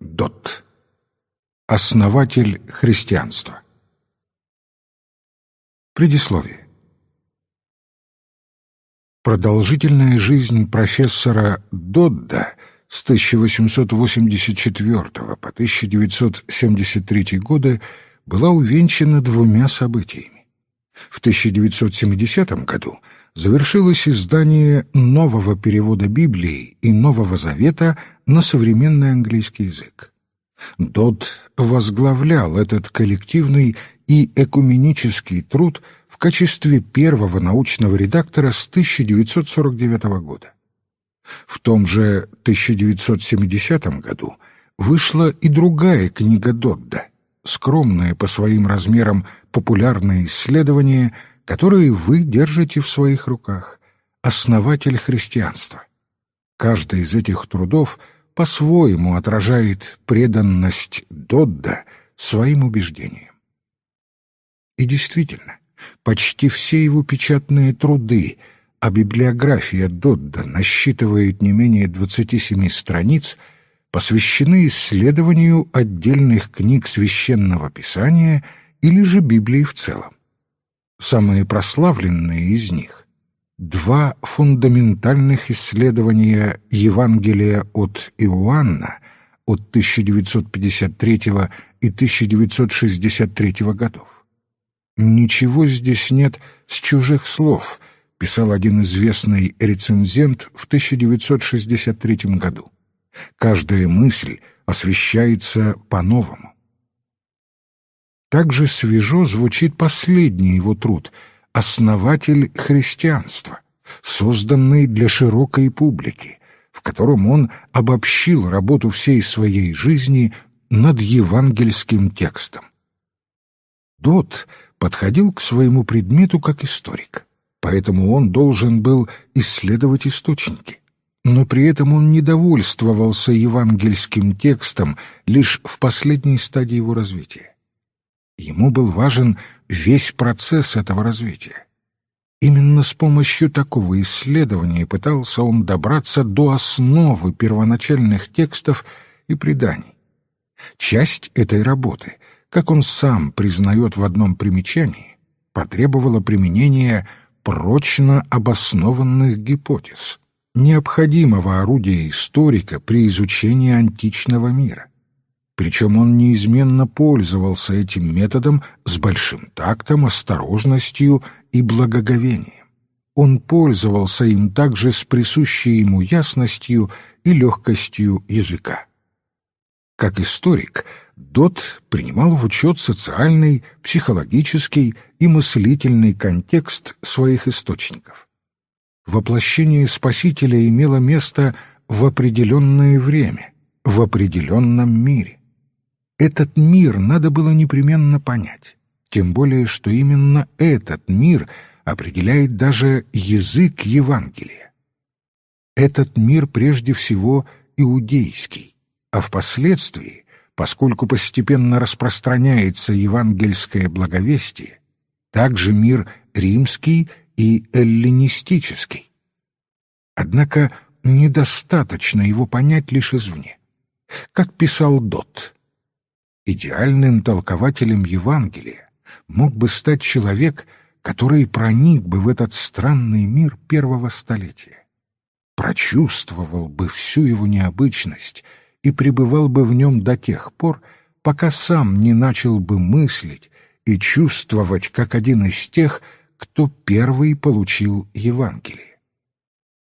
Дотт Основатель христианства. Предисловие. Продолжительная жизнь профессора Додда с 1884 по 1973 годы была увенчана двумя событиями. В 1970 году завершилось издание нового перевода Библии и Нового Завета на современный английский язык. Дод возглавлял этот коллективный и экуменический труд в качестве первого научного редактора с 1949 года. В том же 1970 году вышла и другая книга Додда, скромное по своим размерам популярное исследование, которое вы держите в своих руках, «Основатель христианства». Каждый из этих трудов – по-своему отражает преданность Додда своим убеждениям. И действительно, почти все его печатные труды, а библиография Додда насчитывает не менее 27 страниц, посвящены исследованию отдельных книг священного писания или же Библии в целом. Самые прославленные из них два фундаментальных исследования Евангелия от Иоанна от 1953 и 1963 годов. «Ничего здесь нет с чужих слов», — писал один известный рецензент в 1963 году. «Каждая мысль освещается по-новому». Также свежо звучит последний его труд — основатель христианства, созданный для широкой публики, в котором он обобщил работу всей своей жизни над евангельским текстом. Дот подходил к своему предмету как историк, поэтому он должен был исследовать источники. Но при этом он не довольствовался евангельским текстом лишь в последней стадии его развития. Ему был важен весь процесс этого развития. Именно с помощью такого исследования пытался он добраться до основы первоначальных текстов и преданий. Часть этой работы, как он сам признает в одном примечании, потребовала применения прочно обоснованных гипотез, необходимого орудия историка при изучении античного мира. Причем он неизменно пользовался этим методом с большим тактом, осторожностью и благоговением. Он пользовался им также с присущей ему ясностью и легкостью языка. Как историк, Дот принимал в учет социальный, психологический и мыслительный контекст своих источников. Воплощение Спасителя имело место в определенное время, в определенном мире. Этот мир надо было непременно понять, тем более, что именно этот мир определяет даже язык Евангелия. Этот мир прежде всего иудейский, а впоследствии, поскольку постепенно распространяется евангельское благовестие, также мир римский и эллинистический. Однако недостаточно его понять лишь извне. Как писал Дот, Идеальным толкователем Евангелия мог бы стать человек, который проник бы в этот странный мир первого столетия, прочувствовал бы всю его необычность и пребывал бы в нем до тех пор, пока сам не начал бы мыслить и чувствовать как один из тех, кто первый получил Евангелие.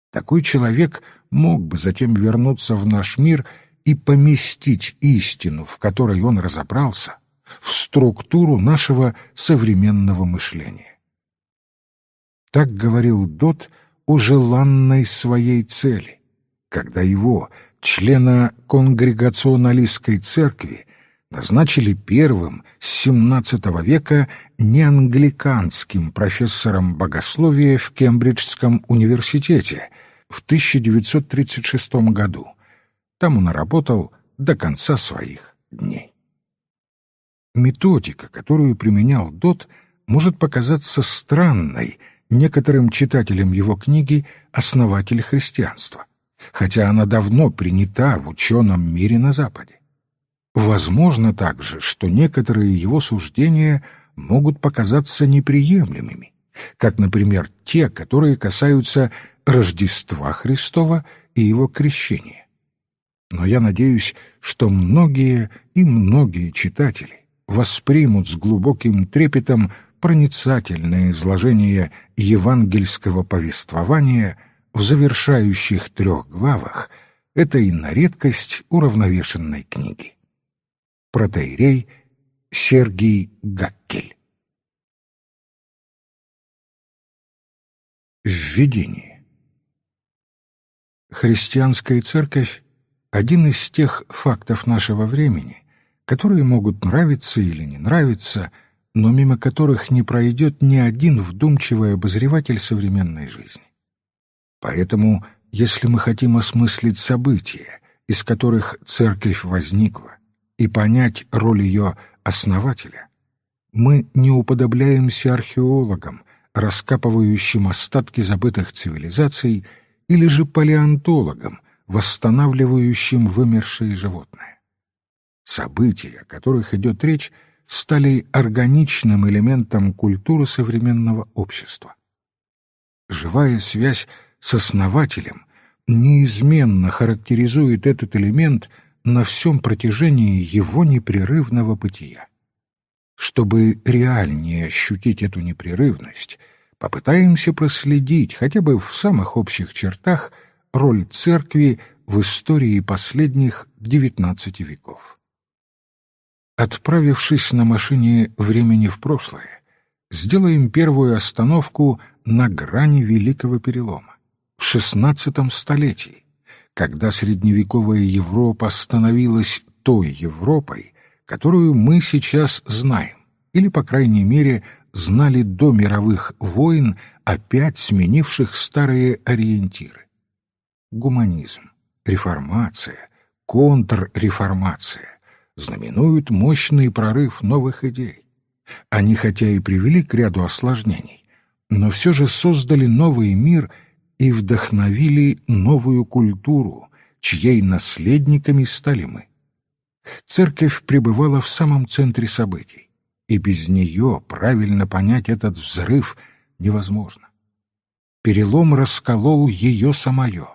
Такой человек мог бы затем вернуться в наш мир и, поместить истину, в которой он разобрался, в структуру нашего современного мышления. Так говорил Дот о желанной своей цели, когда его, члена конгрегационалистской церкви назначили первым с XVII века неангликанским профессором богословия в Кембриджском университете в 1936 году. Там он работал до конца своих дней. Методика, которую применял Дот, может показаться странной некоторым читателям его книги «Основатель христианства», хотя она давно принята в ученом мире на Западе. Возможно также, что некоторые его суждения могут показаться неприемлемыми, как, например, те, которые касаются Рождества Христова и его крещения. Но я надеюсь, что многие и многие читатели воспримут с глубоким трепетом проницательное изложение евангельского повествования в завершающих трех главах этой на редкость уравновешенной книги. Протеерей Сергий Гаккель Введение Христианская церковь — один из тех фактов нашего времени, которые могут нравиться или не нравиться, но мимо которых не пройдет ни один вдумчивый обозреватель современной жизни. Поэтому, если мы хотим осмыслить события, из которых церковь возникла, и понять роль ее основателя, мы не уподобляемся археологам, раскапывающим остатки забытых цивилизаций, или же палеонтологам, восстанавливающим вымершие животные. События, о которых идет речь, стали органичным элементом культуры современного общества. Живая связь с основателем неизменно характеризует этот элемент на всем протяжении его непрерывного бытия. Чтобы реальнее ощутить эту непрерывность, попытаемся проследить хотя бы в самых общих чертах роль церкви в истории последних XIX веков. Отправившись на машине времени в прошлое, сделаем первую остановку на грани Великого Перелома, в XVI столетии, когда средневековая Европа становилась той Европой, которую мы сейчас знаем, или, по крайней мере, знали до мировых войн, опять сменивших старые ориентиры. Гуманизм, реформация, контрреформация, знаменуют мощный прорыв новых идей. Они хотя и привели к ряду осложнений, но все же создали новый мир и вдохновили новую культуру, чьей наследниками стали мы. Церковь пребывала в самом центре событий, и без нее правильно понять этот взрыв невозможно. Перелом расколол ее самое,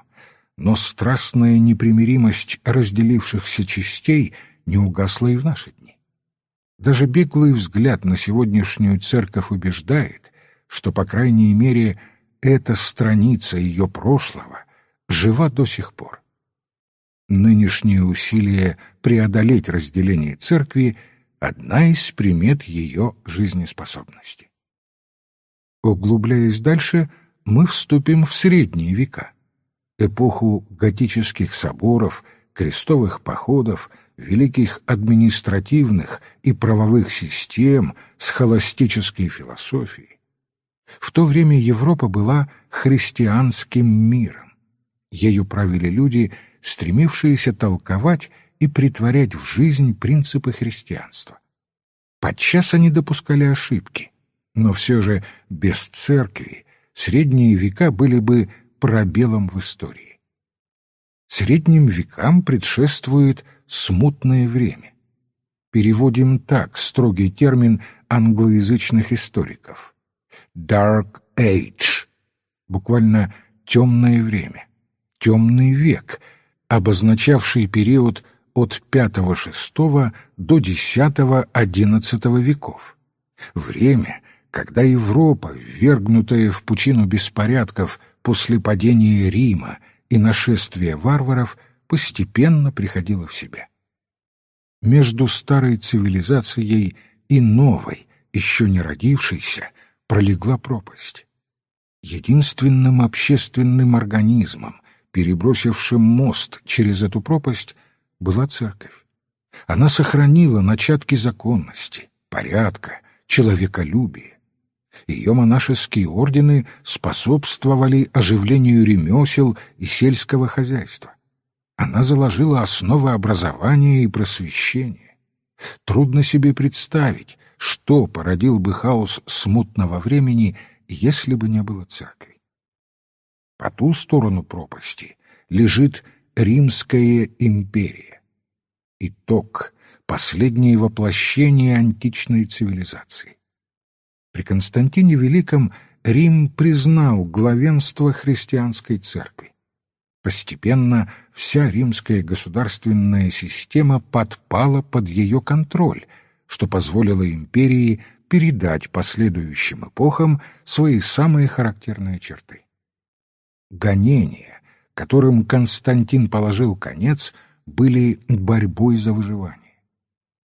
но страстная непримиримость разделившихся частей — не угасла и в наши дни. Даже беглый взгляд на сегодняшнюю церковь убеждает, что, по крайней мере, эта страница ее прошлого жива до сих пор. Нынешние усилия преодолеть разделение церкви — одна из примет ее жизнеспособности. Углубляясь дальше, мы вступим в средние века, эпоху готических соборов, крестовых походов, великих административных и правовых систем с холостической философией. В то время Европа была христианским миром. Ею правили люди, стремившиеся толковать и притворять в жизнь принципы христианства. Подчас они допускали ошибки, но все же без церкви средние века были бы пробелом в истории. Средним векам предшествует смутное время. Переводим так строгий термин англоязычных историков. Dark Age, буквально «темное время», «темный век», обозначавший период от V-VI до X-XI веков. Время, когда Европа, ввергнутая в пучину беспорядков после падения Рима и нашествия варваров – постепенно приходила в себя. Между старой цивилизацией и новой, еще не родившейся, пролегла пропасть. Единственным общественным организмом, перебросившим мост через эту пропасть, была церковь. Она сохранила начатки законности, порядка, человеколюбия. Ее монашеские ордены способствовали оживлению ремесел и сельского хозяйства. Она заложила основы образования и просвещения. Трудно себе представить, что породил бы хаос смутного времени, если бы не было церкви. По ту сторону пропасти лежит Римская империя. Итог — последнее воплощение античной цивилизации. При Константине Великом Рим признал главенство христианской церкви. Постепенно вся римская государственная система подпала под ее контроль, что позволило империи передать последующим эпохам свои самые характерные черты. Гонения, которым Константин положил конец, были борьбой за выживание.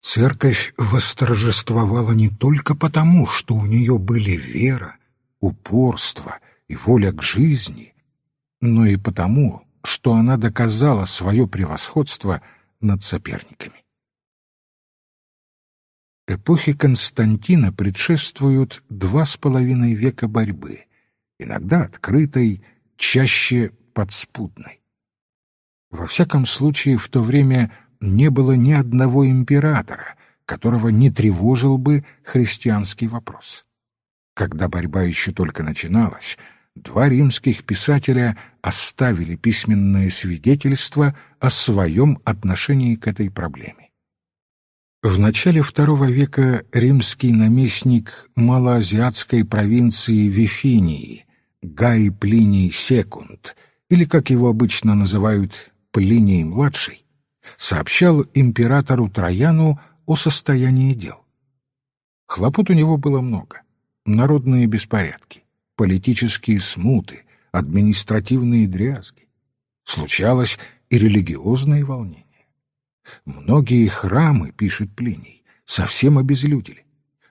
Церковь восторжествовала не только потому, что у нее были вера, упорство и воля к жизни, но и потому, что она доказала свое превосходство над соперниками. Эпохе Константина предшествуют два с половиной века борьбы, иногда открытой, чаще подспудной. Во всяком случае, в то время не было ни одного императора, которого не тревожил бы христианский вопрос. Когда борьба еще только начиналась, два римских писателя оставили письменное свидетельство о своем отношении к этой проблеме. В начале II века римский наместник малоазиатской провинции Вифинии Гай Плиний Секунд, или, как его обычно называют, Плиний-младший, сообщал императору Трояну о состоянии дел. Хлопот у него было много. Народные беспорядки, политические смуты, административные дрязги. Случалось и религиозные волнения. Многие храмы, пишет Плиний, совсем обезлюдили.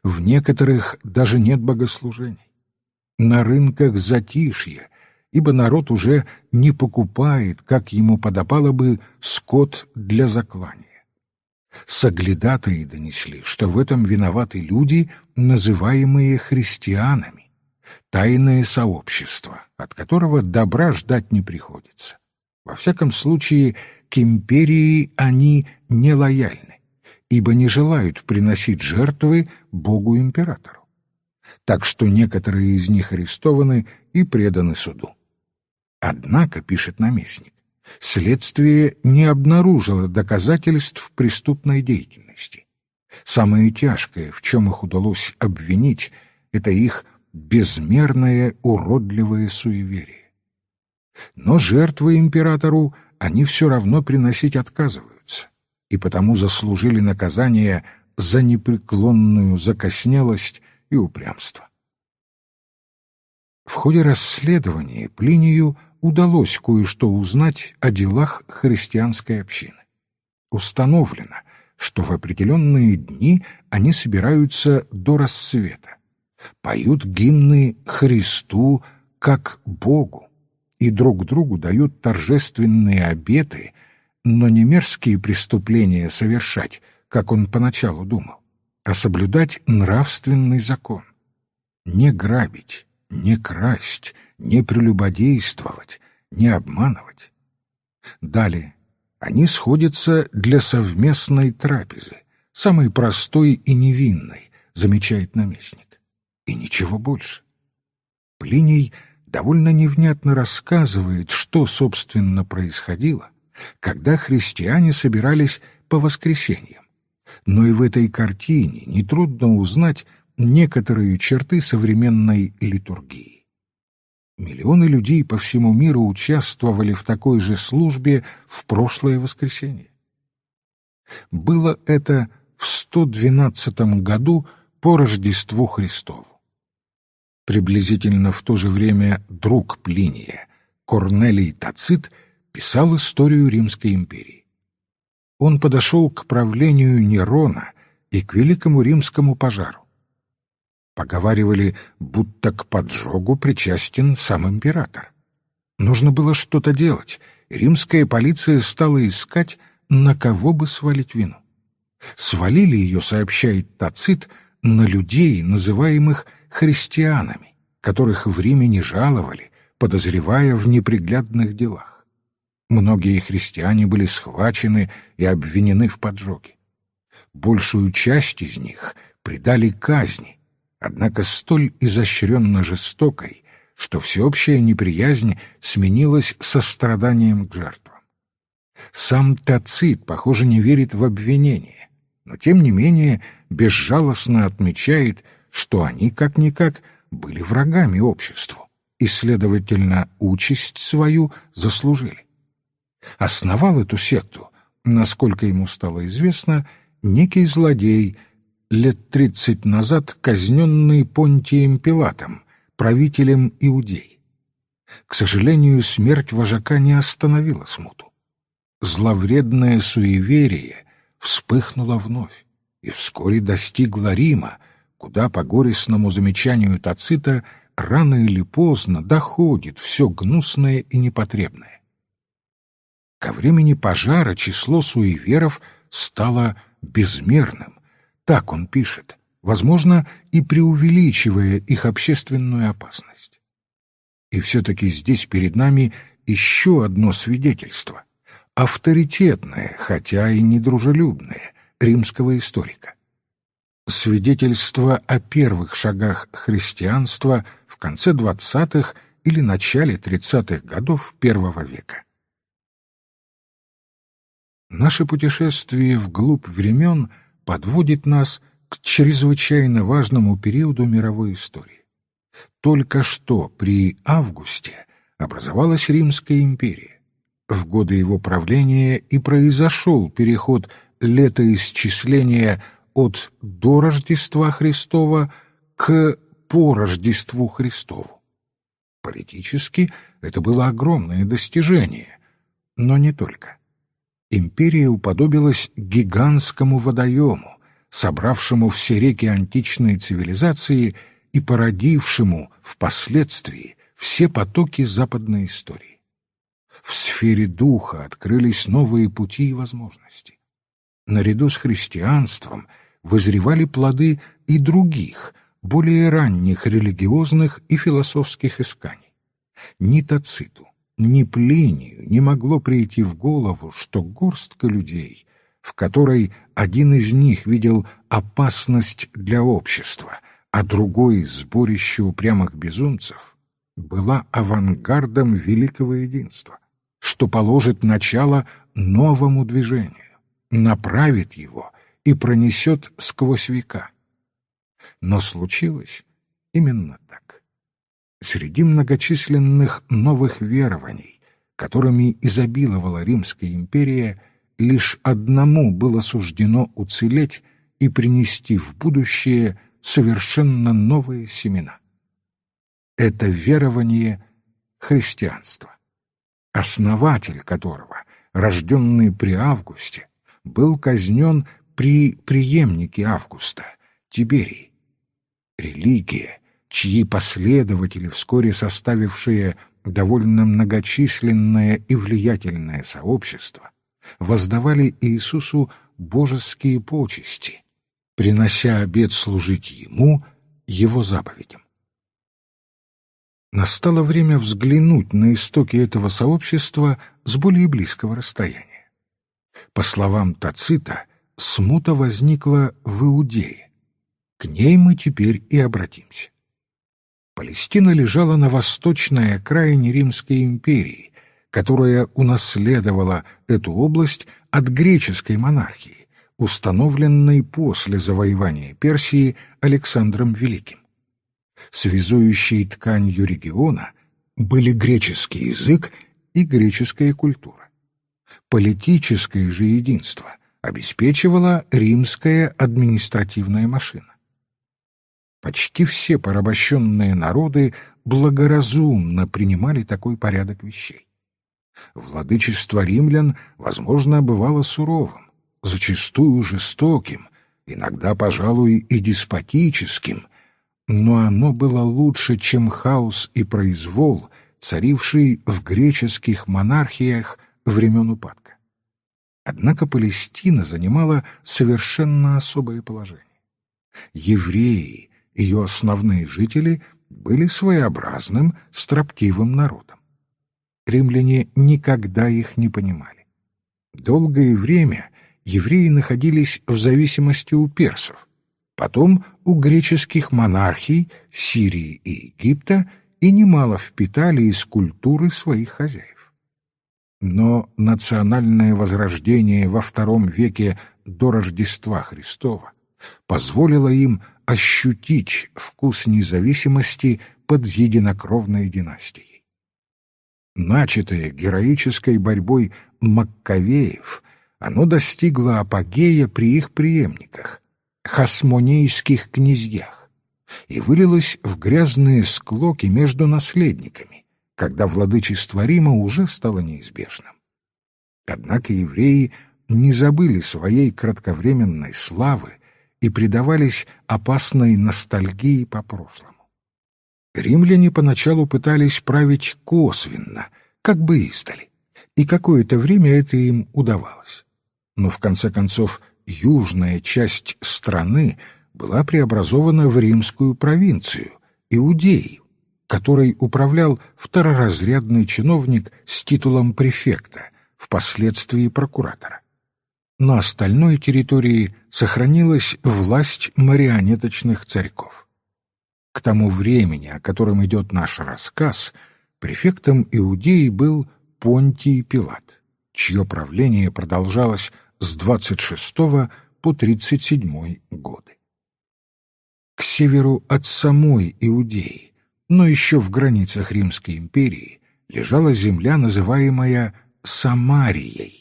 В некоторых даже нет богослужений. На рынках затишье, ибо народ уже не покупает, как ему подобало бы, скот для заклания. Соглядатые донесли, что в этом виноваты люди, называемые христианами, тайное сообщество, от которого добра ждать не приходится. Во всяком случае, к империи они не лояльны, ибо не желают приносить жертвы Богу-императору. Так что некоторые из них арестованы и преданы суду. Однако, пишет наместник, следствие не обнаружило доказательств преступной деятельности. Самое тяжкое, в чем их удалось обвинить, это их безмерное уродливое суеверие. Но жертвы императору они все равно приносить отказываются, и потому заслужили наказание за непреклонную закоснелость и упрямство. В ходе расследования Плинию удалось кое-что узнать о делах христианской общины. Установлено, что в определенные дни они собираются до рассвета, поют гимны Христу как Богу и друг другу дают торжественные обеты, но не мерзкие преступления совершать, как он поначалу думал, а соблюдать нравственный закон. Не грабить, не красть, не прелюбодействовать, не обманывать. Далее они сходятся для совместной трапезы, самой простой и невинной, замечает наместник. И ничего больше. Плиний довольно невнятно рассказывает, что, собственно, происходило, когда христиане собирались по воскресеньям. Но и в этой картине нетрудно узнать некоторые черты современной литургии. Миллионы людей по всему миру участвовали в такой же службе в прошлое воскресенье. Было это в 112 году по Рождеству Христову. Приблизительно в то же время друг Плиния, Корнелий Тацит, писал историю Римской империи. Он подошел к правлению Нерона и к Великому Римскому пожару. Поговаривали, будто к поджогу причастен сам император. Нужно было что-то делать, римская полиция стала искать, на кого бы свалить вину. Свалили ее, сообщает Тацит, на людей, называемых христианами, которых в Риме не жаловали, подозревая в неприглядных делах. Многие христиане были схвачены и обвинены в поджоге. Большую часть из них предали казни, однако столь изощренно жестокой, что всеобщая неприязнь сменилась состраданием к жертвам. Сам Тацит, похоже, не верит в обвинение, но тем не менее безжалостно отмечает, что они, как-никак, были врагами обществу и, следовательно, участь свою заслужили. Основал эту секту, насколько ему стало известно, некий злодей, лет тридцать назад казненный Понтием Пилатом, правителем Иудей. К сожалению, смерть вожака не остановила смуту. Зловредное суеверие вспыхнуло вновь и вскоре достигло Рима, куда, по горестному замечанию Тацита, рано или поздно доходит все гнусное и непотребное. Ко времени пожара число суеверов стало безмерным, так он пишет, возможно, и преувеличивая их общественную опасность. И все-таки здесь перед нами еще одно свидетельство, авторитетное, хотя и недружелюбное, римского историка. Свидетельство о первых шагах христианства в конце двадцатых или начале тридцатых годов первого века. Наше путешествие вглубь времен подводит нас к чрезвычайно важному периоду мировой истории. Только что при Августе образовалась Римская империя. В годы его правления и произошел переход летоисчисления от до Рождества Христова к по Рождеству Христову. Политически это было огромное достижение, но не только. Империя уподобилась гигантскому водоему, собравшему все реки античной цивилизации и породившему впоследствии все потоки западной истории. В сфере духа открылись новые пути и возможности. Наряду с христианством вызревали плоды и других, более ранних религиозных и философских исканий. Ни Тациту, ни Плинию не могло прийти в голову, что горстка людей в которой один из них видел опасность для общества, а другой — сборище упрямых безумцев, была авангардом великого единства, что положит начало новому движению, направит его и пронесет сквозь века. Но случилось именно. Среди многочисленных новых верований, которыми изобиловала Римская империя, лишь одному было суждено уцелеть и принести в будущее совершенно новые семена. Это верование христианства, основатель которого, рожденный при Августе, был казнен при преемнике Августа, Тиберии. Религия, чьи последователи, вскоре составившие довольно многочисленное и влиятельное сообщество, воздавали Иисусу божеские почести, принося обет служить Ему, Его заповедям. Настало время взглянуть на истоки этого сообщества с более близкого расстояния. По словам Тацита, смута возникла в Иудее. К ней мы теперь и обратимся. Палестина лежала на восточной окраине Римской империи, которая унаследовала эту область от греческой монархии, установленной после завоевания Персии Александром Великим. Связующей тканью региона были греческий язык и греческая культура. Политическое же единство обеспечивала римская административная машина. Почти все порабощенные народы благоразумно принимали такой порядок вещей. Владычество римлян, возможно, бывало суровым, зачастую жестоким, иногда, пожалуй, и деспотическим, но оно было лучше, чем хаос и произвол, царивший в греческих монархиях времен упадка. Однако Палестина занимала совершенно особое положение. Евреи, ее основные жители, были своеобразным, строптивым народом. Римляне никогда их не понимали. Долгое время евреи находились в зависимости у персов, потом у греческих монархий Сирии и Египта и немало впитали из культуры своих хозяев. Но национальное возрождение во втором веке до Рождества Христова позволило им ощутить вкус независимости под единокровной династией. Начатое героической борьбой Маккавеев, оно достигло апогея при их преемниках, хасмонейских князьях, и вылилось в грязные склоки между наследниками, когда владычество Рима уже стало неизбежным. Однако евреи не забыли своей кратковременной славы и предавались опасной ностальгии по прошлому. Римляне поначалу пытались править косвенно, как бы издали, и какое-то время это им удавалось. Но в конце концов южная часть страны была преобразована в римскую провинцию, Иудею, которой управлял второразрядный чиновник с титулом префекта, впоследствии прокуратора. На остальной территории сохранилась власть марионеточных царьков. К тому времени, о котором идет наш рассказ, префектом Иудеи был Понтий Пилат, чье правление продолжалось с 26 по 37 годы. К северу от самой Иудеи, но еще в границах Римской империи, лежала земля, называемая Самарией.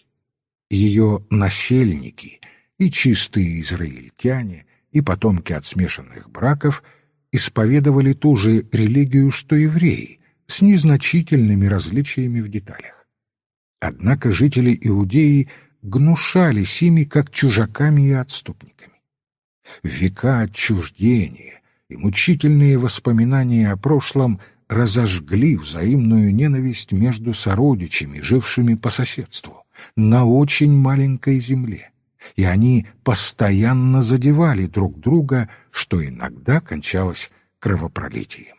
Ее насельники и чистые израильтяне, и потомки от смешанных браков исповедовали ту же религию, что евреи, с незначительными различиями в деталях. Однако жители Иудеи – гнушались ими как чужаками и отступниками. Века отчуждения и мучительные воспоминания о прошлом разожгли взаимную ненависть между сородичами, жившими по соседству, на очень маленькой земле, и они постоянно задевали друг друга, что иногда кончалось кровопролитием.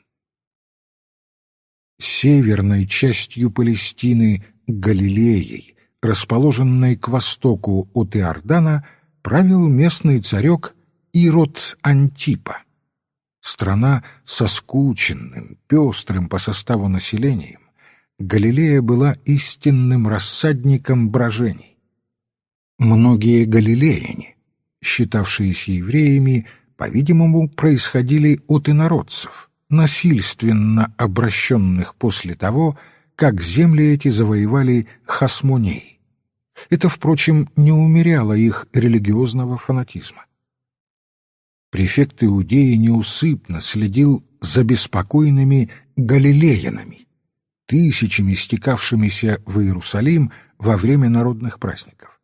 Северной частью Палестины, Галилеей, расположенной к востоку от Иордана, правил местный царек Ирод Антипа. Страна со скученным, пестрым по составу населением, Галилея была истинным рассадником брожений. Многие галилеяне, считавшиеся евреями, по-видимому, происходили от инородцев, насильственно обращенных после того, как земли эти завоевали хасмоней. Это, впрочем, не умеряло их религиозного фанатизма. Префект Иудеи неусыпно следил за беспокойными галилеянами, тысячами стекавшимися в Иерусалим во время народных праздников.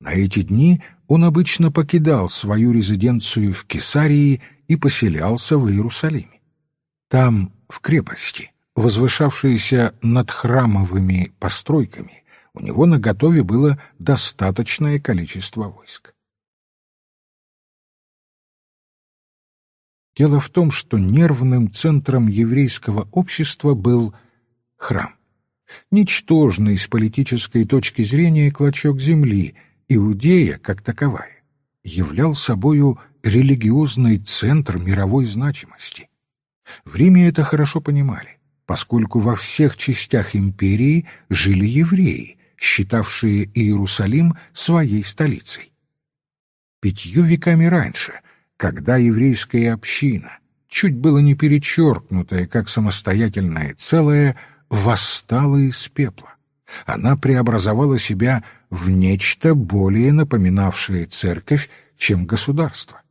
На эти дни он обычно покидал свою резиденцию в Кесарии и поселялся в Иерусалиме. Там, в крепости, возвышавшиеся над храмовыми постройками, у него наготове было достаточное количество войск. Дело в том, что нервным центром еврейского общества был храм. Ничтожный с политической точки зрения клочок земли, Иудея как таковая, являл собою религиозный центр мировой значимости. В Риме это хорошо понимали поскольку во всех частях империи жили евреи, считавшие Иерусалим своей столицей. Пятью веками раньше, когда еврейская община, чуть было не перечеркнутая как самостоятельное целое, восстала из пепла, она преобразовала себя в нечто более напоминавшее церковь, чем государство.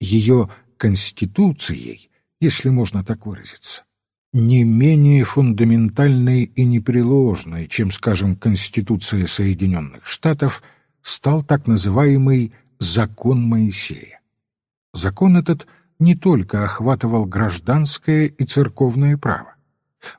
Ее конституцией, если можно так выразиться, не менее фундаментальной и непреложной, чем, скажем, Конституция Соединенных Штатов, стал так называемый «Закон Моисея». Закон этот не только охватывал гражданское и церковное право,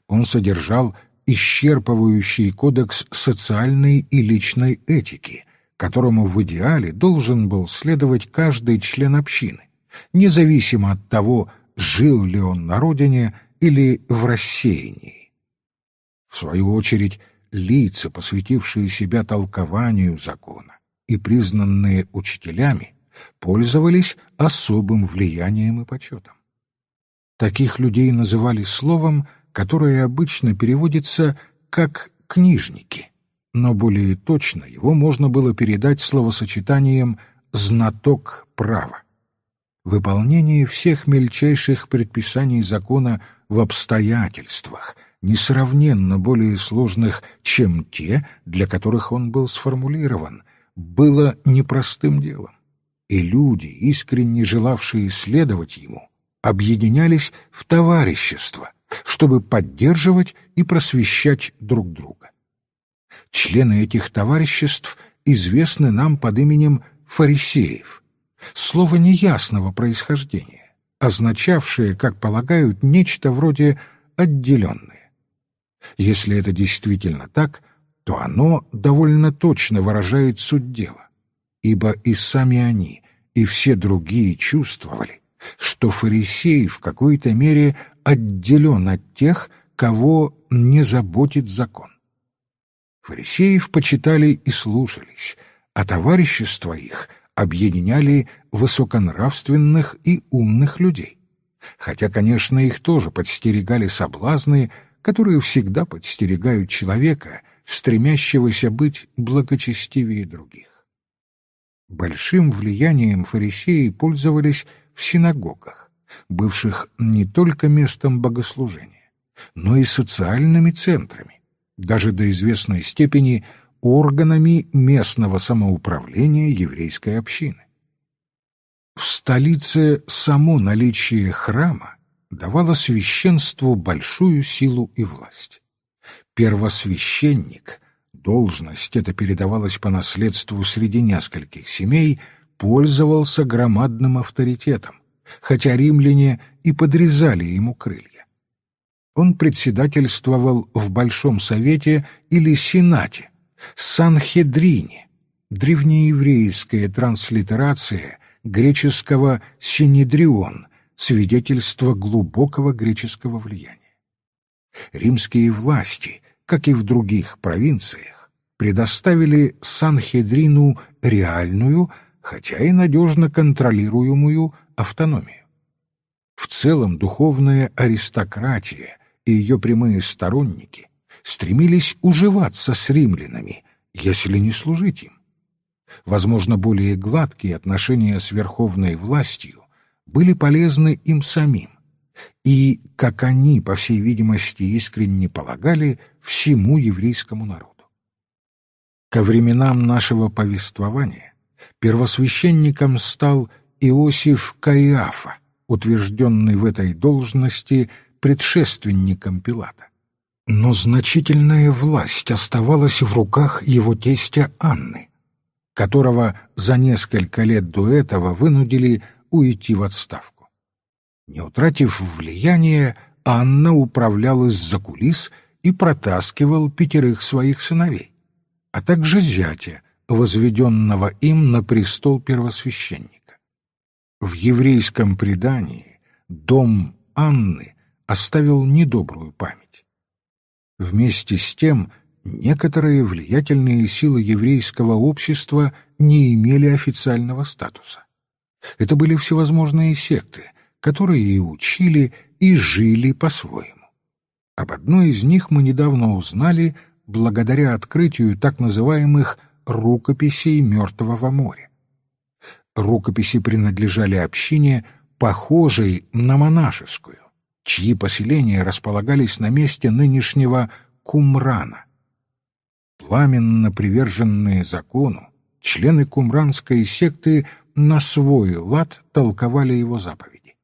Он содержал исчерпывающий кодекс социальной и личной этики, которому в идеале должен был следовать каждый член общины, независимо от того, жил ли он на родине или в рассеянии. В свою очередь, лица, посвятившие себя толкованию закона и признанные учителями, пользовались особым влиянием и почетом. Таких людей называли словом, которое обычно переводится как «книжники», но более точно его можно было передать словосочетанием «знаток права». Выполнение всех мельчайших предписаний закона в обстоятельствах, несравненно более сложных, чем те, для которых он был сформулирован, было непростым делом. И люди, искренне желавшие следовать ему, объединялись в товарищество, чтобы поддерживать и просвещать друг друга. Члены этих товариществ известны нам под именем фарисеев, слово неясного происхождения, означавшее, как полагают, нечто вроде «отделенное». Если это действительно так, то оно довольно точно выражает суть дела, ибо и сами они, и все другие чувствовали, что фарисей в какой-то мере отделен от тех, кого не заботит закон. Фарисеев почитали и слушались, а товарищества их объединяли высоконравственных и умных людей. Хотя, конечно, их тоже подстерегали соблазны, которые всегда подстерегают человека, стремящегося быть благочестивее других. Большим влиянием фарисеи пользовались в синагогах, бывших не только местом богослужения, но и социальными центрами, даже до известной степени органами местного самоуправления еврейской общины. В столице само наличие храма давало священству большую силу и власть. Первосвященник, должность эта передавалась по наследству среди нескольких семей, пользовался громадным авторитетом, хотя римляне и подрезали ему крылья. Он председательствовал в Большом Совете или Сенате, Санхедрине, древнееврейская транслитерация греческого «синедрион», свидетельство глубокого греческого влияния. Римские власти, как и в других провинциях, предоставили Санхедрину реальную, хотя и надежно контролируемую автономию. В целом духовная аристократия и ее прямые сторонники стремились уживаться с римлянами, если не служить им. Возможно, более гладкие отношения с верховной властью были полезны им самим, и, как они, по всей видимости, искренне полагали, всему еврейскому народу. Ко временам нашего повествования первосвященником стал Иосиф Каиафа, утвержденный в этой должности предшественником Пилата. Но значительная власть оставалась в руках его тестя Анны, которого за несколько лет до этого вынудили уйти в отставку. Не утратив влияния, Анна управляла из-за кулис и протаскивал пятерых своих сыновей, а также зятя, возведенного им на престол первосвященника. В еврейском предании дом Анны оставил недобрую память. Вместе с тем, некоторые влиятельные силы еврейского общества не имели официального статуса. Это были всевозможные секты, которые и учили, и жили по-своему. Об одной из них мы недавно узнали благодаря открытию так называемых «рукописей Мертвого моря». Рукописи принадлежали общине, похожей на монашескую чьи поселения располагались на месте нынешнего Кумрана. Пламенно приверженные закону, члены кумранской секты на свой лад толковали его заповеди.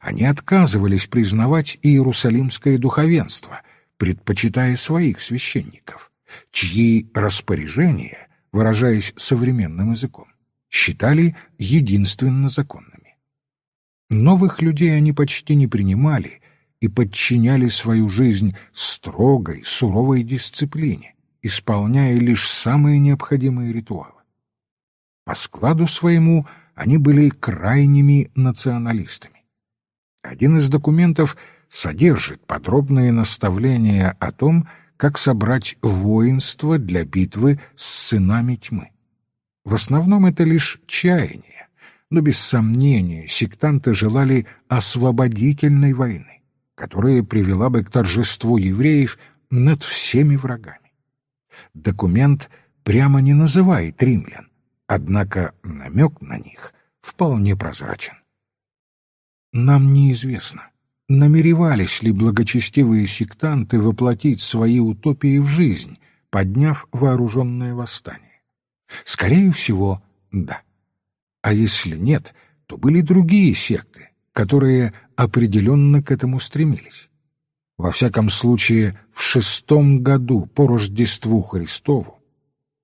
Они отказывались признавать иерусалимское духовенство, предпочитая своих священников, чьи распоряжения, выражаясь современным языком, считали единственно законными. Новых людей они почти не принимали и подчиняли свою жизнь строгой, суровой дисциплине, исполняя лишь самые необходимые ритуалы. По складу своему они были крайними националистами. Один из документов содержит подробные наставления о том, как собрать воинство для битвы с сынами тьмы. В основном это лишь чаяние, но без сомнения сектанты желали освободительной войны, которая привела бы к торжеству евреев над всеми врагами. Документ прямо не называет римлян, однако намек на них вполне прозрачен. Нам неизвестно, намеревались ли благочестивые сектанты воплотить свои утопии в жизнь, подняв вооруженное восстание. Скорее всего, да. А если нет, то были другие секты, которые определенно к этому стремились. Во всяком случае, в шестом году по Рождеству Христову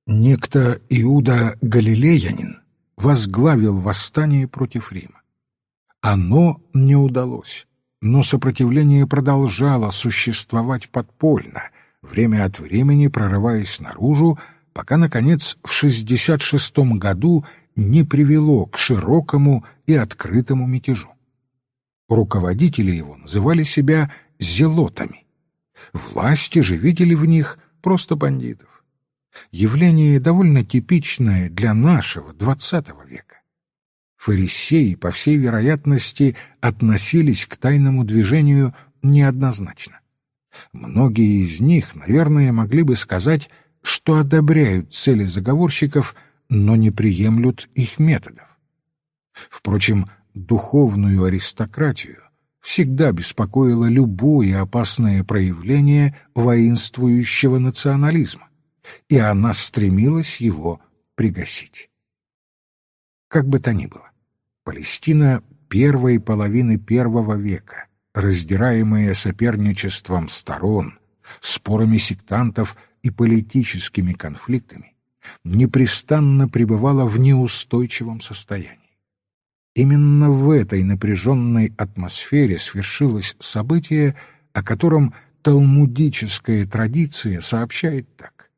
Некто Иуда Галилеянин возглавил восстание против Рима. Оно не удалось, но сопротивление продолжало существовать подпольно, время от времени прорываясь наружу, пока, наконец, в 66 году не привело к широкому и открытому мятежу. Руководители его называли себя «зелотами». Власти же видели в них просто бандитов явление довольно типичное для нашего XX века. Фарисеи, по всей вероятности, относились к тайному движению неоднозначно. Многие из них, наверное, могли бы сказать, что одобряют цели заговорщиков, но не приемлют их методов. Впрочем, духовную аристократию всегда беспокоило любое опасное проявление воинствующего национализма и она стремилась его пригасить. Как бы то ни было, Палестина первой половины первого века, раздираемая соперничеством сторон, спорами сектантов и политическими конфликтами, непрестанно пребывала в неустойчивом состоянии. Именно в этой напряженной атмосфере свершилось событие, о котором талмудическая традиция сообщает так.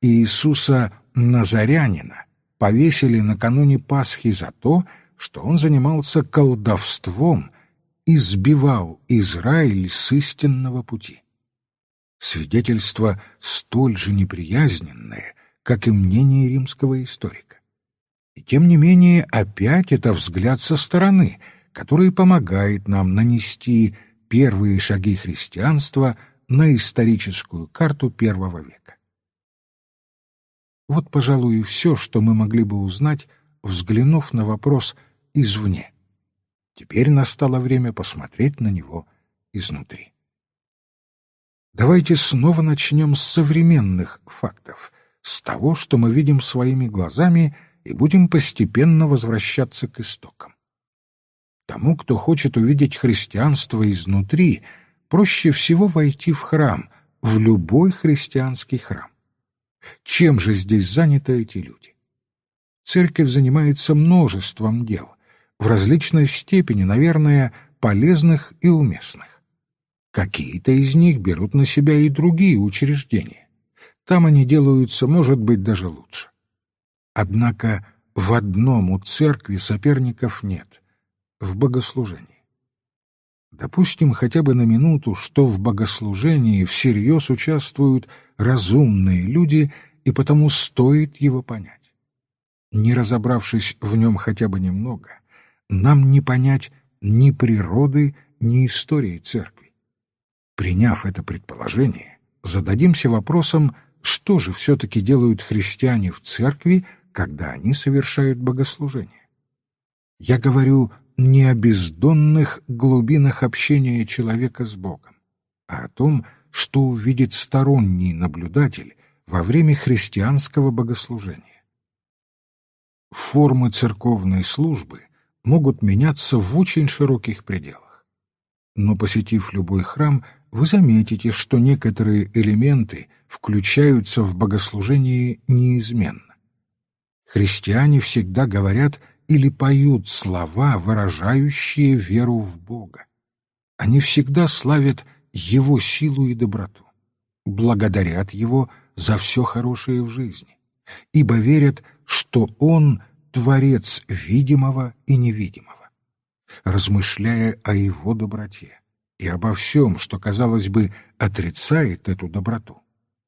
Иисуса Назарянина повесили накануне Пасхи за то, что он занимался колдовством и сбивал Израиль с истинного пути. Свидетельство столь же неприязненное, как и мнение римского историка. И тем не менее опять это взгляд со стороны, который помогает нам нанести первые шаги христианства на историческую карту первого века. Вот, пожалуй, и все, что мы могли бы узнать, взглянув на вопрос извне. Теперь настало время посмотреть на него изнутри. Давайте снова начнем с современных фактов, с того, что мы видим своими глазами, и будем постепенно возвращаться к истокам. Тому, кто хочет увидеть христианство изнутри, проще всего войти в храм, в любой христианский храм. Чем же здесь заняты эти люди? Церковь занимается множеством дел, в различной степени, наверное, полезных и уместных. Какие-то из них берут на себя и другие учреждения. Там они делаются, может быть, даже лучше. Однако в одном у церкви соперников нет — в богослужении. Допустим хотя бы на минуту, что в богослужении всерьез участвуют разумные люди, и потому стоит его понять. Не разобравшись в нем хотя бы немного, нам не понять ни природы, ни истории церкви. Приняв это предположение, зададимся вопросом, что же все-таки делают христиане в церкви, когда они совершают богослужение. Я говорю не о бездонных глубинах общения человека с Богом, а о том, что увидит сторонний наблюдатель во время христианского богослужения. Формы церковной службы могут меняться в очень широких пределах. Но посетив любой храм, вы заметите, что некоторые элементы включаются в богослужение неизменно. Христиане всегда говорят или поют слова, выражающие веру в Бога. Они всегда славят Его силу и доброту, благодарят Его за все хорошее в жизни, ибо верят, что Он — Творец видимого и невидимого. Размышляя о Его доброте и обо всем, что, казалось бы, отрицает эту доброту,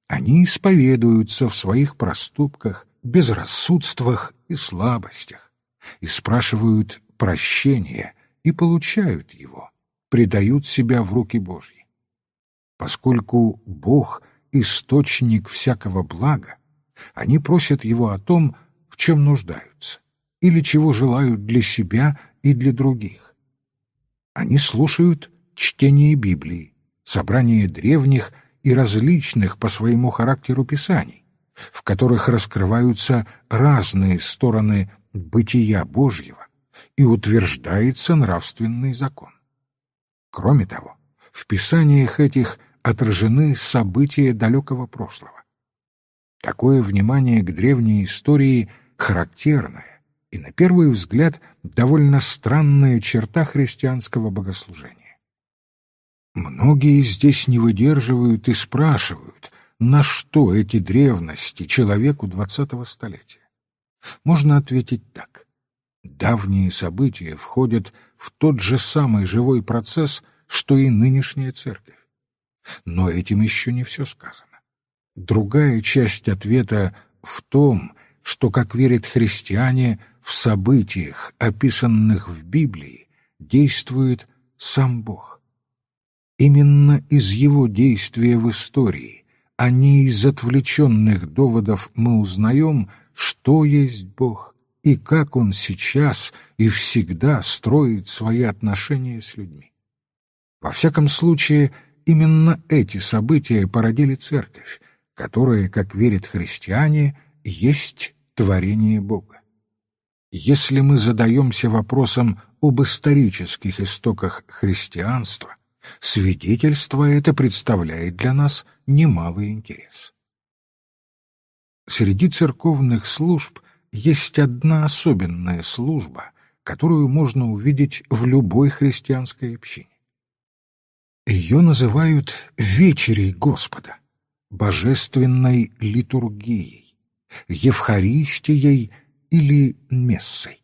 они исповедуются в своих проступках, безрассудствах и слабостях, и спрашивают прощения и получают его, предают себя в руки Божьи. Поскольку Бог — источник всякого блага, они просят Его о том, в чем нуждаются, или чего желают для себя и для других. Они слушают чтение Библии, собрание древних и различных по своему характеру писаний, в которых раскрываются разные стороны бытия Божьего и утверждается нравственный закон. Кроме того, в писаниях этих отражены события далекого прошлого. Такое внимание к древней истории характерная и, на первый взгляд, довольно странная черта христианского богослужения. Многие здесь не выдерживают и спрашивают, на что эти древности человеку двадцатого столетия. Можно ответить так. Давние события входят в тот же самый живой процесс, что и нынешняя церковь. Но этим еще не все сказано. Другая часть ответа в том, что, как верят христиане, в событиях, описанных в Библии, действует сам Бог. Именно из его действия в истории, а не из отвлеченных доводов мы узнаем, что есть Бог и как Он сейчас и всегда строит свои отношения с людьми. Во всяком случае, именно эти события породили церковь, которая, как верят христиане, есть творение Бога. Если мы задаемся вопросом об исторических истоках христианства, Свидетельство это представляет для нас немалый интерес. Среди церковных служб есть одна особенная служба, которую можно увидеть в любой христианской общине. Ее называют «вечерей Господа», божественной литургией, Евхаристией или Мессой.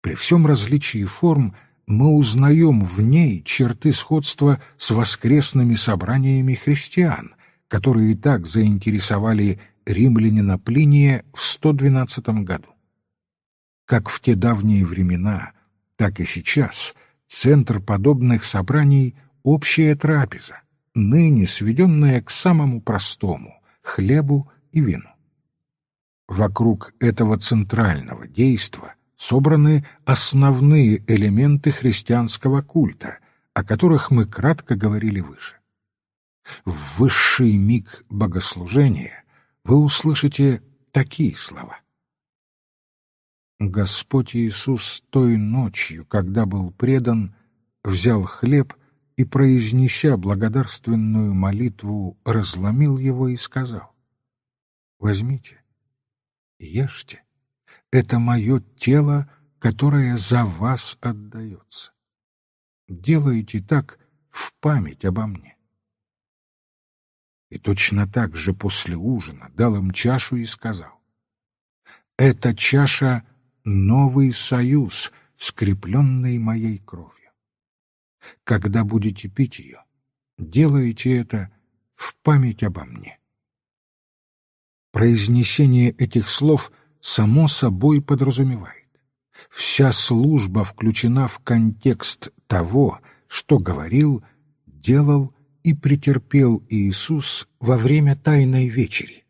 При всем различии форм – мы узнаем в ней черты сходства с воскресными собраниями христиан, которые так заинтересовали римлянина Плиния в 112 году. Как в те давние времена, так и сейчас центр подобных собраний — общая трапеза, ныне сведенная к самому простому — хлебу и вину. Вокруг этого центрального действа собраны основные элементы христианского культа, о которых мы кратко говорили выше. В высший миг богослужения вы услышите такие слова. Господь Иисус той ночью, когда был предан, взял хлеб и, произнеся благодарственную молитву, разломил его и сказал, «Возьмите, ешьте, это мое тело, которое за вас отдается. Делайте так в память обо мне. И точно так же после ужина дал им чашу и сказал, «Эта чаша — новый союз, скрепленный моей кровью. Когда будете пить ее, делайте это в память обо мне». Произнесение этих слов само собой подразумевает. Вся служба включена в контекст того, что говорил, делал и претерпел Иисус во время Тайной Вечери.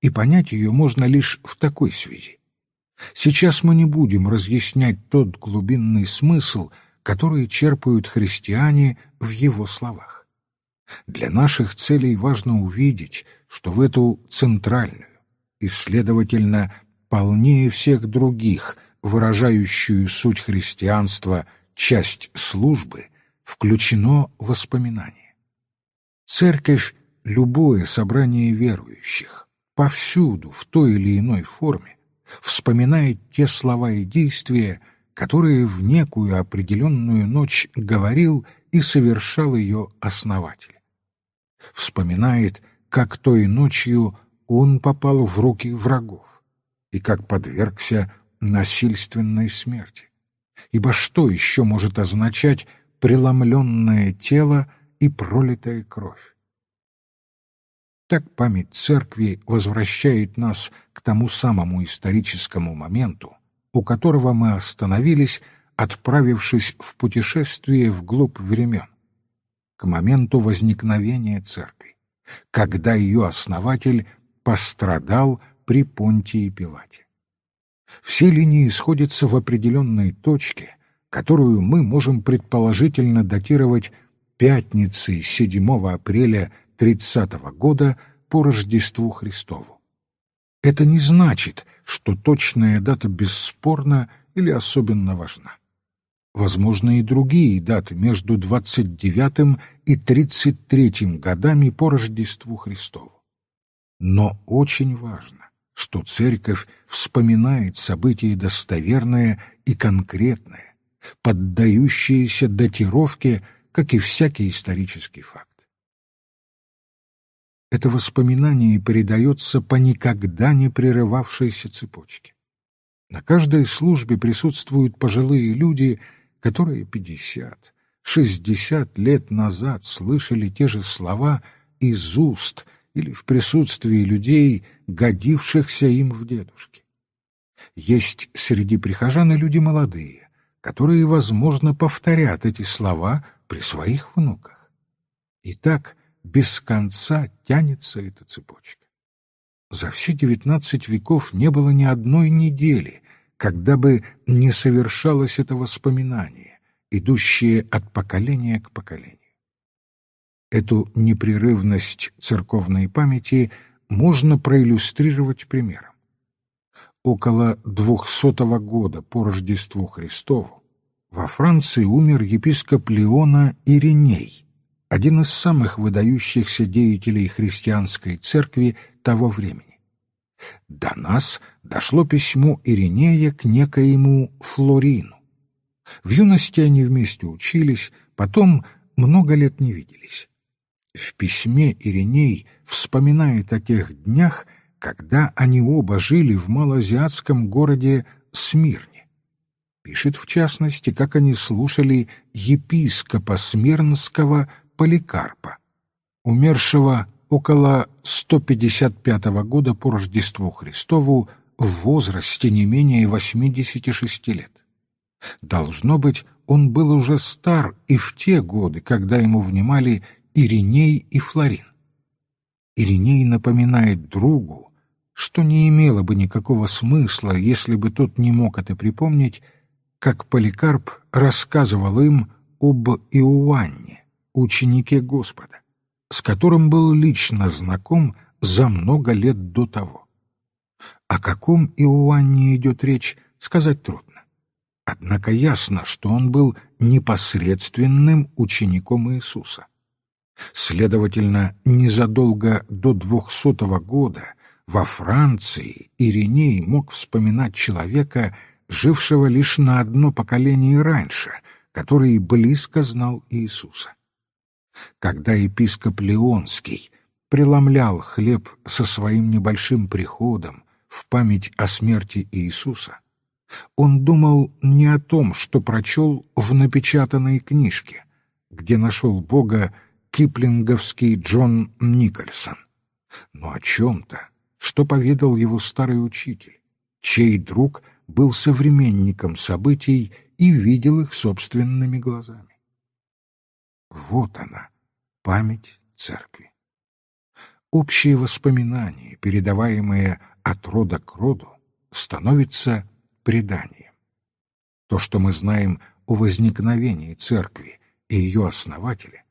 И понять ее можно лишь в такой связи. Сейчас мы не будем разъяснять тот глубинный смысл, который черпают христиане в его словах. Для наших целей важно увидеть, что в эту центральную и, следовательно, полнее всех других, выражающую суть христианства, часть службы, включено воспоминание. Церковь — любое собрание верующих, повсюду, в той или иной форме, вспоминает те слова и действия, которые в некую определенную ночь говорил и совершал ее основатель. Вспоминает, как той ночью он попал в руки врагов и как подвергся насильственной смерти. Ибо что еще может означать преломленное тело и пролитая кровь? Так память церкви возвращает нас к тому самому историческому моменту, у которого мы остановились, отправившись в путешествие вглубь времен, к моменту возникновения церкви, когда ее основатель пострадал при Понтии Пилате. Все линии сходятся в определенной точке, которую мы можем предположительно датировать пятницей 7 апреля 30 года по Рождеству Христову. Это не значит, что точная дата бесспорна или особенно важна. Возможны и другие даты между 29 и 33 годами по Рождеству Христову. Но очень важно, что Церковь вспоминает события достоверное и конкретное, поддающиеся датировке, как и всякий исторический факт. Это воспоминание передается по никогда не прерывавшейся цепочке. На каждой службе присутствуют пожилые люди, которые пятьдесят, шестьдесят лет назад слышали те же слова из уст или в присутствии людей, годившихся им в дедушке. Есть среди прихожан и люди молодые, которые, возможно, повторят эти слова при своих внуках. Итак, без конца тянется эта цепочка. За все девятнадцать веков не было ни одной недели, когда бы не совершалось это воспоминание, идущее от поколения к поколению. Эту непрерывность церковной памяти можно проиллюстрировать примером. Около двухсотого года по Рождеству Христову во Франции умер епископ Леона Ириней, один из самых выдающихся деятелей христианской церкви того времени. До нас дошло письмо Иринея к некоему Флорину. В юности они вместе учились, потом много лет не виделись. В письме Ириней вспоминает о тех днях, когда они оба жили в малоазиатском городе Смирне. Пишет, в частности, как они слушали епископа Смирнского Поликарпа, умершего около 155 года по Рождеству Христову в возрасте не менее 86 лет. Должно быть, он был уже стар и в те годы, когда ему внимали Ириней и Флорин. Ириней напоминает другу, что не имело бы никакого смысла, если бы тот не мог это припомнить, как Поликарп рассказывал им об Иоанне, ученике Господа, с которым был лично знаком за много лет до того. О каком Иоанне идет речь, сказать трудно. Однако ясно, что он был непосредственным учеником Иисуса. Следовательно, незадолго до двухсотого года во Франции Ириней мог вспоминать человека, жившего лишь на одно поколение раньше, который близко знал Иисуса. Когда епископ Леонский преломлял хлеб со своим небольшим приходом в память о смерти Иисуса, он думал не о том, что прочел в напечатанной книжке, где нашел Бога киплинговский Джон Никольсон, но о чем-то, что поведал его старый учитель, чей друг был современником событий и видел их собственными глазами. Вот она, память церкви. Общие воспоминания, передаваемые от рода к роду, становятся преданием. То, что мы знаем о возникновении церкви и ее основателе,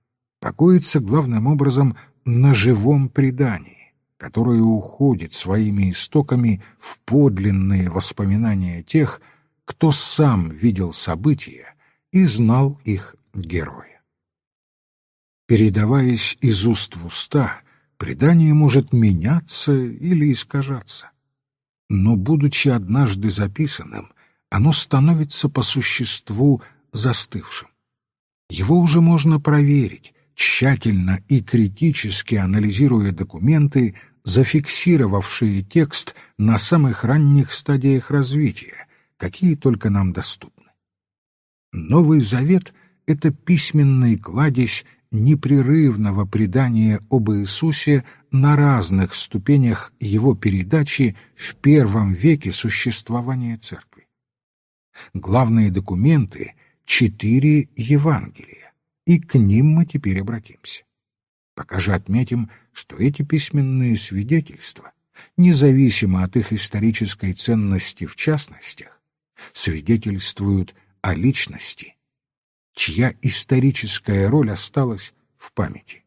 покоится главным образом на живом предании, которое уходит своими истоками в подлинные воспоминания тех, кто сам видел события и знал их героя. Передаваясь из уст в уста, предание может меняться или искажаться. Но, будучи однажды записанным, оно становится по существу застывшим. Его уже можно проверить, тщательно и критически анализируя документы, зафиксировавшие текст на самых ранних стадиях развития, какие только нам доступны. Новый Завет — это письменный кладезь непрерывного предания об Иисусе на разных ступенях его передачи в первом веке существования Церкви. Главные документы — четыре Евангелия, и к ним мы теперь обратимся. Пока же отметим, что эти письменные свидетельства, независимо от их исторической ценности в частностях, свидетельствуют о личности, чья историческая роль осталась в памяти.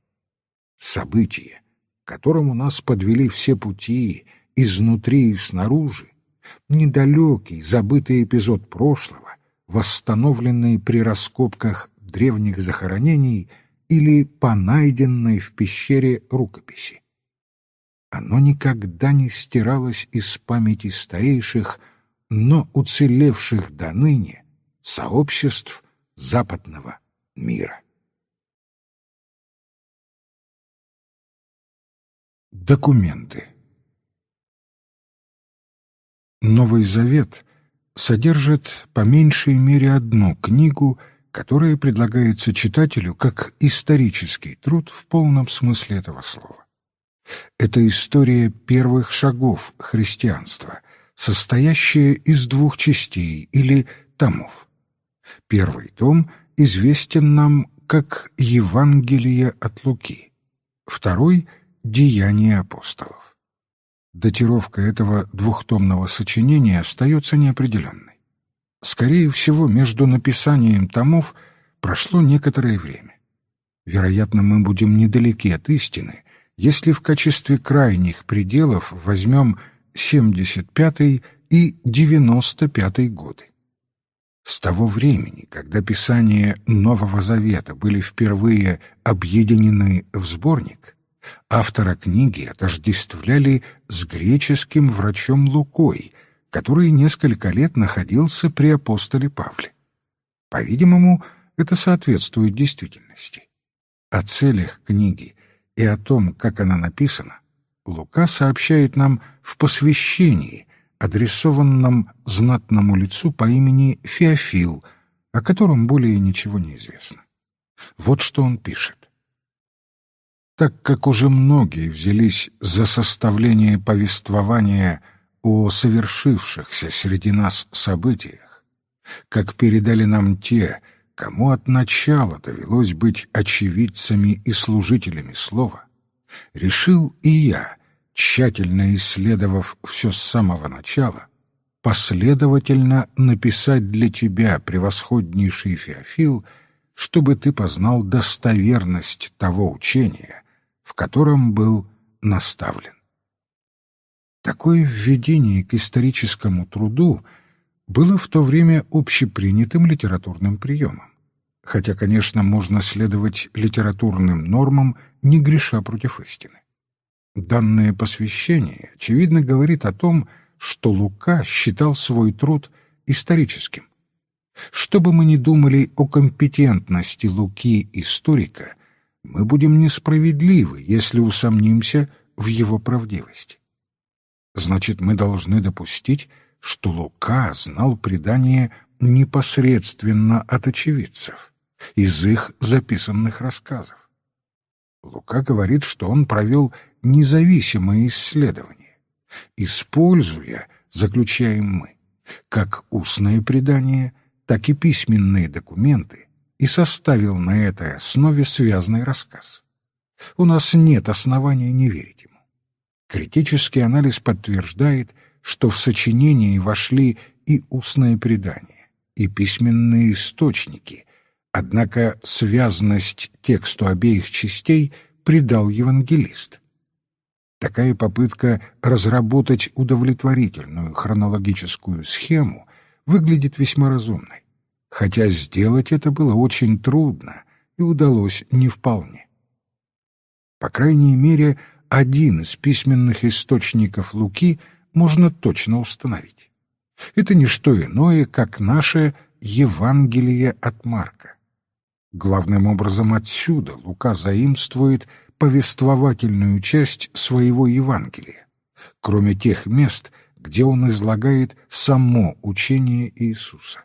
Событие, которому нас подвели все пути, изнутри и снаружи, недалекий, забытый эпизод прошлого, восстановленный при раскопках древних захоронений или по найденной в пещере рукописи. Оно никогда не стиралось из памяти старейших, но уцелевших до ныне сообществ западного мира. Документы Новый Завет содержит по меньшей мере одну книгу, которая предлагается читателю как исторический труд в полном смысле этого слова. Это история первых шагов христианства, состоящая из двух частей или томов. Первый том известен нам как Евангелие от Луки, второй — Деяния апостолов. Датировка этого двухтомного сочинения остается неопределенной. Скорее всего, между написанием томов прошло некоторое время. Вероятно, мы будем недалеки от истины, если в качестве крайних пределов возьмем 75 и 95 годы. С того времени, когда писания Нового Завета были впервые объединены в сборник, автора книги отождествляли с греческим врачом Лукой, который несколько лет находился при апостоле Павле. По-видимому, это соответствует действительности. О целях книги и о том, как она написана, Лука сообщает нам в посвящении, адресованном знатному лицу по имени Феофил, о котором более ничего не известно. Вот что он пишет. Так как уже многие взялись за составление повествования о совершившихся среди нас событиях, как передали нам те, кому от начала довелось быть очевидцами и служителями слова, решил и я — тщательно исследовав все с самого начала, последовательно написать для тебя, превосходнейший Феофил, чтобы ты познал достоверность того учения, в котором был наставлен. Такое введение к историческому труду было в то время общепринятым литературным приемом, хотя, конечно, можно следовать литературным нормам, не греша против истины. Данное посвящение, очевидно, говорит о том, что Лука считал свой труд историческим. Что бы мы ни думали о компетентности Луки историка, мы будем несправедливы, если усомнимся в его правдивости. Значит, мы должны допустить, что Лука знал предание непосредственно от очевидцев, из их записанных рассказов. Лука говорит, что он провел независимое исследование, используя, заключаем мы, как устное предание, так и письменные документы, и составил на этой основе связанный рассказ. У нас нет основания не верить. Критический анализ подтверждает, что в сочинении вошли и устное предание, и письменные источники, однако связанность тексту обеих частей придал евангелист. Такая попытка разработать удовлетворительную хронологическую схему выглядит весьма разумной, хотя сделать это было очень трудно и удалось не вполне. По крайней мере, один из письменных источников Луки можно точно установить. Это не что иное, как наше Евангелие от Марка. Главным образом отсюда Лука заимствует повествовательную часть своего Евангелия, кроме тех мест, где он излагает само учение Иисуса.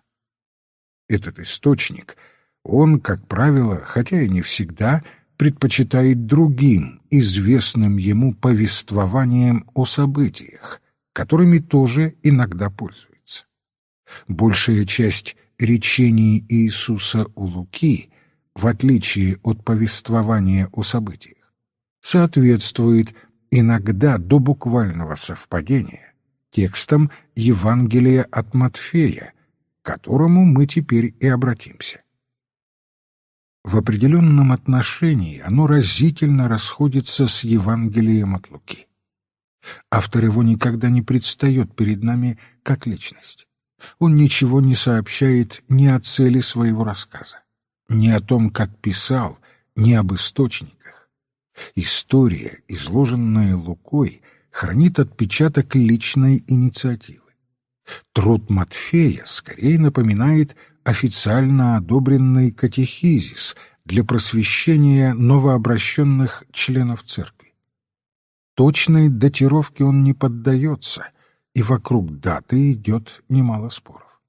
Этот источник, он, как правило, хотя и не всегда, предпочитает другим, известным ему повествованиям о событиях, которыми тоже иногда пользуется. Большая часть речений Иисуса у Луки, в отличие от повествования о событиях, соответствует иногда до буквального совпадения текстам Евангелия от Матфея, к которому мы теперь и обратимся. В определенном отношении оно разительно расходится с Евангелием от Луки. Автор его никогда не предстает перед нами как личность. Он ничего не сообщает ни о цели своего рассказа, ни о том, как писал, ни об источниках. История, изложенная Лукой, хранит отпечаток личной инициативы. Труд Матфея скорее напоминает официально одобренный катехизис для просвещения новообращенных членов церкви. Точной датировке он не поддается, и вокруг даты идет немало споров.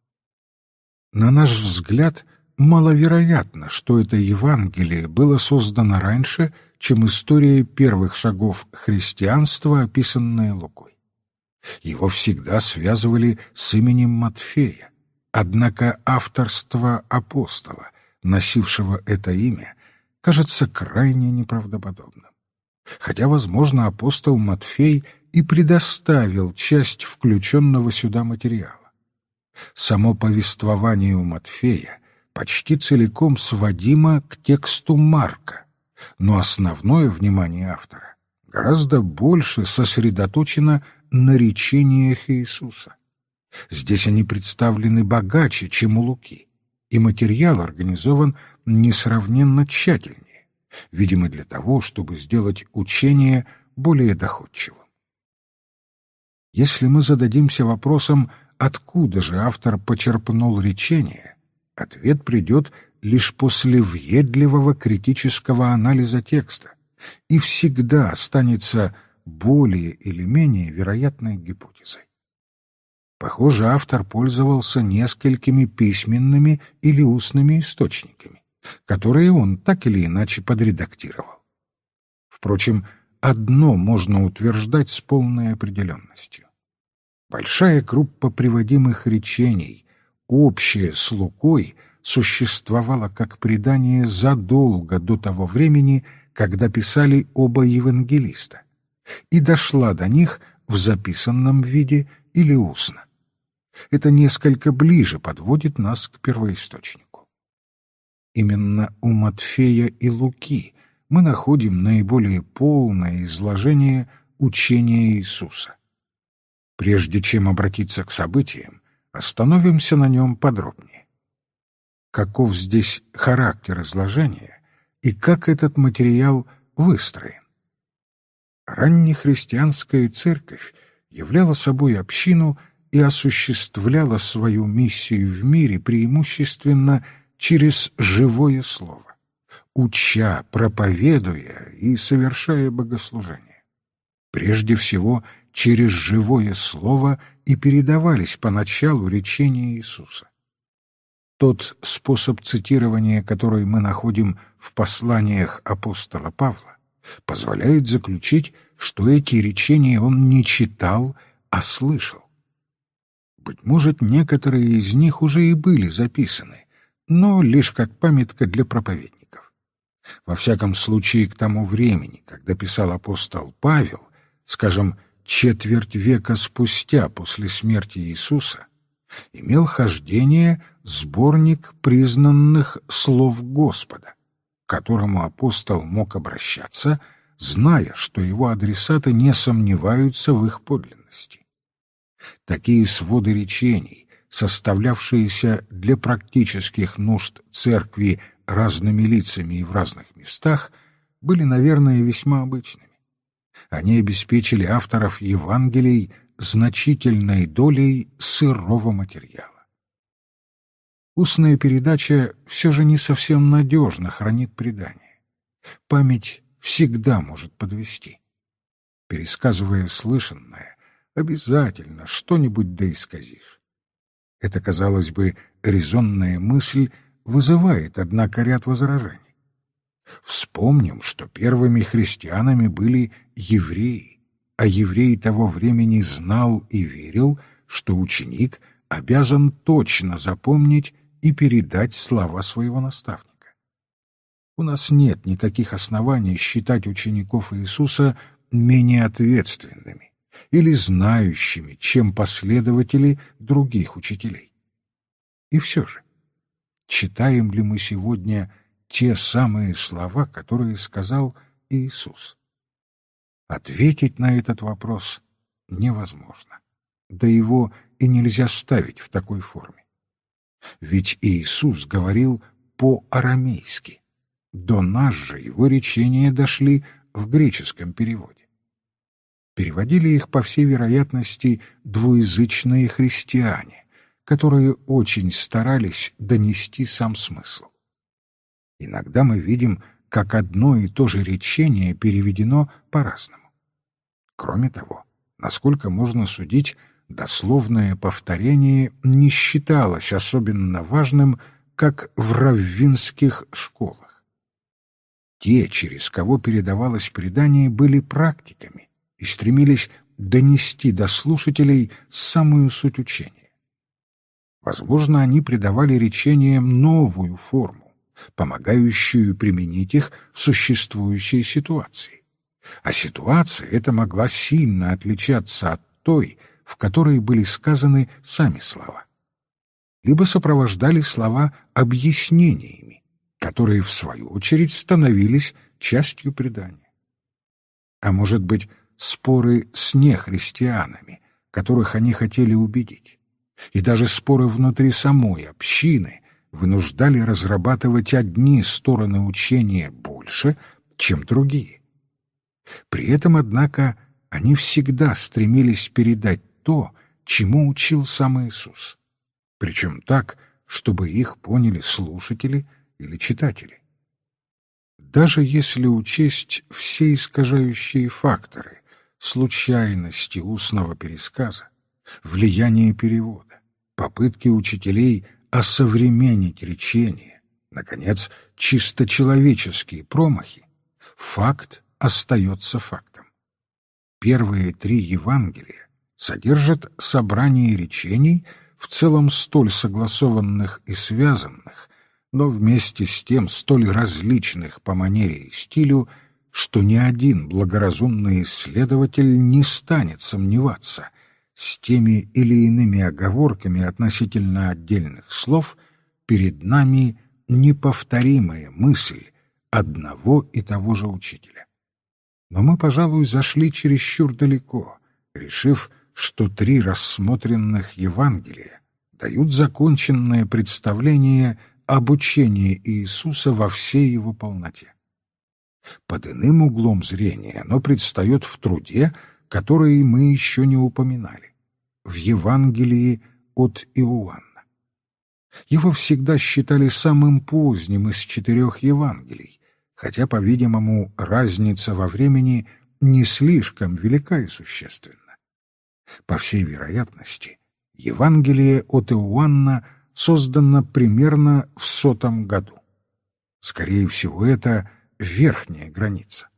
На наш взгляд, маловероятно, что это Евангелие было создано раньше, чем история первых шагов христианства, описанная Лукой. Его всегда связывали с именем Матфея, однако авторство апостола, носившего это имя, кажется крайне неправдоподобным. Хотя, возможно, апостол Матфей и предоставил часть включенного сюда материала. Само повествование у Матфея почти целиком сводимо к тексту Марка, но основное внимание автора гораздо больше сосредоточено на речениях Иисуса. Здесь они представлены богаче, чем у Луки, и материал организован несравненно тщательнее, видимо, для того, чтобы сделать учение более доходчивым. Если мы зададимся вопросом, откуда же автор почерпнул речение, ответ придет лишь после въедливого критического анализа текста и всегда останется более или менее вероятной гипотезой. Похоже, автор пользовался несколькими письменными или устными источниками, которые он так или иначе подредактировал. Впрочем, одно можно утверждать с полной определенностью. Большая группа приводимых речений, общая с Лукой, существовала как предание задолго до того времени, когда писали оба евангелиста, и дошла до них в записанном виде или устно. Это несколько ближе подводит нас к первоисточнику. Именно у Матфея и Луки мы находим наиболее полное изложение учения Иисуса. Прежде чем обратиться к событиям, остановимся на нем подробнее. Каков здесь характер изложения и как этот материал выстроен? Раннехристианская церковь являла собой общину и осуществляла свою миссию в мире преимущественно через живое слово, уча, проповедуя и совершая богослужение. Прежде всего, через живое слово и передавались поначалу речения Иисуса. Тот способ цитирования, который мы находим в посланиях апостола Павла, позволяет заключить, что эти речения он не читал, а слышал. Быть может, некоторые из них уже и были записаны, но лишь как памятка для проповедников. Во всяком случае, к тому времени, когда писал апостол Павел, скажем, четверть века спустя после смерти Иисуса, имел хождение сборник признанных слов Господа, к которому апостол мог обращаться, зная, что его адресаты не сомневаются в их подлинности. Такие своды речений, составлявшиеся для практических нужд церкви разными лицами и в разных местах, были, наверное, весьма обычными они обеспечили авторов Евангелий значительной долей сырого материала. устная передача все же не совсем надежно хранит предание. Память всегда может подвести. Пересказывая слышанное, обязательно что-нибудь доисказишь. Эта, казалось бы, резонная мысль вызывает, однако, ряд возражений. Вспомним, что первыми христианами были евреи, а еврей того времени знал и верил, что ученик обязан точно запомнить и передать слова своего наставника. У нас нет никаких оснований считать учеников Иисуса менее ответственными или знающими, чем последователи других учителей. И все же, читаем ли мы сегодня те самые слова, которые сказал Иисус? Ответить на этот вопрос невозможно. Да его и нельзя ставить в такой форме. Ведь Иисус говорил по-арамейски. До нас же его речения дошли в греческом переводе. Переводили их, по всей вероятности, двуязычные христиане, которые очень старались донести сам смысл. Иногда мы видим, как одно и то же речение переведено по-разному. Кроме того, насколько можно судить, дословное повторение не считалось особенно важным, как в раввинских школах. Те, через кого передавалось предание, были практиками и стремились донести до слушателей самую суть учения. Возможно, они придавали речениям новую форму, помогающую применить их в существующей ситуации. А ситуация эта могла сильно отличаться от той, в которой были сказаны сами слова. Либо сопровождали слова объяснениями, которые, в свою очередь, становились частью предания. А может быть, споры с нехристианами, которых они хотели убедить, и даже споры внутри самой общины вынуждали разрабатывать одни стороны учения больше, чем другие. При этом, однако, они всегда стремились передать то, чему учил сам Иисус, причем так, чтобы их поняли слушатели или читатели. Даже если учесть все искажающие факторы, случайности устного пересказа, влияние перевода, попытки учителей осовременить речение, наконец, чисто человеческие промахи, факт остается фактом. Первые три Евангелия содержат собрание речений, в целом столь согласованных и связанных, но вместе с тем столь различных по манере и стилю, что ни один благоразумный исследователь не станет сомневаться с теми или иными оговорками относительно отдельных слов перед нами неповторимая мысль одного и того же учителя. Но мы, пожалуй, зашли чересчур далеко, решив, что три рассмотренных Евангелия дают законченное представление об учении Иисуса во всей его полноте. Под иным углом зрения оно предстает в труде, который мы еще не упоминали, в Евангелии от Иоанна. Его всегда считали самым поздним из четырех Евангелий, хотя, по-видимому, разница во времени не слишком велика и существенна. По всей вероятности, Евангелие от Иоанна создано примерно в сотом году. Скорее всего, это верхняя граница.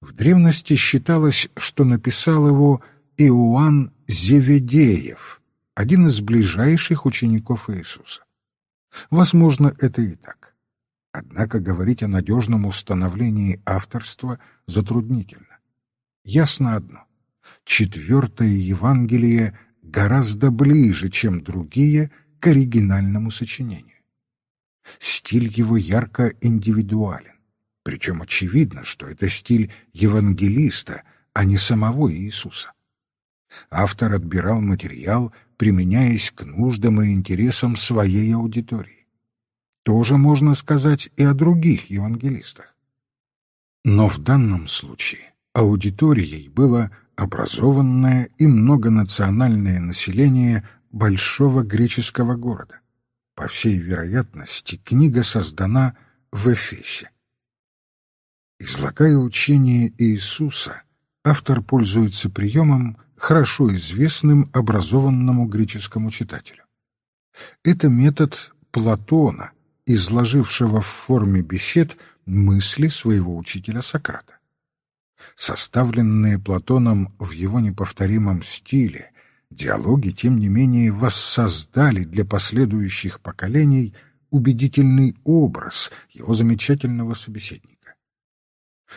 В древности считалось, что написал его Иоанн Зеведеев, один из ближайших учеников Иисуса. Возможно, это и так. Однако говорить о надежном установлении авторства затруднительно. Ясно одно. Четвертое Евангелие гораздо ближе, чем другие, к оригинальному сочинению. Стиль его ярко индивидуален. Причем очевидно, что это стиль евангелиста, а не самого Иисуса. Автор отбирал материал, применяясь к нуждам и интересам своей аудитории. Тоже можно сказать и о других евангелистах. Но в данном случае аудиторией было образованное и многонациональное население большого греческого города По всей вероятности, книга создана в Эфесе. Излагая учение Иисуса, автор пользуется приемом, хорошо известным образованному греческому читателю. Это метод Платона, изложившего в форме бесед мысли своего учителя Сократа. Составленные Платоном в его неповторимом стиле, диалоги, тем не менее, воссоздали для последующих поколений убедительный образ его замечательного собеседника.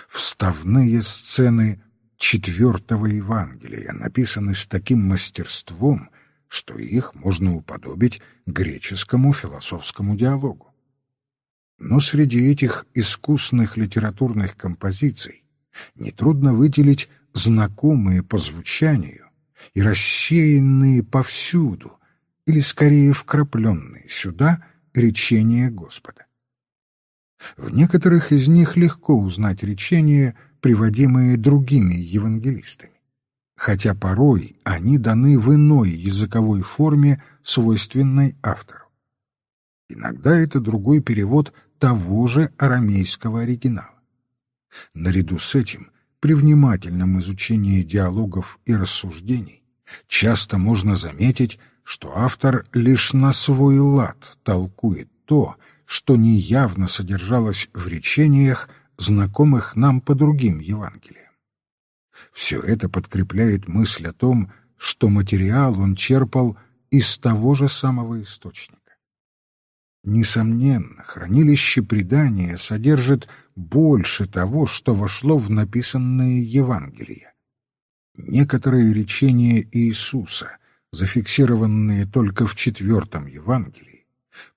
Вставные сцены четвертого Евангелия написаны с таким мастерством, что их можно уподобить греческому философскому диалогу. Но среди этих искусных литературных композиций нетрудно выделить знакомые по звучанию и рассеянные повсюду, или скорее вкрапленные сюда, речения Господа. В некоторых из них легко узнать речения, приводимые другими евангелистами, хотя порой они даны в иной языковой форме, свойственной автору. Иногда это другой перевод того же арамейского оригинала. Наряду с этим, при внимательном изучении диалогов и рассуждений, часто можно заметить, что автор лишь на свой лад толкует то, что неявно содержалось в речениях, знакомых нам по другим Евангелиям. Все это подкрепляет мысль о том, что материал он черпал из того же самого источника. Несомненно, хранилище предания содержит больше того, что вошло в написанные Евангелия. Некоторые речения Иисуса, зафиксированные только в четвертом Евангелии,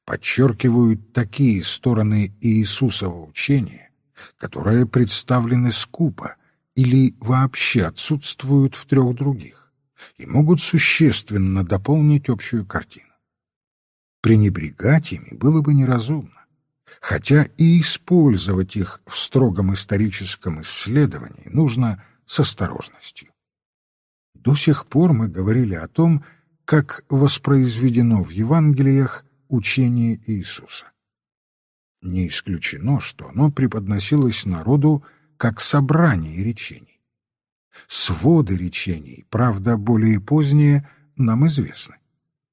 подчеркивают такие стороны Иисусова учения, которые представлены скупо или вообще отсутствуют в трех других и могут существенно дополнить общую картину. Пренебрегать ими было бы неразумно, хотя и использовать их в строгом историческом исследовании нужно с осторожностью. До сих пор мы говорили о том, как воспроизведено в Евангелиях учение Иисуса. Не исключено, что оно преподносилось народу как собрание речений. Своды речений, правда, более поздние, нам известны.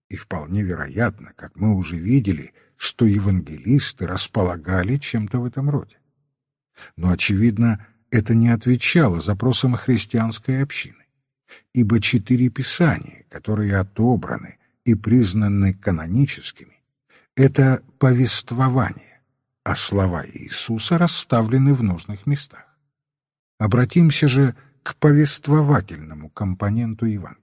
И вполне вероятно, как мы уже видели, что евангелисты располагали чем-то в этом роде. Но, очевидно, это не отвечало запросам христианской общины, ибо четыре писания, которые отобраны и признаны каноническими, это повествование, а слова Иисуса расставлены в нужных местах. Обратимся же к повествовательному компоненту Евангелия.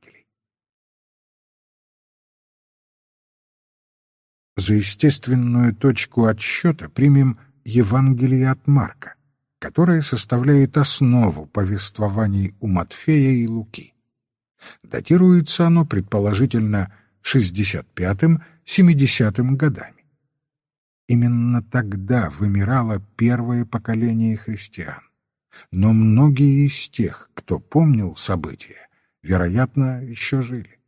За естественную точку отсчета примем Евангелие от Марка, которое составляет основу повествований у Матфея и Луки. Датируется оно, предположительно, 65-70 годами. Именно тогда вымирало первое поколение христиан. Но многие из тех, кто помнил события, вероятно, еще жили.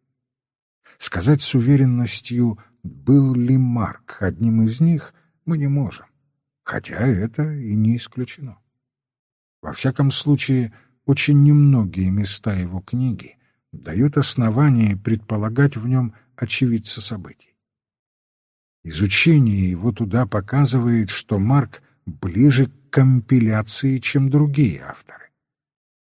Сказать с уверенностью – был ли Марк одним из них, мы не можем, хотя это и не исключено. Во всяком случае, очень немногие места его книги дают основание предполагать в нем очевидца событий. Изучение его туда показывает, что Марк ближе к компиляции, чем другие авторы.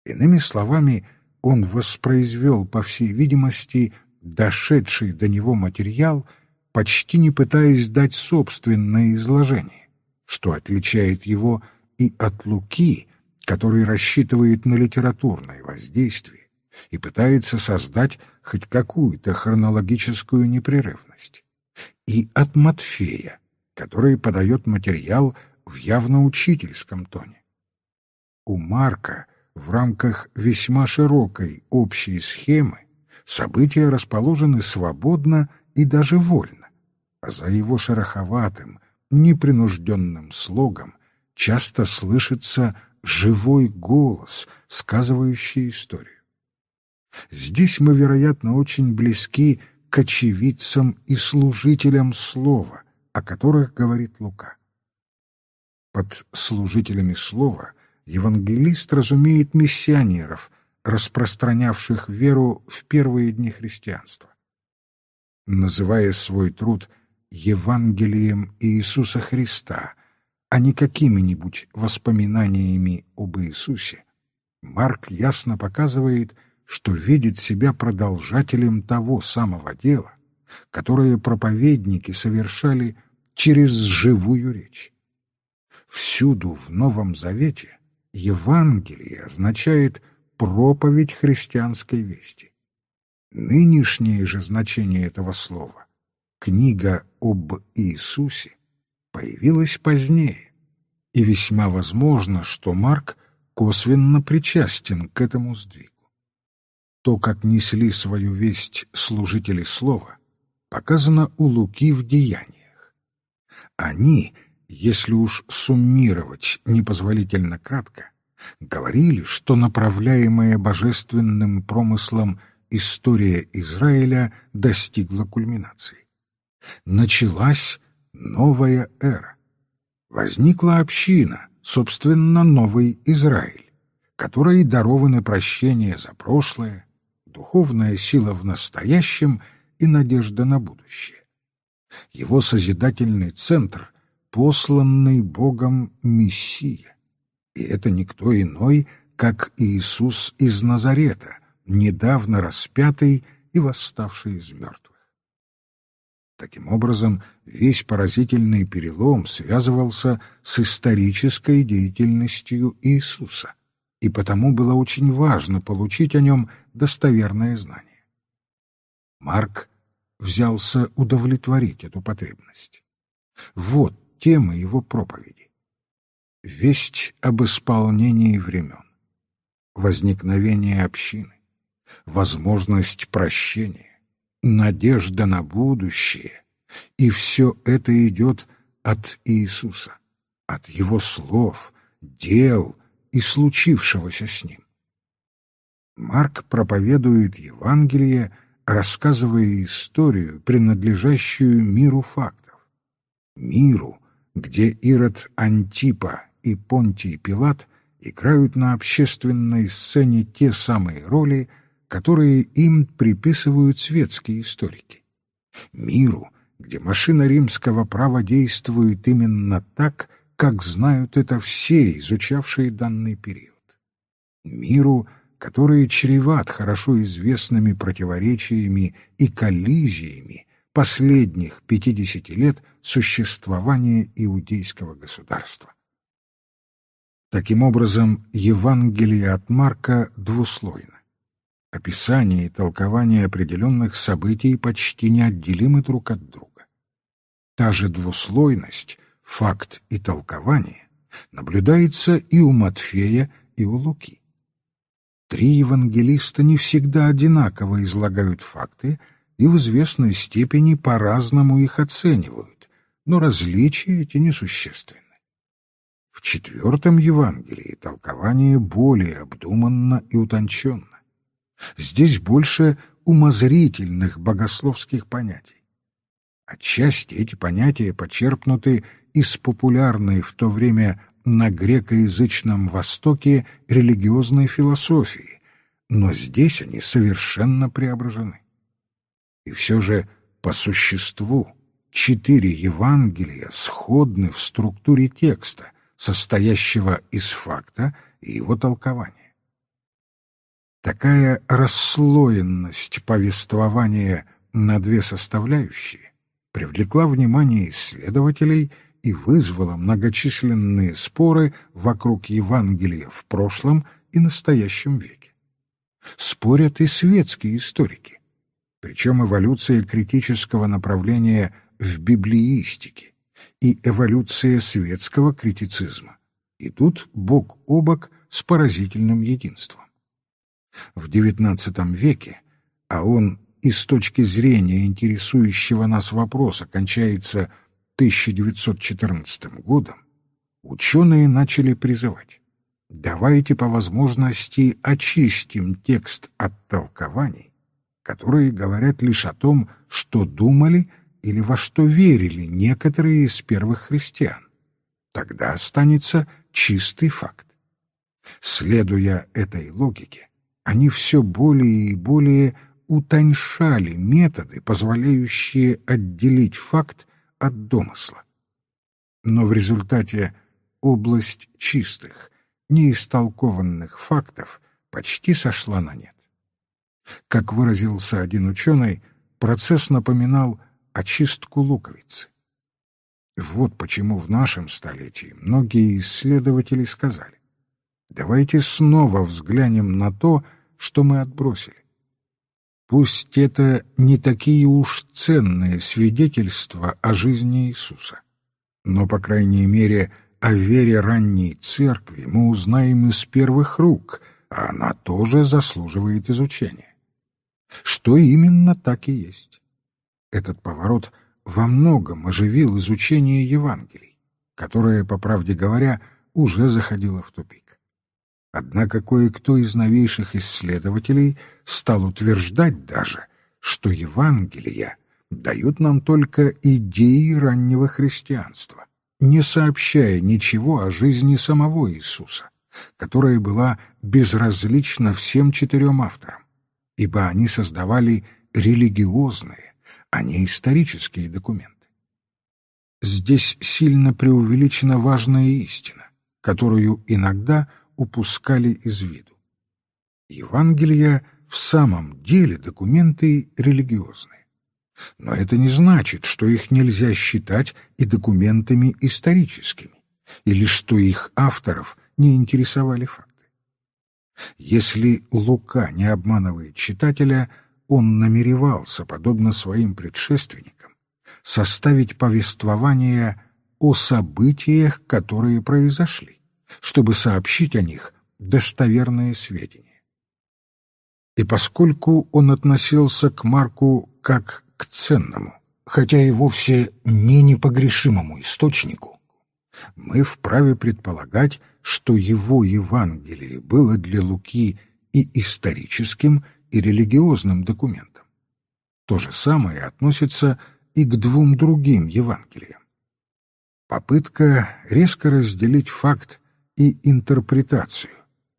Иными словами, он воспроизвел, по всей видимости, дошедший до него материал — почти не пытаясь дать собственное изложение, что отличает его и от Луки, который рассчитывает на литературное воздействие и пытается создать хоть какую-то хронологическую непрерывность, и от Матфея, который подает материал в явно учительском тоне. У Марка в рамках весьма широкой общей схемы события расположены свободно и даже вольно за его шероховатым, непринужденным слогом часто слышится живой голос, сказывающий историю. Здесь мы, вероятно, очень близки к очевидцам и служителям слова, о которых говорит Лука. Под служителями слова евангелист разумеет миссионеров, распространявших веру в первые дни христианства. Называя свой труд Евангелием Иисуса Христа, а не какими-нибудь воспоминаниями об Иисусе, Марк ясно показывает, что видит себя продолжателем того самого дела, которое проповедники совершали через живую речь. Всюду в Новом Завете Евангелие означает проповедь христианской вести. Нынешнее же значение этого слова «книга об Иисусе» появилось позднее, и весьма возможно, что Марк косвенно причастен к этому сдвигу. То, как несли свою весть служители слова, показано у Луки в деяниях. Они, если уж суммировать непозволительно кратко, говорили, что направляемая божественным промыслом история Израиля достигла кульминации. Началась новая эра. Возникла община, собственно, новый Израиль, которой дарованы прощение за прошлое, духовная сила в настоящем и надежда на будущее. Его созидательный центр — посланный Богом Мессия. И это никто иной, как Иисус из Назарета, недавно распятый и восставший из мертвых. Таким образом, весь поразительный перелом связывался с исторической деятельностью Иисуса, и потому было очень важно получить о нем достоверное знание. Марк взялся удовлетворить эту потребность. Вот тема его проповеди. Весть об исполнении времен, возникновение общины, возможность прощения, надежда на будущее, и все это идет от Иисуса, от Его слов, дел и случившегося с Ним. Марк проповедует Евангелие, рассказывая историю, принадлежащую миру фактов. Миру, где Ирод Антипа и Понтий Пилат играют на общественной сцене те самые роли, которые им приписывают светские историки. Миру, где машина римского права действует именно так, как знают это все, изучавшие данный период. Миру, который чреват хорошо известными противоречиями и коллизиями последних пятидесяти лет существования иудейского государства. Таким образом, Евангелие от Марка двуслойно описание и толкование определенных событий почти неотделимы друг от друга. Та же двуслойность, факт и толкование, наблюдается и у Матфея, и у Луки. Три евангелиста не всегда одинаково излагают факты и в известной степени по-разному их оценивают, но различия эти несущественны. В четвертом Евангелии толкование более обдуманно и утонченно. Здесь больше умозрительных богословских понятий. Отчасти эти понятия почерпнуты из популярной в то время на грекоязычном Востоке религиозной философии, но здесь они совершенно преображены. И все же по существу четыре Евангелия сходны в структуре текста, состоящего из факта и его толкования. Такая расслоенность повествования на две составляющие привлекла внимание исследователей и вызвала многочисленные споры вокруг Евангелия в прошлом и настоящем веке. Спорят и светские историки, причем эволюция критического направления в библиистике и эволюция светского критицизма идут бок о бок с поразительным единством в XIX веке, а он и с точки зрения интересующего нас вопроса кончается 1914 годом, ученые начали призывать «давайте по возможности очистим текст от толкований которые говорят лишь о том, что думали или во что верили некоторые из первых христиан. Тогда останется чистый факт. Следуя этой логике, они все более и более утоньшали методы, позволяющие отделить факт от домысла. Но в результате область чистых, неистолкованных фактов почти сошла на нет. Как выразился один ученый, процесс напоминал очистку луковицы. Вот почему в нашем столетии многие исследователи сказали, давайте снова взглянем на то, что мы отбросили. Пусть это не такие уж ценные свидетельства о жизни Иисуса, но, по крайней мере, о вере ранней церкви мы узнаем из первых рук, а она тоже заслуживает изучения. Что именно так и есть. Этот поворот во многом оживил изучение Евангелий, которое, по правде говоря, уже заходило в тупик. Однако кое-кто из новейших исследователей стал утверждать даже, что Евангелия дают нам только идеи раннего христианства, не сообщая ничего о жизни самого Иисуса, которая была безразлична всем четырем авторам, ибо они создавали религиозные, а не исторические документы. Здесь сильно преувеличена важная истина, которую иногда упускали из виду. Евангелия в самом деле документы религиозные. Но это не значит, что их нельзя считать и документами историческими, или что их авторов не интересовали факты. Если Лука не обманывает читателя, он намеревался, подобно своим предшественникам, составить повествование о событиях, которые произошли, чтобы сообщить о них достоверные сведения. И поскольку он относился к Марку как к ценному, хотя и вовсе не непогрешимому источнику, мы вправе предполагать, что его Евангелие было для Луки и историческим, и религиозным документом. То же самое относится и к двум другим Евангелиям. Попытка резко разделить факт и интерпретацию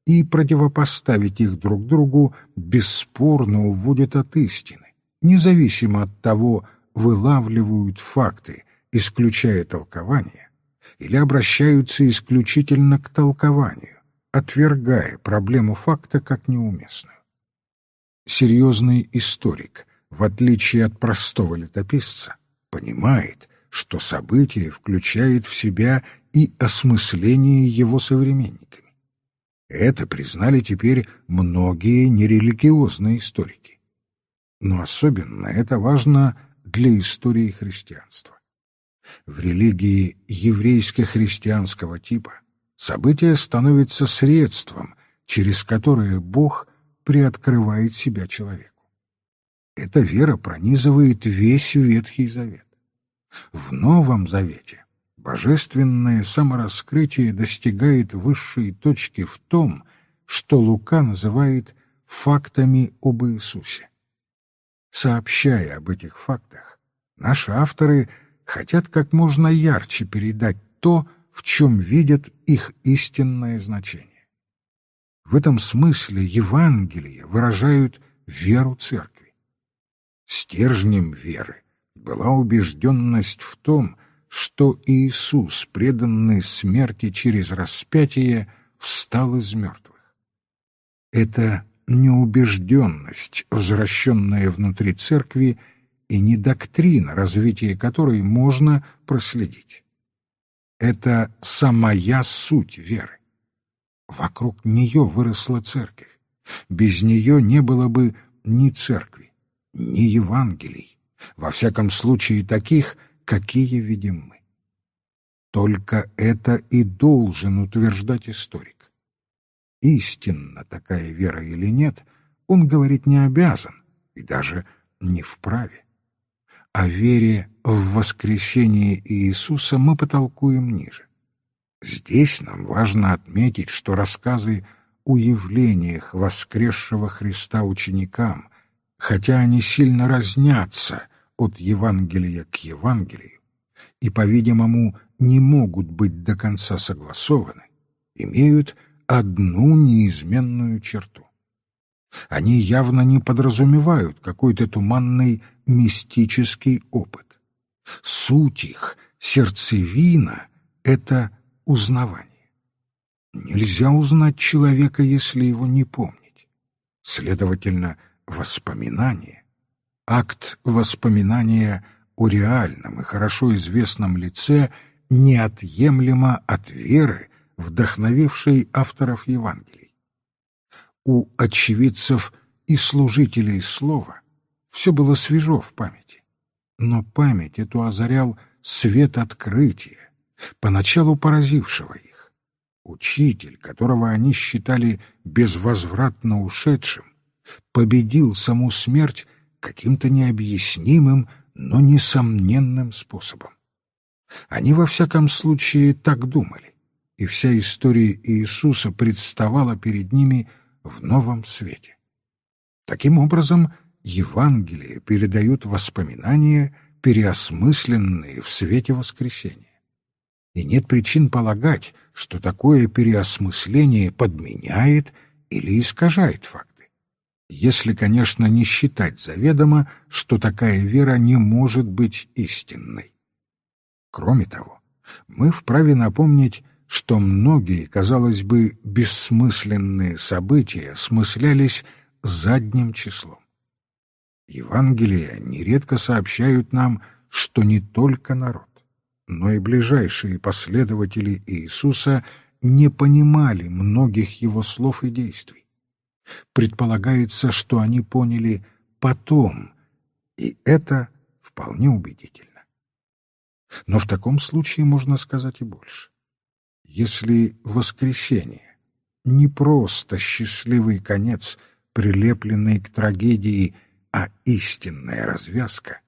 и противопоставить их друг другу бесспорно уводит от истины, независимо от того, вылавливают факты, исключая толкование, или обращаются исключительно к толкованию, отвергая проблему факта как неуместную. Серьезный историк, в отличие от простого летописца, понимает, что событие включает в себя и осмысление его современниками. Это признали теперь многие нерелигиозные историки. Но особенно это важно для истории христианства. В религии еврейско-христианского типа событие становится средством, через которое Бог приоткрывает себя человеку. Эта вера пронизывает весь Ветхий Завет. В Новом Завете божественное самораскрытие достигает высшей точки в том, что Лука называет фактами об Иисусе. Сообщая об этих фактах, наши авторы – хотят как можно ярче передать то, в чем видят их истинное значение. В этом смысле Евангелие выражают веру Церкви. Стержнем веры была убежденность в том, что Иисус, преданный смерти через распятие, встал из мертвых. Это неубежденность, возвращенная внутри Церкви, и не доктрина, развитие которой можно проследить. Это самая суть веры. Вокруг нее выросла церковь. Без нее не было бы ни церкви, ни Евангелий, во всяком случае таких, какие видим мы. Только это и должен утверждать историк. Истинно такая вера или нет, он говорить не обязан и даже не вправе. О вере в воскресение Иисуса мы потолкуем ниже. Здесь нам важно отметить, что рассказы о явлениях воскресшего Христа ученикам хотя они сильно разнятся от Евангелия к Евангелию и, по-видимому, не могут быть до конца согласованы, имеют одну неизменную черту. Они явно не подразумевают какой-то туманный мистический опыт. Суть их, сердцевина — это узнавание. Нельзя узнать человека, если его не помнить. Следовательно, воспоминание, акт воспоминания о реальном и хорошо известном лице неотъемлемо от веры, вдохновившей авторов Евангелий. У очевидцев и служителей слова все было свежо в памяти, но память эту озарял свет открытия, поначалу поразившего их. Учитель, которого они считали безвозвратно ушедшим, победил саму смерть каким-то необъяснимым, но несомненным способом. Они во всяком случае так думали, и вся история Иисуса представала перед ними в новом свете. Таким образом, Евангелие передают воспоминания, переосмысленные в свете воскресения и нет причин полагать, что такое переосмысление подменяет или искажает факты. Если, конечно, не считать заведомо, что такая вера не может быть истинной. Кроме того, мы вправе напомнить, что многие, казалось бы, бессмысленные события смыслялись задним числом. Евангелия нередко сообщают нам, что не только народ, но и ближайшие последователи Иисуса не понимали многих его слов и действий. Предполагается, что они поняли потом, и это вполне убедительно. Но в таком случае можно сказать и больше. Если воскресение не просто счастливый конец, прилепленный к трагедии, а истинная развязка,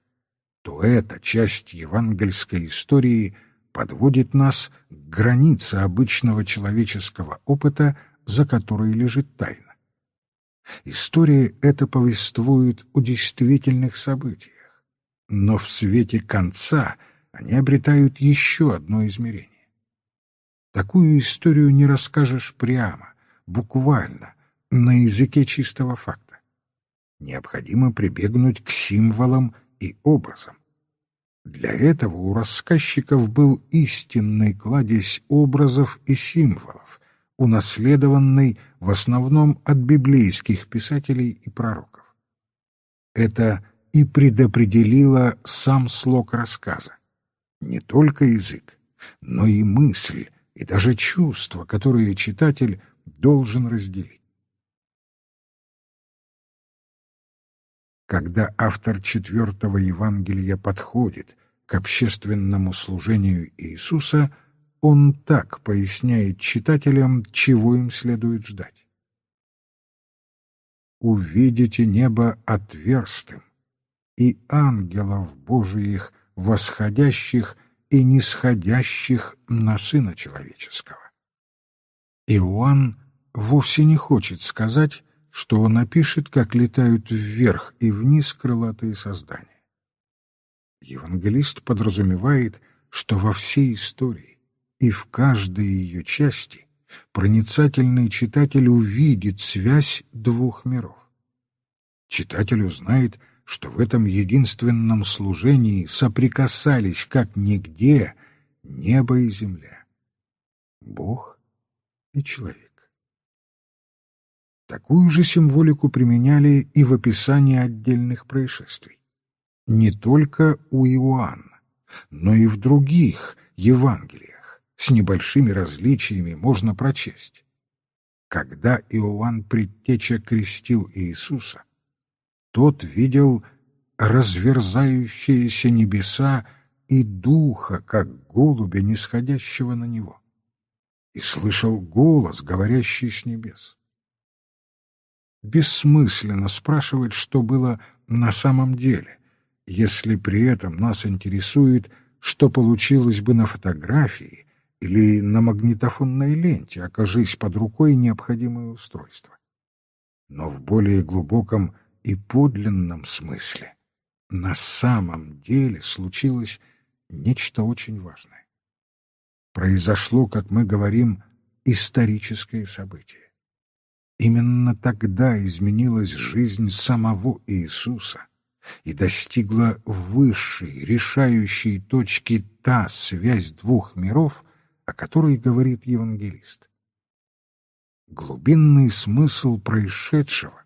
то эта часть евангельской истории подводит нас к границе обычного человеческого опыта, за которой лежит тайна. История эта повествует о действительных событиях, но в свете конца они обретают еще одно измерение. Такую историю не расскажешь прямо, буквально, на языке чистого факта. Необходимо прибегнуть к символам и образом. Для этого у рассказчиков был истинный кладезь образов и символов, унаследованный в основном от библейских писателей и пророков. Это и предопределило сам слог рассказа. Не только язык, но и мысль, и даже чувства, которые читатель должен разделить. Когда автор четвертого Евангелия подходит к общественному служению Иисуса, он так поясняет читателям, чего им следует ждать. «Увидите небо отверстым, и ангелов Божиих, восходящих и нисходящих на Сына Человеческого». Иоанн вовсе не хочет сказать, что он опишет, как летают вверх и вниз крылатые создания. Евангелист подразумевает, что во всей истории и в каждой ее части проницательный читатель увидит связь двух миров. Читатель узнает, что в этом единственном служении соприкасались как нигде небо и земля, Бог и человек. Такую же символику применяли и в описании отдельных происшествий. Не только у Иоанна, но и в других Евангелиях с небольшими различиями можно прочесть. Когда Иоанн Предтеча крестил Иисуса, тот видел разверзающиеся небеса и духа, как голубя, нисходящего на него, и слышал голос, говорящий с небес бессмысленно спрашивать, что было на самом деле, если при этом нас интересует, что получилось бы на фотографии или на магнитофонной ленте, окажись под рукой необходимое устройство. Но в более глубоком и подлинном смысле на самом деле случилось нечто очень важное. Произошло, как мы говорим, историческое событие. Именно тогда изменилась жизнь самого Иисуса и достигла высшей, решающей точки та связь двух миров, о которой говорит евангелист. Глубинный смысл происшедшего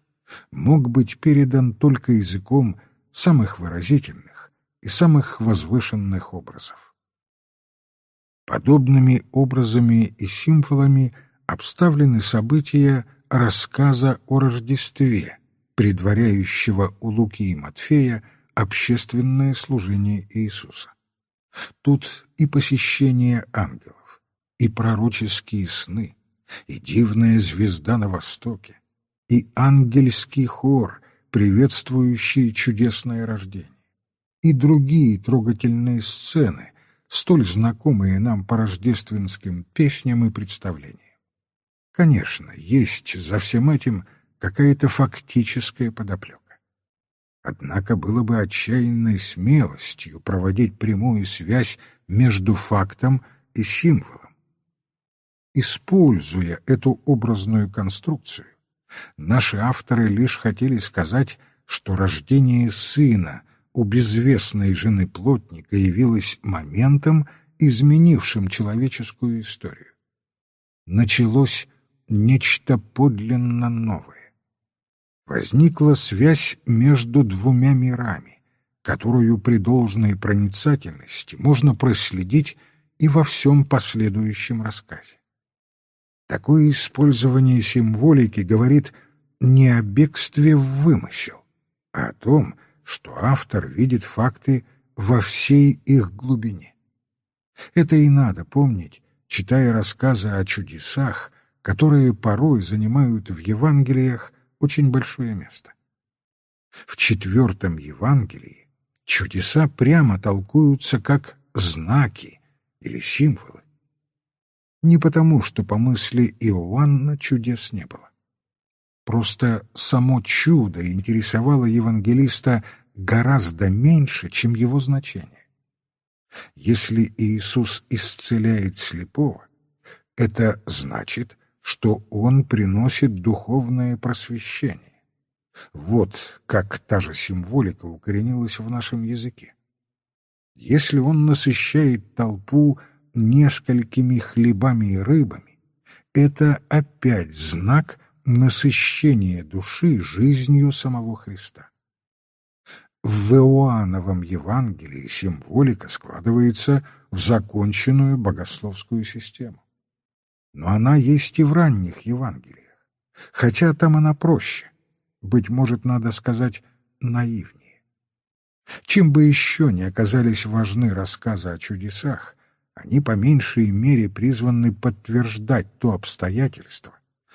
мог быть передан только языком самых выразительных и самых возвышенных образов. Подобными образами и символами обставлены события рассказа о Рождестве, предваряющего у Луки и Матфея общественное служение Иисуса. Тут и посещение ангелов, и пророческие сны, и дивная звезда на востоке, и ангельский хор, приветствующий чудесное рождение, и другие трогательные сцены, столь знакомые нам по рождественским песням и представлениям. Конечно, есть за всем этим какая-то фактическая подоплека. Однако было бы отчаянной смелостью проводить прямую связь между фактом и символом. Используя эту образную конструкцию, наши авторы лишь хотели сказать, что рождение сына у безвестной жены плотника явилось моментом, изменившим человеческую историю. Началось нечто подлинно новое. Возникла связь между двумя мирами, которую при должной проницательности можно проследить и во всем последующем рассказе. Такое использование символики говорит не о бегстве в вымысел, а о том, что автор видит факты во всей их глубине. Это и надо помнить, читая рассказы о чудесах, которые порой занимают в Евангелиях очень большое место. В четвертом Евангелии чудеса прямо толкуются как знаки или символы. Не потому, что по мысли Иоанна чудес не было. Просто само чудо интересовало евангелиста гораздо меньше, чем его значение. Если Иисус исцеляет слепого, это значит, что он приносит духовное просвещение. Вот как та же символика укоренилась в нашем языке. Если он насыщает толпу несколькими хлебами и рыбами, это опять знак насыщения души жизнью самого Христа. В Иоанновом Евангелии символика складывается в законченную богословскую систему но она есть и в ранних Евангелиях, хотя там она проще, быть может, надо сказать, наивнее. Чем бы еще ни оказались важны рассказы о чудесах, они по меньшей мере призваны подтверждать то обстоятельство,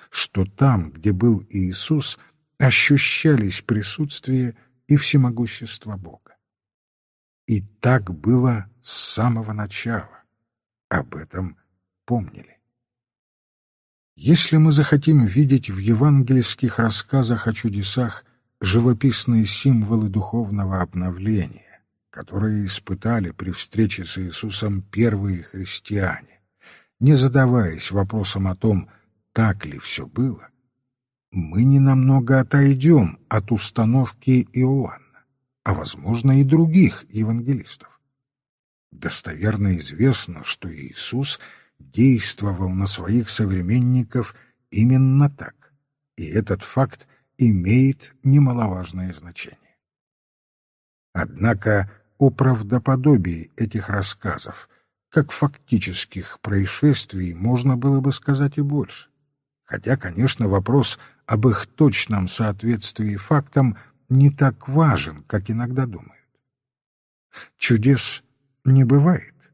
что там, где был Иисус, ощущались присутствие и всемогущество Бога. И так было с самого начала. Об этом помнили. Если мы захотим видеть в евангельских рассказах о чудесах живописные символы духовного обновления, которые испытали при встрече с Иисусом первые христиане, не задаваясь вопросом о том, так ли все было, мы ненамного отойдем от установки Иоанна, а, возможно, и других евангелистов. Достоверно известно, что Иисус — действовал на своих современников именно так, и этот факт имеет немаловажное значение. Однако о правдоподобии этих рассказов, как фактических происшествий, можно было бы сказать и больше. Хотя, конечно, вопрос об их точном соответствии фактам не так важен, как иногда думают. Чудес не бывает,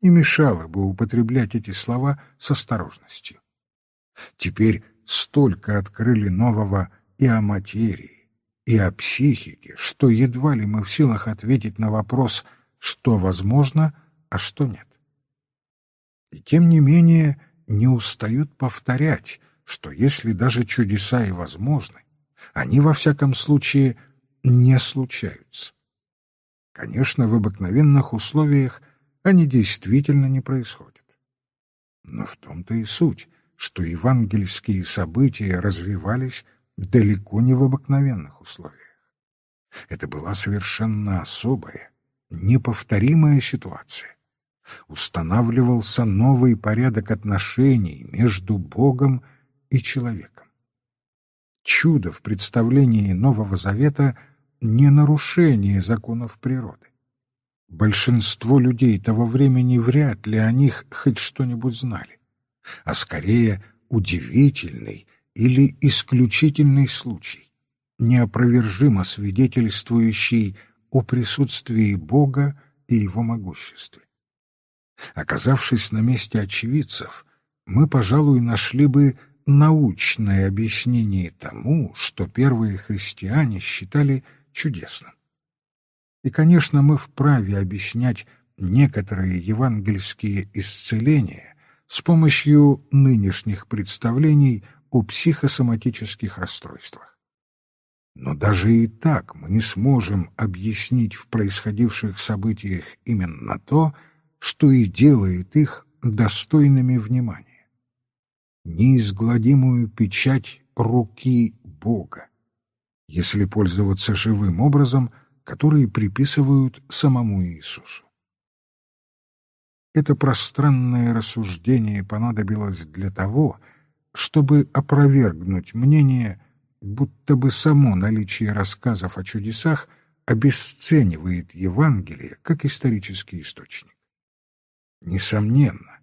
и мешало бы употреблять эти слова с осторожностью. Теперь столько открыли нового и о материи, и о психике, что едва ли мы в силах ответить на вопрос, что возможно, а что нет. И тем не менее не устают повторять, что если даже чудеса и возможны, Они, во всяком случае, не случаются. Конечно, в обыкновенных условиях они действительно не происходят. Но в том-то и суть, что евангельские события развивались далеко не в обыкновенных условиях. Это была совершенно особая, неповторимая ситуация. Устанавливался новый порядок отношений между Богом и человеком. Чудо в представлении Нового Завета — не нарушение законов природы. Большинство людей того времени вряд ли о них хоть что-нибудь знали, а скорее удивительный или исключительный случай, неопровержимо свидетельствующий о присутствии Бога и Его могуществе. Оказавшись на месте очевидцев, мы, пожалуй, нашли бы научное объяснение тому, что первые христиане считали чудесным. И, конечно, мы вправе объяснять некоторые евангельские исцеления с помощью нынешних представлений о психосоматических расстройствах. Но даже и так мы не сможем объяснить в происходивших событиях именно то, что и делает их достойными внимания. Неизгладимую печать руки Бога, если пользоваться живым образом, который приписывают самому Иисусу. Это пространное рассуждение понадобилось для того, чтобы опровергнуть мнение, будто бы само наличие рассказов о чудесах обесценивает Евангелие как исторический источник. Несомненно,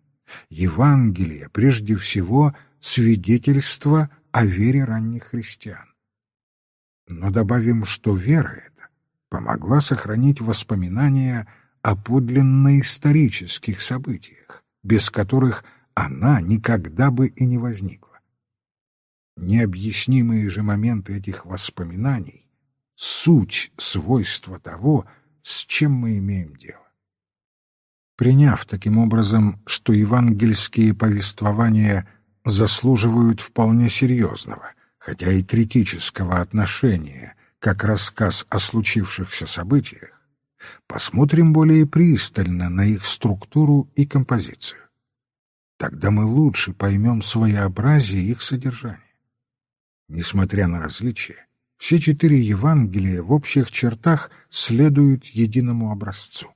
Евангелие прежде всего свидетельство о вере ранних христиан но добавим, что вера эта помогла сохранить воспоминания о подлинно исторических событиях, без которых она никогда бы и не возникла. Необъяснимые же моменты этих воспоминаний — суть свойства того, с чем мы имеем дело. Приняв таким образом, что евангельские повествования заслуживают вполне серьезного — хотя и критического отношения, как рассказ о случившихся событиях, посмотрим более пристально на их структуру и композицию. Тогда мы лучше поймем своеобразие их содержания. Несмотря на различия, все четыре Евангелия в общих чертах следуют единому образцу.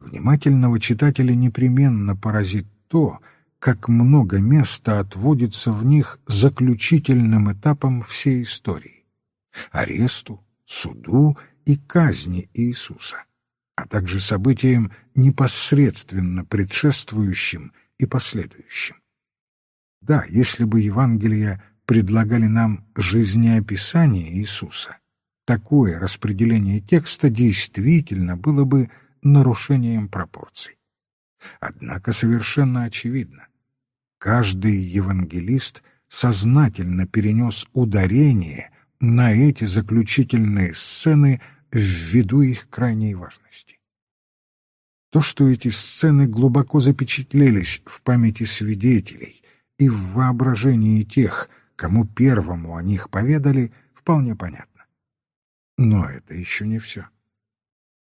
Внимательного читателя непременно поразит то, как много места отводится в них заключительным этапом всей истории — аресту, суду и казни Иисуса, а также событиям, непосредственно предшествующим и последующим. Да, если бы Евангелия предлагали нам жизнеописание Иисуса, такое распределение текста действительно было бы нарушением пропорций. Однако совершенно очевидно, Каждый евангелист сознательно перенес ударение на эти заключительные сцены ввиду их крайней важности. То, что эти сцены глубоко запечатлелись в памяти свидетелей и в воображении тех, кому первому о них поведали, вполне понятно. Но это еще не все.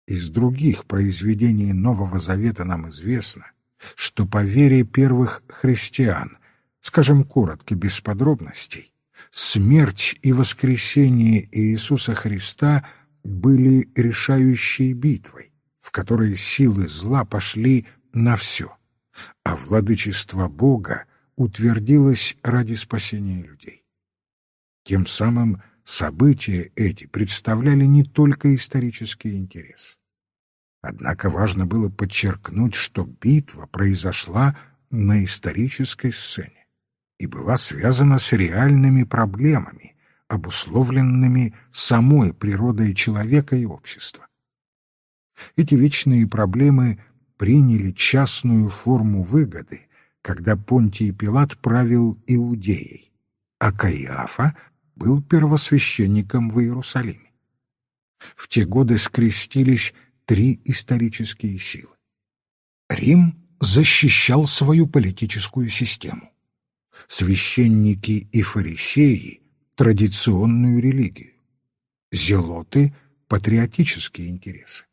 Из других произведений Нового Завета нам известно, что по вере первых христиан, скажем коротко, без подробностей, смерть и воскресение Иисуса Христа были решающей битвой, в которой силы зла пошли на все, а владычество Бога утвердилось ради спасения людей. Тем самым события эти представляли не только исторический интерес. Однако важно было подчеркнуть, что битва произошла на исторической сцене и была связана с реальными проблемами, обусловленными самой природой человека и общества. Эти вечные проблемы приняли частную форму выгоды, когда Понтий Пилат правил Иудеей, а Каиафа был первосвященником в Иерусалиме. В те годы скрестились три исторические силы. Рим защищал свою политическую систему. Священники и фарисеи традиционную религию. Зелоты — патриотические интересы.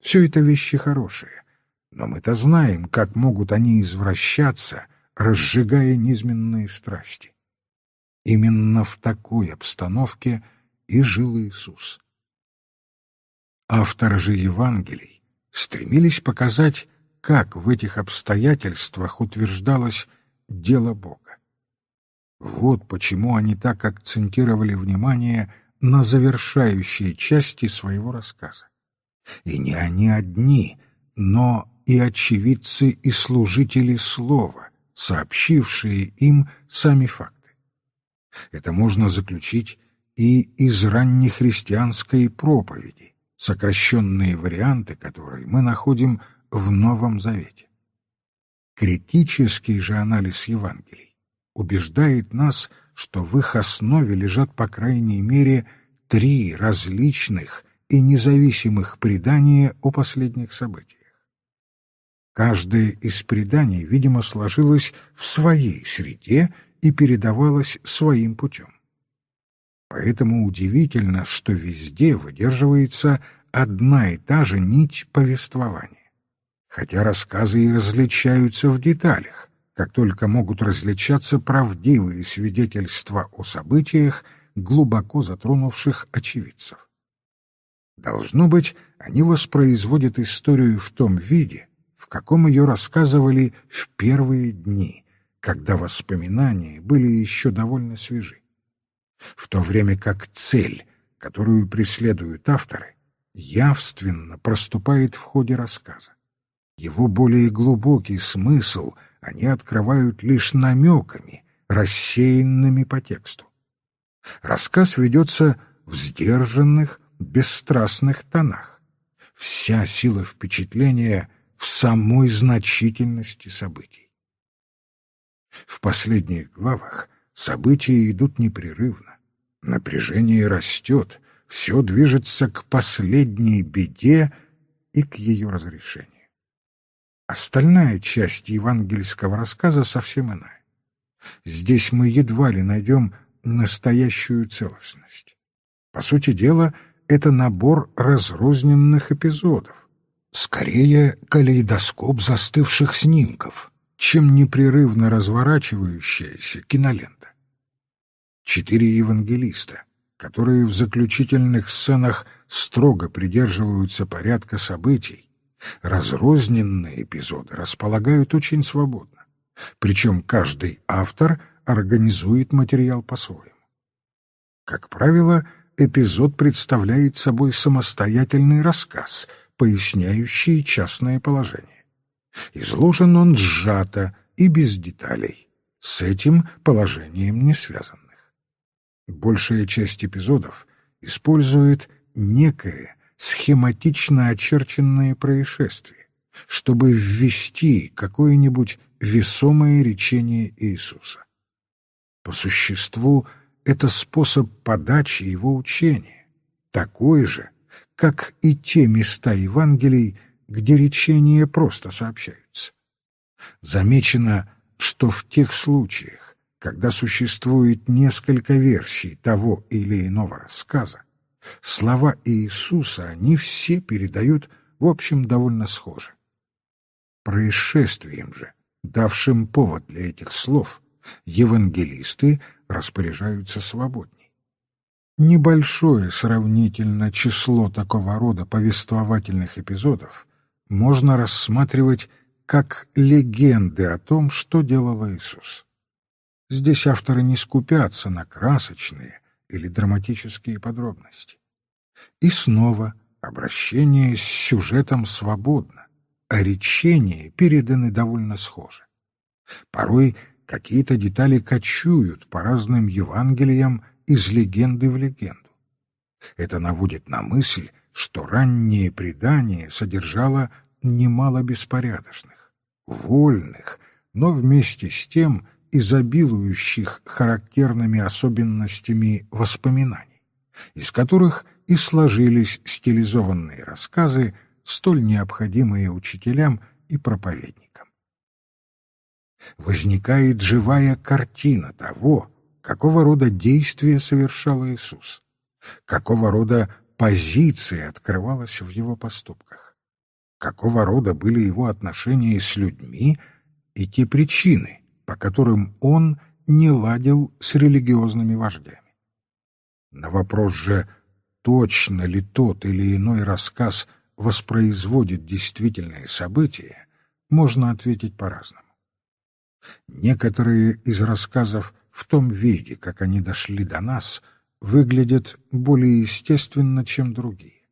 Все это вещи хорошие, но мы-то знаем, как могут они извращаться, разжигая низменные страсти. Именно в такой обстановке и жил Иисус. Авторы же Евангелий стремились показать, как в этих обстоятельствах утверждалось дело Бога. Вот почему они так акцентировали внимание на завершающей части своего рассказа. И не они одни, но и очевидцы и служители слова, сообщившие им сами факты. Это можно заключить и из раннехристианской проповеди, сокращенные варианты которой мы находим в Новом Завете. Критический же анализ Евангелий убеждает нас, что в их основе лежат по крайней мере три различных и независимых предания о последних событиях. Каждое из преданий, видимо, сложилось в своей среде и передавалось своим путем. Поэтому удивительно, что везде выдерживается одна и та же нить повествования, хотя рассказы и различаются в деталях, как только могут различаться правдивые свидетельства о событиях, глубоко затронувших очевидцев. Должно быть, они воспроизводят историю в том виде, в каком ее рассказывали в первые дни, когда воспоминания были еще довольно свежи. В то время как цель, которую преследуют авторы, явственно проступает в ходе рассказа. Его более глубокий смысл они открывают лишь намеками, рассеянными по тексту. Рассказ ведется в сдержанных, бесстрастных тонах. Вся сила впечатления в самой значительности событий. В последних главах события идут непрерывно. Напряжение растет, все движется к последней беде и к ее разрешению. Остальная часть евангельского рассказа совсем иная. Здесь мы едва ли найдем настоящую целостность. По сути дела, это набор разрозненных эпизодов. Скорее, калейдоскоп застывших снимков, чем непрерывно разворачивающаяся кинолента. Четыре евангелиста, которые в заключительных сценах строго придерживаются порядка событий, разрозненные эпизоды располагают очень свободно. Причем каждый автор организует материал по-своему. Как правило, эпизод представляет собой самостоятельный рассказ, поясняющий частное положение. Изложен он сжато и без деталей, с этим положением не связанных. Большая часть эпизодов использует некое схематично очерченное происшествие, чтобы ввести какое-нибудь весомое речение Иисуса. По существу, это способ подачи его учения, такой же, как и те места Евангелий, где речения просто сообщаются. Замечено, что в тех случаях, когда существует несколько версий того или иного рассказа, слова Иисуса они все передают, в общем, довольно схоже. Происшествием же, давшим повод для этих слов, евангелисты распоряжаются свободней. Небольшое сравнительно число такого рода повествовательных эпизодов можно рассматривать как легенды о том, что делал Иисус. Здесь авторы не скупятся на красочные или драматические подробности. И снова обращение с сюжетом свободно, а речения переданы довольно схоже. Порой какие-то детали кочуют по разным Евангелиям из легенды в легенду. Это наводит на мысль, что раннее предание содержало немало беспорядочных, вольных, но вместе с тем изобилующих характерными особенностями воспоминаний, из которых и сложились стилизованные рассказы, столь необходимые учителям и проповедникам возникает живая картина того, какого рода действия совершал Иисус, какого рода позиция открывалась в его поступках, какого рода были его отношения с людьми и те причины, по которым он не ладил с религиозными вождями. На вопрос же, точно ли тот или иной рассказ воспроизводит действительные события, можно ответить по-разному. Некоторые из рассказов в том виде, как они дошли до нас, выглядят более естественно, чем другие.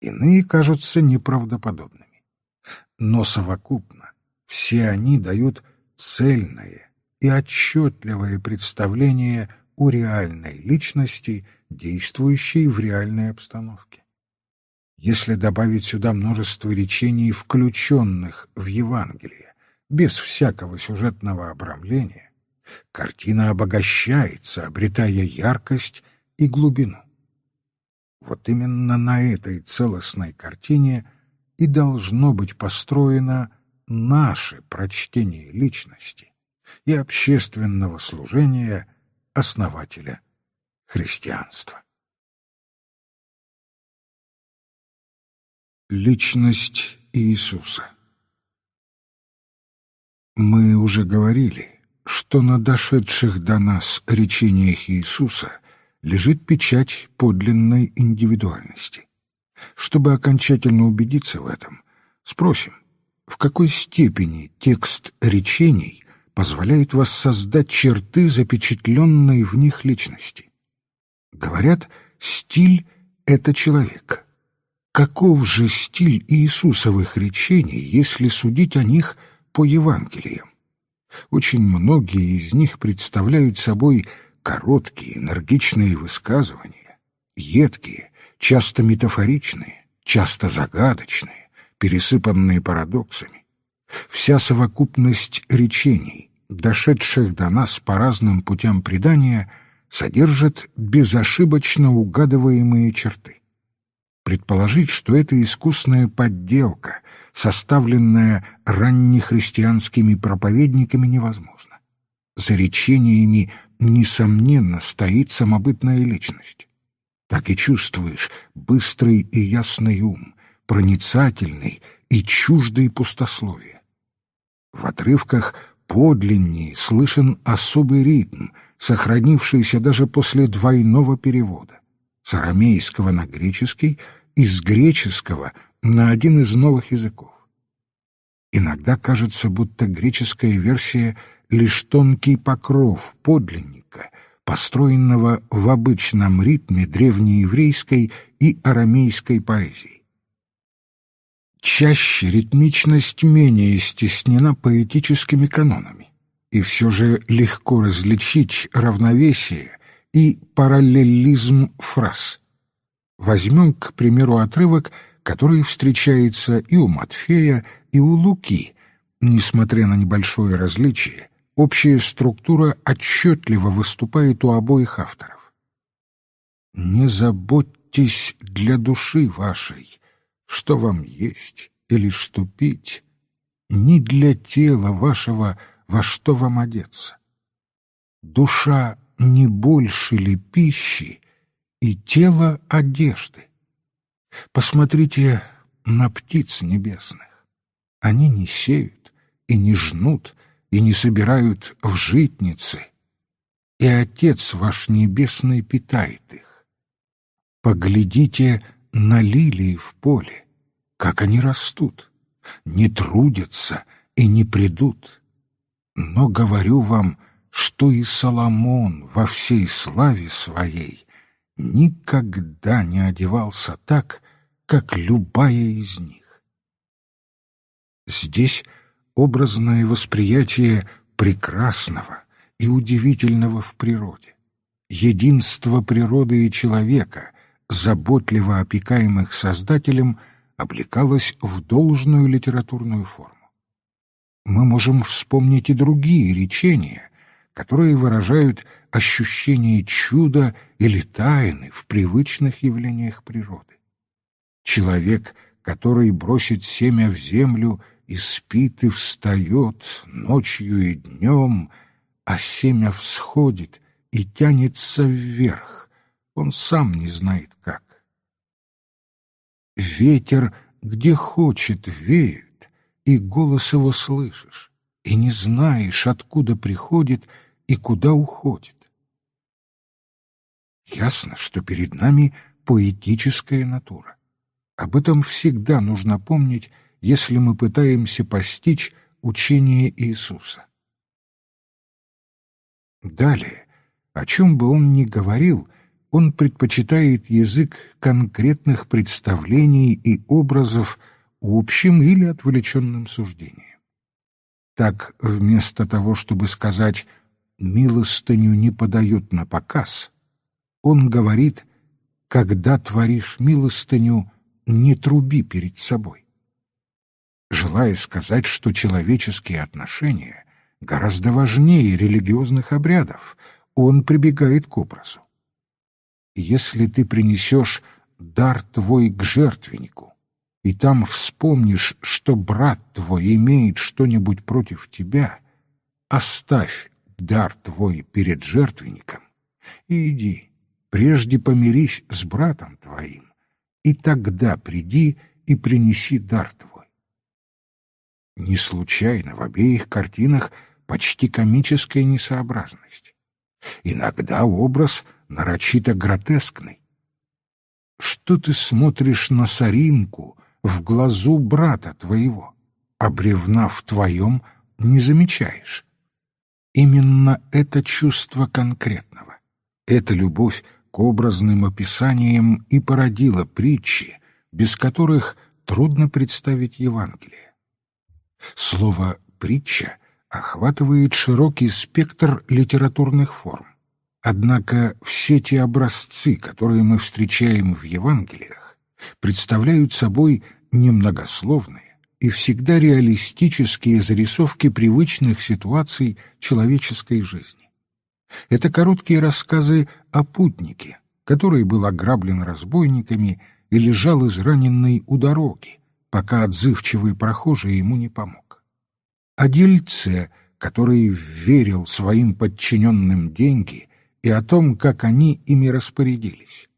Иные кажутся неправдоподобными. Но совокупно все они дают цельное и отчетливое представление о реальной личности, действующей в реальной обстановке. Если добавить сюда множество речений, включенных в Евангелие, без всякого сюжетного обрамления, картина обогащается, обретая яркость и глубину. Вот именно на этой целостной картине и должно быть построено наше прочтение личности и общественного служения основателя христианства. Личность Иисуса Мы уже говорили, что на дошедших до нас речениях Иисуса лежит печать подлинной индивидуальности. Чтобы окончательно убедиться в этом, спросим, в какой степени текст речений позволяет воссоздать черты, запечатленные в них личности. Говорят, стиль — это человек. Каков же стиль Иисусовых речений, если судить о них по Евангелиям? Очень многие из них представляют собой короткие, энергичные высказывания, едкие, часто метафоричные, часто загадочные, пересыпанные парадоксами. Вся совокупность речений, дошедших до нас по разным путям предания, содержит безошибочно угадываемые черты. Предположить, что это искусная подделка, составленная раннехристианскими проповедниками, невозможно. За речениями, несомненно, стоит самобытная личность. Так и чувствуешь быстрый и ясный ум, проницательный и чуждый пустословие. В отрывках подлиннее слышен особый ритм, сохранившийся даже после двойного перевода с арамейского на греческий и с греческого на один из новых языков. Иногда кажется, будто греческая версия — лишь тонкий покров подлинника, построенного в обычном ритме древнееврейской и арамейской поэзии. Чаще ритмичность менее стеснена поэтическими канонами, и все же легко различить равновесие и параллелизм фраз. Возьмем, к примеру, отрывок — который встречается и у Матфея, и у Луки. Несмотря на небольшое различие, общая структура отчетливо выступает у обоих авторов. «Не заботьтесь для души вашей, что вам есть или что пить, ни для тела вашего, во что вам одеться. Душа не больше ли пищи, и тело одежды? Посмотрите на птиц небесных. Они не сеют и не жнут, и не собирают в житницы, и Отец ваш Небесный питает их. Поглядите на лилии в поле, как они растут, не трудятся и не придут. Но говорю вам, что и Соломон во всей славе своей никогда не одевался так, как любая из них. Здесь образное восприятие прекрасного и удивительного в природе, единство природы и человека, заботливо опекаемых Создателем, облекалось в должную литературную форму. Мы можем вспомнить и другие речения, которые выражают ощущение чуда или тайны в привычных явлениях природы. Человек, который бросит семя в землю и спит и встает ночью и днем, а семя всходит и тянется вверх, он сам не знает как. Ветер, где хочет, веет, и голос его слышишь, и не знаешь, откуда приходит и куда уходит. Ясно, что перед нами поэтическая натура. Об этом всегда нужно помнить, если мы пытаемся постичь учение Иисуса. Далее, о чем бы он ни говорил, он предпочитает язык конкретных представлений и образов общим или отвлеченным суждением. Так, вместо того, чтобы сказать «милостыню не подают на показ», он говорит «когда творишь милостыню, не труби перед собой». Желая сказать, что человеческие отношения гораздо важнее религиозных обрядов, он прибегает к образу. Если ты принесешь дар твой к жертвеннику, и там вспомнишь, что брат твой имеет что-нибудь против тебя, оставь дар твой перед жертвенником и иди, прежде помирись с братом твоим, и тогда приди и принеси дар твой. Не случайно в обеих картинах почти комическая несообразность. Иногда образ нарочито гротескный. Что ты смотришь на соринку в глазу брата твоего, а бревна в твоем не замечаешь? Именно это чувство конкретного, эта любовь к образным описаниям и породила притчи, без которых трудно представить Евангелие. Слово «притча» охватывает широкий спектр литературных форм. Однако все те образцы, которые мы встречаем в Евангелиях, представляют собой немногословные и всегда реалистические зарисовки привычных ситуаций человеческой жизни. Это короткие рассказы о путнике, который был ограблен разбойниками и лежал израненный у дороги, пока отзывчивый прохожий ему не помог. О дельце, который верил своим подчиненным деньги и о том, как они ими распорядились.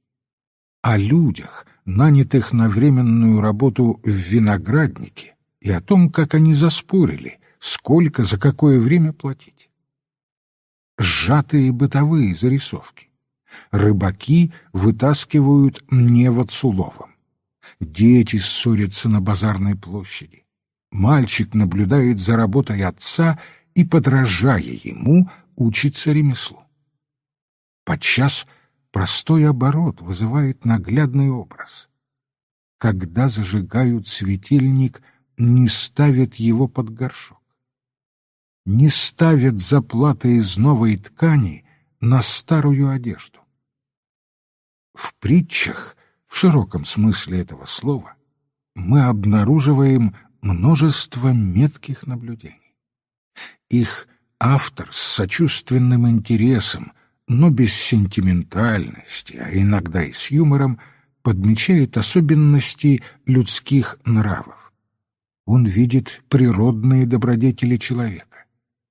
О людях, нанятых на временную работу в винограднике, и о том, как они заспорили, сколько за какое время платить. Сжатые бытовые зарисовки. Рыбаки вытаскивают невод с уловом. Дети ссорятся на базарной площади. Мальчик наблюдает за работой отца и, подражая ему, учится ремеслу. Подчас простой оборот вызывает наглядный образ. Когда зажигают светильник, не ставят его под горшок. Не ставят заплаты из новой ткани на старую одежду. В притчах, в широком смысле этого слова, мы обнаруживаем множество метких наблюдений. Их автор с сочувственным интересом но без сентиментальности, а иногда и с юмором, подмечает особенности людских нравов. Он видит природные добродетели человека,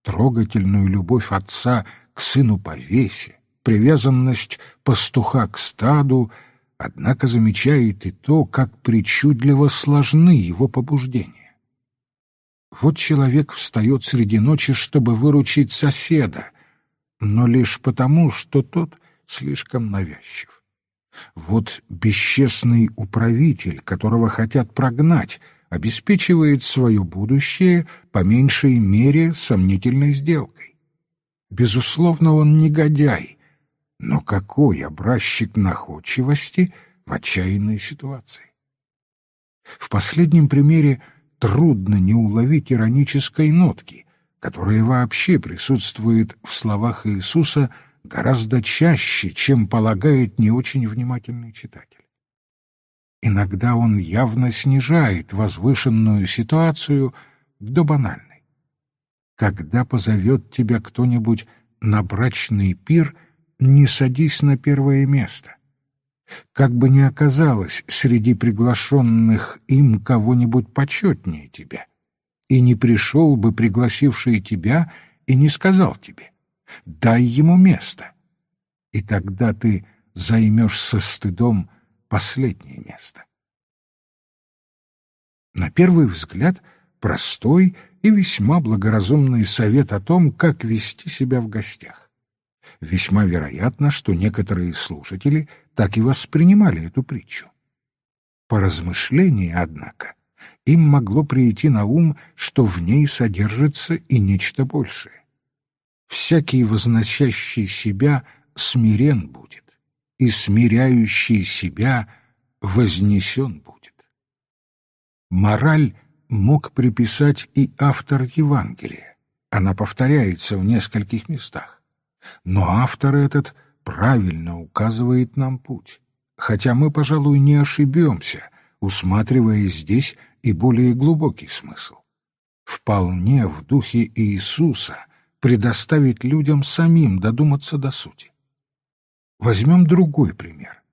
трогательную любовь отца к сыну по весе, привязанность пастуха к стаду, однако замечает и то, как причудливо сложны его побуждения. Вот человек встает среди ночи, чтобы выручить соседа — но лишь потому, что тот слишком навязчив. Вот бесчестный управитель, которого хотят прогнать, обеспечивает свое будущее по меньшей мере сомнительной сделкой. Безусловно, он негодяй, но какой образчик находчивости в отчаянной ситуации? В последнем примере трудно не уловить иронической нотки, которое вообще присутствует в словах Иисуса гораздо чаще, чем полагает не очень внимательный читатель. Иногда он явно снижает возвышенную ситуацию до банальной. Когда позовет тебя кто-нибудь на брачный пир, не садись на первое место. Как бы ни оказалось среди приглашенных им кого-нибудь почетнее тебя и не пришел бы пригласивший тебя и не сказал тебе «дай ему место», и тогда ты займешь со стыдом последнее место. На первый взгляд простой и весьма благоразумный совет о том, как вести себя в гостях. Весьма вероятно, что некоторые слушатели так и воспринимали эту притчу. По размышлении, однако, им могло прийти на ум, что в ней содержится и нечто большее. Всякий возносящий себя смирен будет, и смиряющий себя вознесен будет. Мораль мог приписать и автор Евангелия. Она повторяется в нескольких местах. Но автор этот правильно указывает нам путь, хотя мы, пожалуй, не ошибемся, усматривая здесь и более глубокий смысл. Вполне в духе Иисуса предоставить людям самим додуматься до сути. Возьмем другой пример.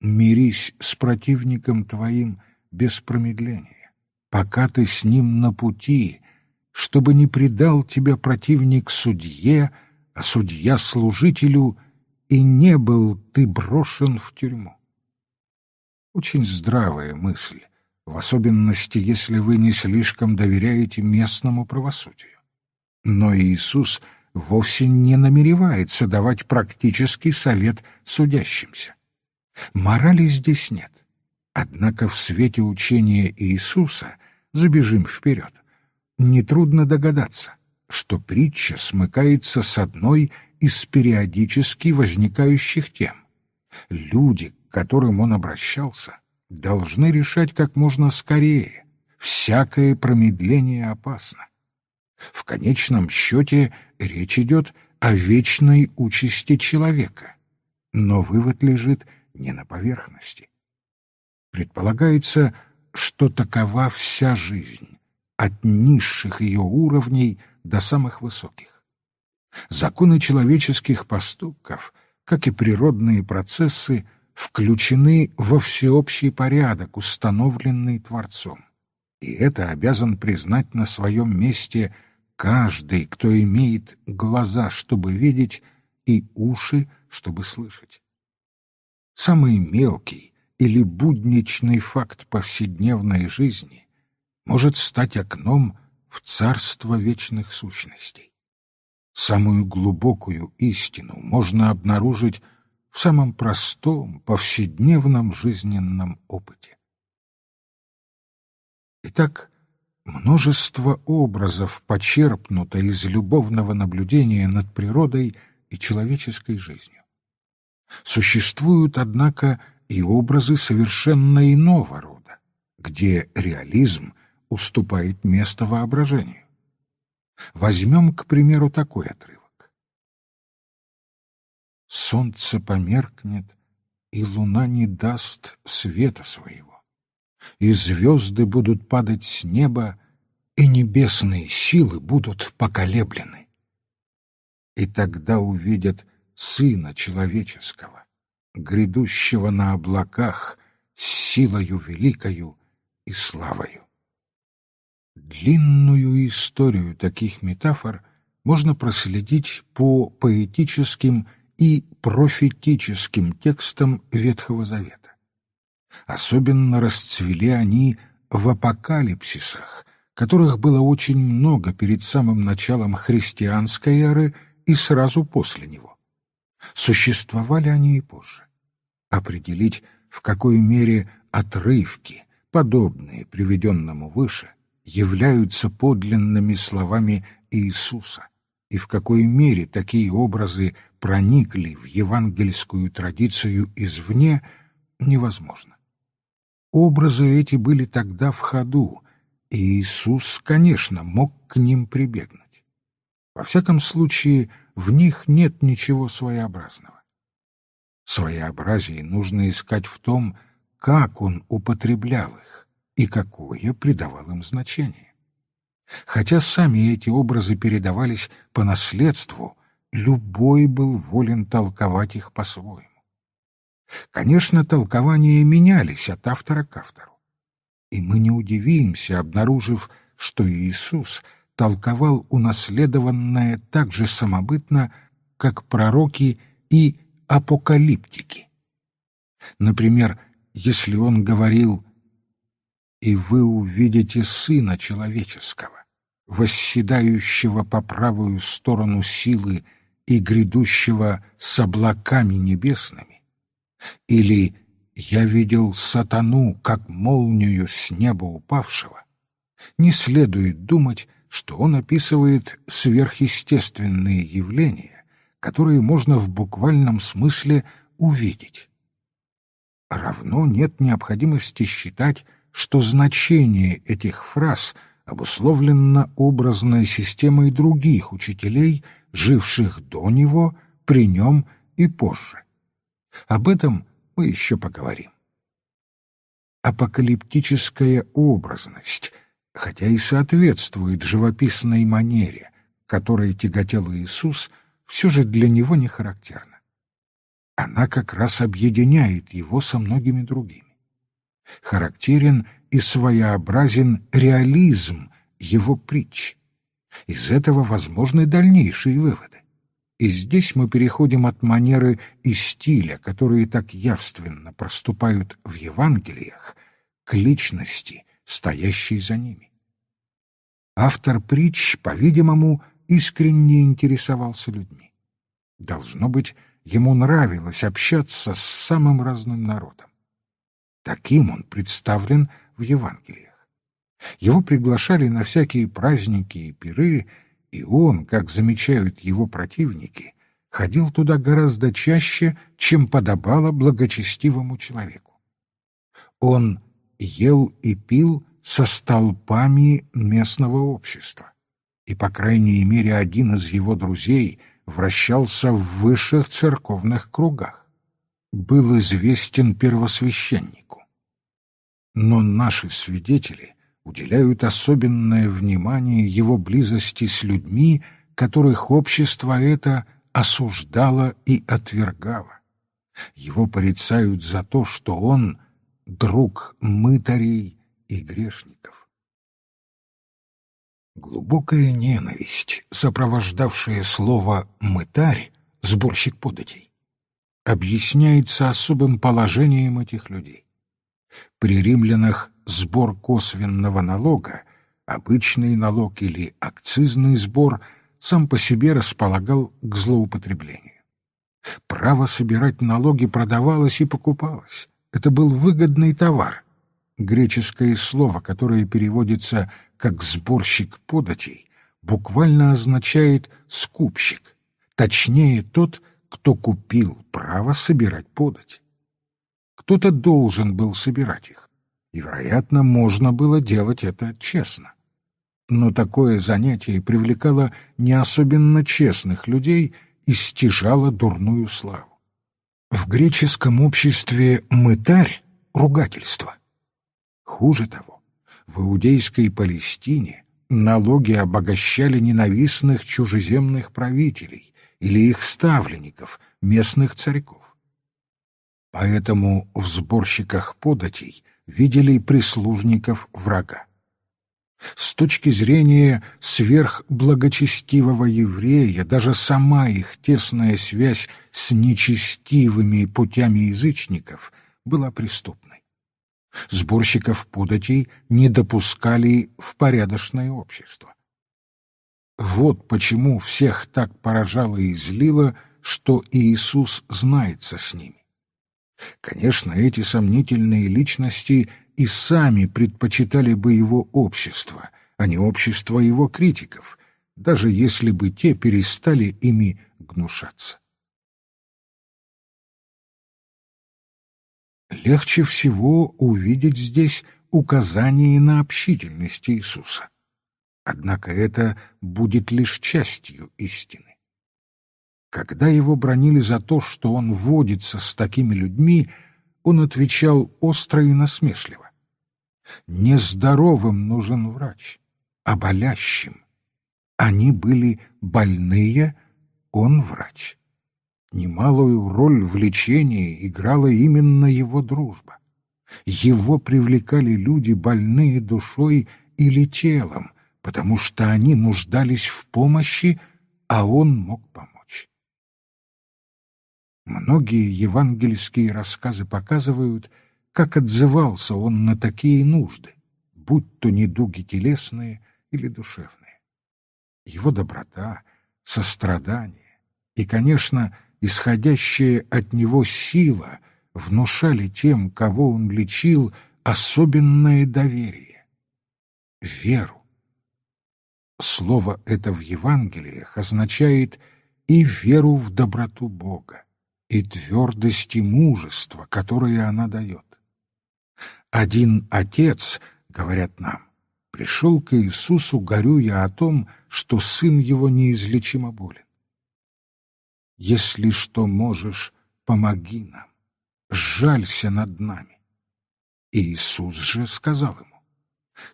«Мирись с противником твоим без промедления, пока ты с ним на пути, чтобы не предал тебя противник судье, а судья служителю, и не был ты брошен в тюрьму». Очень здравая мысль, в особенности, если вы не слишком доверяете местному правосудию. Но Иисус вовсе не намеревается давать практический совет судящимся. Морали здесь нет. Однако в свете учения Иисуса, забежим вперед, нетрудно догадаться, что притча смыкается с одной из периодически возникающих тем. Люди, к которым он обращался, должны решать как можно скорее. Всякое промедление опасно. В конечном счете речь идет о вечной участи человека, но вывод лежит не на поверхности. Предполагается, что такова вся жизнь, от низших ее уровней до самых высоких. Законы человеческих поступков, как и природные процессы, включены во всеобщий порядок, установленный Творцом. И это обязан признать на своем месте каждый, кто имеет глаза, чтобы видеть, и уши, чтобы слышать. Самый мелкий или будничный факт повседневной жизни может стать окном в царство вечных сущностей. Самую глубокую истину можно обнаружить в самом простом, повседневном жизненном опыте. Итак, множество образов почерпнуто из любовного наблюдения над природой и человеческой жизнью. Существуют, однако, и образы совершенно иного рода, где реализм уступает место воображению. Возьмем, к примеру, такой отрывок солнце померкнет, и луна не даст света своего, и звезды будут падать с неба, и небесные силы будут поколеблены. И тогда увидят Сына Человеческого, грядущего на облаках с силою великою и славою. Длинную историю таких метафор можно проследить по поэтическим и профетическим текстам Ветхого Завета. Особенно расцвели они в апокалипсисах, которых было очень много перед самым началом христианской эры и сразу после него. Существовали они и позже. Определить, в какой мере отрывки, подобные приведенному выше, являются подлинными словами Иисуса, и в какой мере такие образы проникли в евангельскую традицию извне, невозможно. Образы эти были тогда в ходу, и Иисус, конечно, мог к ним прибегнуть. Во всяком случае, в них нет ничего своеобразного. Своеобразие нужно искать в том, как он употреблял их и какое придавал им значение. Хотя сами эти образы передавались по наследству, любой был волен толковать их по-своему. Конечно, толкования менялись от автора к автору. И мы не удивимся, обнаружив, что Иисус толковал унаследованное так же самобытно, как пророки и апокалиптики. Например, если он говорил «И вы увидите Сына Человеческого, восседающего по правую сторону силы и грядущего с облаками небесными», или «Я видел сатану, как молнию с неба упавшего», не следует думать, что он описывает сверхъестественные явления, которые можно в буквальном смысле увидеть. Равно нет необходимости считать, что значение этих фраз обусловлено образной системой других учителей, живших до него, при нем и позже. Об этом мы еще поговорим. Апокалиптическая образность — хотя и соответствует живописной манере, которой тяготел Иисус, все же для него не характерна. Она как раз объединяет его со многими другими. Характерен и своеобразен реализм его притч. Из этого возможны дальнейшие выводы. И здесь мы переходим от манеры и стиля, которые так явственно проступают в Евангелиях, к личности, стоящий за ними. Автор притч, по-видимому, искренне интересовался людьми. Должно быть, ему нравилось общаться с самым разным народом. Таким он представлен в Евангелиях. Его приглашали на всякие праздники и пиры, и он, как замечают его противники, ходил туда гораздо чаще, чем подобало благочестивому человеку. Он ел и пил со столпами местного общества, и, по крайней мере, один из его друзей вращался в высших церковных кругах, был известен первосвященнику. Но наши свидетели уделяют особенное внимание его близости с людьми, которых общество это осуждало и отвергало. Его порицают за то, что он — друг мытарей и грешников. Глубокая ненависть, сопровождавшая слово «мытарь», сборщик податей, объясняется особым положением этих людей. При римлянах сбор косвенного налога, обычный налог или акцизный сбор, сам по себе располагал к злоупотреблению. Право собирать налоги продавалось и покупалось, это был выгодный товар. Греческое слово, которое переводится как «сборщик податей», буквально означает «скупщик», точнее тот, кто купил право собирать подать. Кто-то должен был собирать их, и, вероятно, можно было делать это честно. Но такое занятие привлекало не особенно честных людей и стяжало дурную славу. В греческом обществе «мытарь» — ругательство. Хуже того, в иудейской Палестине налоги обогащали ненавистных чужеземных правителей или их ставленников, местных царьков. Поэтому в сборщиках податей видели прислужников врага. С точки зрения сверхблагочестивого еврея, даже сама их тесная связь с нечестивыми путями язычников была преступной. Сборщиков податей не допускали в порядочное общество. Вот почему всех так поражало и злило, что Иисус знается с ними. Конечно, эти сомнительные личности и сами предпочитали бы его общество, а не общество его критиков, даже если бы те перестали ими гнушаться. Легче всего увидеть здесь указание на общительность Иисуса. Однако это будет лишь частью истины. Когда его бронили за то, что он водится с такими людьми, он отвечал остро и насмешливо. Нездоровым нужен врач, а болящим. Они были больные, он врач. Немалую роль в лечении играла именно его дружба. Его привлекали люди, больные душой или телом, потому что они нуждались в помощи, а он мог помочь. Многие евангельские рассказы показывают, как отзывался он на такие нужды, будь то недуги телесные или душевные. Его доброта, сострадание и, конечно, исходящая от него сила внушали тем, кого он лечил, особенное доверие, веру. Слово это в Евангелиях означает и веру в доброту Бога, и твердость и мужество, которое она дает. Один отец, говорят нам, пришел к Иисусу, горюя о том, что сын его неизлечимо болен. Если что можешь, помоги нам, сжалься над нами. Иисус же сказал ему,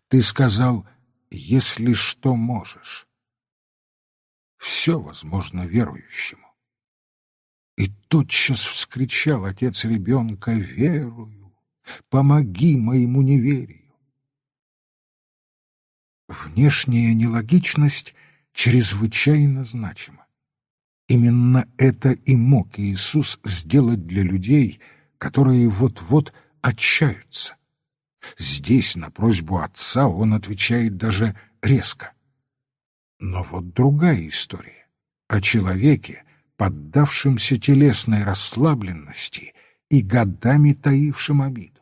ты сказал, если что можешь. Все возможно верующему. И тотчас вскричал отец ребенка, верую, помоги моему неверию. Внешняя нелогичность чрезвычайно значима. Именно это и мог Иисус сделать для людей, которые вот-вот отчаются. Здесь на просьбу отца он отвечает даже резко. Но вот другая история о человеке, поддавшимся телесной расслабленности и годами таившим обиду.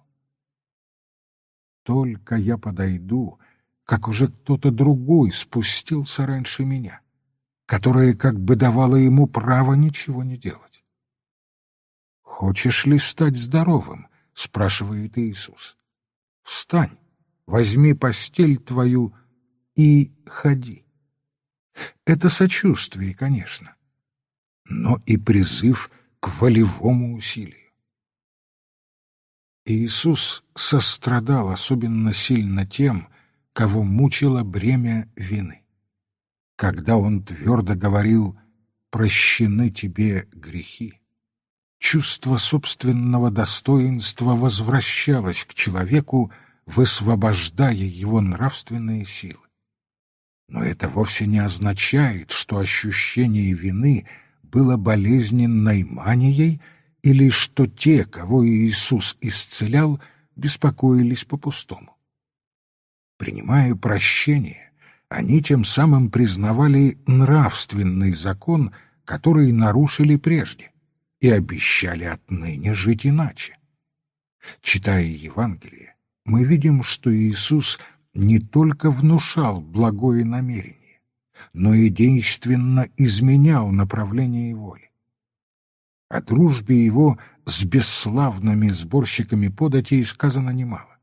Только я подойду, как уже кто-то другой спустился раньше меня, которое как бы давало ему право ничего не делать. «Хочешь ли стать здоровым?» — спрашивает Иисус. «Встань, возьми постель твою и ходи». Это сочувствие, конечно, но и призыв к волевому усилию. Иисус сострадал особенно сильно тем, кого мучило бремя вины. Когда Он твердо говорил «прощены тебе грехи», чувство собственного достоинства возвращалось к человеку, высвобождая его нравственные силы. Но это вовсе не означает, что ощущение вины — было болезненной манией или что те, кого Иисус исцелял, беспокоились по-пустому. Принимая прощение, они тем самым признавали нравственный закон, который нарушили прежде, и обещали отныне жить иначе. Читая Евангелие, мы видим, что Иисус не только внушал благое намерение, но и действенно изменял направление воли. О дружбе его с бесславными сборщиками податей сказано немало.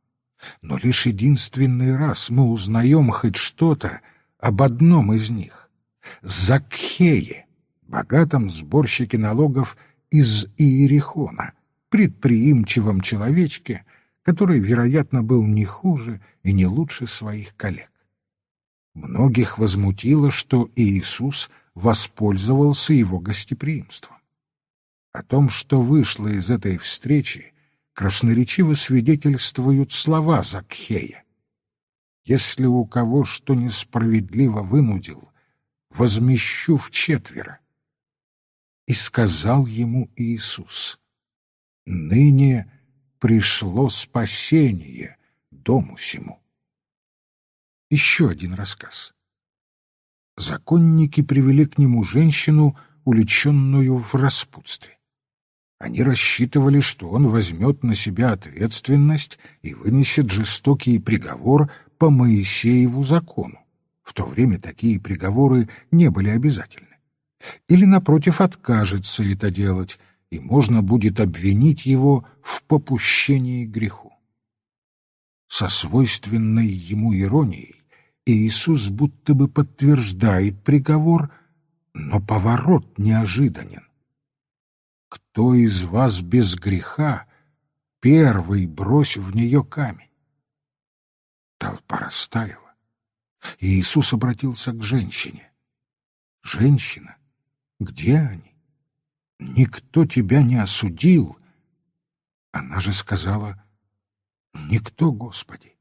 Но лишь единственный раз мы узнаем хоть что-то об одном из них — Закхее, богатом сборщике налогов из Иерихона, предприимчивом человечке, который, вероятно, был не хуже и не лучше своих коллег. Многих возмутило, что Иисус воспользовался его гостеприимством. О том, что вышло из этой встречи, красноречиво свидетельствуют слова Закхея. «Если у кого что несправедливо вынудил, возмещу в четверо». И сказал ему Иисус, «Ныне пришло спасение дому сему». Еще один рассказ. Законники привели к нему женщину, уличенную в распутстве. Они рассчитывали, что он возьмет на себя ответственность и вынесет жестокий приговор по Моисееву закону. В то время такие приговоры не были обязательны. Или, напротив, откажется это делать, и можно будет обвинить его в попущении греху. Со свойственной ему иронией Иисус будто бы подтверждает приговор, но поворот неожиданен. Кто из вас без греха, первый брось в нее камень. Толпа растаяла. И Иисус обратился к женщине. «Женщина, где они? Никто тебя не осудил». Она же сказала, «Никто, Господи»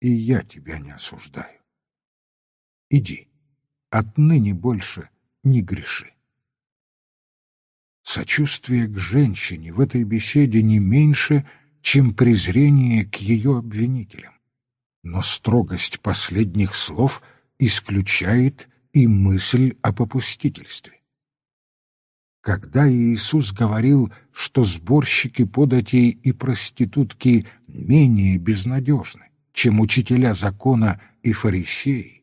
и я тебя не осуждаю. Иди, отныне больше не греши. Сочувствие к женщине в этой беседе не меньше, чем презрение к ее обвинителям. Но строгость последних слов исключает и мысль о попустительстве. Когда Иисус говорил, что сборщики податей и проститутки менее безнадежны, чем учителя закона и фарисеи,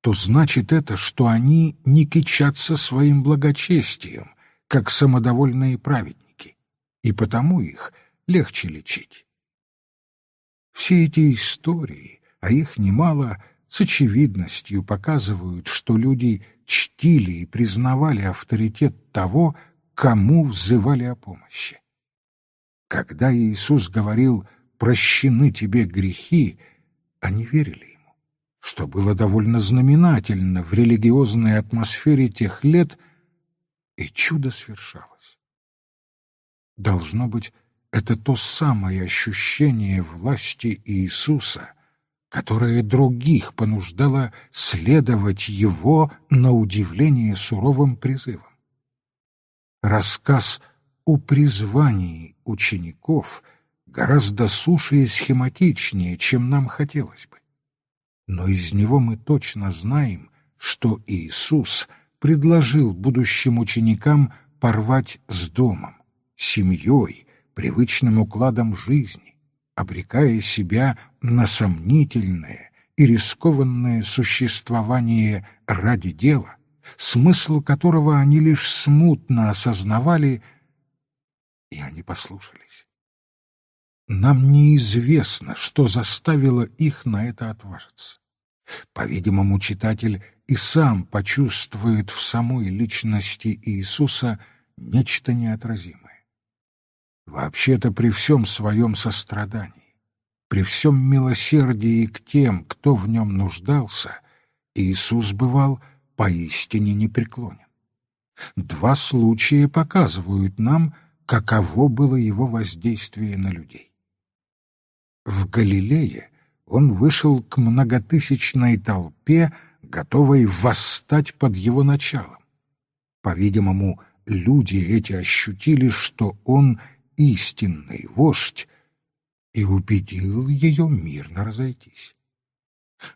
то значит это, что они не кичатся своим благочестием, как самодовольные праведники, и потому их легче лечить. Все эти истории, а их немало, с очевидностью показывают, что люди чтили и признавали авторитет того, кому взывали о помощи. Когда Иисус говорил «прощены тебе грехи», они верили ему, что было довольно знаменательно в религиозной атмосфере тех лет, и чудо свершалось. Должно быть, это то самое ощущение власти Иисуса, которое других понуждало следовать его, на удивление, суровым призывам. Рассказ о призвании учеников гораздо суше и схематичнее, чем нам хотелось бы. Но из него мы точно знаем, что Иисус — предложил будущим ученикам порвать с домом, семьей, привычным укладом жизни, обрекая себя на сомнительное и рискованное существование ради дела, смысл которого они лишь смутно осознавали, и они послушались. Нам неизвестно, что заставило их на это отважиться. По-видимому, читатель и сам почувствует в самой личности Иисуса нечто неотразимое. Вообще-то при всем своем сострадании, при всем милосердии к тем, кто в нем нуждался, Иисус бывал поистине непреклонен. Два случая показывают нам, каково было его воздействие на людей. В Галилее он вышел к многотысячной толпе, готовой восстать под его началом. По-видимому, люди эти ощутили, что он истинный вождь, и убедил ее мирно разойтись.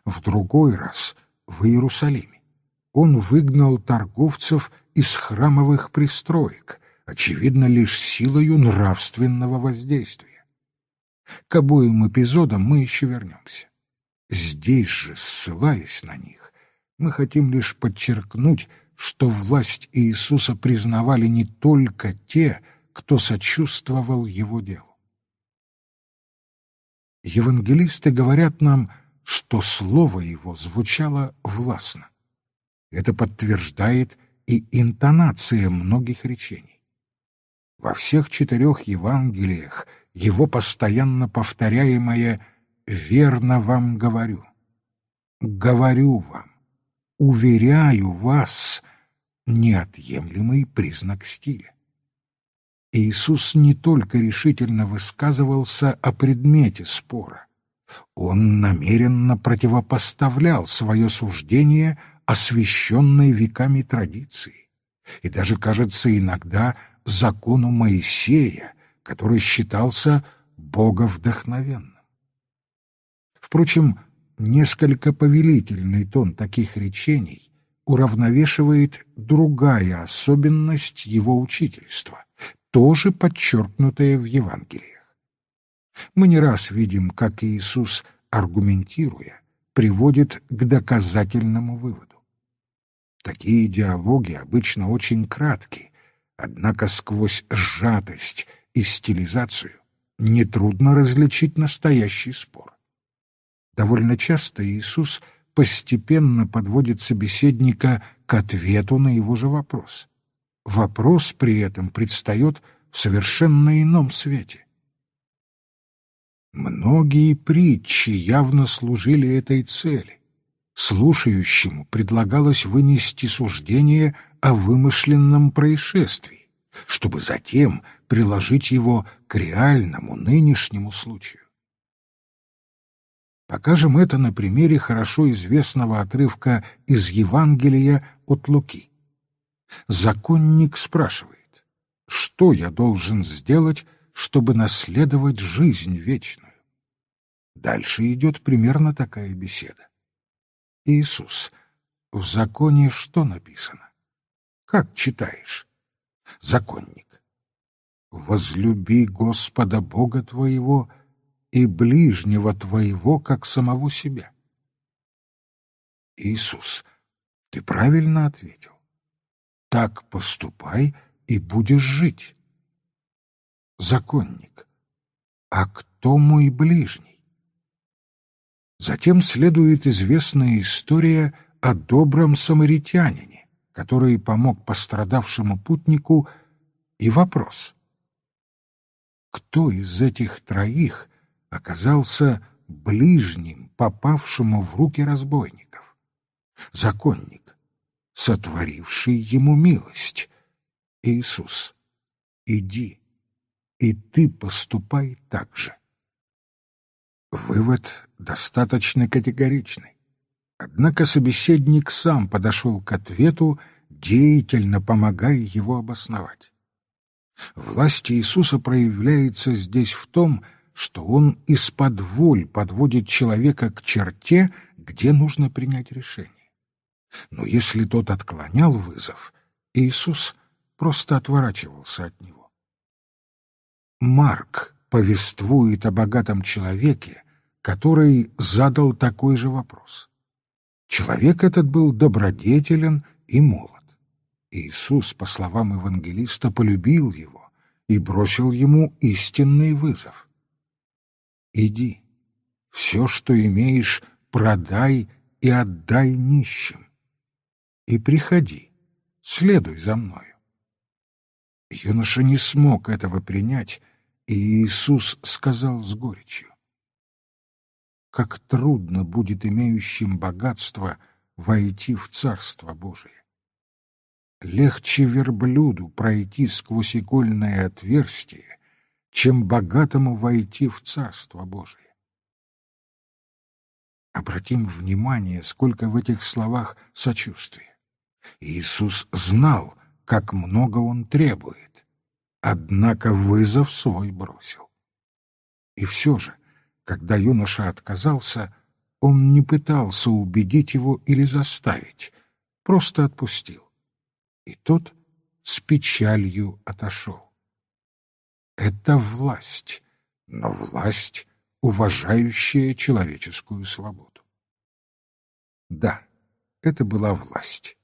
В другой раз в Иерусалиме он выгнал торговцев из храмовых пристроек, очевидно, лишь силою нравственного воздействия. К обоим эпизодам мы еще вернемся. Здесь же, ссылаясь на них, мы хотим лишь подчеркнуть, что власть Иисуса признавали не только те, кто сочувствовал его делу. Евангелисты говорят нам, что слово его звучало властно. Это подтверждает и интонация многих речений. Во всех четырех Евангелиях его постоянно повторяемое «верно вам говорю», «говорю вам», уверяю вас, неотъемлемый признак стиля. Иисус не только решительно высказывался о предмете спора, он намеренно противопоставлял свое суждение освященной веками традиции и даже, кажется, иногда закону Моисея, который считался боговдохновенным. Впрочем, Несколько повелительный тон таких речений уравновешивает другая особенность его учительства, тоже подчеркнутая в Евангелиях. Мы не раз видим, как Иисус, аргументируя, приводит к доказательному выводу. Такие диалоги обычно очень кратки, однако сквозь сжатость и стилизацию нетрудно различить настоящий спор. Довольно часто Иисус постепенно подводит собеседника к ответу на его же вопрос. Вопрос при этом предстает в совершенно ином свете. Многие притчи явно служили этой цели. Слушающему предлагалось вынести суждение о вымышленном происшествии, чтобы затем приложить его к реальному нынешнему случаю. Покажем это на примере хорошо известного отрывка из Евангелия от Луки. Законник спрашивает, что я должен сделать, чтобы наследовать жизнь вечную. Дальше идет примерно такая беседа. Иисус, в законе что написано? Как читаешь? Законник. Возлюби Господа Бога твоего и ближнего твоего, как самого себя. Иисус, ты правильно ответил. Так поступай и будешь жить. Законник. А кто мой ближний? Затем следует известная история о добром самаритянине, который помог пострадавшему путнику, и вопрос. Кто из этих троих оказался ближним, попавшему в руки разбойников? Законник, сотворивший ему милость. Иисус, иди, и ты поступай так же. Вывод достаточно категоричный. Однако собеседник сам подошел к ответу, деятельно помогая его обосновать. Власть Иисуса проявляется здесь в том, что Он из-под воль подводит человека к черте, где нужно принять решение. Но если тот отклонял вызов, Иисус просто отворачивался от него. Марк повествует о богатом человеке, который задал такой же вопрос. Человек этот был добродетелен и молод. Иисус, по словам евангелиста, полюбил его и бросил ему истинный вызов. «Иди, все, что имеешь, продай и отдай нищим и приходи, следуй за мною. Юноша не смог этого принять, и Иисус сказал с горечью, «Как трудно будет имеющим богатство войти в Царство Божие! Легче верблюду пройти сквозь игольное отверстие, чем богатому войти в Царство Божие. Обратим внимание, сколько в этих словах сочувствия. Иисус знал, как много он требует, однако вызов свой бросил. И все же, когда юноша отказался, он не пытался убедить его или заставить, просто отпустил. И тот с печалью отошел. Это власть, но власть, уважающая человеческую свободу. Да, это была власть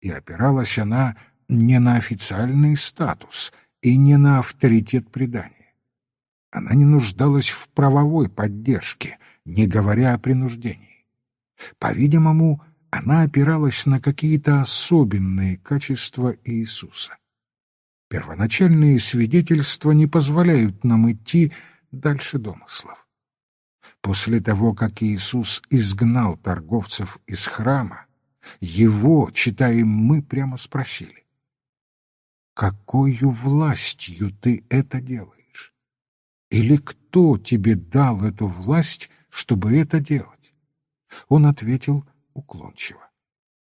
и опиралась она не на официальный статус и не на авторитет предания. Она не нуждалась в правовой поддержке, не говоря о принуждении. По-видимому, она опиралась на какие-то особенные качества Иисуса. Первоначальные свидетельства не позволяют нам идти дальше домыслов. После того, как Иисус изгнал торговцев из храма, его, читаем мы, прямо спросили. «Какою властью ты это делаешь? Или кто тебе дал эту власть, чтобы это делать?» Он ответил уклончиво,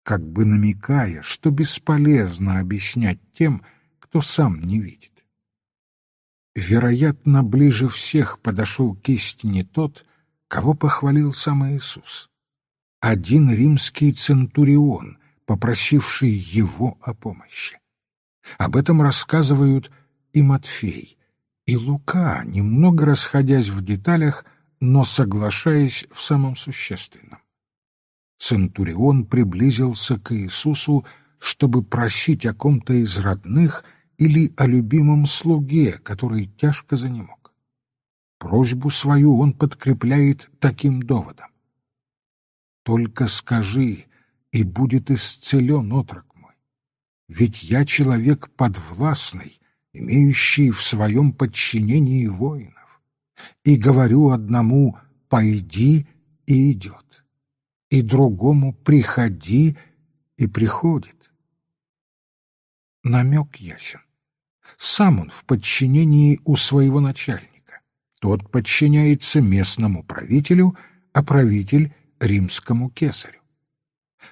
как бы намекая, что бесполезно объяснять тем, кто сам не видит. Вероятно, ближе всех подошел к истине тот, кого похвалил сам Иисус один римский центурион, попросивший его о помощи. Об этом рассказывают и Матфей, и Лука, немного расходясь в деталях, но соглашаясь в самом существенном. Центурион приблизился к Иисусу, чтобы просить о ком-то из родных или о любимом слуге, который тяжко занемог. Просьбу свою он подкрепляет таким доводом. Только скажи, и будет исцелен отрок мой. Ведь я человек подвластный, имеющий в своем подчинении воинов. И говорю одному «пойди» и идет, и другому «приходи» и приходит. Намек ясен. Сам он в подчинении у своего начальника. Тот подчиняется местному правителю, а правитель римскому кесарю.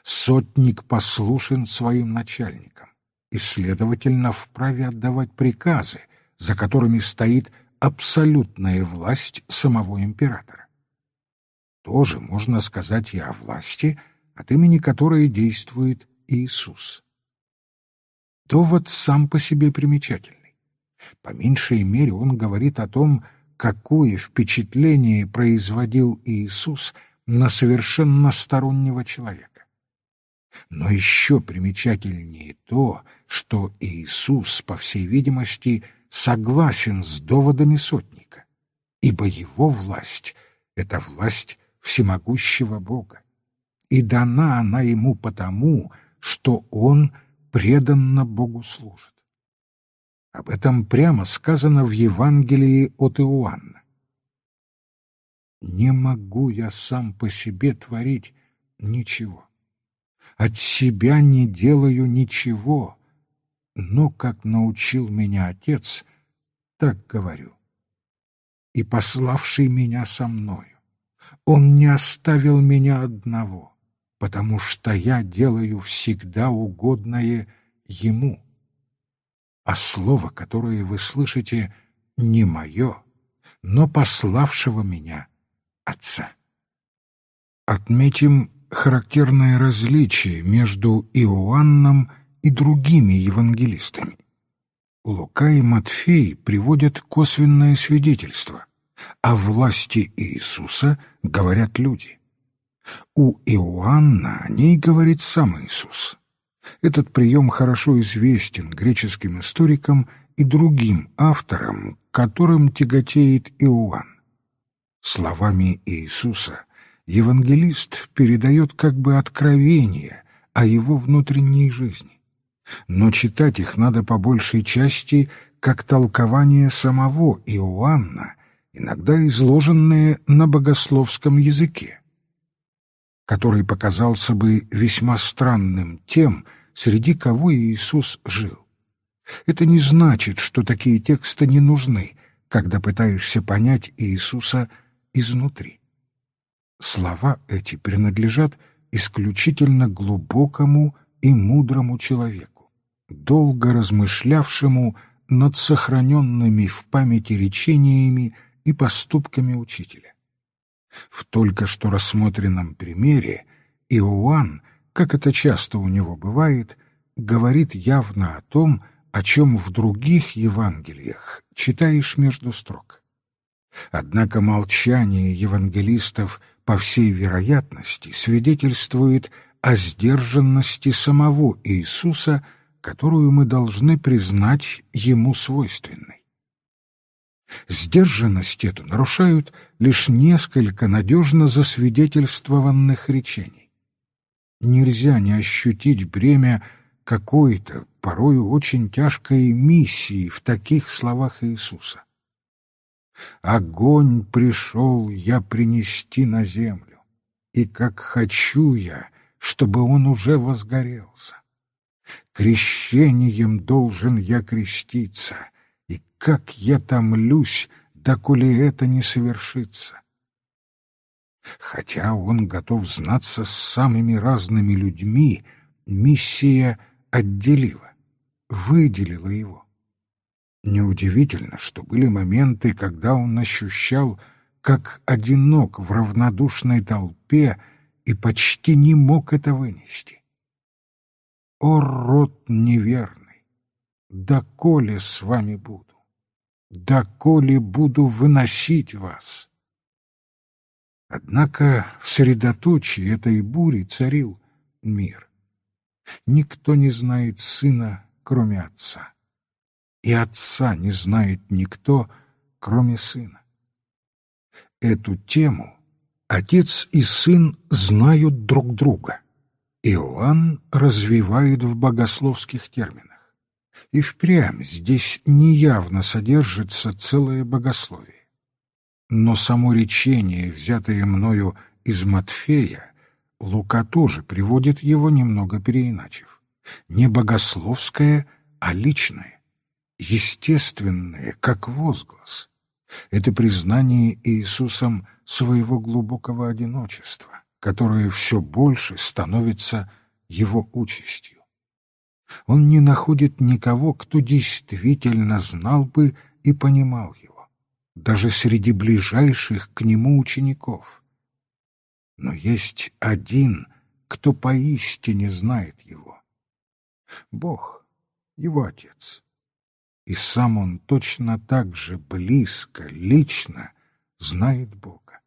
Сотник послушен своим начальникам, и следовательно, вправе отдавать приказы, за которыми стоит абсолютная власть самого императора. Тоже можно сказать и о власти, от имени которой действует Иисус. Довод сам по себе примечательный. По меньшей мере он говорит о том, какое впечатление производил Иисус на совершенно стороннего человека. Но еще примечательнее то, что Иисус, по всей видимости, согласен с доводами сотника, ибо его власть — это власть всемогущего Бога, и дана она ему потому, что он преданно Богу служит. Об этом прямо сказано в Евангелии от Иоанна. «Не могу я сам по себе творить ничего. От себя не делаю ничего, но, как научил меня Отец, так говорю. И пославший меня со мною, Он не оставил меня одного, потому что я делаю всегда угодное Ему» а слово, которое вы слышите, не мое, но пославшего меня Отца. Отметим характерное различие между Иоанном и другими евангелистами. Лука и Матфей приводят косвенное свидетельство, о власти Иисуса говорят люди. У Иоанна о ней говорит сам Иисус. Этот прием хорошо известен греческим историкам и другим авторам, которым тяготеет Иоанн. Словами Иисуса евангелист передает как бы откровение о его внутренней жизни. Но читать их надо по большей части как толкование самого Иоанна, иногда изложенное на богословском языке, который показался бы весьма странным тем, среди кого Иисус жил. Это не значит, что такие тексты не нужны, когда пытаешься понять Иисуса изнутри. Слова эти принадлежат исключительно глубокому и мудрому человеку, долго размышлявшему над сохраненными в памяти речениями и поступками учителя. В только что рассмотренном примере Иоанн как это часто у него бывает, говорит явно о том, о чем в других Евангелиях читаешь между строк. Однако молчание евангелистов, по всей вероятности, свидетельствует о сдержанности самого Иисуса, которую мы должны признать ему свойственной. Сдержанность эту нарушают лишь несколько надежно засвидетельствованных речений нельзя не ощутить бремя какой-то, порою очень тяжкой миссии в таких словах Иисуса. «Огонь пришел я принести на землю, и как хочу я, чтобы он уже возгорелся. Крещением должен я креститься, и как я томлюсь, доколе это не совершится Хотя он готов знаться с самыми разными людьми, миссия отделила, выделила его. Неудивительно, что были моменты, когда он ощущал, как одинок в равнодушной толпе и почти не мог это вынести. «О, род неверный! Доколе с вами буду? Доколе буду выносить вас?» Однако в средоточии этой бури царил мир. Никто не знает сына, кроме отца. И отца не знает никто, кроме сына. Эту тему отец и сын знают друг друга. Иоанн развивает в богословских терминах. И впрямь здесь неявно содержится целое богословие. Но само речение, взятое мною из Матфея, Лука тоже приводит его немного переиначив. Не богословское, а личное, естественное, как возглас. Это признание Иисусом своего глубокого одиночества, которое все больше становится его участью. Он не находит никого, кто действительно знал бы и понимал его, даже среди ближайших к нему учеников. Но есть один, кто поистине знает его. Бог, его Отец. И сам он точно так же близко, лично знает Бога.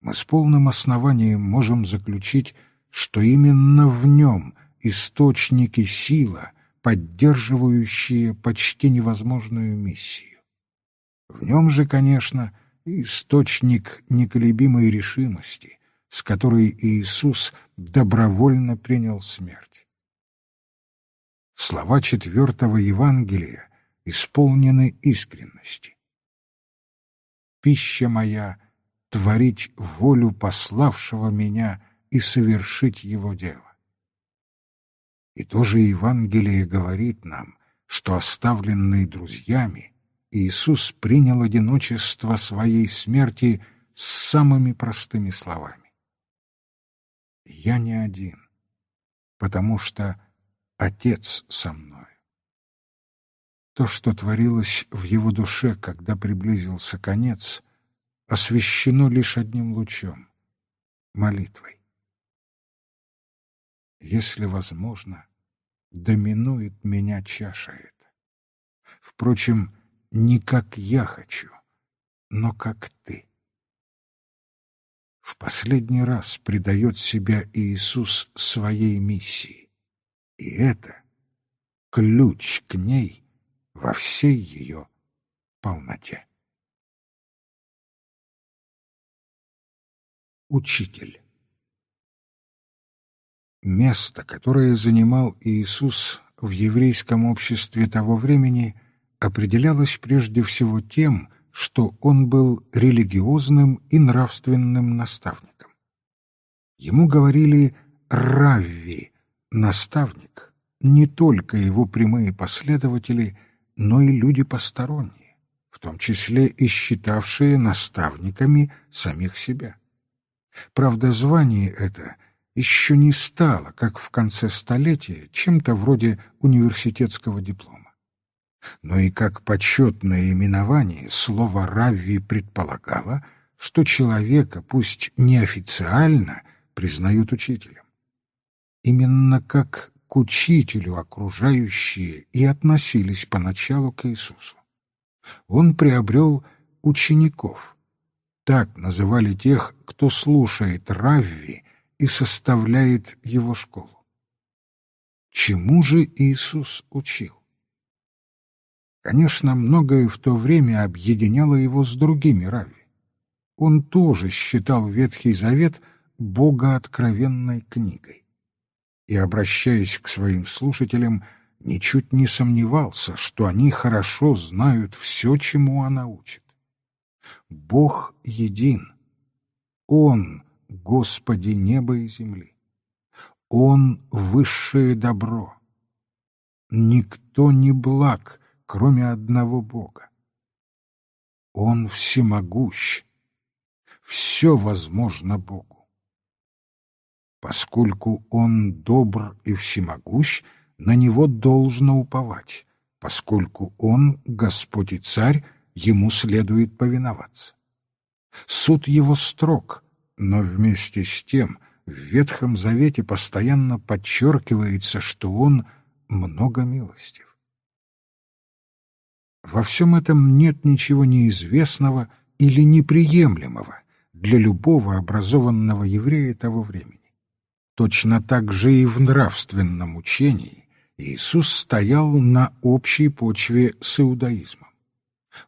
Мы с полным основанием можем заключить, что именно в нем источник и сила, поддерживающие почти невозможную миссию. В нем же, конечно, источник неколебимой решимости, с которой Иисус добровольно принял смерть. Слова четвертого Евангелия исполнены искренности. «Пища моя — творить волю пославшего меня и совершить его дело». И тоже Евангелие говорит нам, что, оставленный друзьями, Иисус принял одиночество своей смерти с самыми простыми словами. «Я не один, потому что Отец со мной». То, что творилось в его душе, когда приблизился конец, освещено лишь одним лучом — молитвой. Если возможно, доминует меня чаша эта. Впрочем, не как я хочу, но как ты. В последний раз предает себя Иисус своей миссии. И это ключ к ней во всей ее полноте. Учитель Место, которое занимал Иисус в еврейском обществе того времени – определялось прежде всего тем, что он был религиозным и нравственным наставником. Ему говорили «равви» — наставник, не только его прямые последователи, но и люди посторонние, в том числе и считавшие наставниками самих себя. Правда, звание это еще не стало, как в конце столетия, чем-то вроде университетского диплома но и как почетное именование слово «равви» предполагало, что человека, пусть неофициально, признают учителем. Именно как к учителю окружающие и относились поначалу к Иисусу. Он приобрел учеников. Так называли тех, кто слушает Равви и составляет его школу. Чему же Иисус учил? Конечно, многое в то время объединяло его с другими рави. Он тоже считал Ветхий Завет богооткровенной книгой. И, обращаясь к своим слушателям, ничуть не сомневался, что они хорошо знают все, чему она учит. Бог един. Он — Господи неба и земли. Он — высшее добро. Никто не благ, кроме одного Бога. Он всемогущ, все возможно Богу. Поскольку Он добр и всемогущ, на Него должно уповать, поскольку Он Господь и Царь, Ему следует повиноваться. Суд Его строг, но вместе с тем в Ветхом Завете постоянно подчеркивается, что Он много милостив. Во всем этом нет ничего неизвестного или неприемлемого для любого образованного еврея того времени. Точно так же и в нравственном учении Иисус стоял на общей почве с иудаизмом.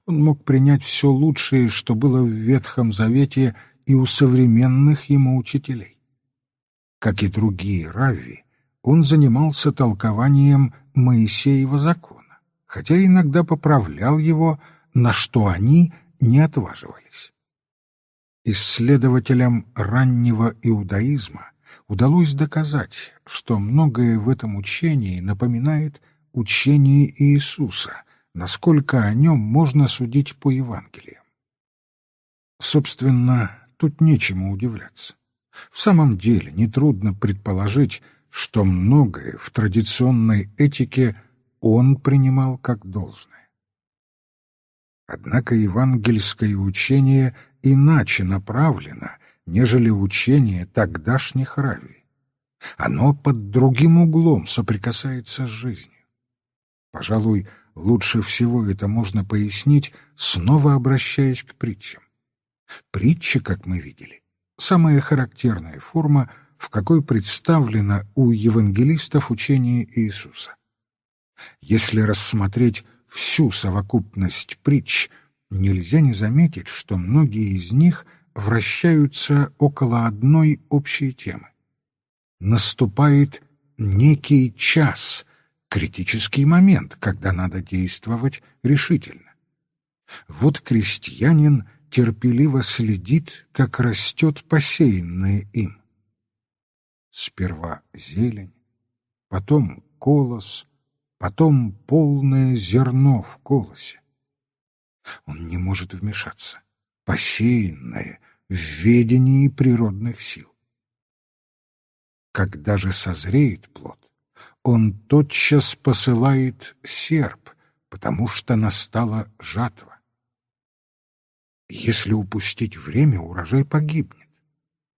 Он мог принять все лучшее, что было в Ветхом Завете и у современных ему учителей. Как и другие равви, он занимался толкованием Моисеева закона хотя иногда поправлял его, на что они не отваживались. Исследователям раннего иудаизма удалось доказать, что многое в этом учении напоминает учение Иисуса, насколько о нем можно судить по Евангелиям. Собственно, тут нечему удивляться. В самом деле нетрудно предположить, что многое в традиционной этике он принимал как должное. Однако евангельское учение иначе направлено, нежели учение тогдашних равви. Оно под другим углом соприкасается с жизнью. Пожалуй, лучше всего это можно пояснить, снова обращаясь к притчам. Притча, как мы видели, самая характерная форма, в какой представлено у евангелистов учение Иисуса. Если рассмотреть всю совокупность притч, нельзя не заметить, что многие из них вращаются около одной общей темы. Наступает некий час, критический момент, когда надо действовать решительно. Вот крестьянин терпеливо следит, как растет посеянное им. Сперва зелень, потом колос, потом полное зерно в колосе. Он не может вмешаться, посеянное в ведении природных сил. Когда же созреет плод, он тотчас посылает серп, потому что настала жатва. Если упустить время, урожай погибнет.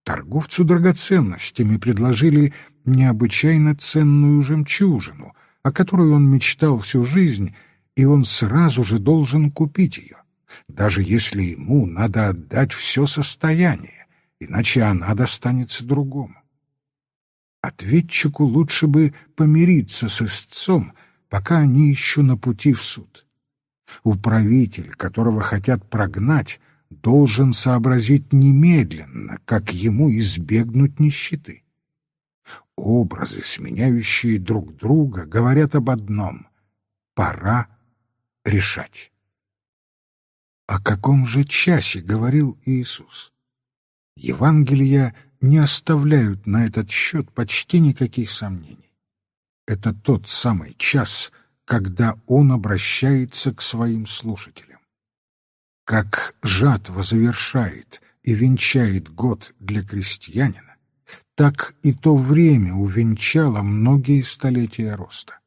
Торговцу драгоценностями предложили необычайно ценную жемчужину, о которой он мечтал всю жизнь, и он сразу же должен купить ее, даже если ему надо отдать все состояние, иначе она достанется другому. Ответчику лучше бы помириться с истцом, пока они еще на пути в суд. Управитель, которого хотят прогнать, должен сообразить немедленно, как ему избегнуть нищеты. Образы, сменяющие друг друга, говорят об одном — пора решать. О каком же часе говорил Иисус? Евангелия не оставляют на этот счет почти никаких сомнений. Это тот самый час, когда Он обращается к своим слушателям. Как жатва завершает и венчает год для крестьянина, так и то время увенчало многие столетия роста.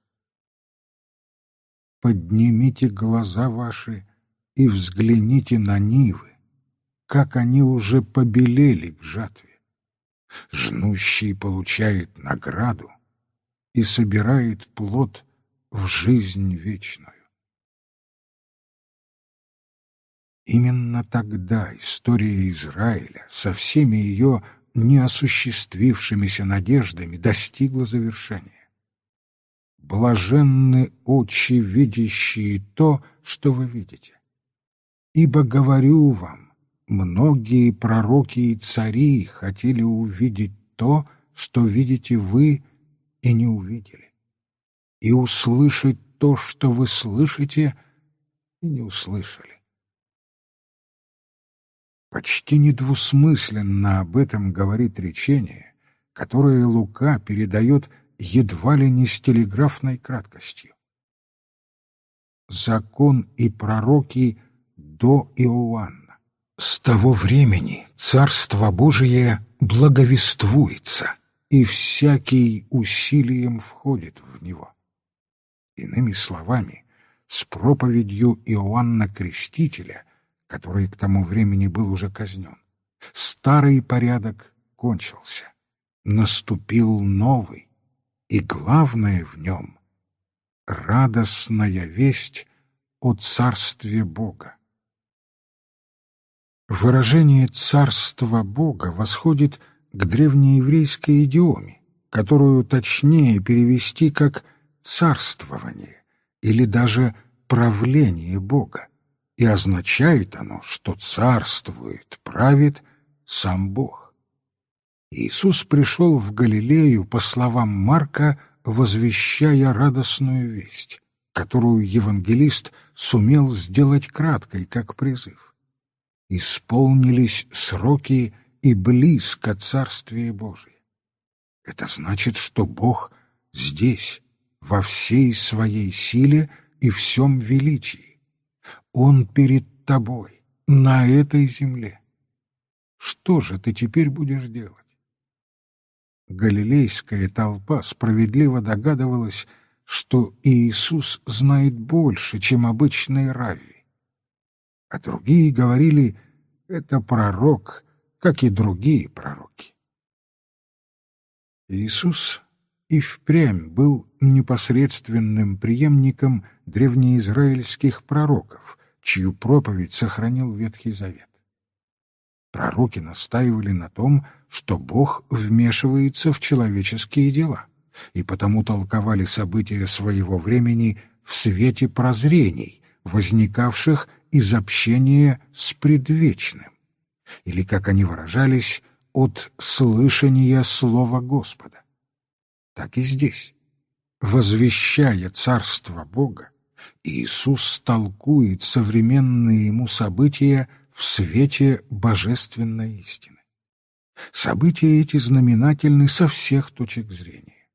Поднимите глаза ваши и взгляните на нивы, как они уже побелели к жатве. Жнущий получает награду и собирает плод в жизнь вечную. Именно тогда история Израиля со всеми ее неосуществившимися надеждами достигла завершения. Блаженны очи, видящие то, что вы видите. Ибо говорю вам, многие пророки и цари хотели увидеть то, что видите вы и не увидели, и услышать то, что вы слышите и не услышали. Почти недвусмысленно об этом говорит речение, которое Лука передает едва ли не с телеграфной краткостью. Закон и пророки до Иоанна. С того времени Царство Божие благовествуется, и всякий усилием входит в него. Иными словами, с проповедью Иоанна Крестителя который к тому времени был уже казнен. Старый порядок кончился. Наступил новый, и главное в нем — радостная весть о Царстве Бога. Выражение «царство Бога» восходит к древнееврейской идиоме, которую точнее перевести как «царствование» или даже «правление Бога» и означает оно, что царствует, правит сам Бог. Иисус пришел в Галилею, по словам Марка, возвещая радостную весть, которую евангелист сумел сделать краткой, как призыв. Исполнились сроки и близко Царствие Божие. Это значит, что Бог здесь, во всей своей силе и всем величии он перед тобой, на этой земле. Что же ты теперь будешь делать? Галилейская толпа справедливо догадывалась, что Иисус знает больше, чем обычный равви. А другие говорили, это пророк, как и другие пророки. Иисус и впрямь был непосредственным преемником древнеизраильских пророков, чью проповедь сохранил Ветхий Завет. Пророки настаивали на том, что Бог вмешивается в человеческие дела, и потому толковали события своего времени в свете прозрений, возникавших из общения с предвечным, или, как они выражались, от слышания слова Господа. Так и здесь. Возвещая Царство Бога, Иисус толкует современные ему события в свете божественной истины. События эти знаменательны со всех точек зрения.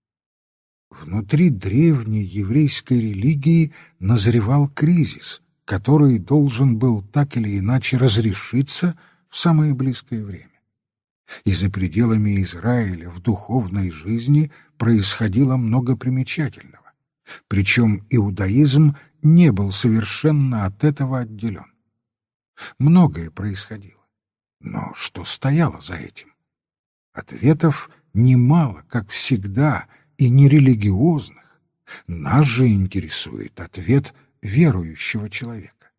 Внутри древней еврейской религии назревал кризис, который должен был так или иначе разрешиться в самое близкое время. И за пределами Израиля в духовной жизни происходило много примечательного. Причем иудаизм не был совершенно от этого отделен. Многое происходило. Но что стояло за этим? Ответов немало, как всегда, и нерелигиозных. Нас же интересует ответ верующего человека.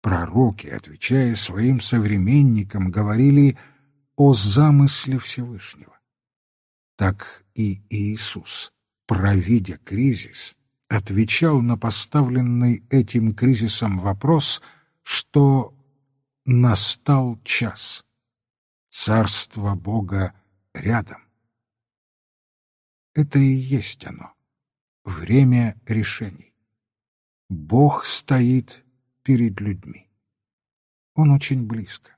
Пророки, отвечая своим современникам, говорили о замысле Всевышнего. Так и Иисус, провидя кризис, отвечал на поставленный этим кризисом вопрос, что настал час. Царство Бога рядом. Это и есть оно. Время решений. Бог стоит перед людьми. Он очень близко.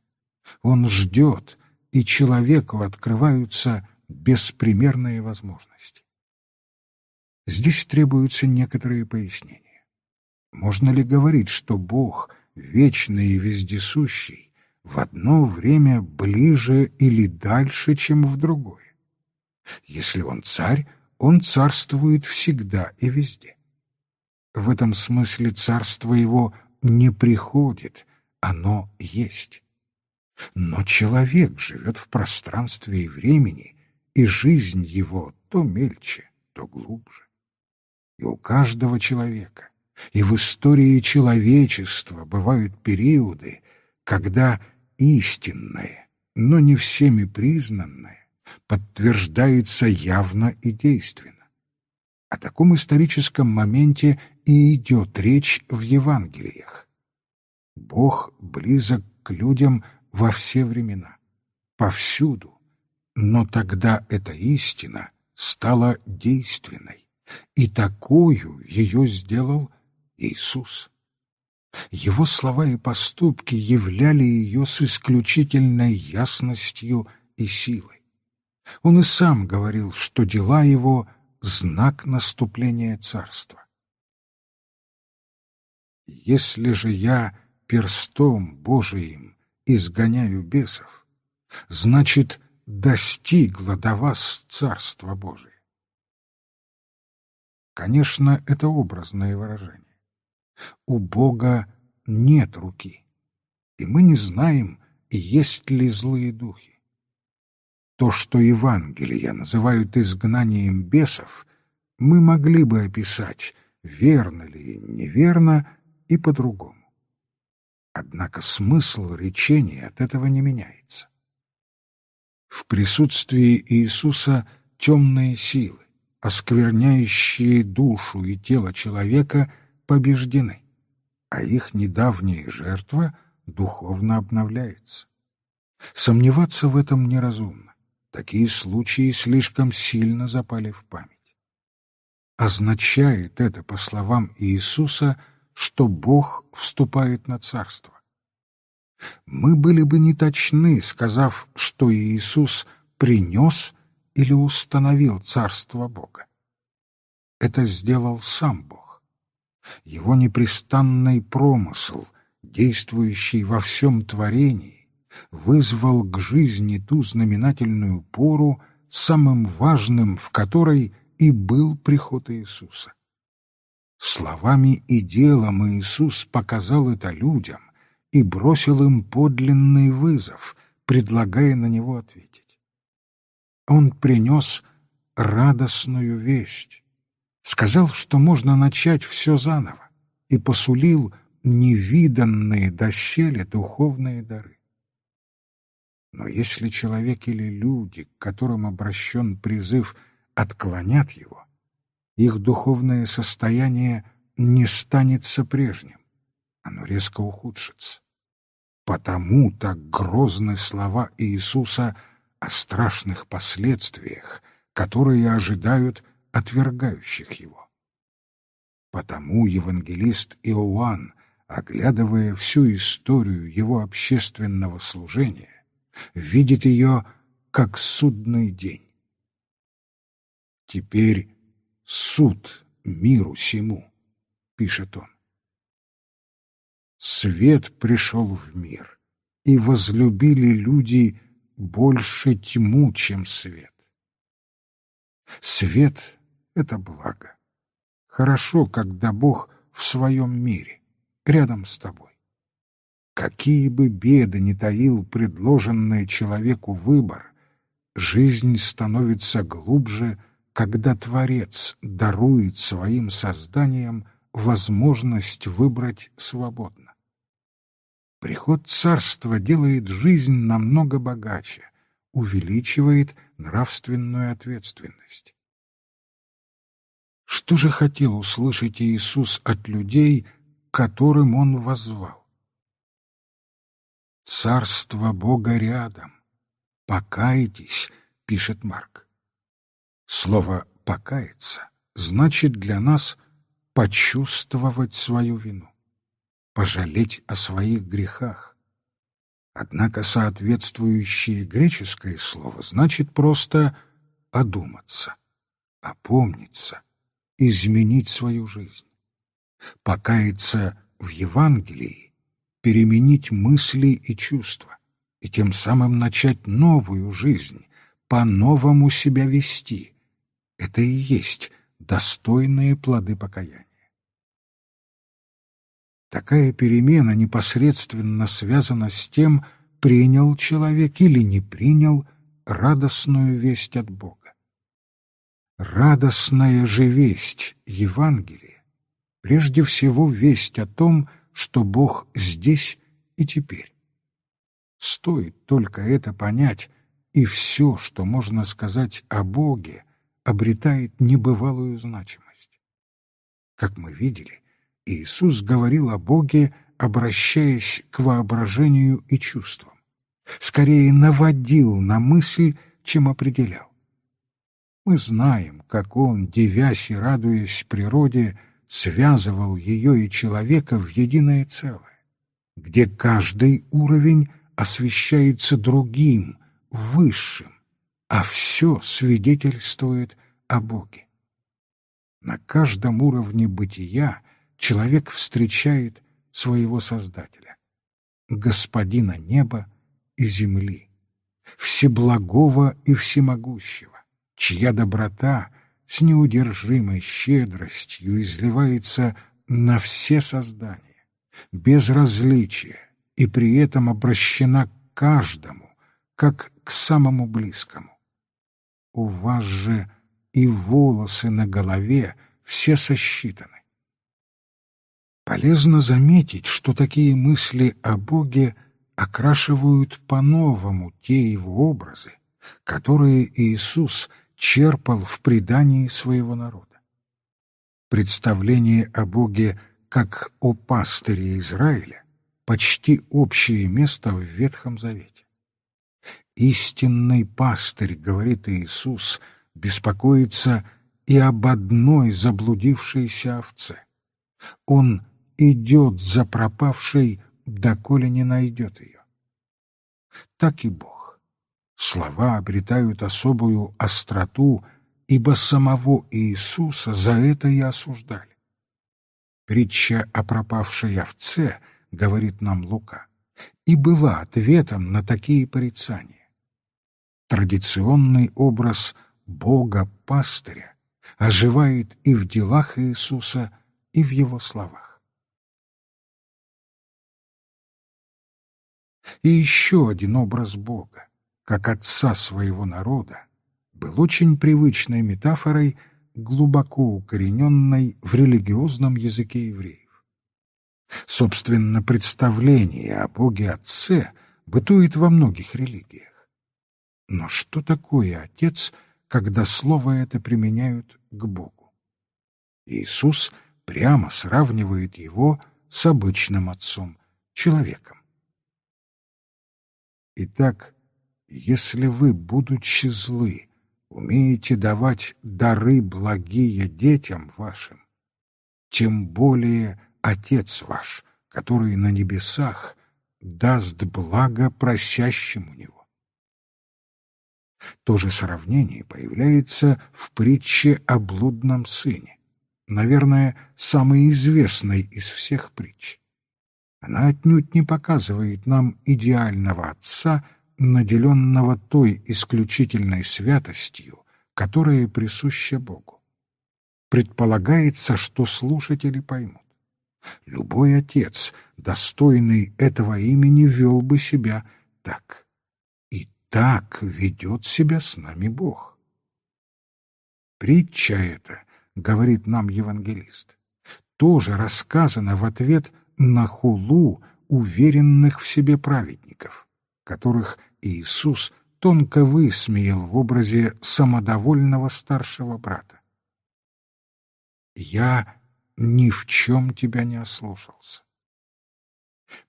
Он ждет, и человеку открываются беспримерные возможности. Здесь требуются некоторые пояснения. Можно ли говорить, что Бог, вечный и вездесущий, в одно время ближе или дальше, чем в другое? Если Он царь, Он царствует всегда и везде. В этом смысле царство Его не приходит, оно есть. Но человек живет в пространстве и времени, и жизнь его то мельче, то глубже. И у каждого человека, и в истории человечества бывают периоды, когда истинное, но не всеми признанное, подтверждается явно и действенно. О таком историческом моменте и идет речь в Евангелиях. Бог близок к людям во все времена, повсюду, но тогда эта истина стала действенной, и такую ее сделал Иисус. Его слова и поступки являли ее с исключительной ясностью и силой. Он и сам говорил, что дела его — знак наступления царства. «Если же я перстом Божиим изгоняю бесов, значит, достигло до вас Царство Божие. Конечно, это образное выражение. У Бога нет руки, и мы не знаем, есть ли злые духи. То, что Евангелия называют изгнанием бесов, мы могли бы описать, верно ли, неверно и по-другому. Однако смысл речения от этого не меняется. В присутствии Иисуса темные силы, оскверняющие душу и тело человека, побеждены, а их недавняя жертва духовно обновляется. Сомневаться в этом неразумно. Такие случаи слишком сильно запали в память. Означает это, по словам Иисуса, что Бог вступает на царство. Мы были бы неточны, сказав, что Иисус принес или установил царство Бога. Это сделал сам Бог. Его непрестанный промысл, действующий во всем творении, вызвал к жизни ту знаменательную пору, самым важным в которой и был приход Иисуса. Словами и делом Иисус показал это людям и бросил им подлинный вызов, предлагая на него ответить. Он принес радостную весть, сказал, что можно начать все заново, и посулил невиданные доселе духовные дары. Но если человек или люди, к которым обращен призыв, отклонят его, их духовное состояние не станется прежним, оно резко ухудшится. Потому так грозны слова Иисуса о страшных последствиях, которые ожидают отвергающих его. Потому евангелист Иоанн, оглядывая всю историю его общественного служения, видит ее как судный день. Теперь суд миру сему, пишет он. Свет пришел в мир, и возлюбили люди больше тьму, чем свет. Свет — это благо. Хорошо, когда Бог в своем мире, рядом с тобой. Какие бы беды ни таил предложенный человеку выбор, жизнь становится глубже, когда Творец дарует своим созданиям возможность выбрать свободно. Приход царства делает жизнь намного богаче, увеличивает нравственную ответственность. Что же хотел услышать Иисус от людей, которым Он воззвал? «Царство Бога рядом. Покайтесь», — пишет Марк. Слово «покаяться» значит для нас почувствовать свою вину пожалеть о своих грехах. Однако соответствующее греческое слово значит просто одуматься, опомниться, изменить свою жизнь. Покаяться в Евангелии, переменить мысли и чувства, и тем самым начать новую жизнь, по-новому себя вести. Это и есть достойные плоды покаяния. Такая перемена непосредственно связана с тем, принял человек или не принял радостную весть от Бога. Радостная же весть Евангелия прежде всего весть о том, что Бог здесь и теперь. Стоит только это понять, и все, что можно сказать о Боге, обретает небывалую значимость. Как мы видели, Иисус говорил о Боге, обращаясь к воображению и чувствам. Скорее наводил на мысль, чем определял. Мы знаем, как Он, девясь и радуясь природе, связывал ее и человека в единое целое, где каждый уровень освещается другим, высшим, а все свидетельствует о Боге. На каждом уровне бытия человек встречает своего Создателя, Господина неба и земли, Всеблагого и Всемогущего, чья доброта с неудержимой щедростью изливается на все создания, без различия, и при этом обращена к каждому, как к самому близкому. У вас же и волосы на голове все сосчитаны. Полезно заметить, что такие мысли о Боге окрашивают по-новому те его образы, которые Иисус черпал в предании своего народа. Представление о Боге как о пастыре Израиля почти общее место в Ветхом Завете. Истинный пастырь, говорит Иисус, беспокоится и об одной заблудившейся овце. Он идет за пропавшей, доколе не найдет ее. Так и Бог. Слова обретают особую остроту, ибо самого Иисуса за это и осуждали. Притча о пропавшей овце, говорит нам Лука, и была ответом на такие порицания. Традиционный образ Бога-пастыря оживает и в делах Иисуса, и в Его словах. И еще один образ Бога, как Отца своего народа, был очень привычной метафорой, глубоко укорененной в религиозном языке евреев. Собственно, представление о Боге Отце бытует во многих религиях. Но что такое Отец, когда слово это применяют к Богу? Иисус прямо сравнивает его с обычным Отцом, человеком. Итак, если вы, будучи злы, умеете давать дары благие детям вашим, тем более Отец ваш, который на небесах, даст благо просящим у Него. То же сравнение появляется в притче о блудном сыне, наверное, самой известной из всех притч. Она отнюдь не показывает нам идеального отца, наделенного той исключительной святостью, которая присуща Богу. Предполагается, что слушатели поймут. Любой отец, достойный этого имени, вел бы себя так. И так ведет себя с нами Бог. Притча эта, говорит нам евангелист, тоже рассказана в ответ на хулу уверенных в себе праведников которых Иисус тонко высмеял в образе самодовольного старшего брата. «Я ни в чем тебя не ослушался».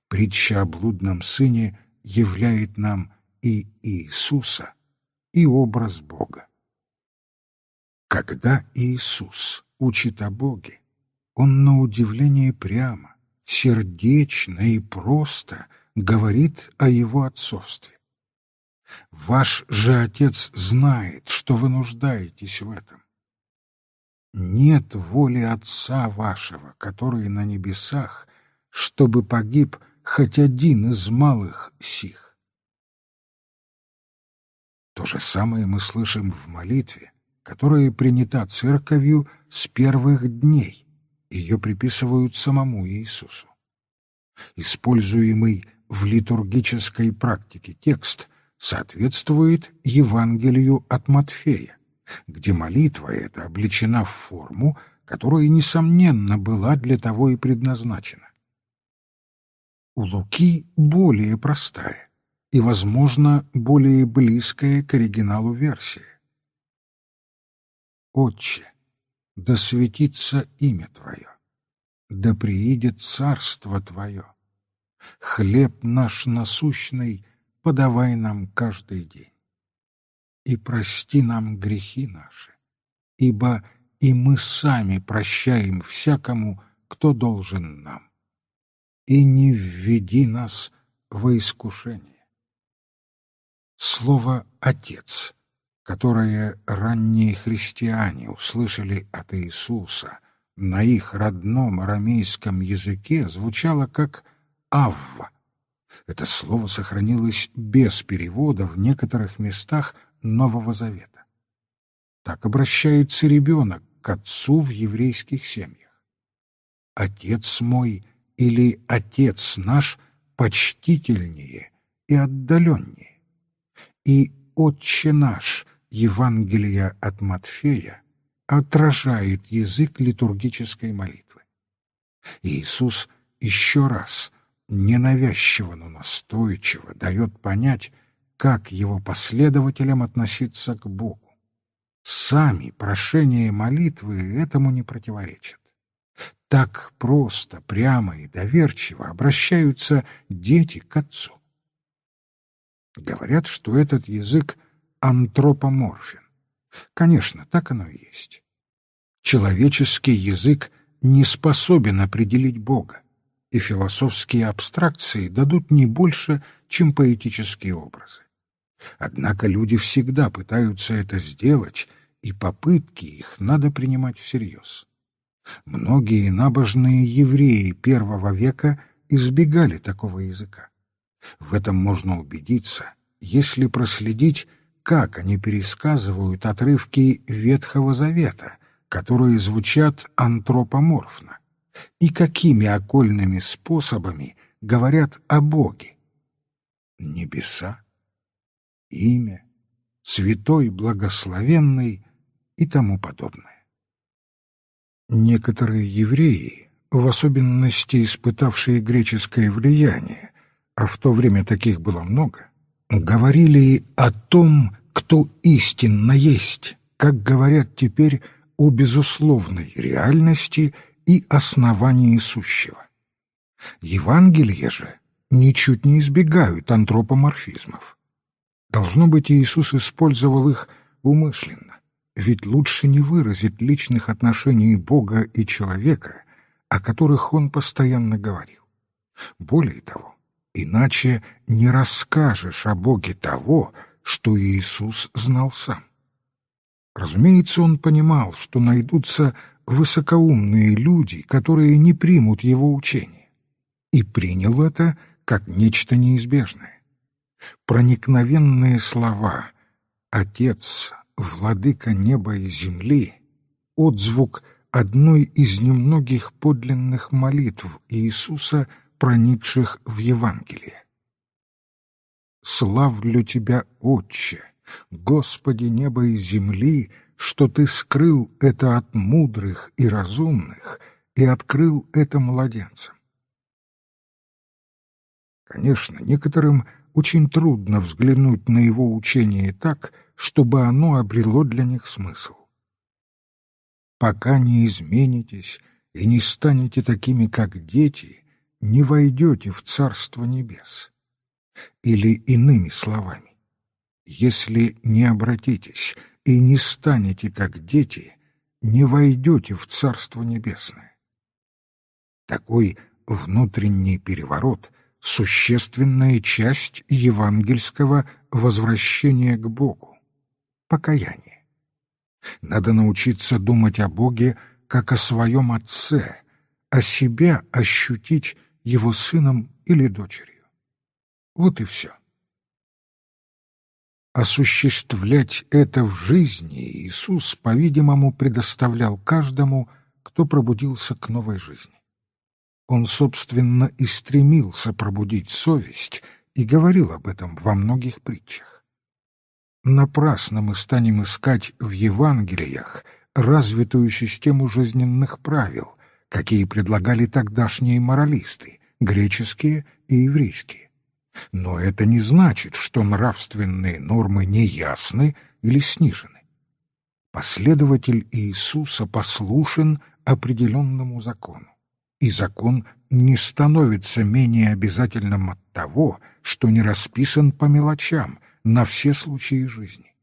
Притча о блудном сыне являет нам и Иисуса, и образ Бога. Когда Иисус учит о Боге, Он на удивление прямо, сердечно и просто – говорит о его отцовстве. Ваш же отец знает, что вы нуждаетесь в этом. Нет воли отца вашего, который на небесах, чтобы погиб хоть один из малых сих. То же самое мы слышим в молитве, которая принята церковью с первых дней. Ее приписывают самому Иисусу. Используемый в литургической практике текст соответствует Евангелию от Матфея, где молитва эта облечена в форму, которая, несомненно, была для того и предназначена. У Луки более простая и, возможно, более близкая к оригиналу версия. «Отче, да светится имя Твое, да приидет царство Твое, хлеб наш насущный подавай нам каждый день. И прости нам грехи наши, ибо и мы сами прощаем всякому, кто должен нам. И не введи нас во искушение. Слово «отец», которое ранние христиане услышали от Иисуса на их родном арамейском языке, звучало как Авва. Это слово сохранилось без перевода в некоторых местах Нового Завета. Так обращается ребенок к отцу в еврейских семьях. Отец мой или отец наш почтительнее и отдаленнее. И отче наш, Евангелие от Матфея, отражает язык литургической молитвы. Иисус еще раз ненавязчиво, но настойчиво дает понять, как его последователям относиться к Богу. Сами прошения молитвы этому не противоречат. Так просто, прямо и доверчиво обращаются дети к отцу. Говорят, что этот язык антропоморфен. Конечно, так оно и есть. Человеческий язык не способен определить Бога и философские абстракции дадут не больше, чем поэтические образы. Однако люди всегда пытаются это сделать, и попытки их надо принимать всерьез. Многие набожные евреи первого века избегали такого языка. В этом можно убедиться, если проследить, как они пересказывают отрывки Ветхого Завета, которые звучат антропоморфно, и какими окольными способами говорят о Боге. Небеса, имя, святой, благословенный и тому подобное. Некоторые евреи, в особенности испытавшие греческое влияние, а в то время таких было много, говорили о том, кто истинно есть, как говорят теперь о безусловной реальности и основании сущего. Евангелие же ничуть не избегают антропоморфизмов. Должно быть, Иисус использовал их умышленно, ведь лучше не выразить личных отношений Бога и человека, о которых он постоянно говорил. Более того, иначе не расскажешь о Боге того, что Иисус знал сам. Разумеется, он понимал, что найдутся высокоумные люди, которые не примут его учение, и принял это как нечто неизбежное. Проникновенные слова «Отец, владыка неба и земли» — отзвук одной из немногих подлинных молитв Иисуса, проникших в Евангелие. «Славлю Тебя, Отче, Господи неба и земли, что Ты скрыл это от мудрых и разумных и открыл это младенцам. Конечно, некоторым очень трудно взглянуть на его учение так, чтобы оно обрело для них смысл. Пока не изменитесь и не станете такими, как дети, не войдете в Царство Небес. Или иными словами, если не обратитесь и не станете, как дети, не войдете в Царство Небесное. Такой внутренний переворот существенная часть евангельского возвращения к Богу — покаяние. Надо научиться думать о Боге как о своем Отце, а себя ощутить Его сыном или дочерью. Вот и все. Осуществлять это в жизни Иисус, по-видимому, предоставлял каждому, кто пробудился к новой жизни. Он, собственно, и стремился пробудить совесть и говорил об этом во многих притчах. Напрасно мы станем искать в Евангелиях развитую систему жизненных правил, какие предлагали тогдашние моралисты, греческие и еврейские. Но это не значит, что нравственные нормы неясны или снижены. Последователь Иисуса послушен определенному закону и закон не становится менее обязательным от того, что не расписан по мелочам на все случаи жизни.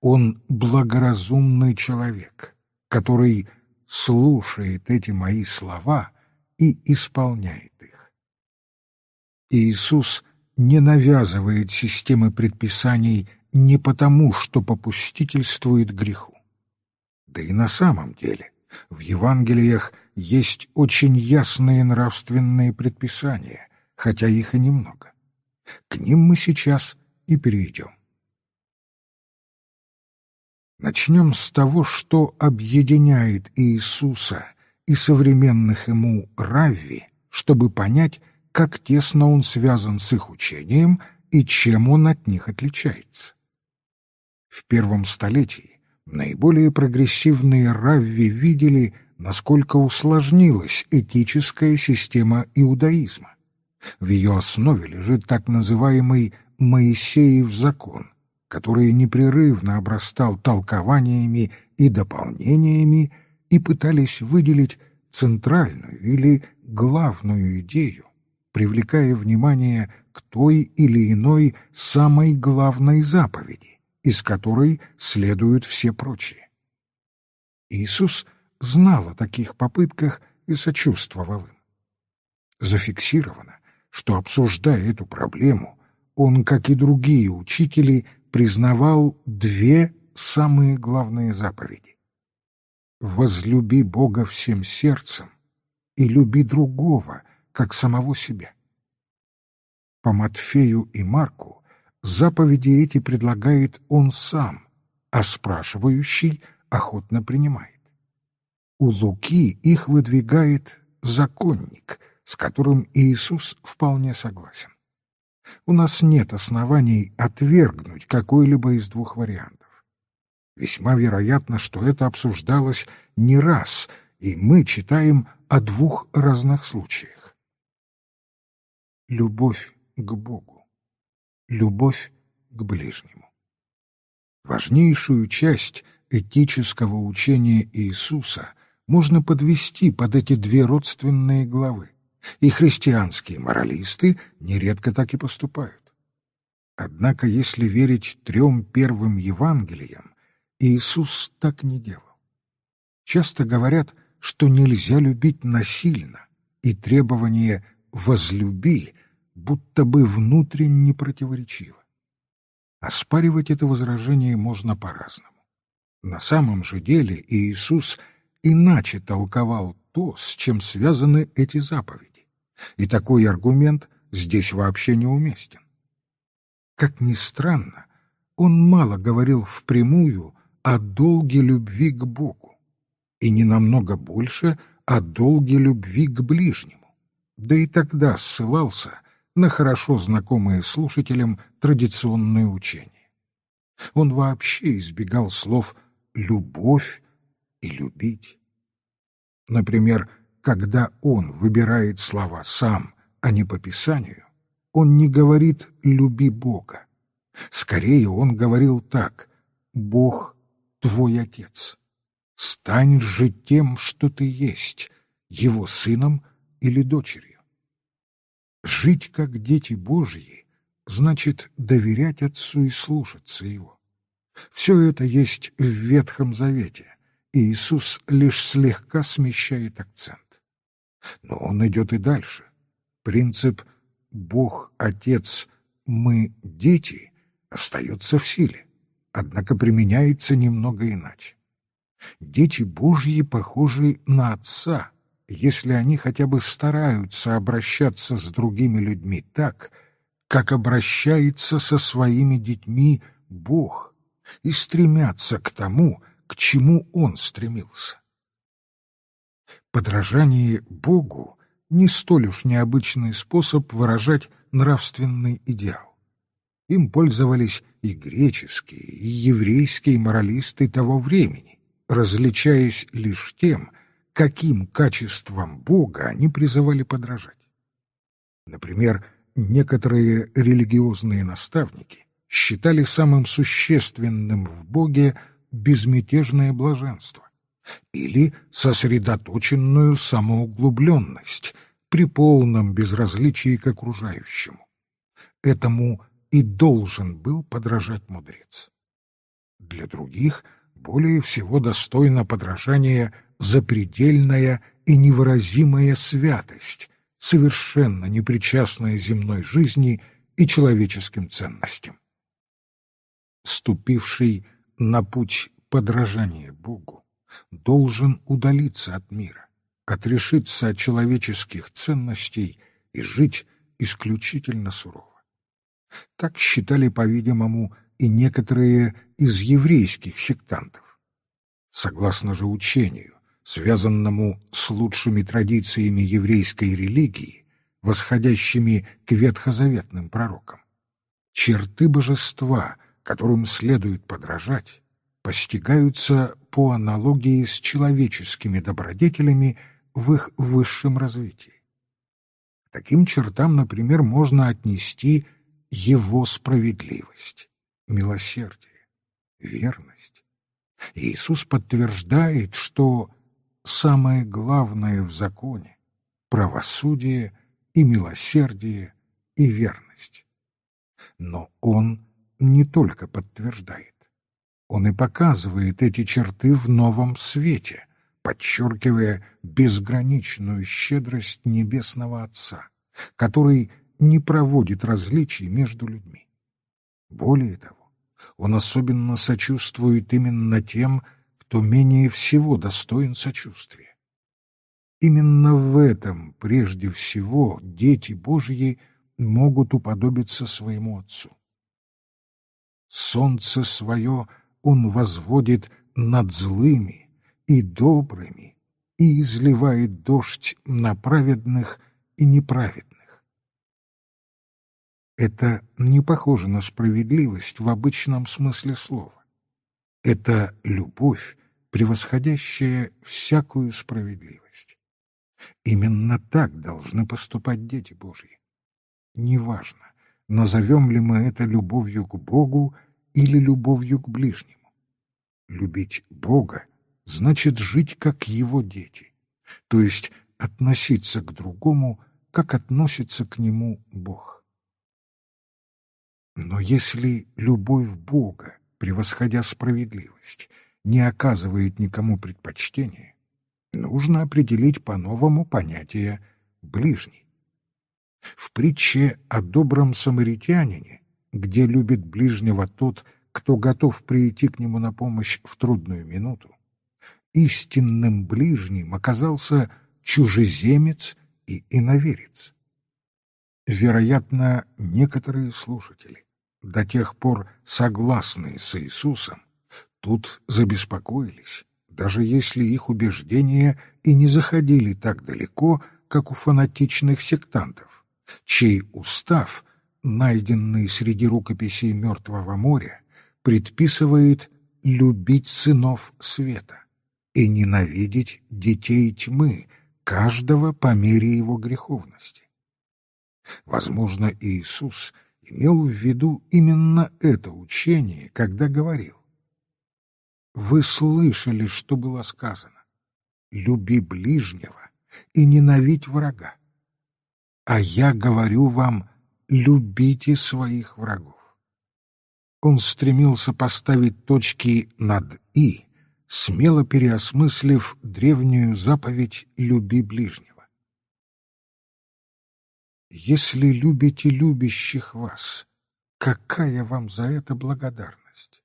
Он благоразумный человек, который слушает эти мои слова и исполняет их. Иисус не навязывает системы предписаний не потому, что попустительствует греху. Да и на самом деле в Евангелиях есть очень ясные нравственные предписания, хотя их и немного. К ним мы сейчас и перейдем. Начнем с того, что объединяет Иисуса и современных ему равви, чтобы понять, как тесно он связан с их учением и чем он от них отличается. В первом столетии наиболее прогрессивные равви видели, насколько усложнилась этическая система иудаизма. В ее основе лежит так называемый Моисеев закон, который непрерывно обрастал толкованиями и дополнениями и пытались выделить центральную или главную идею, привлекая внимание к той или иной самой главной заповеди из которой следуют все прочие. Иисус знал о таких попытках и сочувствовал им. Зафиксировано, что, обсуждая эту проблему, он, как и другие учители, признавал две самые главные заповеди. «Возлюби Бога всем сердцем и люби другого, как самого себя». По Матфею и Марку заповеди эти предлагает он сам, а спрашивающий охотно принимает. У Луки их выдвигает законник, с которым Иисус вполне согласен. У нас нет оснований отвергнуть какой-либо из двух вариантов. Весьма вероятно, что это обсуждалось не раз, и мы читаем о двух разных случаях. Любовь к Богу. Любовь к ближнему. Важнейшую часть этического учения Иисуса можно подвести под эти две родственные главы и христианские моралисты нередко так и поступают. Однако, если верить трем первым Евангелиям, Иисус так не делал. Часто говорят, что нельзя любить насильно, и требование «возлюби» будто бы внутренне противоречиво. Оспаривать это возражение можно по-разному. На самом же деле Иисус иначе толковал то, с чем связаны эти заповеди и такой аргумент здесь вообще неуместен. Как ни странно, он мало говорил впрямую о долге любви к Богу, и не намного больше о долге любви к ближнему, да и тогда ссылался на хорошо знакомые слушателям традиционные учения. Он вообще избегал слов «любовь» и «любить». Например, когда он выбирает слова сам, а не по Писанию, он не говорит «люби Бога». Скорее он говорил так «Бог — твой Отец». Стань же тем, что ты есть, его сыном или дочерью. Жить как дети Божьи значит доверять Отцу и слушаться Его. Все это есть в Ветхом Завете, и Иисус лишь слегка смещает акцент. Но он идет и дальше. Принцип «Бог, Отец, мы, дети» остается в силе, однако применяется немного иначе. Дети Божьи похожи на Отца, если они хотя бы стараются обращаться с другими людьми так, как обращается со своими детьми Бог, и стремятся к тому, к чему Он стремился. Подражание Богу не столь уж необычный способ выражать нравственный идеал. Им пользовались и греческие, и еврейские моралисты того времени, различаясь лишь тем, каким качеством Бога они призывали подражать. Например, некоторые религиозные наставники считали самым существенным в Боге безмятежное блаженство, или сосредоточенную самоуглубленность при полном безразличии к окружающему. Этому и должен был подражать мудрец. Для других более всего достойна подражания запредельная и невыразимая святость, совершенно непричастная земной жизни и человеческим ценностям. Ступивший на путь подражания Богу, должен удалиться от мира, отрешиться от человеческих ценностей и жить исключительно сурово. Так считали, по-видимому, и некоторые из еврейских сектантов. Согласно же учению, связанному с лучшими традициями еврейской религии, восходящими к ветхозаветным пророкам, черты божества, которым следует подражать, постигаются по аналогии с человеческими добродетелями в их высшем развитии. К таким чертам, например, можно отнести его справедливость, милосердие, верность. Иисус подтверждает, что самое главное в законе — правосудие и милосердие и верность. Но Он не только подтверждает. Он и показывает эти черты в новом свете, подчеркивая безграничную щедрость Небесного Отца, который не проводит различий между людьми. Более того, он особенно сочувствует именно тем, кто менее всего достоин сочувствия. Именно в этом, прежде всего, дети Божьи могут уподобиться своему Отцу. солнце свое он возводит над злыми и добрыми и изливает дождь на праведных и неправедных. Это не похоже на справедливость в обычном смысле слова. Это любовь, превосходящая всякую справедливость. Именно так должны поступать дети Божьи. Неважно, назовем ли мы это любовью к Богу или любовью к ближнему. Любить Бога значит жить как Его дети, то есть относиться к другому, как относится к нему Бог. Но если любовь Бога, превосходя справедливость, не оказывает никому предпочтения, нужно определить по-новому понятие «ближний». В притче о добром самаритянине, где любит ближнего тот, кто готов прийти к нему на помощь в трудную минуту, истинным ближним оказался чужеземец и иноверец. Вероятно, некоторые слушатели, до тех пор согласные с Иисусом, тут забеспокоились, даже если их убеждения и не заходили так далеко, как у фанатичных сектантов, чей устав, найденный среди рукописей Мертвого моря, предписывает любить сынов света и ненавидеть детей тьмы, каждого по мере его греховности. Возможно, Иисус имел в виду именно это учение, когда говорил «Вы слышали, что было сказано, люби ближнего и ненавидь врага, а я говорю вам, любите своих врагов». Он стремился поставить точки над «и», смело переосмыслив древнюю заповедь «люби ближнего». Если любите любящих вас, какая вам за это благодарность?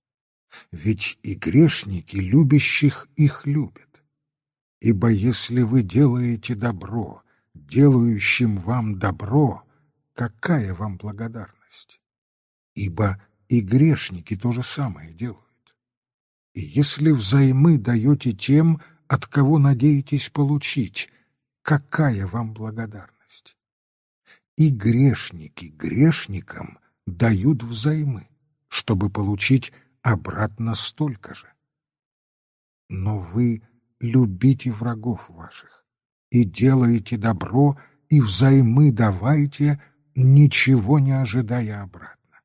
Ведь и грешники любящих их любят. Ибо если вы делаете добро, делающим вам добро, какая вам благодарность? Ибо и грешники то же самое делают. И если взаймы даете тем, от кого надеетесь получить, какая вам благодарность? И грешники грешникам дают взаймы, чтобы получить обратно столько же. Но вы любите врагов ваших и делаете добро, и взаймы давайте, ничего не ожидая обратно.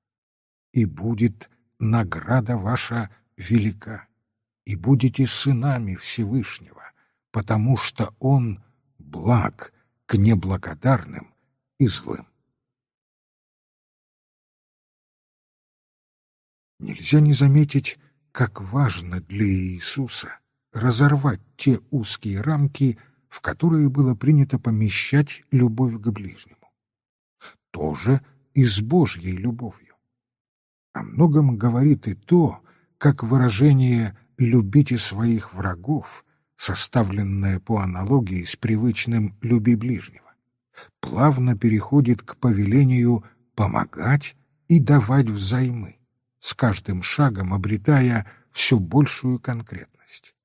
И будет награда ваша велика, и будете сынами Всевышнего, потому что Он благ к неблагодарным и злым. Нельзя не заметить, как важно для Иисуса разорвать те узкие рамки, в которые было принято помещать любовь к ближнему. Тоже и с Божьей любовью. О многом говорит и то, как выражение «любите своих врагов», составленное по аналогии с привычным «люби ближнего», плавно переходит к повелению помогать и давать взаймы, с каждым шагом обретая все большую конкретность.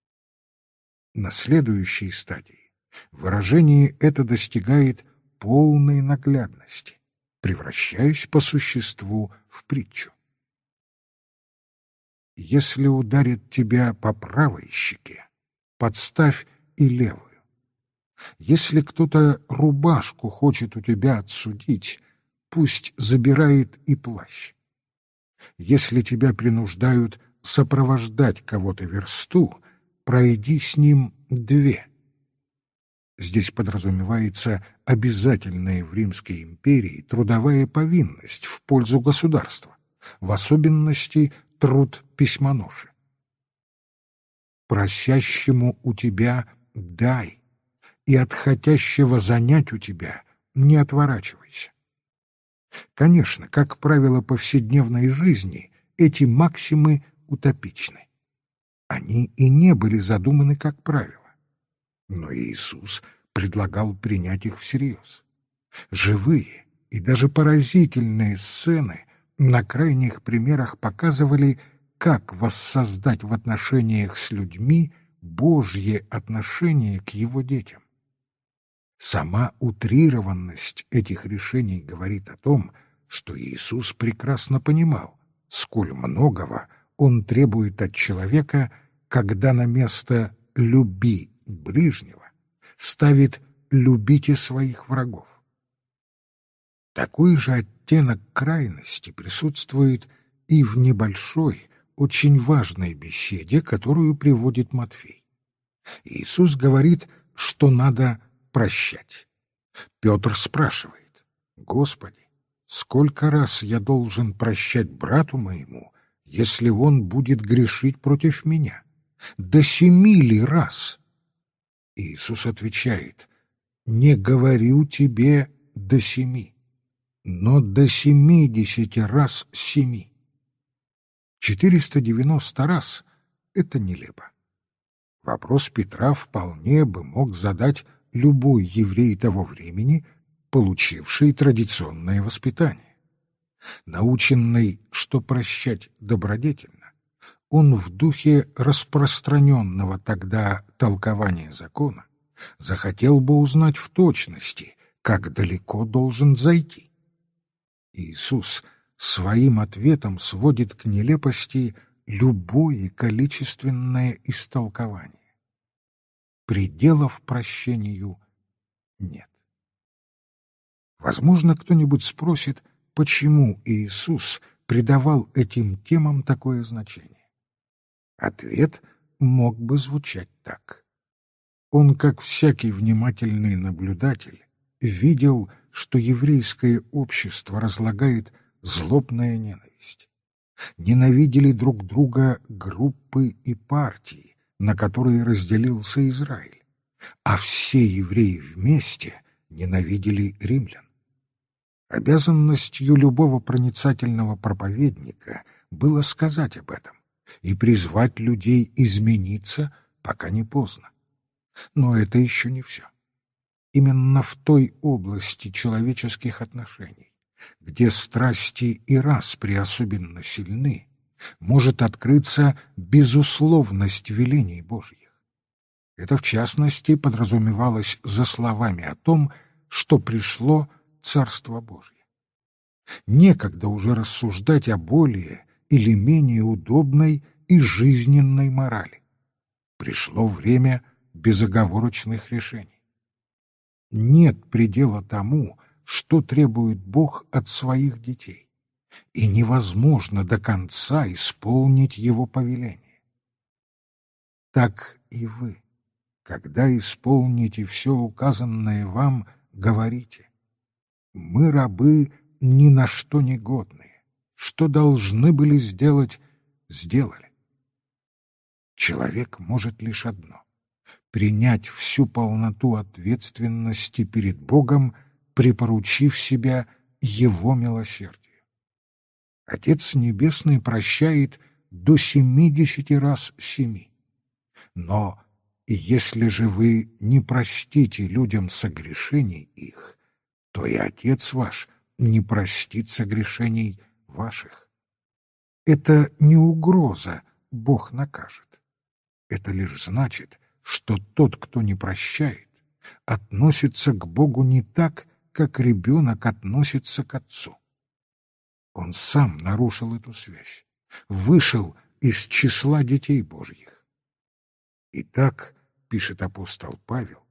На следующей стадии выражение это достигает полной наглядности, превращаясь по существу в притчу. Если ударит тебя по правой щеке, подставь и левую. Если кто-то рубашку хочет у тебя отсудить, пусть забирает и плащ. Если тебя принуждают сопровождать кого-то версту, пройди с ним две. Здесь подразумевается обязательная в Римской империи трудовая повинность в пользу государства, в особенности труд письмоноши. Просящему у тебя дай, и от хотящего занять у тебя не отворачивайся. Конечно, как правило повседневной жизни, эти максимы утопичны. Они и не были задуманы как правило. Но Иисус предлагал принять их всерьез. Живые и даже поразительные сцены на крайних примерах показывали, как воссоздать в отношениях с людьми Божье отношение к его детям. Сама утрированность этих решений говорит о том, что Иисус прекрасно понимал, сколь многого Он требует от человека, когда на место «люби ближнего» ставит «любите своих врагов». Такой же оттенок крайности присутствует и в небольшой, очень важной беседе, которую приводит Матфей. Иисус говорит, что надо прощать. Петр спрашивает, «Господи, сколько раз я должен прощать брату моему, если он будет грешить против меня? До семи ли раз?» Иисус отвечает, «Не говорю тебе до семи, но до семидесяти раз семи». Четыреста девяносто раз — это нелепо. Вопрос Петра вполне бы мог задать любой еврей того времени, получивший традиционное воспитание. Наученный, что прощать добродетельно, он в духе распространенного тогда толкования закона захотел бы узнать в точности, как далеко должен зайти. Иисус своим ответом сводит к нелепости любое количественное истолкование пределов прощению нет. Возможно, кто-нибудь спросит, почему Иисус придавал этим темам такое значение. Ответ мог бы звучать так. Он, как всякий внимательный наблюдатель, видел, что еврейское общество разлагает злобная ненависть. Ненавидели друг друга группы и партии, на которые разделился Израиль, а все евреи вместе ненавидели римлян. Обязанностью любого проницательного проповедника было сказать об этом и призвать людей измениться, пока не поздно. Но это еще не все. Именно в той области человеческих отношений, где страсти и распри особенно сильны, может открыться безусловность велений Божьих. Это, в частности, подразумевалось за словами о том, что пришло Царство Божье. Некогда уже рассуждать о более или менее удобной и жизненной морали. Пришло время безоговорочных решений. Нет предела тому, что требует Бог от своих детей и невозможно до конца исполнить его повеление. Так и вы, когда исполните все указанное вам, говорите, «Мы, рабы, ни на что не годные, что должны были сделать, сделали». Человек может лишь одно — принять всю полноту ответственности перед Богом, припоручив себя Его милосердию. Отец Небесный прощает до семидесяти раз семи. Но если же вы не простите людям согрешений их, то и Отец ваш не простит согрешений ваших. Это не угроза, Бог накажет. Это лишь значит, что тот, кто не прощает, относится к Богу не так, как ребенок относится к отцу. Он сам нарушил эту связь, вышел из числа детей Божьих. Итак, пишет апостол Павел,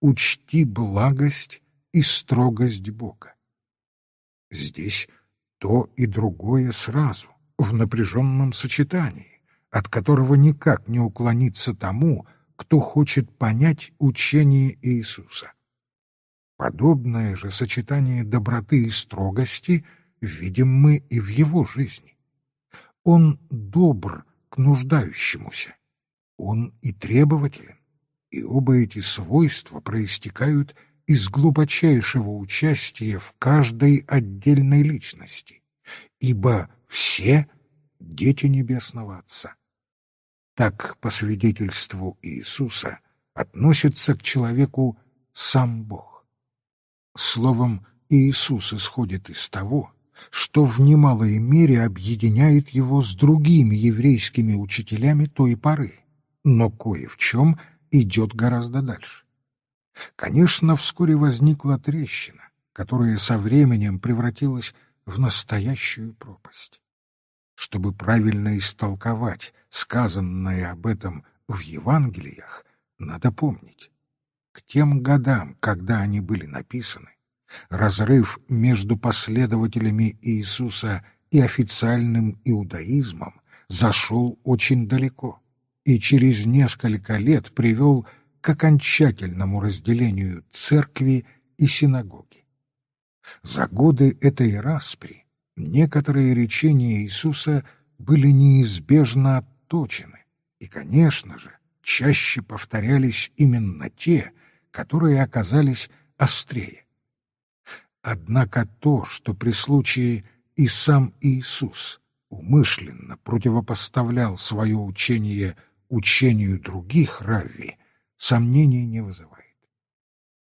учти благость и строгость Бога. Здесь то и другое сразу, в напряженном сочетании, от которого никак не уклониться тому, кто хочет понять учение Иисуса. Подобное же сочетание доброты и строгости — видим мы и в его жизни. Он добр к нуждающемуся, он и требователен, и оба эти свойства проистекают из глубочайшего участия в каждой отдельной личности, ибо все — дети Небесного Отца. Так, по свидетельству Иисуса, относится к человеку сам Бог. Словом, Иисус исходит из того, что в немалой мере объединяет его с другими еврейскими учителями той поры, но кое в чем идет гораздо дальше. Конечно, вскоре возникла трещина, которая со временем превратилась в настоящую пропасть. Чтобы правильно истолковать сказанное об этом в Евангелиях, надо помнить. К тем годам, когда они были написаны, разрыв между последователями Иисуса и официальным иудаизмом зашел очень далеко и через несколько лет привел к окончательному разделению церкви и синагоги. За годы этой распри некоторые речения Иисуса были неизбежно отточены, и, конечно же, чаще повторялись именно те, которые оказались острее. Однако то, что при случае и сам Иисус умышленно противопоставлял свое учение учению других равви, сомнений не вызывает.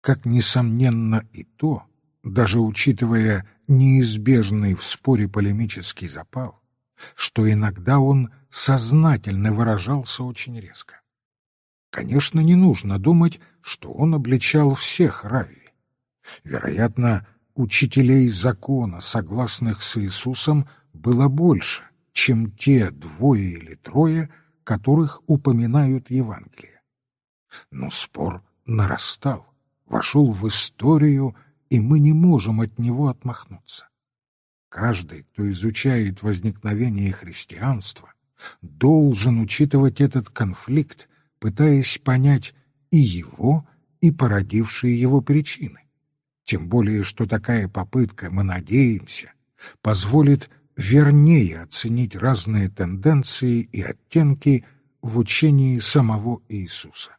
Как несомненно и то, даже учитывая неизбежный в споре полемический запал, что иногда он сознательно выражался очень резко. Конечно, не нужно думать, что он обличал всех Равви. Вероятно, учителей закона, согласных с Иисусом, было больше, чем те двое или трое, которых упоминают Евангелие. Но спор нарастал, вошел в историю, и мы не можем от него отмахнуться. Каждый, кто изучает возникновение христианства, должен учитывать этот конфликт, пытаясь понять и его, и породившие его причины. Тем более, что такая попытка, мы надеемся, позволит вернее оценить разные тенденции и оттенки в учении самого Иисуса.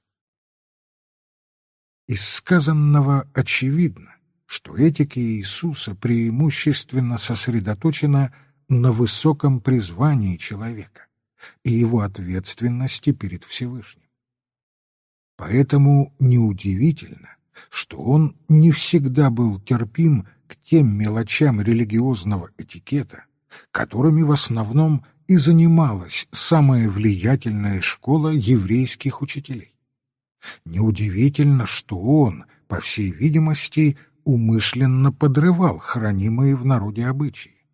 Из сказанного очевидно, что этика Иисуса преимущественно сосредоточена на высоком призвании человека и его ответственности перед Всевышним. Поэтому неудивительно, что он не всегда был терпим к тем мелочам религиозного этикета, которыми в основном и занималась самая влиятельная школа еврейских учителей. Неудивительно, что он, по всей видимости, умышленно подрывал хранимые в народе обычаи.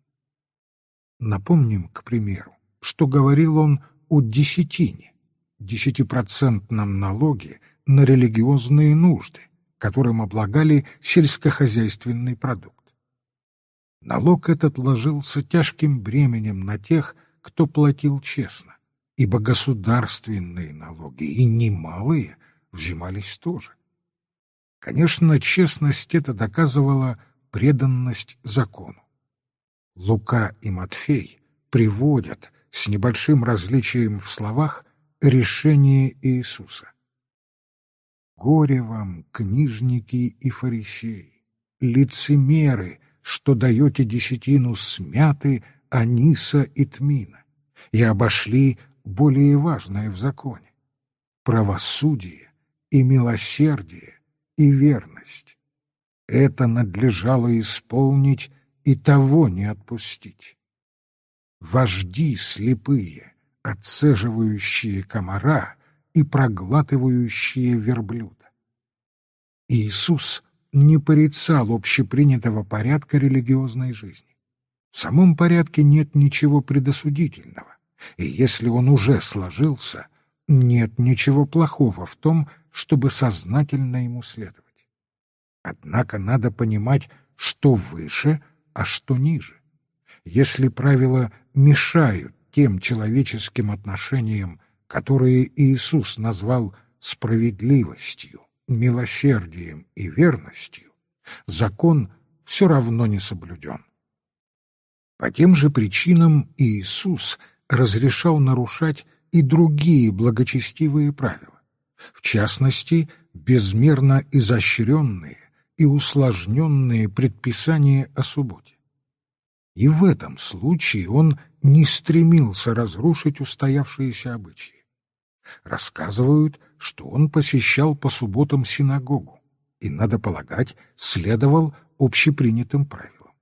Напомним, к примеру, что говорил он о десятине, десятипроцентном налоге на религиозные нужды, которым облагали сельскохозяйственный продукт. Налог этот ложился тяжким бременем на тех, кто платил честно, ибо государственные налоги, и немалые, взимались тоже. Конечно, честность это доказывала преданность закону. Лука и Матфей приводят с небольшим различием в словах решение Иисуса. Горе вам, книжники и фарисеи, лицемеры, что даете десятину смяты, аниса и тмина, и обошли более важное в законе — правосудие и милосердие и верность. Это надлежало исполнить и того не отпустить. Вожди слепые, отцеживающие комара и проглатывающие верблюда. Иисус не порицал общепринятого порядка религиозной жизни. В самом порядке нет ничего предосудительного, и если он уже сложился, нет ничего плохого в том, чтобы сознательно ему следовать. Однако надо понимать, что выше, а что ниже. Если правила мешают тем человеческим отношениям, которые Иисус назвал справедливостью, милосердием и верностью, закон все равно не соблюден. По тем же причинам Иисус разрешал нарушать и другие благочестивые правила, в частности, безмерно изощренные и усложненные предписания о субботе. И в этом случае он не стремился разрушить устоявшиеся обычаи. Рассказывают, что он посещал по субботам синагогу и, надо полагать, следовал общепринятым правилам.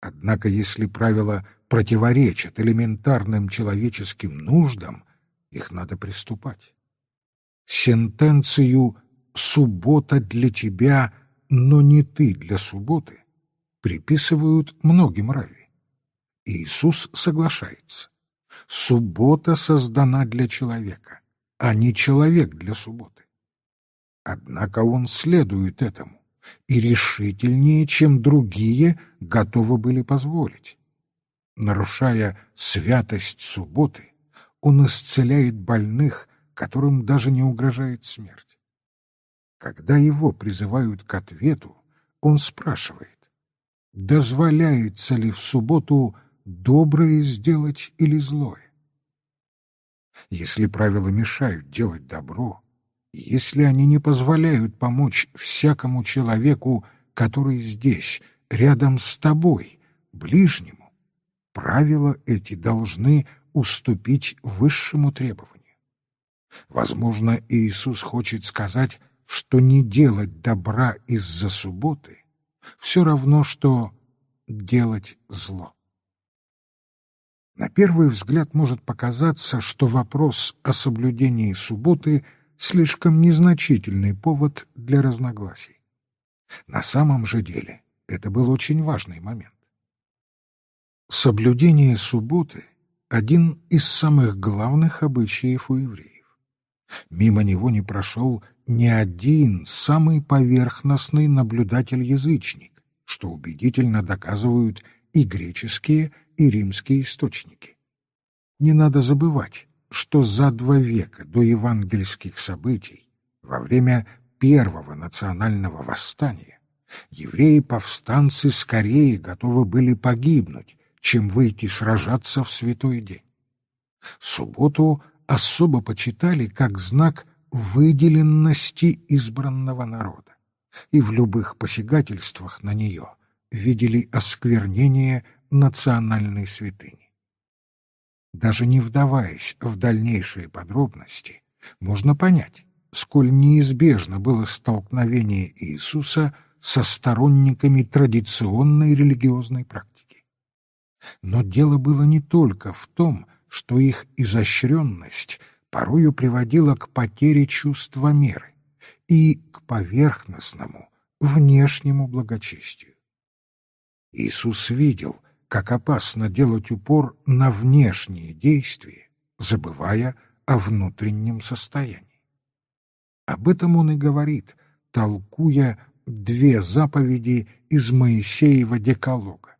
Однако если правила противоречат элементарным человеческим нуждам, их надо приступать. Сентенцию «суббота для тебя, но не ты для субботы» приписывают многим рави. Иисус соглашается. Суббота создана для человека, а не человек для субботы. Однако он следует этому и решительнее, чем другие, готовы были позволить. Нарушая святость субботы, он исцеляет больных, которым даже не угрожает смерть. Когда его призывают к ответу, он спрашивает, дозволяется ли в субботу доброе сделать или злое? Если правила мешают делать добро, если они не позволяют помочь всякому человеку, который здесь, рядом с тобой, ближнему, правила эти должны уступить высшему требованию. Возможно, Иисус хочет сказать, что не делать добра из-за субботы все равно, что делать зло. На первый взгляд может показаться, что вопрос о соблюдении субботы – слишком незначительный повод для разногласий. На самом же деле это был очень важный момент. Соблюдение субботы — один из самых главных обычаев у евреев. Мимо него не прошел ни один самый поверхностный наблюдатель-язычник, что убедительно доказывают и греческие, и римские источники. Не надо забывать, что за два века до евангельских событий, во время первого национального восстания, евреи-повстанцы скорее готовы были погибнуть, чем выйти сражаться в святой день. Субботу особо почитали как знак выделенности избранного народа, и в любых посягательствах на нее видели осквернение национальной святыни. Даже не вдаваясь в дальнейшие подробности, можно понять, сколь неизбежно было столкновение Иисуса со сторонниками традиционной религиозной практики. Но дело было не только в том, что их изощренность порою приводила к потере чувства меры и к поверхностному, внешнему благочестию. Иисус видел — как опасно делать упор на внешние действия, забывая о внутреннем состоянии. Об этом он и говорит, толкуя две заповеди из Моисеева декалога.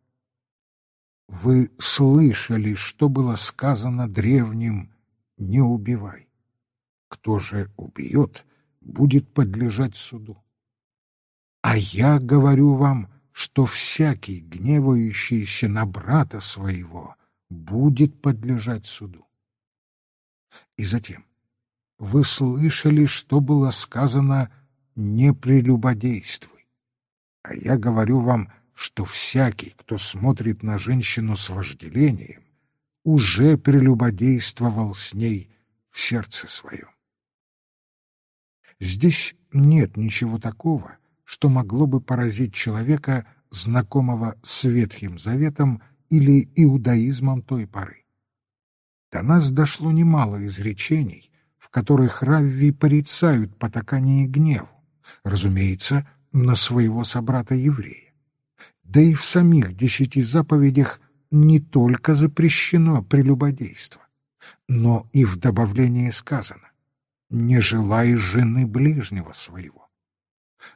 Вы слышали, что было сказано древним «не убивай». Кто же убьет, будет подлежать суду. А я говорю вам, что всякий, гневающийся на брата своего, будет подлежать суду. И затем, вы слышали, что было сказано «не прелюбодействуй», а я говорю вам, что всякий, кто смотрит на женщину с вожделением, уже прелюбодействовал с ней в сердце своем. Здесь нет ничего такого, что могло бы поразить человека, знакомого с Ветхим Заветом или иудаизмом той поры. До нас дошло немало изречений, в которых равви порицают потакание гневу, разумеется, на своего собрата-еврея. Да и в самих десяти заповедях не только запрещено прелюбодейство, но и в добавлении сказано «не желай жены ближнего своего».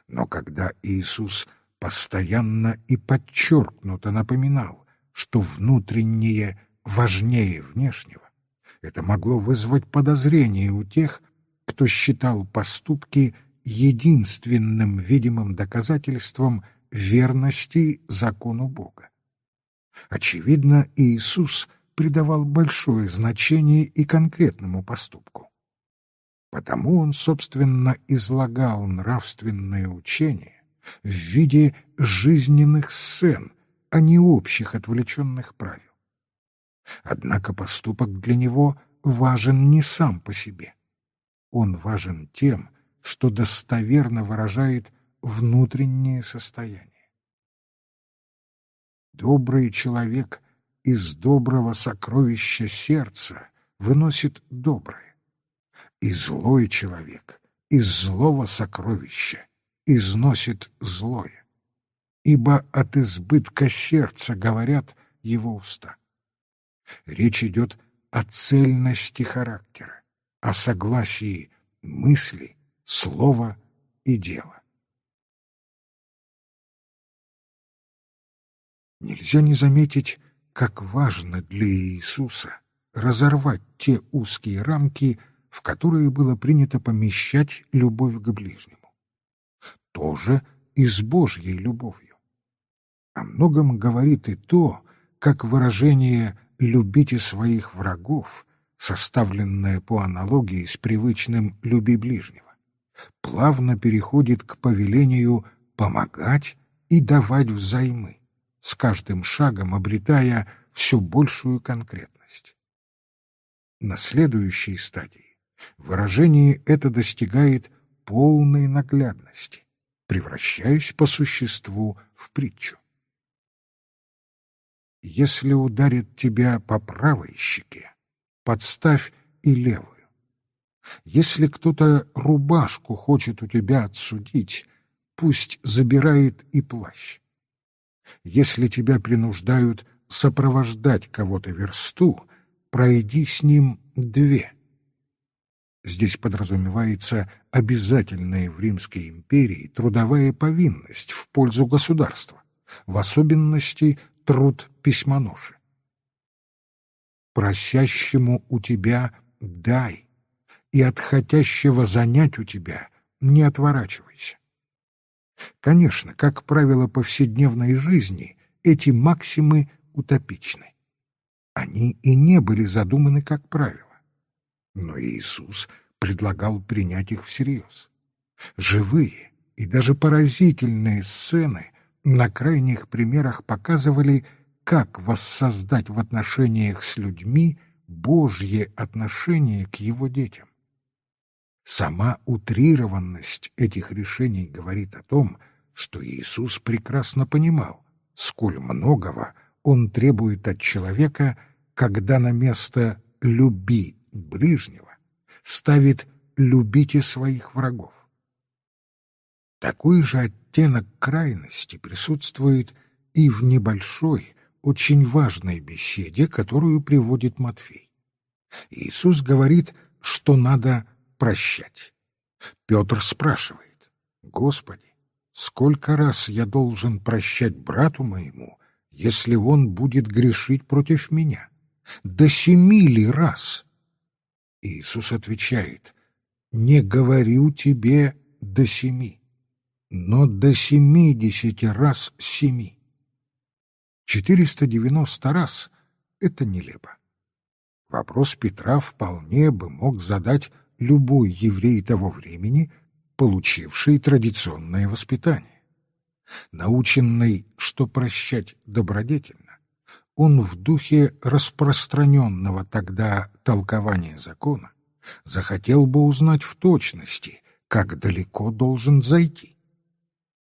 Но когда Иисус постоянно и подчеркнуто напоминал, что внутреннее важнее внешнего, это могло вызвать подозрение у тех, кто считал поступки единственным видимым доказательством верности закону Бога. Очевидно, Иисус придавал большое значение и конкретному поступку. Потому он, собственно, излагал нравственное учение в виде жизненных сцен, а не общих отвлеченных правил. Однако поступок для него важен не сам по себе. Он важен тем, что достоверно выражает внутреннее состояние. Добрый человек из доброго сокровища сердца выносит доброе, и злой человек из злого сокровища износит злое. Ибо от избытка сердца говорят его уста. Речь идет о цельности характера, о согласии мысли, слова и дела. Нельзя не заметить, как важно для Иисуса разорвать те узкие рамки, в которые было принято помещать любовь к ближнему. Тоже и с Божьей любовью. О многом говорит и то, как выражение «любите своих врагов», составленное по аналогии с привычным «люби ближнего», плавно переходит к повелению помогать и давать взаймы, с каждым шагом обретая все большую конкретность. На следующей стадии выражение это достигает полной наглядности, превращаясь по существу в притчу. Если ударит тебя по правой щеке, подставь и левую. Если кто-то рубашку хочет у тебя отсудить, пусть забирает и плащ. Если тебя принуждают сопровождать кого-то версту, пройди с ним две. Здесь подразумевается обязательная в Римской империи трудовая повинность в пользу государства, в особенности труд письмоноши. Просящему у тебя дай, и от хотящего занять у тебя не отворачивайся. Конечно, как правило повседневной жизни, эти максимы утопичны. Они и не были задуманы как правило. Но Иисус предлагал принять их всерьез. Живые и даже поразительные сцены на крайних примерах показывали, как воссоздать в отношениях с людьми Божье отношение к его детям. Сама утрированность этих решений говорит о том, что Иисус прекрасно понимал, сколь многого Он требует от человека, когда на место «люби ближнего ставит «любите своих врагов». Такой же оттенок крайности присутствует и в небольшой, очень важной беседе, которую приводит Матфей. Иисус говорит, что надо прощать. Петр спрашивает, «Господи, сколько раз я должен прощать брату моему, если он будет грешить против меня? До семи ли раз?» Иисус отвечает, «Не говорю тебе до семи, но до семидесяти раз семи». Четыреста девяносто раз — это нелепо. Вопрос Петра вполне бы мог задать любой еврей того времени, получивший традиционное воспитание. Наученный, что прощать добродетельно, он в духе распространенного тогда толкования закона захотел бы узнать в точности, как далеко должен зайти.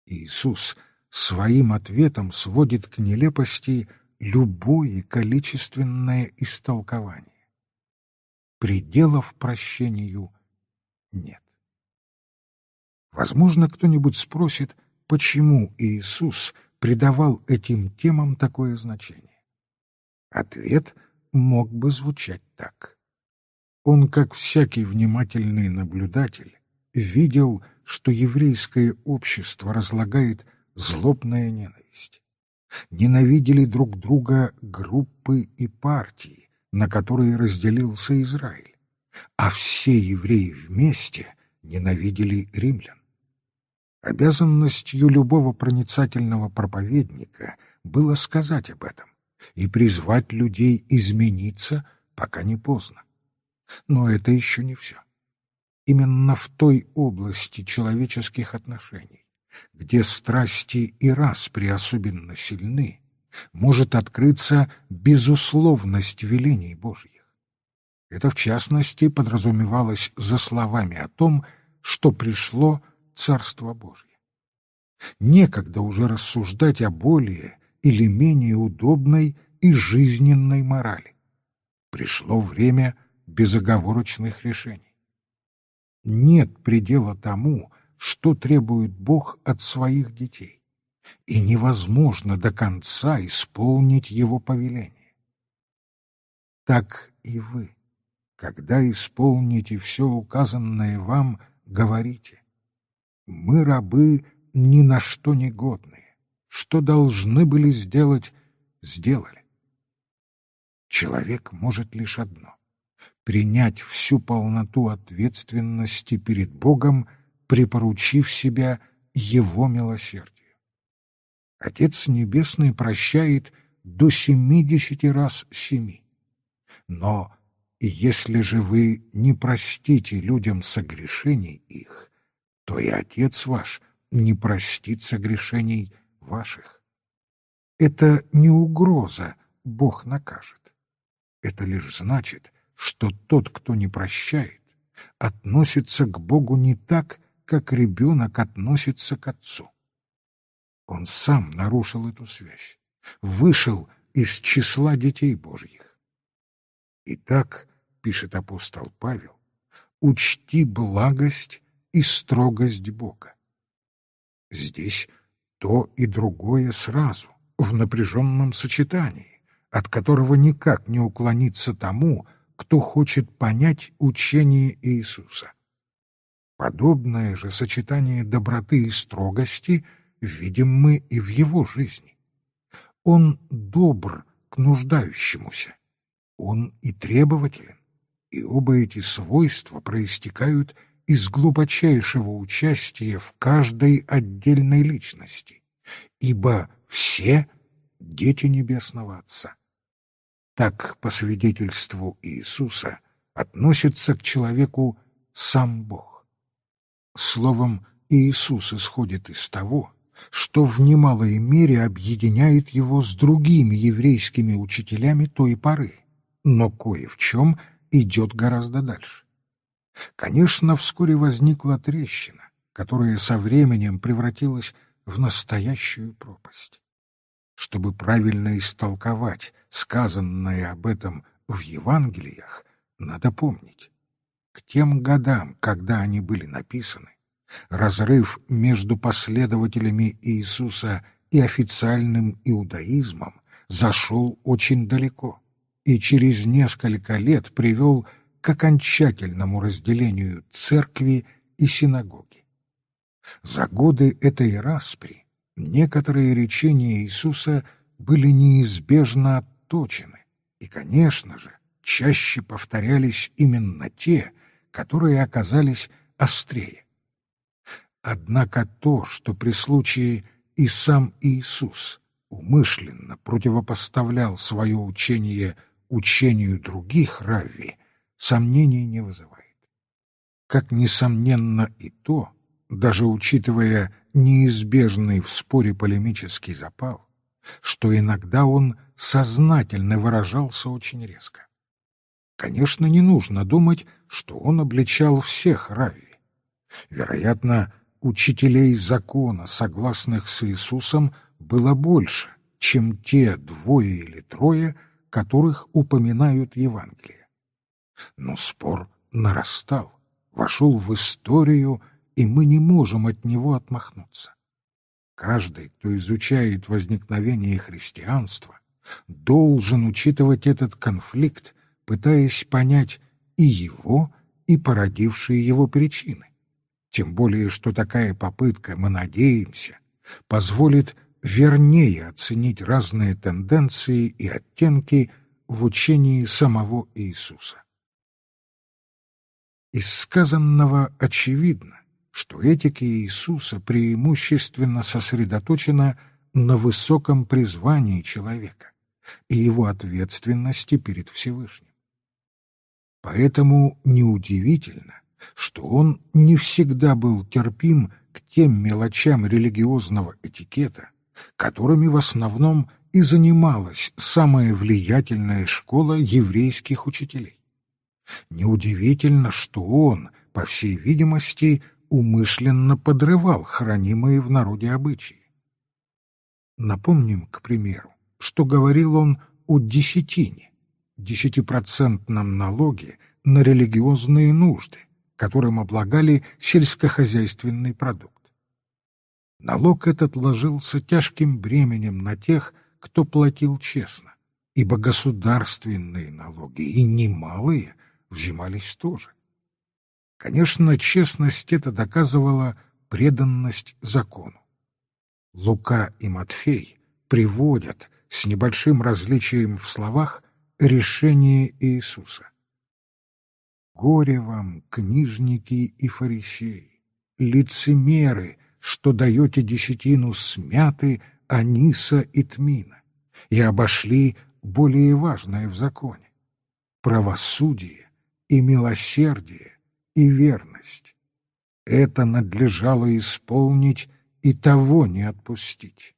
Иисус своим ответом сводит к нелепости любое количественное истолкование. Пределов прощению нет. Возможно, кто-нибудь спросит, почему Иисус придавал этим темам такое значение. Ответ мог бы звучать так. Он, как всякий внимательный наблюдатель, видел, что еврейское общество разлагает злобная ненависть. Ненавидели друг друга группы и партии, на которые разделился Израиль, а все евреи вместе ненавидели римлян. Обязанностью любого проницательного проповедника было сказать об этом, и призвать людей измениться, пока не поздно. Но это еще не все. Именно в той области человеческих отношений, где страсти и распри особенно сильны, может открыться безусловность велений Божьих. Это, в частности, подразумевалось за словами о том, что пришло Царство Божье. Некогда уже рассуждать о более или менее удобной и жизненной морали. Пришло время безоговорочных решений. Нет предела тому, что требует Бог от своих детей, и невозможно до конца исполнить Его повеление. Так и вы, когда исполните все указанное вам, говорите, «Мы рабы ни на что не годные, что должны были сделать, сделали». Человек может лишь одно — принять всю полноту ответственности перед Богом — припоручив себя Его милосердию. Отец Небесный прощает до семидесяти раз семи. Но если же вы не простите людям согрешений их, то и Отец ваш не простит согрешений ваших. Это не угроза, Бог накажет. Это лишь значит, что тот, кто не прощает, относится к Богу не так, как ребенок относится к отцу. Он сам нарушил эту связь, вышел из числа детей Божьих. Итак, пишет апостол Павел, учти благость и строгость Бога. Здесь то и другое сразу, в напряженном сочетании, от которого никак не уклониться тому, кто хочет понять учение Иисуса. Подобное же сочетание доброты и строгости видим мы и в его жизни. Он добр к нуждающемуся, он и требователен, и оба эти свойства проистекают из глубочайшего участия в каждой отдельной личности, ибо все — дети Небесного Отца. Так, по свидетельству Иисуса, относится к человеку сам Бог. Словом, Иисус исходит из того, что в немалой мере объединяет его с другими еврейскими учителями той поры, но кое в чем идет гораздо дальше. Конечно, вскоре возникла трещина, которая со временем превратилась в настоящую пропасть. Чтобы правильно истолковать сказанное об этом в Евангелиях, надо помнить, к тем годам, когда они были написаны, разрыв между последователями Иисуса и официальным иудаизмом зашел очень далеко и через несколько лет привел к окончательному разделению церкви и синагоги. За годы этой распри некоторые речения Иисуса были неизбежно отточены, и, конечно же, чаще повторялись именно те, которые оказались острее. Однако то, что при случае и сам Иисус умышленно противопоставлял свое учение учению других равви, сомнений не вызывает. Как несомненно и то, даже учитывая неизбежный в споре полемический запал, что иногда он сознательно выражался очень резко. Конечно, не нужно думать, что он обличал всех Равви. Вероятно, учителей закона, согласных с Иисусом, было больше, чем те двое или трое, которых упоминают Евангелие. Но спор нарастал, вошел в историю, и мы не можем от него отмахнуться. Каждый, кто изучает возникновение христианства, должен учитывать этот конфликт пытаясь понять и его, и породившие его причины. Тем более, что такая попытка, мы надеемся, позволит вернее оценить разные тенденции и оттенки в учении самого Иисуса. Из сказанного очевидно, что этика Иисуса преимущественно сосредоточена на высоком призвании человека и его ответственности перед Всевышним. Поэтому неудивительно, что он не всегда был терпим к тем мелочам религиозного этикета, которыми в основном и занималась самая влиятельная школа еврейских учителей. Неудивительно, что он, по всей видимости, умышленно подрывал хранимые в народе обычаи. Напомним, к примеру, что говорил он о десятине, десятипроцентном налоге на религиозные нужды, которым облагали сельскохозяйственный продукт. Налог этот ложился тяжким бременем на тех, кто платил честно, ибо государственные налоги, и немалые, взимались тоже. Конечно, честность это доказывала преданность закону. Лука и Матфей приводят с небольшим различием в словах решение Иисуса. «Горе вам, книжники и фарисеи, лицемеры, что даете десятину смяты, аниса и тмина, и обошли более важное в законе — правосудие и милосердие и верность. Это надлежало исполнить и того не отпустить.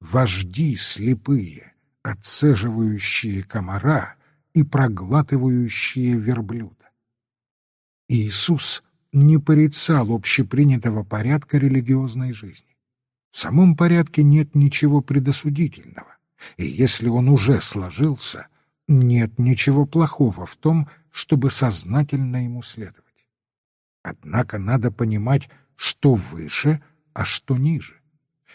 Вожди слепые, отцеживающие комара и проглатывающие верблюда. Иисус не порицал общепринятого порядка религиозной жизни. В самом порядке нет ничего предосудительного и если он уже сложился, нет ничего плохого в том, чтобы сознательно ему следовать. Однако надо понимать, что выше, а что ниже.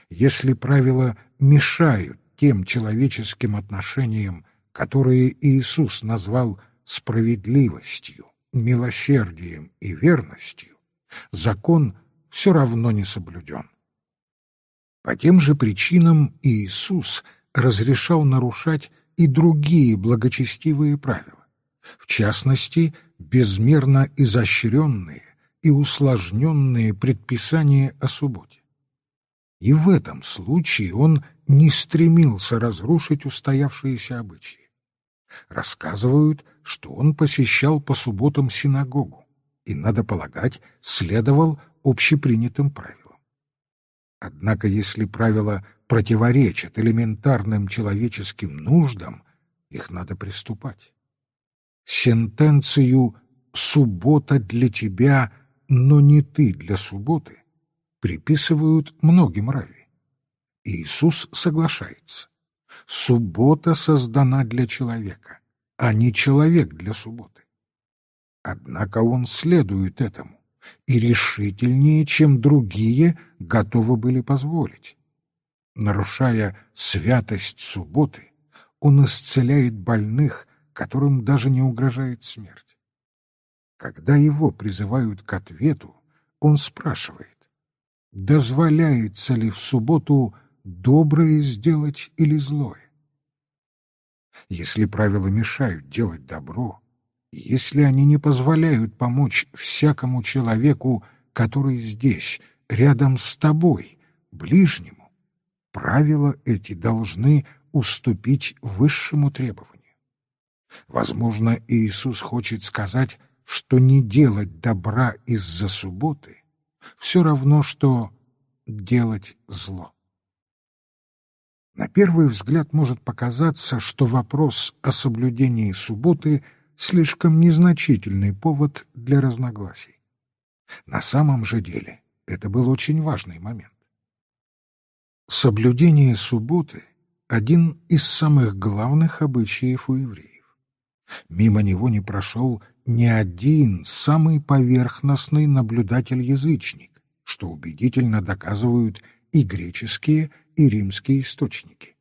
Если правила мешают тем человеческим отношениям, которые Иисус назвал справедливостью, милосердием и верностью, закон все равно не соблюден. По тем же причинам Иисус – разрешал нарушать и другие благочестивые правила, в частности, безмерно изощренные и усложненные предписания о субботе. И в этом случае он не стремился разрушить устоявшиеся обычаи. Рассказывают, что он посещал по субботам синагогу и, надо полагать, следовал общепринятым правилам. Однако если правила противоречат элементарным человеческим нуждам, их надо приступать. Сентенцию «суббота для тебя, но не ты для субботы» приписывают многим рави. Иисус соглашается. Суббота создана для человека, а не человек для субботы. Однако он следует этому и решительнее, чем другие, готовы были позволить. Нарушая святость субботы, он исцеляет больных, которым даже не угрожает смерть. Когда его призывают к ответу, он спрашивает, дозволяется ли в субботу доброе сделать или злое. Если правила мешают делать добро, если они не позволяют помочь всякому человеку, который здесь, рядом с тобой, ближнему, правила эти должны уступить высшему требованию. Возможно, Иисус хочет сказать, что не делать добра из-за субботы все равно, что делать зло. На первый взгляд может показаться, что вопрос о соблюдении субботы слишком незначительный повод для разногласий. На самом же деле это был очень важный момент. Соблюдение субботы — один из самых главных обычаев у евреев. Мимо него не прошел ни один самый поверхностный наблюдатель-язычник, что убедительно доказывают и греческие, и римские источники.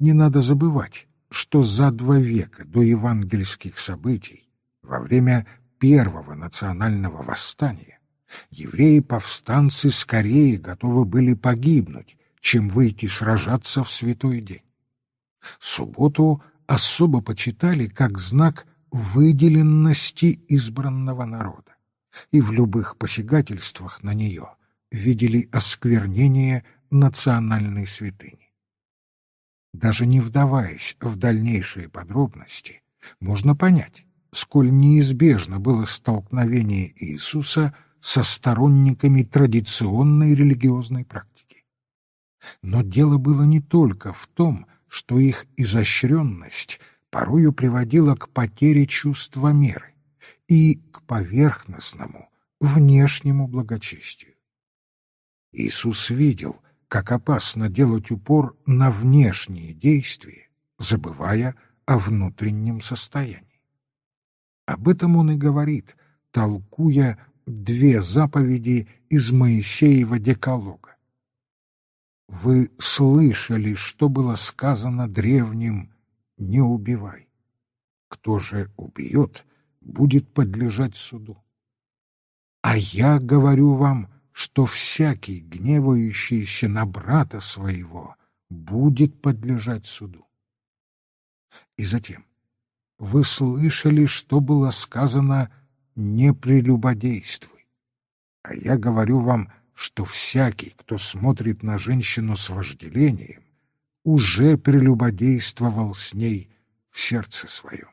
Не надо забывать, что за два века до евангельских событий, во время первого национального восстания, евреи-повстанцы скорее готовы были погибнуть, чем выйти сражаться в святой день. Субботу особо почитали как знак выделенности избранного народа, и в любых посягательствах на нее видели осквернение национальной святыни. Даже не вдаваясь в дальнейшие подробности, можно понять, сколь неизбежно было столкновение Иисуса со сторонниками традиционной религиозной практики. Но дело было не только в том, что их изощренность порою приводила к потере чувства меры и к поверхностному, внешнему благочестию. Иисус видел, как опасно делать упор на внешние действия, забывая о внутреннем состоянии. Об этом он и говорит, толкуя две заповеди из Моисеева Декалога. Вы слышали, что было сказано древним «не убивай». Кто же убьет, будет подлежать суду. А я говорю вам, что всякий, гневающийся на брата своего, будет подлежать суду. И затем, вы слышали, что было сказано «не прелюбодействуй». А я говорю вам, что всякий, кто смотрит на женщину с вожделением, уже прелюбодействовал с ней в сердце своем.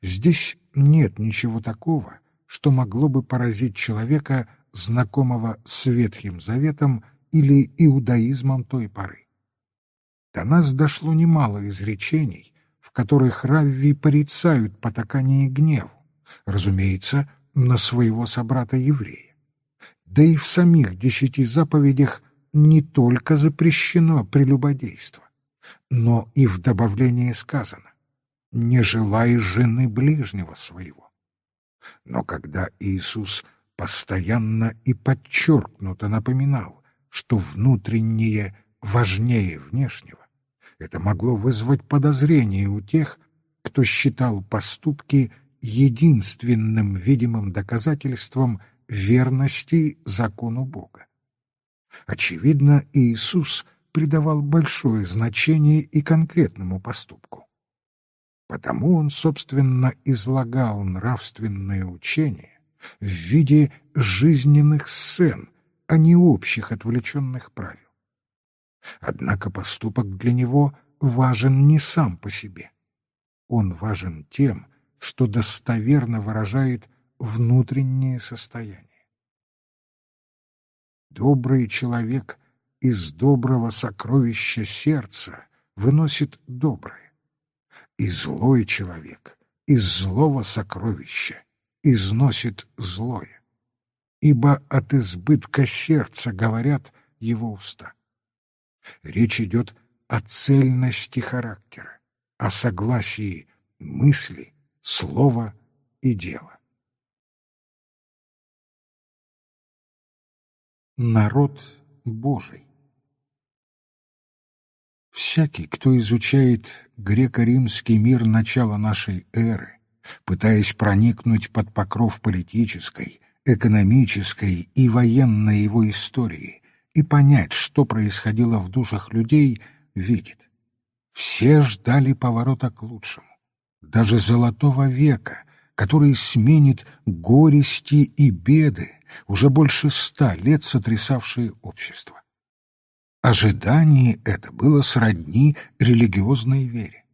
Здесь нет ничего такого, что могло бы поразить человека, знакомого с Ветхим Заветом или иудаизмом той поры. До нас дошло немало изречений, в которых равви порицают потакание гневу, разумеется, на своего собрата-еврея. Да и в самих десяти заповедях не только запрещено прелюбодейство, но и в добавлении сказано «не желай жены ближнего своего». Но когда Иисус постоянно и подчеркнуто напоминал, что внутреннее важнее внешнего, это могло вызвать подозрение у тех, кто считал поступки единственным видимым доказательством верности закону Бога. Очевидно, Иисус придавал большое значение и конкретному поступку. Потому он, собственно, излагал нравственное учение в виде жизненных сцен, а не общих отвлеченных правил. Однако поступок для него важен не сам по себе. Он важен тем, что достоверно выражает внутреннее состояние. Добрый человек из доброго сокровища сердца выносит доброе, и злой человек из злого сокровища износит злое, ибо от избытка сердца говорят его уста. Речь идет о цельности характера, о согласии мысли, слова и дела. Народ Божий Всякий, кто изучает греко-римский мир начала нашей эры, пытаясь проникнуть под покров политической, экономической и военной его истории, и понять, что происходило в душах людей, видит. Все ждали поворота к лучшему. Даже золотого века, который сменит горести и беды, уже больше ста лет сотрясавшие общество. Ожидание это было сродни религиозной вере.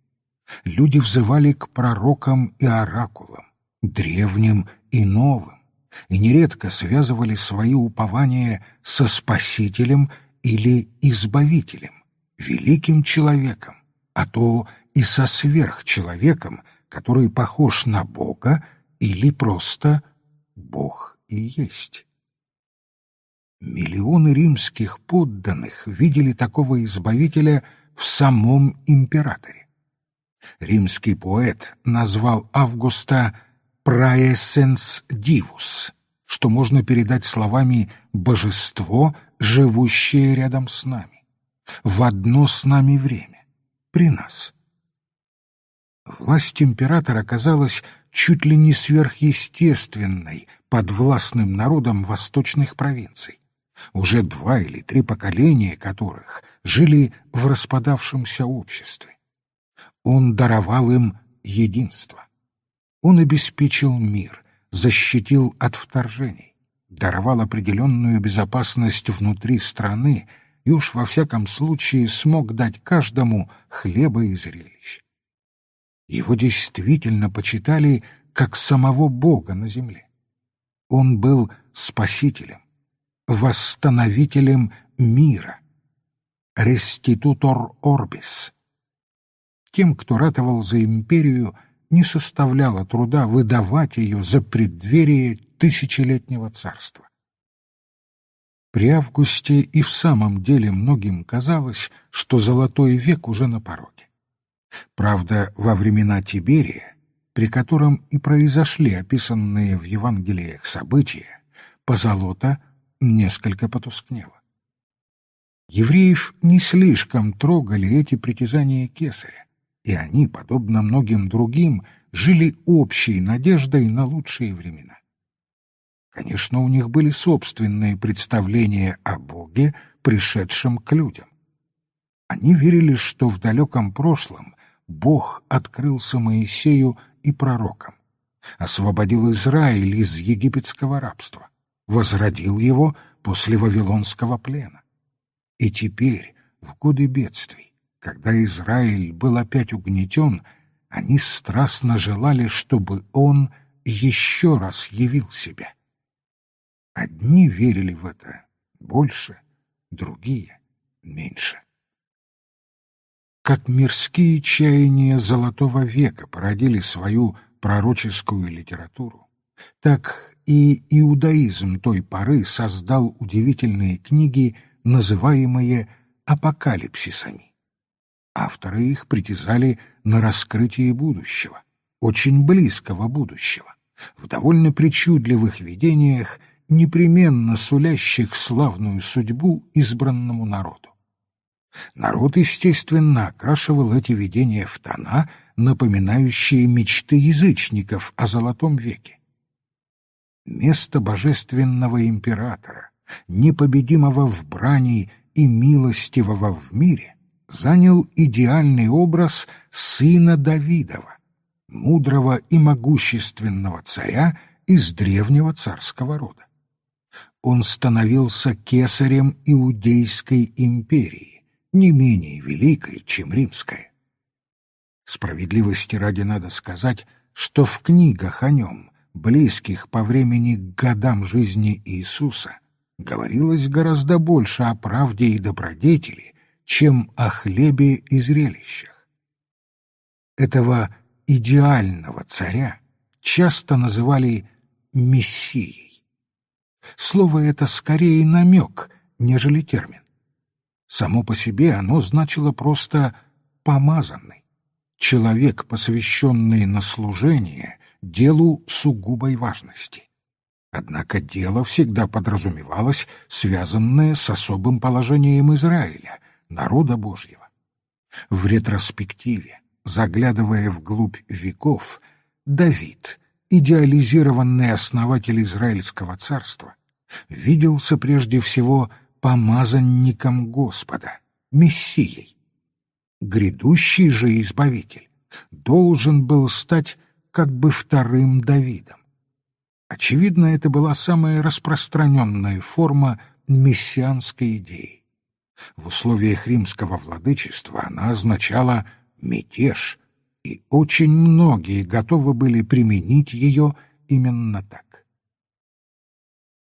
Люди взывали к пророкам и оракулам, древним и новым, и нередко связывали свои упования со Спасителем или Избавителем, великим человеком, а то и со сверхчеловеком, который похож на Бога или просто Бог и есть. Миллионы римских подданных видели такого избавителя в самом императоре. Римский поэт назвал Августа «праэссенс дивус», что можно передать словами «божество, живущее рядом с нами», в одно с нами время, при нас. Власть императора оказалась чуть ли не сверхъестественной под властным народом восточных провинций, уже два или три поколения которых жили в распадавшемся обществе. Он даровал им единство. Он обеспечил мир, защитил от вторжений, даровал определенную безопасность внутри страны и уж во всяком случае смог дать каждому хлеба и зрелищ. Его действительно почитали как самого Бога на земле. Он был спасителем, восстановителем мира, реститутор орбис. Тем, кто ратовал за империю, не составляло труда выдавать ее за преддверие тысячелетнего царства. При Августе и в самом деле многим казалось, что золотой век уже на пороге. Правда, во времена Тиберия, при котором и произошли описанные в Евангелиях события, позолота несколько потускнело. Евреев не слишком трогали эти притязания кесаря, и они, подобно многим другим, жили общей надеждой на лучшие времена. Конечно, у них были собственные представления о Боге, пришедшем к людям. Они верили, что в далеком прошлом Бог открылся Моисею и пророкам, освободил Израиль из египетского рабства, возродил его после Вавилонского плена. И теперь, в годы бедствий, когда Израиль был опять угнетен, они страстно желали, чтобы он еще раз явил себя. Одни верили в это больше, другие — меньше. Как мирские чаяния Золотого века породили свою пророческую литературу, так и иудаизм той поры создал удивительные книги, называемые апокалипсисами. Авторы их притязали на раскрытие будущего, очень близкого будущего, в довольно причудливых видениях, непременно сулящих славную судьбу избранному народу. Народ, естественно, окрашивал эти видения в тона, напоминающие мечты язычников о Золотом веке. Место божественного императора, непобедимого в брани и милостивого в мире, занял идеальный образ сына Давидова, мудрого и могущественного царя из древнего царского рода. Он становился кесарем Иудейской империи, не менее великой, чем римская. Справедливости ради надо сказать, что в книгах о нем, близких по времени к годам жизни Иисуса, говорилось гораздо больше о правде и добродетели, чем о хлебе и зрелищах. Этого идеального царя часто называли «мессией». Слово это скорее намек, нежели термин. Само по себе оно значило просто «помазанный», человек, посвященный на служение делу сугубой важности. Однако дело всегда подразумевалось, связанное с особым положением Израиля, народа Божьего. В ретроспективе, заглядывая вглубь веков, Давид, идеализированный основатель Израильского царства, виделся прежде всего помазанником Господа, Мессией. Грядущий же Избавитель должен был стать как бы вторым Давидом. Очевидно, это была самая распространенная форма мессианской идеи. В условиях римского владычества она означала «мятеж», и очень многие готовы были применить ее именно так.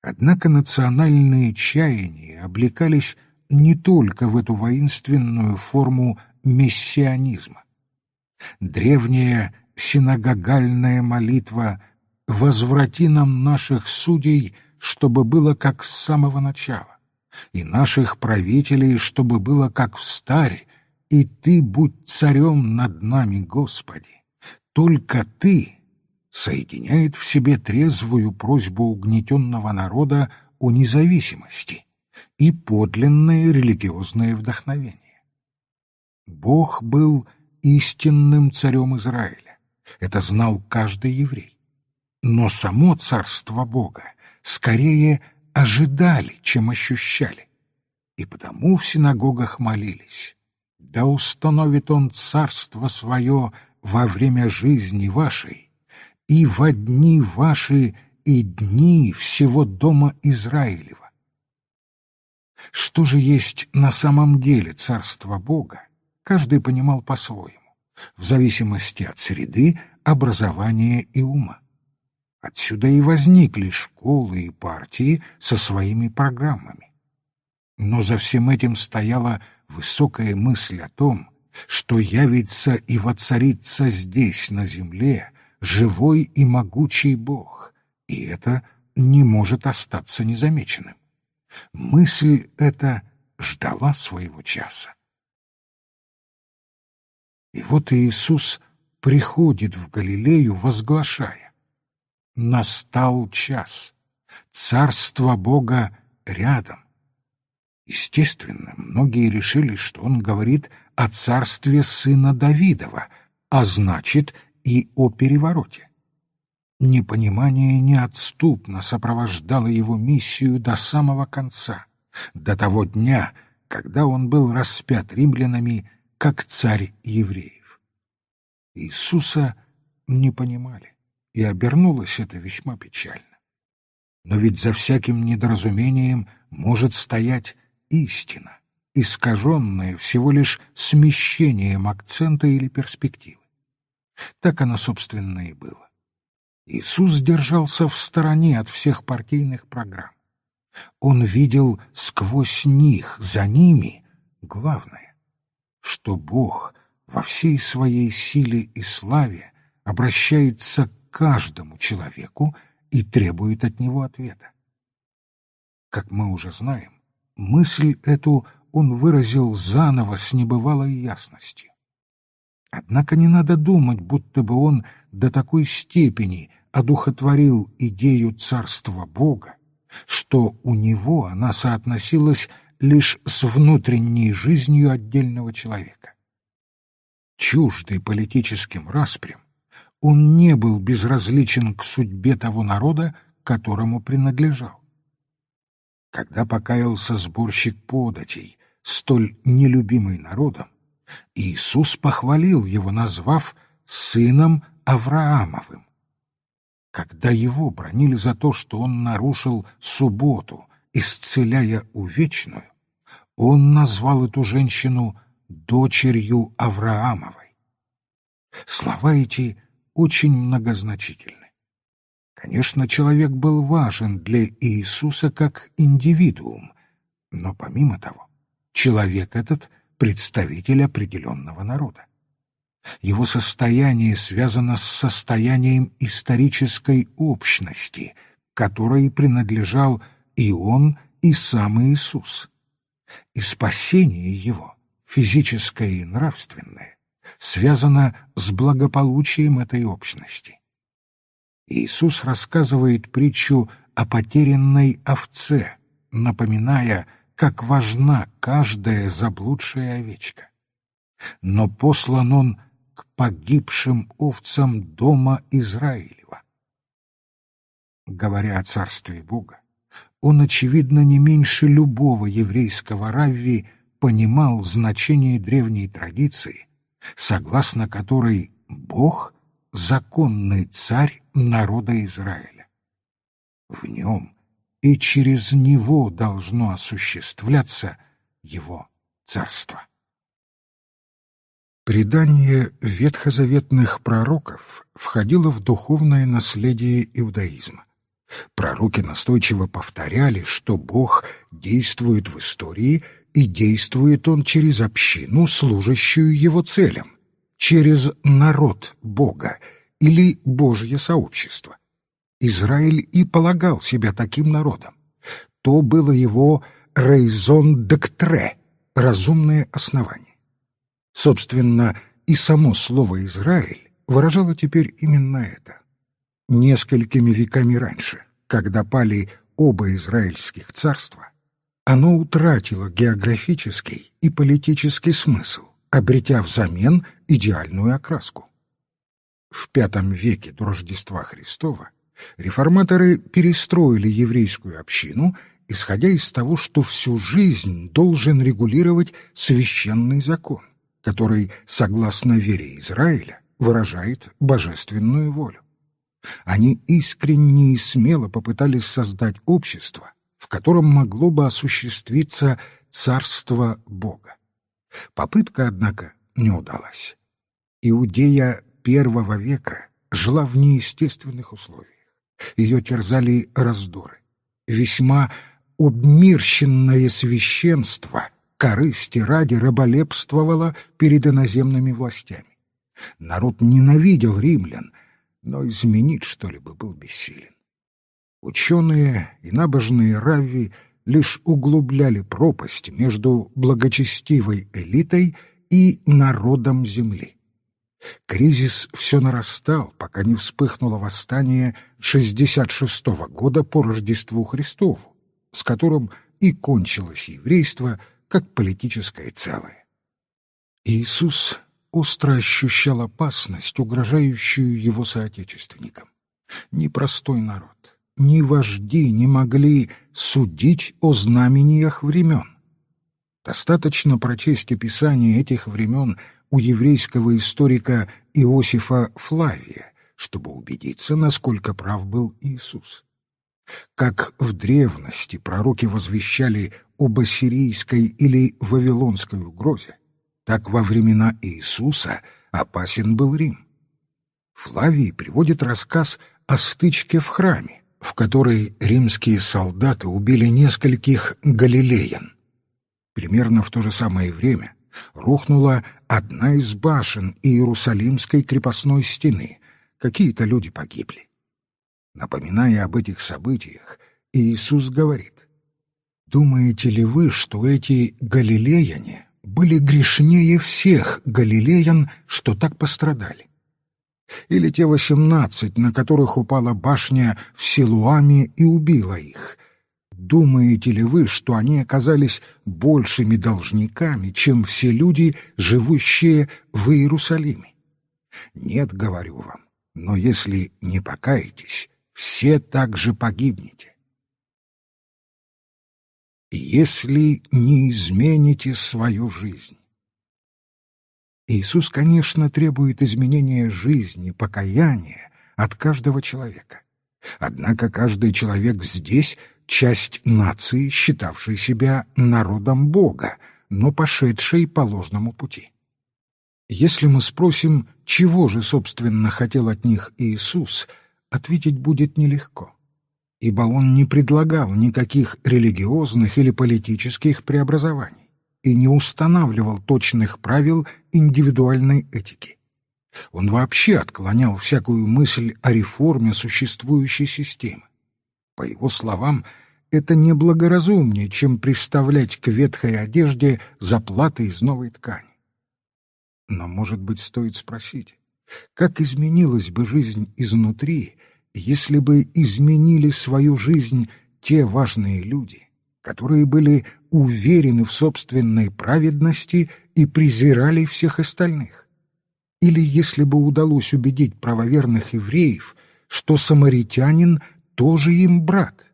Однако национальные чаяния облекались не только в эту воинственную форму мессианизма. Древняя синагогальная молитва возврати нам наших судей, чтобы было как с самого начала, и наших правителей, чтобы было как в старь, и Ты будь царем над нами, Господи. Только Ты соединяет в себе трезвую просьбу угнетенного народа о независимости и подлинное религиозное вдохновение. Бог был истинным царем Израиля. Это знал каждый еврей но само царство Бога скорее ожидали, чем ощущали. И потому в синагогах молились. «Да установит он царство свое во время жизни вашей, и во дни ваши и дни всего дома Израилева». Что же есть на самом деле царство Бога, каждый понимал по-своему, в зависимости от среды, образования и ума. Отсюда и возникли школы и партии со своими программами. Но за всем этим стояла высокая мысль о том, что явится и воцарится здесь, на земле, живой и могучий Бог, и это не может остаться незамеченным. Мысль эта ждала своего часа. И вот Иисус приходит в Галилею, возглашая «Настал час, царство Бога рядом». Естественно, многие решили, что он говорит о царстве сына Давидова, а значит и о перевороте. Непонимание неотступно сопровождало его миссию до самого конца, до того дня, когда он был распят римлянами как царь евреев. Иисуса не понимали, и обернулось это весьма печально. Но ведь за всяким недоразумением может стоять истина, искаженная всего лишь смещением акцента или перспективы. Так оно, собственно, и было. Иисус держался в стороне от всех партийных программ. Он видел сквозь них, за ними, главное, что Бог во всей своей силе и славе обращается к каждому человеку и требует от него ответа. Как мы уже знаем, мысль эту он выразил заново с небывалой ясностью. Однако не надо думать, будто бы он до такой степени одухотворил идею царства Бога, что у него она соотносилась лишь с внутренней жизнью отдельного человека. Чуждый политическим распрям, он не был безразличен к судьбе того народа, которому принадлежал. Когда покаялся сборщик податей, столь нелюбимый народом, Иисус похвалил его, назвав сыном Авраамовым. Когда его бронили за то, что он нарушил субботу, исцеляя увечную, он назвал эту женщину дочерью Авраамовой. Слова эти очень многозначительны. Конечно, человек был важен для Иисуса как индивидуум, но помимо того, человек этот — представитель определенного народа. Его состояние связано с состоянием исторической общности, которой принадлежал и он, и сам Иисус. И спасение его, физическое и нравственное, связано с благополучием этой общности. Иисус рассказывает притчу о потерянной овце, напоминая, как важна каждая заблудшая овечка. Но послан он к погибшим овцам дома Израилева. Говоря о царстве Бога, он, очевидно, не меньше любого еврейского равви понимал значение древней традиции, согласно которой Бог — законный царь народа Израиля. В нем и через него должно осуществляться его царство. Предание ветхозаветных пророков входило в духовное наследие иудаизма. Пророки настойчиво повторяли, что Бог действует в истории, и действует Он через общину, служащую Его целям, через народ Бога или Божье сообщество. Израиль и полагал себя таким народом. То было его «рейзон доктре» — разумное основание. Собственно, и само слово «Израиль» выражало теперь именно это. Несколькими веками раньше, когда пали оба израильских царства, оно утратило географический и политический смысл, обретя взамен идеальную окраску. В V веке до Рождества Христова реформаторы перестроили еврейскую общину, исходя из того, что всю жизнь должен регулировать священный закон который, согласно вере Израиля, выражает божественную волю. Они искренне и смело попытались создать общество, в котором могло бы осуществиться царство Бога. Попытка, однако, не удалась. Иудея первого века жила в неестественных условиях. Ее терзали раздоры. Весьма обмирщенное священство — корысти ради раболепствовала перед иноземными властями. Народ ненавидел римлян, но изменить что-либо был бессилен. Ученые и набожные равви лишь углубляли пропасть между благочестивой элитой и народом земли. Кризис все нарастал, пока не вспыхнуло восстание 66-го года по Рождеству Христову, с которым и кончилось еврейство как политическое целое. Иисус остро ощущал опасность, угрожающую его соотечественникам. Непростой народ, ни вожди не могли судить о знамениях времен. Достаточно прочесть описание этих времен у еврейского историка Иосифа Флавия, чтобы убедиться, насколько прав был Иисус. Как в древности пророки возвещали об ассирийской или вавилонской угрозе, так во времена Иисуса опасен был Рим. Флавий приводит рассказ о стычке в храме, в которой римские солдаты убили нескольких галилеян. Примерно в то же самое время рухнула одна из башен Иерусалимской крепостной стены. Какие-то люди погибли. Напоминая об этих событиях, Иисус говорит, «Думаете ли вы, что эти галилеяне были грешнее всех галилеян, что так пострадали? Или те восемнадцать, на которых упала башня в Силуаме и убила их — Думаете ли вы, что они оказались большими должниками, чем все люди, живущие в Иерусалиме? Нет, говорю вам, но если не покаетесь, все также погибнете. Если не измените свою жизнь. Иисус, конечно, требует изменения жизни, покаяния от каждого человека. Однако каждый человек здесь часть нации, считавшей себя народом Бога, но пошедшей по ложному пути. Если мы спросим, чего же, собственно, хотел от них Иисус, ответить будет нелегко, ибо Он не предлагал никаких религиозных или политических преобразований и не устанавливал точных правил индивидуальной этики. Он вообще отклонял всякую мысль о реформе существующей системы. По его словам, это неблагоразумнее, чем приставлять к ветхой одежде заплаты из новой ткани. Но, может быть, стоит спросить, как изменилась бы жизнь изнутри, если бы изменили свою жизнь те важные люди, которые были уверены в собственной праведности и презирали всех остальных? Или если бы удалось убедить правоверных евреев, что самаритянин тоже им брат?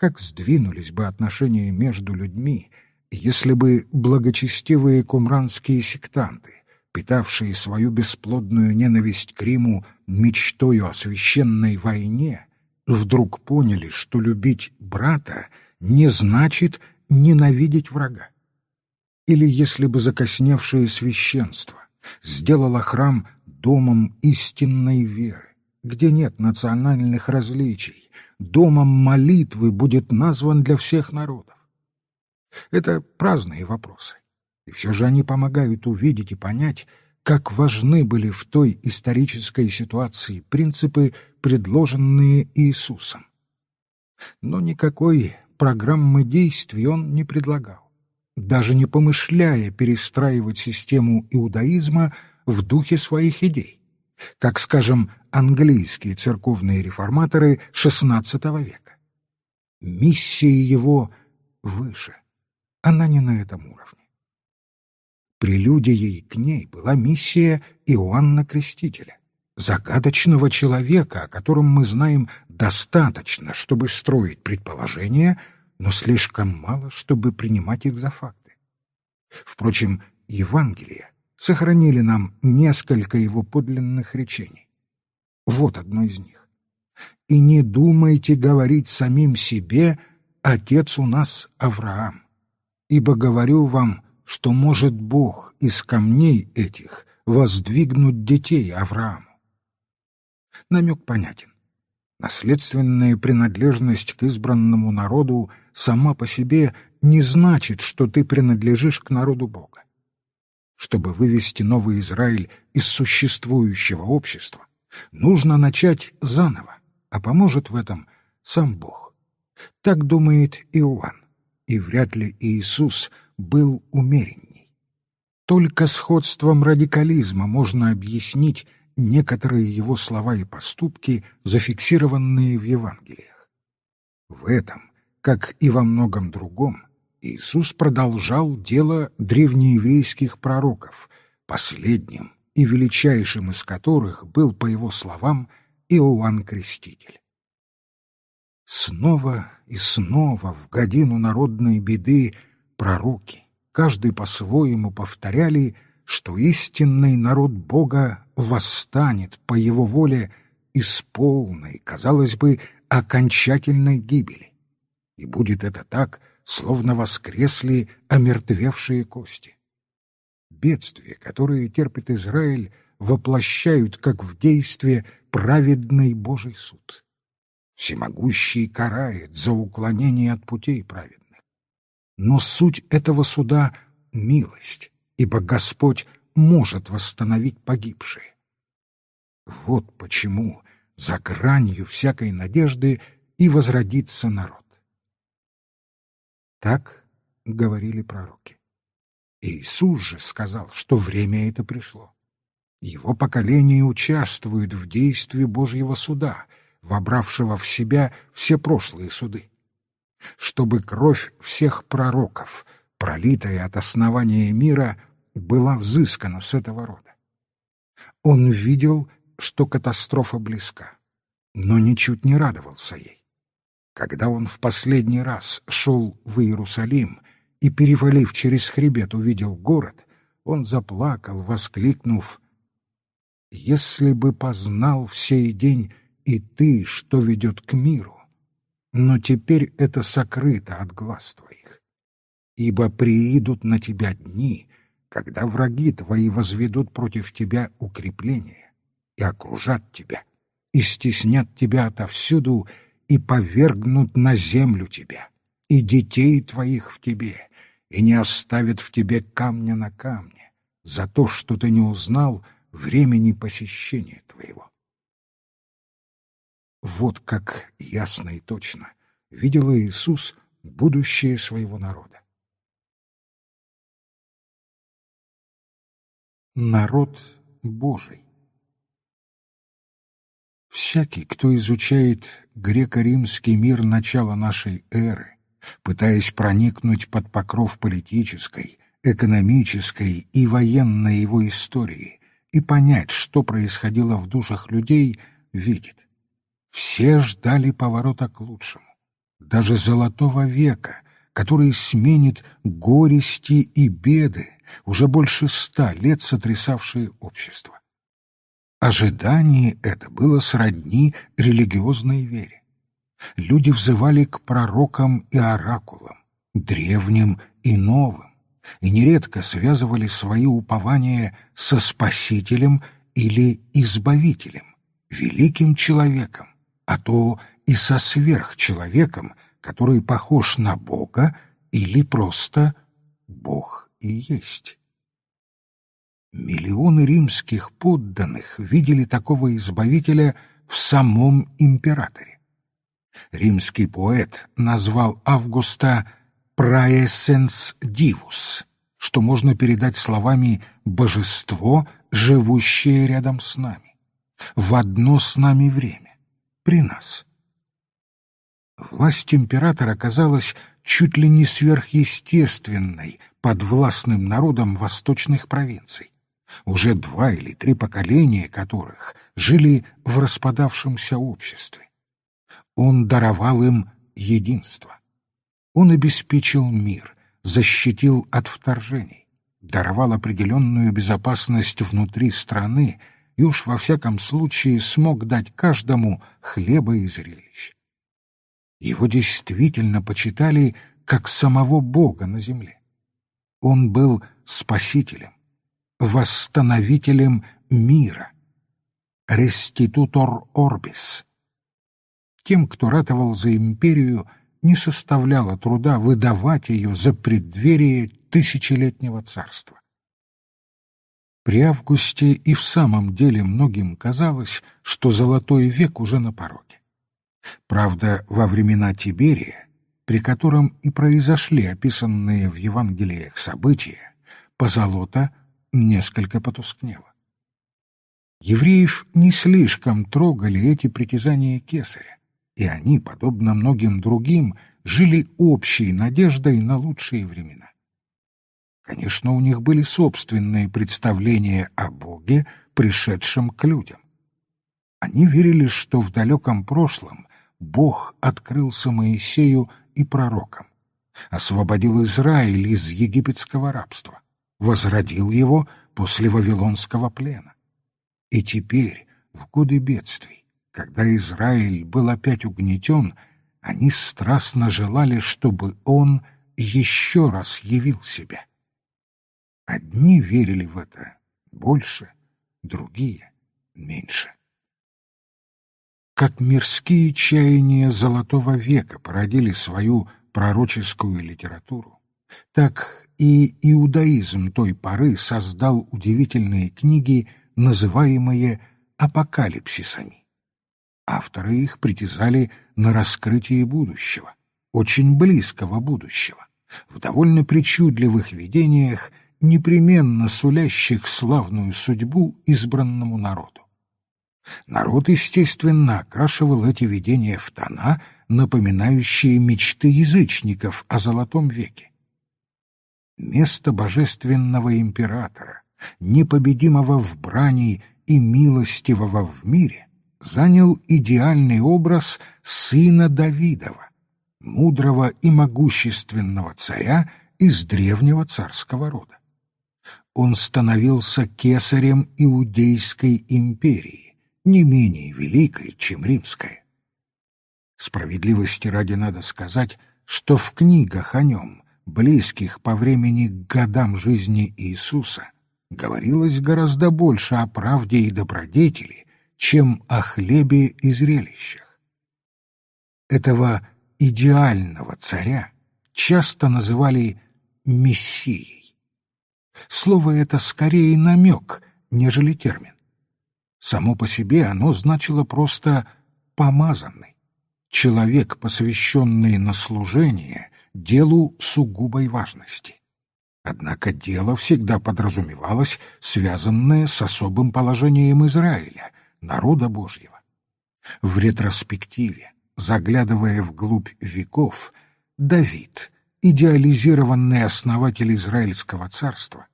Как сдвинулись бы отношения между людьми, если бы благочестивые кумранские сектанты, питавшие свою бесплодную ненависть к Риму мечтою о священной войне, вдруг поняли, что любить брата не значит ненавидеть врага. Или если бы закосневшее священство сделало храм домом истинной веры, где нет национальных различий, домом молитвы будет назван для всех народов. Это праздные вопросы, и все же они помогают увидеть и понять, как важны были в той исторической ситуации принципы, предложенные Иисусом. Но никакой программы действий он не предлагал, даже не помышляя перестраивать систему иудаизма в духе своих идей как, скажем, английские церковные реформаторы XVI века. Миссия его выше, она не на этом уровне. Прелюдией к ней была миссия Иоанна Крестителя, загадочного человека, о котором мы знаем достаточно, чтобы строить предположения, но слишком мало, чтобы принимать их за факты. Впрочем, Евангелие сохранили нам несколько его подлинных речений. Вот одно из них. «И не думайте говорить самим себе, отец у нас Авраам, ибо говорю вам, что может Бог из камней этих воздвигнуть детей Аврааму». Намек понятен. Наследственная принадлежность к избранному народу сама по себе не значит, что ты принадлежишь к народу Бога чтобы вывести новый Израиль из существующего общества, нужно начать заново, а поможет в этом сам Бог. Так думает Иоанн, и вряд ли Иисус был умеренней. Только сходством радикализма можно объяснить некоторые его слова и поступки, зафиксированные в Евангелиях. В этом, как и во многом другом, Иисус продолжал дело древнееврейских пророков, последним и величайшим из которых был, по его словам, Иоанн Креститель. Снова и снова в годину народной беды пророки, каждый по-своему повторяли, что истинный народ Бога восстанет по его воле из полной, казалось бы, окончательной гибели. И будет это так, словно воскресли омертвевшие кости. Бедствия, которые терпит Израиль, воплощают, как в действие, праведный Божий суд. Всемогущий карает за уклонение от путей праведных. Но суть этого суда — милость, ибо Господь может восстановить погибшие. Вот почему за гранью всякой надежды и возродится народ. Так говорили пророки. Иисус же сказал, что время это пришло. Его поколение участвует в действии Божьего суда, вобравшего в себя все прошлые суды. Чтобы кровь всех пророков, пролитая от основания мира, была взыскана с этого рода. Он видел, что катастрофа близка, но ничуть не радовался ей. Когда он в последний раз шел в Иерусалим и, перевалив через хребет, увидел город, он заплакал, воскликнув «Если бы познал в сей день и ты, что ведет к миру, но теперь это сокрыто от глаз твоих, ибо приидут на тебя дни, когда враги твои возведут против тебя укрепления и окружат тебя, и стеснят тебя отовсюду, и повергнут на землю тебя, и детей твоих в тебе, и не оставят в тебе камня на камне, за то, что ты не узнал времени посещения твоего. Вот как ясно и точно видел Иисус будущее своего народа. Народ Божий Всякий, кто изучает греко-римский мир начала нашей эры, пытаясь проникнуть под покров политической, экономической и военной его истории и понять, что происходило в душах людей, видит. Все ждали поворота к лучшему. Даже золотого века, который сменит горести и беды, уже больше ста лет сотрясавшие общество. Ожидание это было сродни религиозной вере. Люди взывали к пророкам и оракулам, древним и новым, и нередко связывали свои упования со Спасителем или Избавителем, великим человеком, а то и со сверхчеловеком, который похож на Бога или просто Бог и есть. Миллионы римских подданных видели такого избавителя в самом императоре. Римский поэт назвал Августа «праэссенс дивус», что можно передать словами «божество, живущее рядом с нами», в одно с нами время, при нас. Власть императора оказалась чуть ли не сверхъестественной под властным народом восточных провинций уже два или три поколения которых жили в распадавшемся обществе. Он даровал им единство. Он обеспечил мир, защитил от вторжений, даровал определенную безопасность внутри страны и уж во всяком случае смог дать каждому хлеба и зрелищ. Его действительно почитали как самого Бога на земле. Он был спасителем, восстановителем мира, реститутор орбис. Тем, кто ратовал за империю, не составляло труда выдавать ее за преддверие тысячелетнего царства. При Августе и в самом деле многим казалось, что золотой век уже на пороге. Правда, во времена Тиберия, при котором и произошли описанные в Евангелиях события, позолота несколько потускнела. Евреев не слишком трогали эти притязания кесаря, и они, подобно многим другим, жили общей надеждой на лучшие времена. Конечно, у них были собственные представления о Боге, пришедшем к людям. Они верили, что в далеком прошлом Бог открылся Моисею и пророкам, освободил Израиль из египетского рабства, возродил его после Вавилонского плена. И теперь, в годы бедствий, когда Израиль был опять угнетен, они страстно желали, чтобы он еще раз явил себя. Одни верили в это больше, другие — меньше как мирские чаяния Золотого века породили свою пророческую литературу, так и иудаизм той поры создал удивительные книги, называемые апокалипсисами. Авторы их притязали на раскрытие будущего, очень близкого будущего, в довольно причудливых видениях, непременно сулящих славную судьбу избранному народу. Народ, естественно, окрашивал эти видения в тона, напоминающие мечты язычников о Золотом веке. Место божественного императора, непобедимого в брани и милостивого в мире, занял идеальный образ сына Давидова, мудрого и могущественного царя из древнего царского рода. Он становился кесарем Иудейской империи не менее великой, чем римская. Справедливости ради надо сказать, что в книгах о нем, близких по времени к годам жизни Иисуса, говорилось гораздо больше о правде и добродетели, чем о хлебе и зрелищах. Этого идеального царя часто называли «мессией». Слово это скорее намек, нежели термин. Само по себе оно значило просто «помазанный», человек, посвященный на служение делу сугубой важности. Однако дело всегда подразумевалось, связанное с особым положением Израиля, народа Божьего. В ретроспективе, заглядывая вглубь веков, Давид, идеализированный основатель Израильского царства,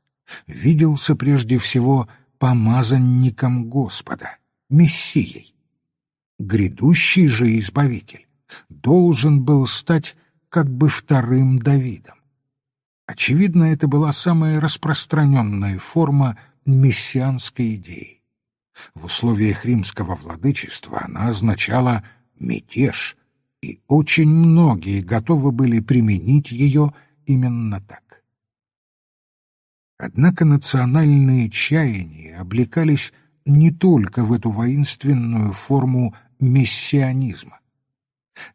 виделся прежде всего помазанником Господа, Мессией. Грядущий же Избавитель должен был стать как бы вторым Давидом. Очевидно, это была самая распространенная форма мессианской идеи. В условиях римского владычества она означала «мятеж», и очень многие готовы были применить ее именно так. Однако национальные чаяния облекались не только в эту воинственную форму мессианизма.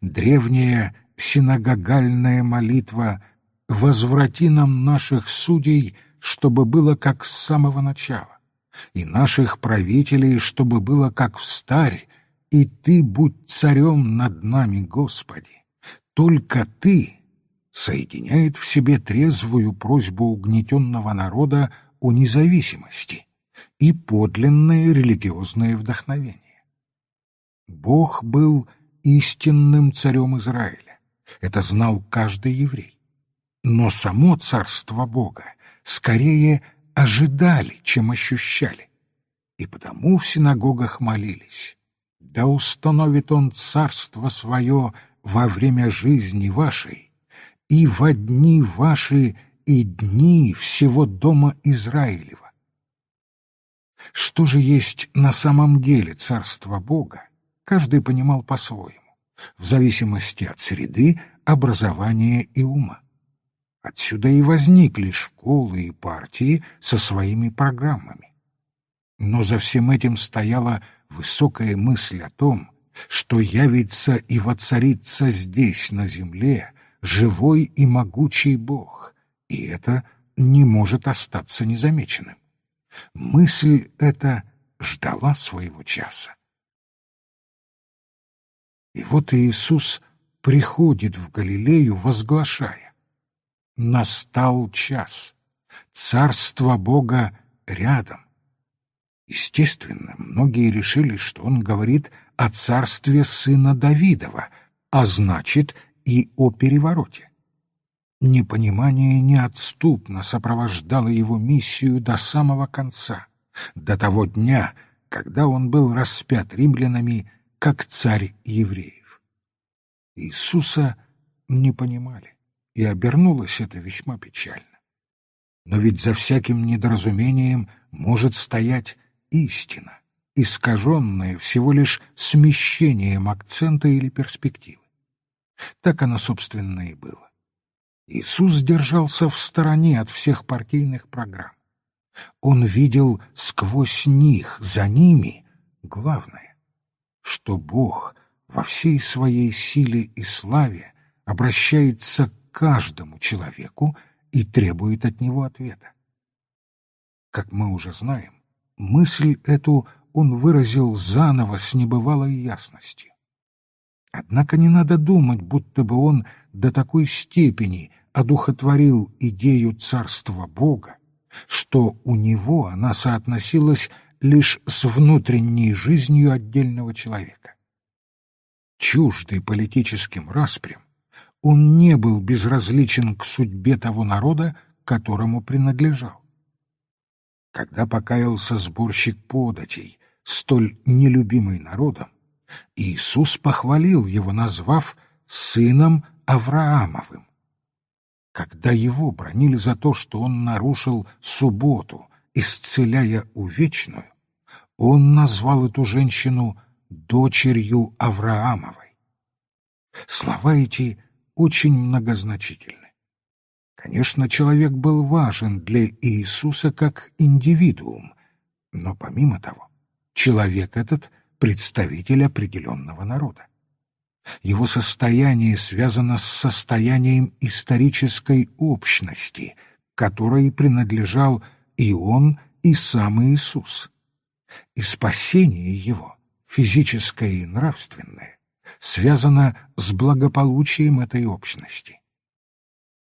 Древняя синагогальная молитва «Возврати нам наших судей, чтобы было как с самого начала, и наших правителей, чтобы было как в старь, и Ты будь царем над нами, Господи. Только Ты соединяет в себе трезвую просьбу угнетенного народа о независимости и подлинное религиозное вдохновение. Бог был истинным царем Израиля. Это знал каждый еврей. Но само царство Бога скорее ожидали, чем ощущали. И потому в синагогах молились. «Да установит он царство свое во время жизни вашей, и во дни ваши и дни всего дома Израилева. Что же есть на самом деле царство Бога, каждый понимал по-своему, в зависимости от среды, образования и ума. Отсюда и возникли школы и партии со своими программами. Но за всем этим стояла высокая мысль о том, что явится и воцарится здесь, на земле, живой и могучий Бог, и это не может остаться незамеченным. Мысль эта ждала своего часа. И вот Иисус приходит в Галилею, возглашая «Настал час, царство Бога рядом». Естественно, многие решили, что он говорит о царстве сына Давидова, а значит и о перевороте. Непонимание неотступно сопровождало его миссию до самого конца, до того дня, когда он был распят римлянами как царь евреев. Иисуса не понимали, и обернулось это весьма печально. Но ведь за всяким недоразумением может стоять истина, искаженная всего лишь смещением акцента или перспективы. Так оно, собственно, и было. Иисус держался в стороне от всех партийных программ. Он видел сквозь них, за ними, главное, что Бог во всей своей силе и славе обращается к каждому человеку и требует от него ответа. Как мы уже знаем, мысль эту он выразил заново с небывалой ясностью. Однако не надо думать, будто бы он до такой степени одухотворил идею царства Бога, что у него она соотносилась лишь с внутренней жизнью отдельного человека. Чуждый политическим распрям, он не был безразличен к судьбе того народа, которому принадлежал. Когда покаялся сборщик податей, столь нелюбимый народом, Иисус похвалил его, назвав сыном Авраамовым. Когда его бронили за то, что он нарушил субботу, исцеляя увечную, он назвал эту женщину дочерью Авраамовой. Слова эти очень многозначительны. Конечно, человек был важен для Иисуса как индивидуум, но помимо того, человек этот — представитель определенного народа. Его состояние связано с состоянием исторической общности, которой принадлежал и он, и сам Иисус. И спасение его, физическое и нравственное, связано с благополучием этой общности.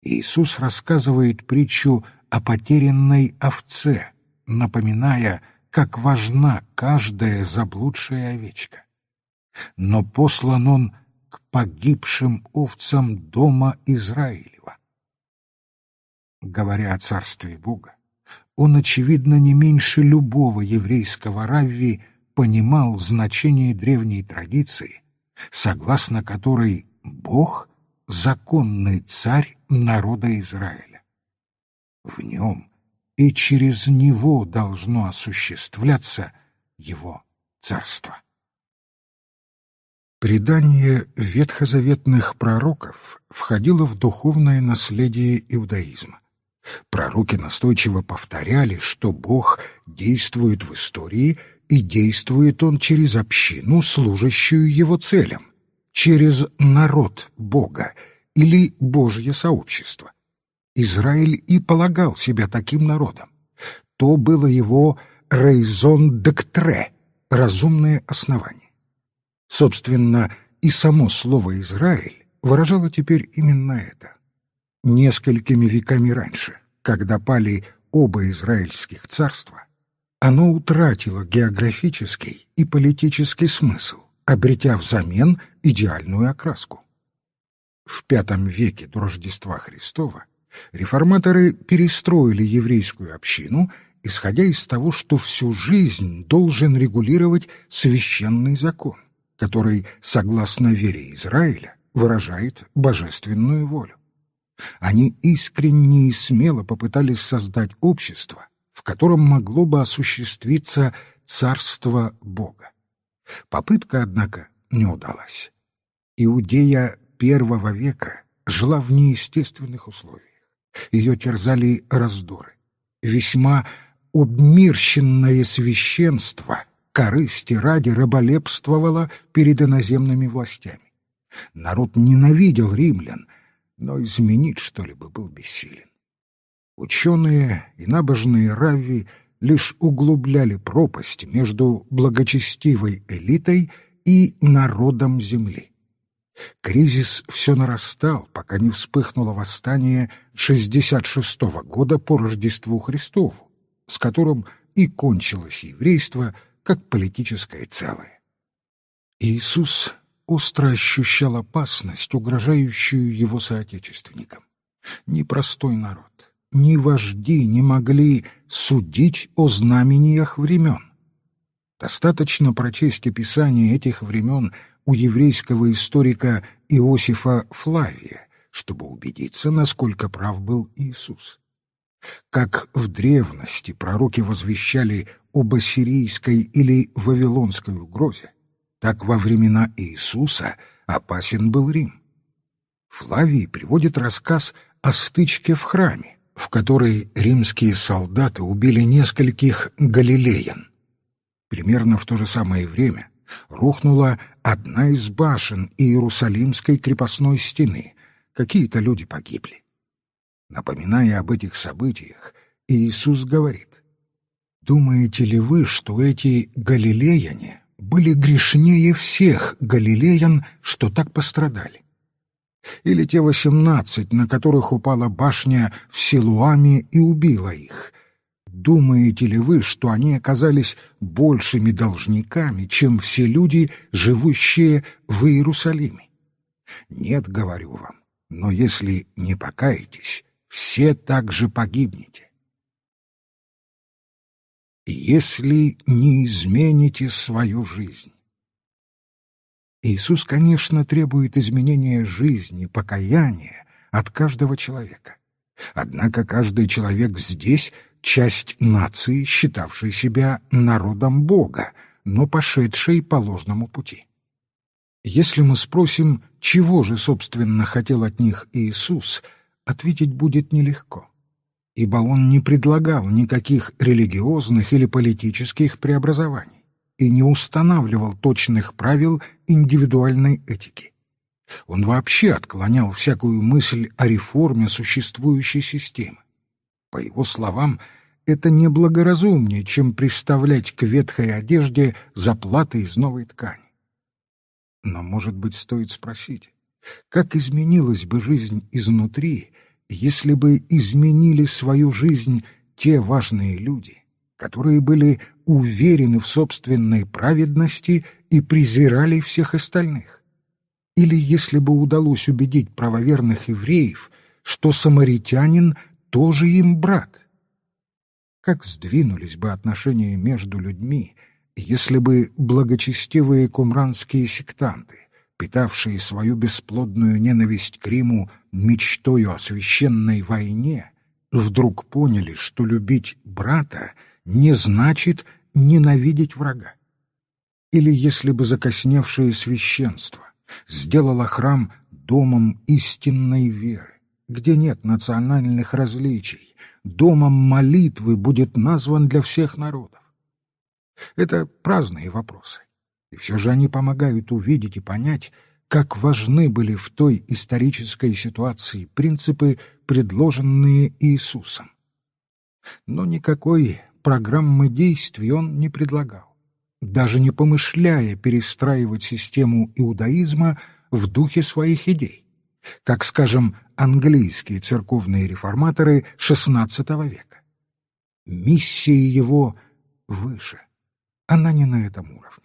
Иисус рассказывает притчу о потерянной овце, напоминая, как важна каждая заблудшая овечка. Но послан он к погибшим овцам дома Израилева. Говоря о царстве Бога, он, очевидно, не меньше любого еврейского равви понимал значение древней традиции, согласно которой Бог — законный царь народа Израиля. В нем и через него должно осуществляться его царство. Предание ветхозаветных пророков входило в духовное наследие иудаизма. Пророки настойчиво повторяли, что Бог действует в истории, и действует Он через общину, служащую Его целям, через народ Бога или Божье сообщество. Израиль и полагал себя таким народом. То было его «рейзон дектре» — разумное основание. Собственно, и само слово «Израиль» выражало теперь именно это. Несколькими веками раньше, когда пали оба израильских царства, оно утратило географический и политический смысл, обретя взамен идеальную окраску. В V веке до Рождества Христова реформаторы перестроили еврейскую общину, исходя из того, что всю жизнь должен регулировать священный закон который, согласно вере Израиля, выражает божественную волю. Они искренне и смело попытались создать общество, в котором могло бы осуществиться царство Бога. Попытка, однако, не удалась. Иудея первого века жила в неестественных условиях. Ее терзали раздоры. Весьма обмирщенное священство — корысти ради раболепствовала перед иноземными властями. Народ ненавидел римлян, но изменить что-либо был бессилен. Ученые и набожные равви лишь углубляли пропасть между благочестивой элитой и народом земли. Кризис все нарастал, пока не вспыхнуло восстание 66 -го года по Рождеству Христову, с которым и кончилось еврейство как политическое целое. Иисус остро ощущал опасность, угрожающую его соотечественникам. Непростой народ, ни вожди не могли судить о знамениях времен. Достаточно прочесть описание этих времен у еврейского историка Иосифа Флавия, чтобы убедиться, насколько прав был Иисус. Как в древности пророки возвещали об ассирийской или вавилонской угрозе, так во времена Иисуса опасен был Рим. Флавий приводит рассказ о стычке в храме, в которой римские солдаты убили нескольких галилеян. Примерно в то же самое время рухнула одна из башен Иерусалимской крепостной стены. Какие-то люди погибли. Напоминая об этих событиях, Иисус говорит, «Думаете ли вы, что эти галилеяне были грешнее всех галилеян, что так пострадали? Или те восемнадцать, на которых упала башня в Силуаме и убила их? Думаете ли вы, что они оказались большими должниками, чем все люди, живущие в Иерусалиме? Нет, говорю вам, но если не покаетесь, все также погибнете. Если не измените свою жизнь, Иисус, конечно, требует изменения жизни, покаяния от каждого человека. Однако каждый человек здесь — часть нации, считавшей себя народом Бога, но пошедшей по ложному пути. Если мы спросим, чего же, собственно, хотел от них Иисус, ответить будет нелегко, ибо Он не предлагал никаких религиозных или политических преобразований и не устанавливал точных правил индивидуальной этики. Он вообще отклонял всякую мысль о реформе существующей системы. По его словам, это неблагоразумнее, чем приставлять к ветхой одежде заплаты из новой ткани. Но, может быть, стоит спросить, как изменилась бы жизнь изнутри, если бы изменили свою жизнь те важные люди, которые были уверены в собственной праведности и презирали всех остальных. Или если бы удалось убедить правоверных евреев, что самаритянин тоже им брат. Как сдвинулись бы отношения между людьми, если бы благочестивые кумранские сектанты, питавшие свою бесплодную ненависть к Риму мечтою о священной войне, вдруг поняли, что любить брата — не значит ненавидеть врага. Или если бы закосневшее священство сделало храм домом истинной веры, где нет национальных различий, домом молитвы будет назван для всех народов. Это праздные вопросы, и все же они помогают увидеть и понять, как важны были в той исторической ситуации принципы, предложенные Иисусом. Но никакой программы действий он не предлагал, даже не помышляя перестраивать систему иудаизма в духе своих идей, как, скажем, английские церковные реформаторы XVI века. Миссия его выше, она не на этом уровне.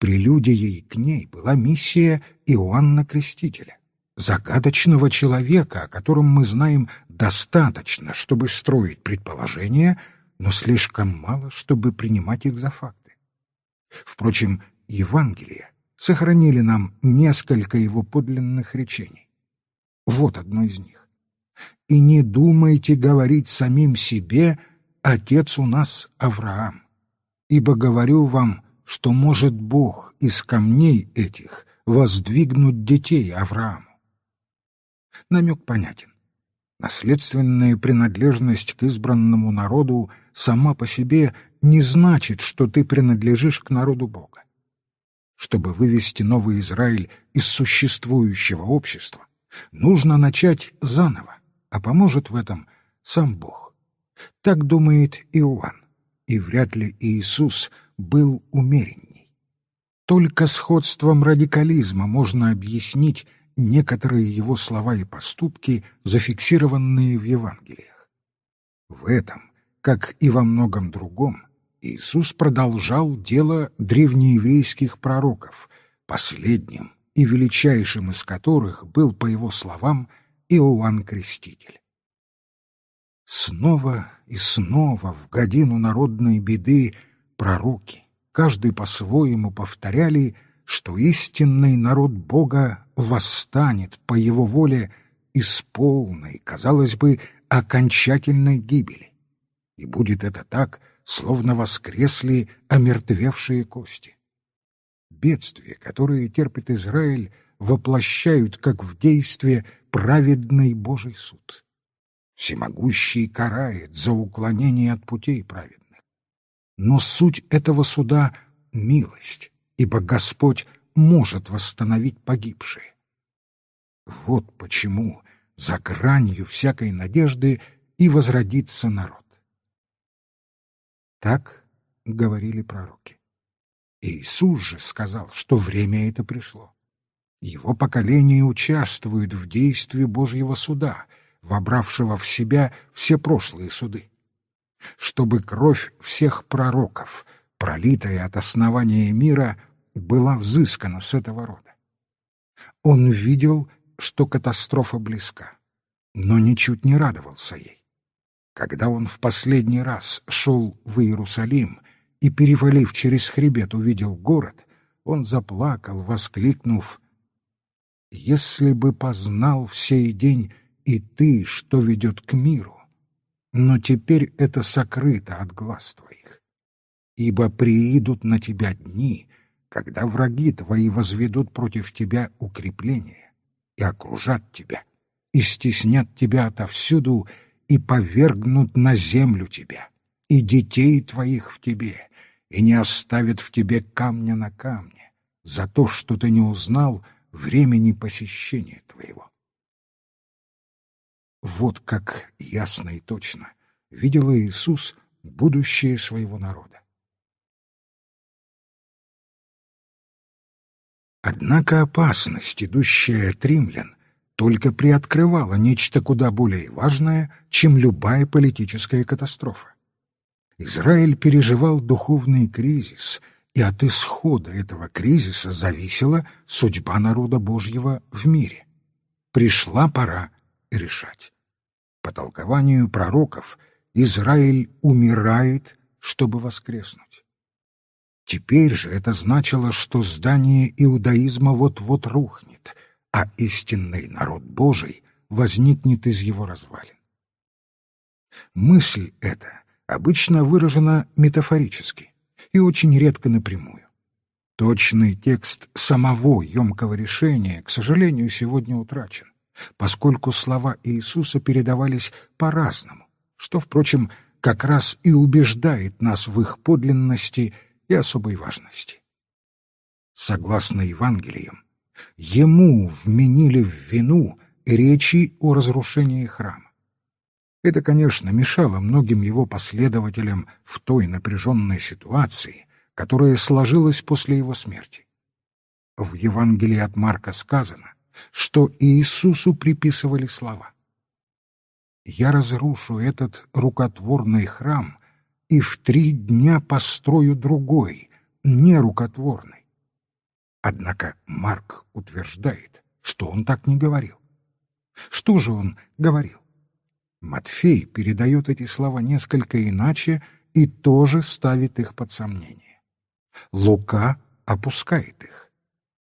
Прелюдией к ней была миссия Иоанна Крестителя, загадочного человека, о котором мы знаем достаточно, чтобы строить предположения, но слишком мало, чтобы принимать их за факты. Впрочем, Евангелие сохранили нам несколько его подлинных речений. Вот одно из них. «И не думайте говорить самим себе, Отец у нас Авраам, ибо говорю вам, что может Бог из камней этих воздвигнуть детей Аврааму». Намек понятен. Наследственная принадлежность к избранному народу сама по себе не значит, что ты принадлежишь к народу Бога. Чтобы вывести новый Израиль из существующего общества, нужно начать заново, а поможет в этом сам Бог. Так думает Иоанн, и вряд ли Иисус был умеренней. Только сходством радикализма можно объяснить некоторые его слова и поступки, зафиксированные в Евангелиях. В этом, как и во многом другом, Иисус продолжал дело древнееврейских пророков, последним и величайшим из которых был, по его словам, Иоанн Креститель. Снова и снова в годину народной беды пророки, каждый по-своему повторяли, что истинный народ Бога восстанет по его воле из полной, казалось бы, окончательной гибели. И будет это так, словно воскресли омертвевшие кости. Бедствия, которые терпит Израиль, воплощают, как в действие, праведный Божий суд. Всемогущий карает за уклонение от путей праведных. Но суть этого суда — милость, ибо Господь может восстановить погибшие. Вот почему за гранью всякой надежды и возродится народ. Так говорили пророки. Иисус же сказал, что время это пришло. Его поколение участвует в действии Божьего суда, вобравшего в себя все прошлые суды. Чтобы кровь всех пророков, пролитая от основания мира, была взыскана с этого рода. Он видел, что катастрофа близка, но ничуть не радовался ей. Когда он в последний раз шел в Иерусалим и, перевалив через хребет, увидел город, он заплакал, воскликнув «Если бы познал в сей день и ты, что ведет к миру, но теперь это сокрыто от глаз твоих, ибо приидут на тебя дни, когда враги твои возведут против тебя укрепления и окружат тебя, и стеснят тебя отовсюду, и повергнут на землю тебя, и детей твоих в тебе, и не оставят в тебе камня на камне, за то, что ты не узнал времени посещения твоего. Вот как ясно и точно видел Иисус будущее своего народа. Однако опасность, идущая от римлян, только приоткрывала нечто куда более важное, чем любая политическая катастрофа. Израиль переживал духовный кризис, и от исхода этого кризиса зависела судьба народа Божьего в мире. Пришла пора решать. По толкованию пророков Израиль умирает, чтобы воскреснуть. Теперь же это значило, что здание иудаизма вот-вот рухнет — а истинный народ Божий возникнет из его развалин. Мысль эта обычно выражена метафорически и очень редко напрямую. Точный текст самого емкого решения, к сожалению, сегодня утрачен, поскольку слова Иисуса передавались по-разному, что, впрочем, как раз и убеждает нас в их подлинности и особой важности. Согласно Евангелиям, ему вменили в вину речи о разрушении храма. Это, конечно, мешало многим его последователям в той напряженной ситуации, которая сложилась после его смерти. В Евангелии от Марка сказано, что Иисусу приписывали слова «Я разрушу этот рукотворный храм и в три дня построю другой, нерукотворный, Однако Марк утверждает, что он так не говорил. Что же он говорил? Матфей передает эти слова несколько иначе и тоже ставит их под сомнение. Лука опускает их.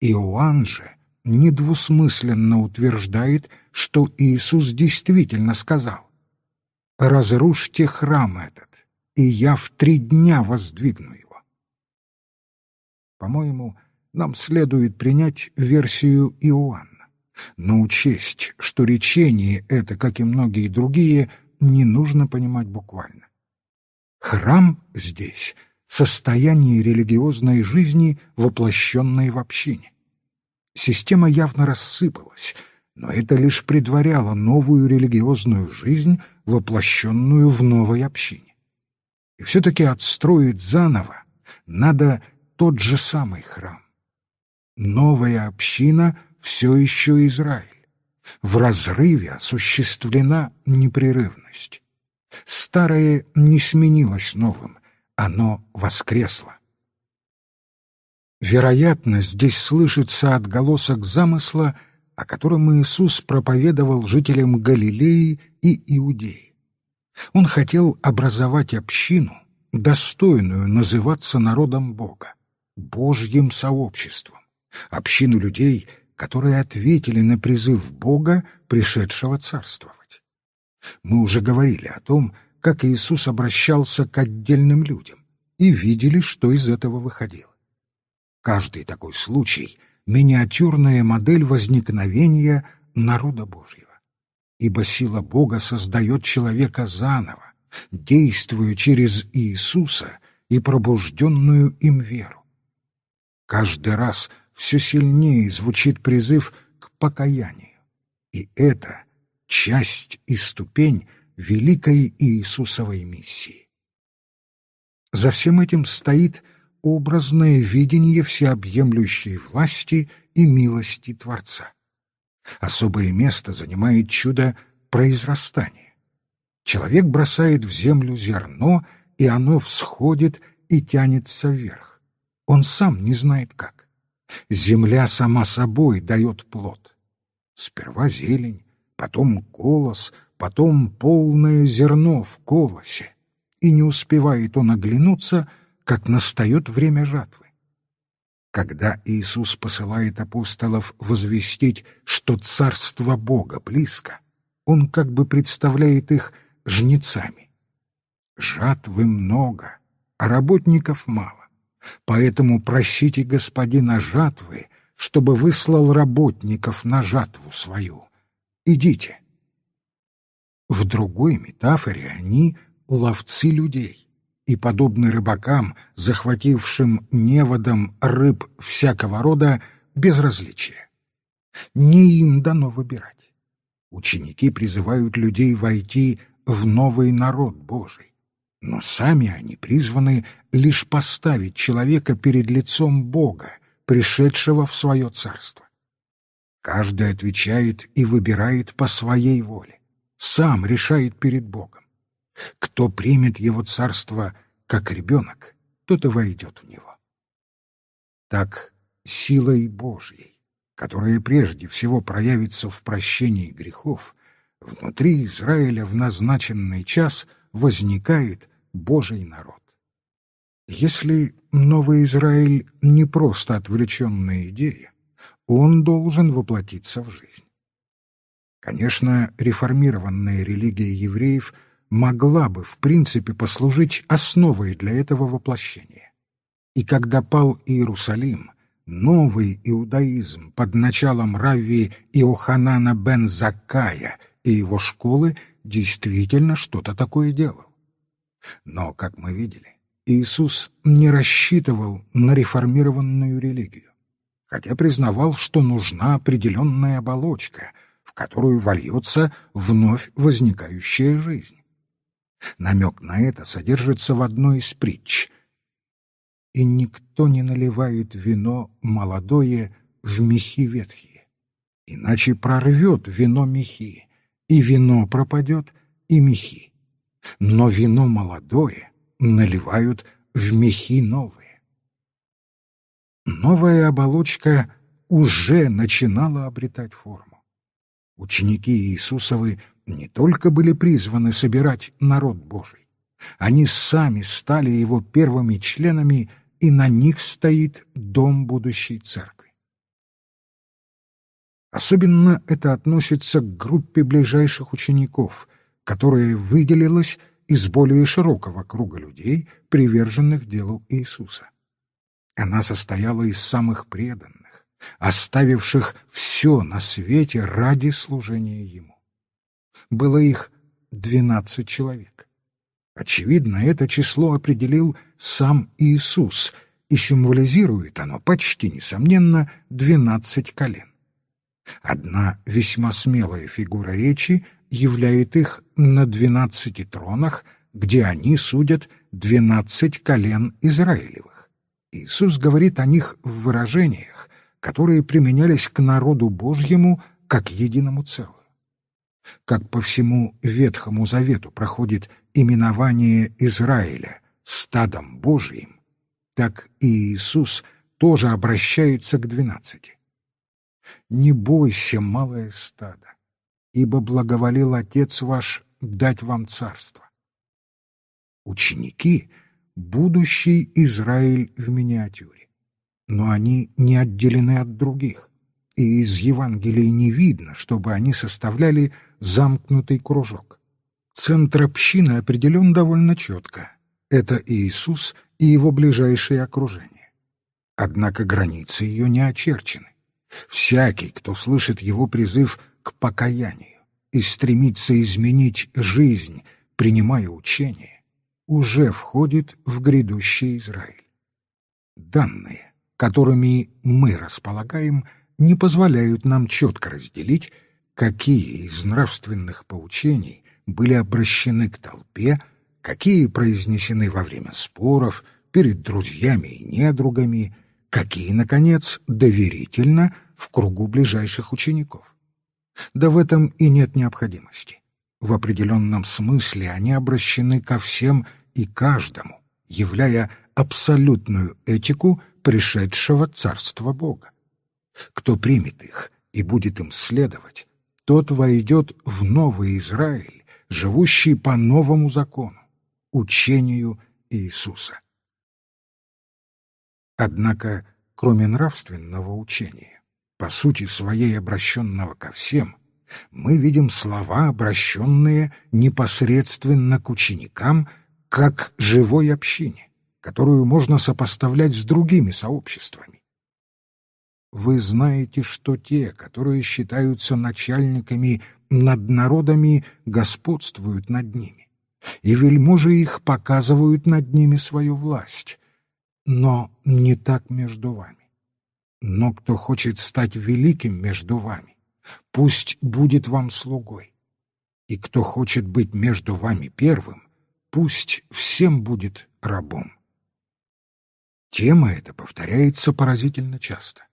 Иоанн же недвусмысленно утверждает, что Иисус действительно сказал «Разрушьте храм этот, и я в три дня воздвигну его». По-моему, нам следует принять версию Иоанна, но учесть, что речение это, как и многие другие, не нужно понимать буквально. Храм здесь — состояние религиозной жизни, воплощенной в общине. Система явно рассыпалась, но это лишь предваряло новую религиозную жизнь, воплощенную в новой общине. И все-таки отстроить заново надо тот же самый храм Новая община все еще Израиль. В разрыве осуществлена непрерывность. Старое не сменилось новым, оно воскресло. Вероятно, здесь слышится отголосок замысла, о котором Иисус проповедовал жителям Галилеи и Иудеи. Он хотел образовать общину, достойную называться народом Бога, Божьим сообществом, общину людей, которые ответили на призыв Бога, пришедшего царствовать. Мы уже говорили о том, как Иисус обращался к отдельным людям, и видели, что из этого выходило. Каждый такой случай — миниатюрная модель возникновения народа Божьего. Ибо сила Бога создает человека заново, действуя через Иисуса и пробужденную им веру. Каждый раз все сильнее звучит призыв к покаянию. И это часть и ступень великой Иисусовой миссии. За всем этим стоит образное видение всеобъемлющей власти и милости Творца. Особое место занимает чудо произрастания. Человек бросает в землю зерно, и оно всходит и тянется вверх. Он сам не знает как. Земля сама собой дает плод. Сперва зелень, потом колос, потом полное зерно в колосе. И не успевает он оглянуться — как настает время жатвы. Когда Иисус посылает апостолов возвестить, что Царство Бога близко, Он как бы представляет их жнецами. Жатвы много, а работников мало. Поэтому просите Господина жатвы, чтобы выслал работников на жатву свою. Идите. В другой метафоре они — ловцы людей и подобны рыбакам, захватившим неводом рыб всякого рода, безразличие. Не им дано выбирать. Ученики призывают людей войти в новый народ Божий, но сами они призваны лишь поставить человека перед лицом Бога, пришедшего в свое царство. Каждый отвечает и выбирает по своей воле, сам решает перед Богом. Кто примет его царство как ребенок, тот и войдет в него. Так силой Божьей, которая прежде всего проявится в прощении грехов, внутри Израиля в назначенный час возникает Божий народ. Если Новый Израиль не просто отвлеченная идея, он должен воплотиться в жизнь. Конечно, реформированная религия евреев – могла бы, в принципе, послужить основой для этого воплощения. И когда пал Иерусалим, новый иудаизм под началом Равви Иоханана бен Закая и его школы действительно что-то такое делал. Но, как мы видели, Иисус не рассчитывал на реформированную религию, хотя признавал, что нужна определенная оболочка, в которую вольется вновь возникающая жизнь. Намек на это содержится в одной из притч. «И никто не наливает вино молодое в мехи ветхие, иначе прорвет вино мехи, и вино пропадет, и мехи. Но вино молодое наливают в мехи новые». Новая оболочка уже начинала обретать форму. Ученики Иисусовы не только были призваны собирать народ Божий, они сами стали его первыми членами, и на них стоит дом будущей церкви. Особенно это относится к группе ближайших учеников, которая выделилась из более широкого круга людей, приверженных делу Иисуса. Она состояла из самых преданных, оставивших все на свете ради служения Ему было их двенадцать человек. Очевидно, это число определил сам Иисус, и символизирует оно почти несомненно двенадцать колен. Одна весьма смелая фигура речи являет их на двенадцати тронах, где они судят двенадцать колен Израилевых. Иисус говорит о них в выражениях, которые применялись к народу Божьему как единому целому. Как по всему Ветхому Завету проходит именование Израиля стадом Божиим, так и Иисус тоже обращается к двенадцати. «Не бойся, малое стадо, ибо благоволил Отец ваш дать вам царство». Ученики — будущий Израиль в миниатюре, но они не отделены от других, и из Евангелия не видно, чтобы они составляли замкнутый кружок. Центр общины определен довольно четко. Это Иисус и его ближайшее окружение. Однако границы ее не очерчены. Всякий, кто слышит его призыв к покаянию и стремится изменить жизнь, принимая учение, уже входит в грядущий Израиль. Данные, которыми мы располагаем, не позволяют нам четко разделить, какие из нравственных поучений были обращены к толпе, какие произнесены во время споров, перед друзьями и недругами, какие, наконец, доверительно в кругу ближайших учеников. Да в этом и нет необходимости. В определенном смысле они обращены ко всем и каждому, являя абсолютную этику пришедшего Царства Бога. Кто примет их и будет им следовать, тот войдет в новый Израиль, живущий по новому закону, учению Иисуса. Однако, кроме нравственного учения, по сути своей обращенного ко всем, мы видим слова, обращенные непосредственно к ученикам, как живой общине, которую можно сопоставлять с другими сообществами. Вы знаете, что те, которые считаются начальниками над народами, господствуют над ними, и вельможи их показывают над ними свою власть. Но не так между вами. Но кто хочет стать великим между вами, пусть будет вам слугой. И кто хочет быть между вами первым, пусть всем будет рабом. Тема эта повторяется поразительно часто.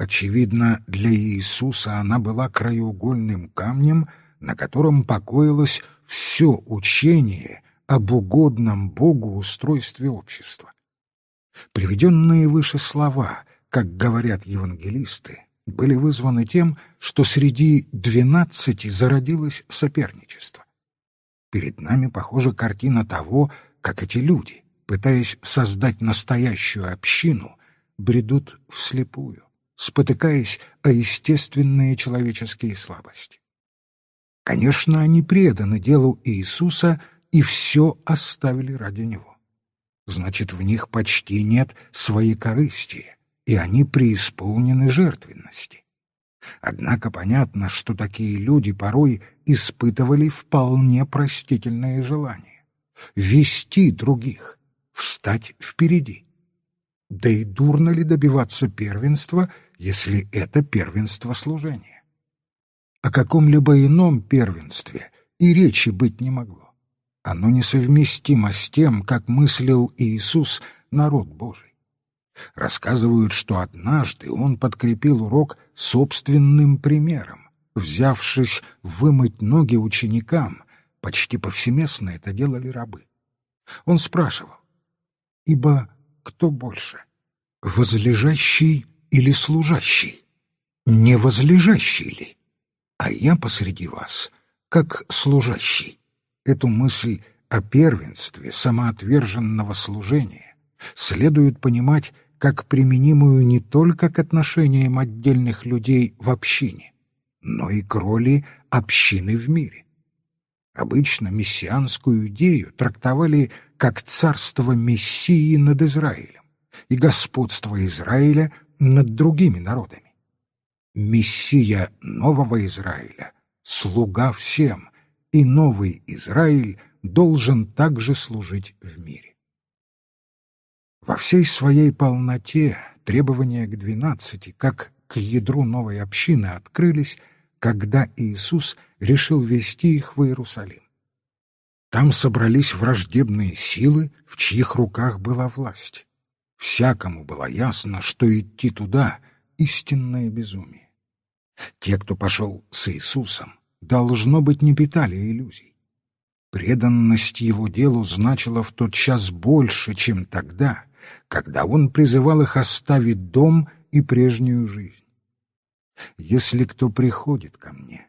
Очевидно, для Иисуса она была краеугольным камнем, на котором покоилось все учение об угодном Богу устройстве общества. Приведенные выше слова, как говорят евангелисты, были вызваны тем, что среди двенадцати зародилось соперничество. Перед нами похожа картина того, как эти люди, пытаясь создать настоящую общину, бредут вслепую спотыкаясь о естественные человеческие слабости. Конечно, они преданы делу Иисуса и все оставили ради Него. Значит, в них почти нет своей корысти, и они преисполнены жертвенности. Однако понятно, что такие люди порой испытывали вполне простительное желание — вести других, встать впереди. Да и дурно ли добиваться первенства, если это первенство служения? О каком-либо ином первенстве и речи быть не могло. Оно несовместимо с тем, как мыслил Иисус народ Божий. Рассказывают, что однажды он подкрепил урок собственным примером, взявшись вымыть ноги ученикам, почти повсеместно это делали рабы. Он спрашивал, «Ибо кто больше? Возлежащий или служащий? Не возлежащий ли? А я посреди вас, как служащий. Эту мысль о первенстве самоотверженного служения следует понимать как применимую не только к отношениям отдельных людей в общине, но и к роли общины в мире. Обычно мессианскую идею трактовали как царство Мессии над Израилем и господство Израиля над другими народами. Мессия нового Израиля — слуга всем, и новый Израиль должен также служить в мире. Во всей своей полноте требования к двенадцати, как к ядру новой общины, открылись, когда Иисус решил вести их в Иерусалим. Там собрались враждебные силы, в чьих руках была власть. Всякому было ясно, что идти туда истинное безумие. Те, кто пошел с Иисусом, должно быть, не питали иллюзий. Преданность его делу значила в тот час больше, чем тогда, когда он призывал их оставить дом и прежнюю жизнь. Если кто приходит ко мне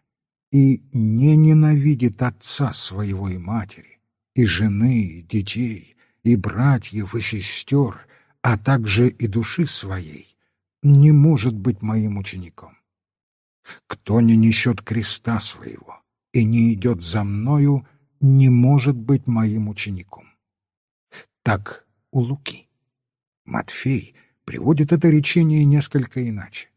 и не ненавидит отца своего и матери, и жены, и детей, и братьев, и сестер, а также и души своей, не может быть моим учеником. Кто не несет креста своего и не идет за мною, не может быть моим учеником. Так у Луки. Матфей приводит это речение несколько иначе.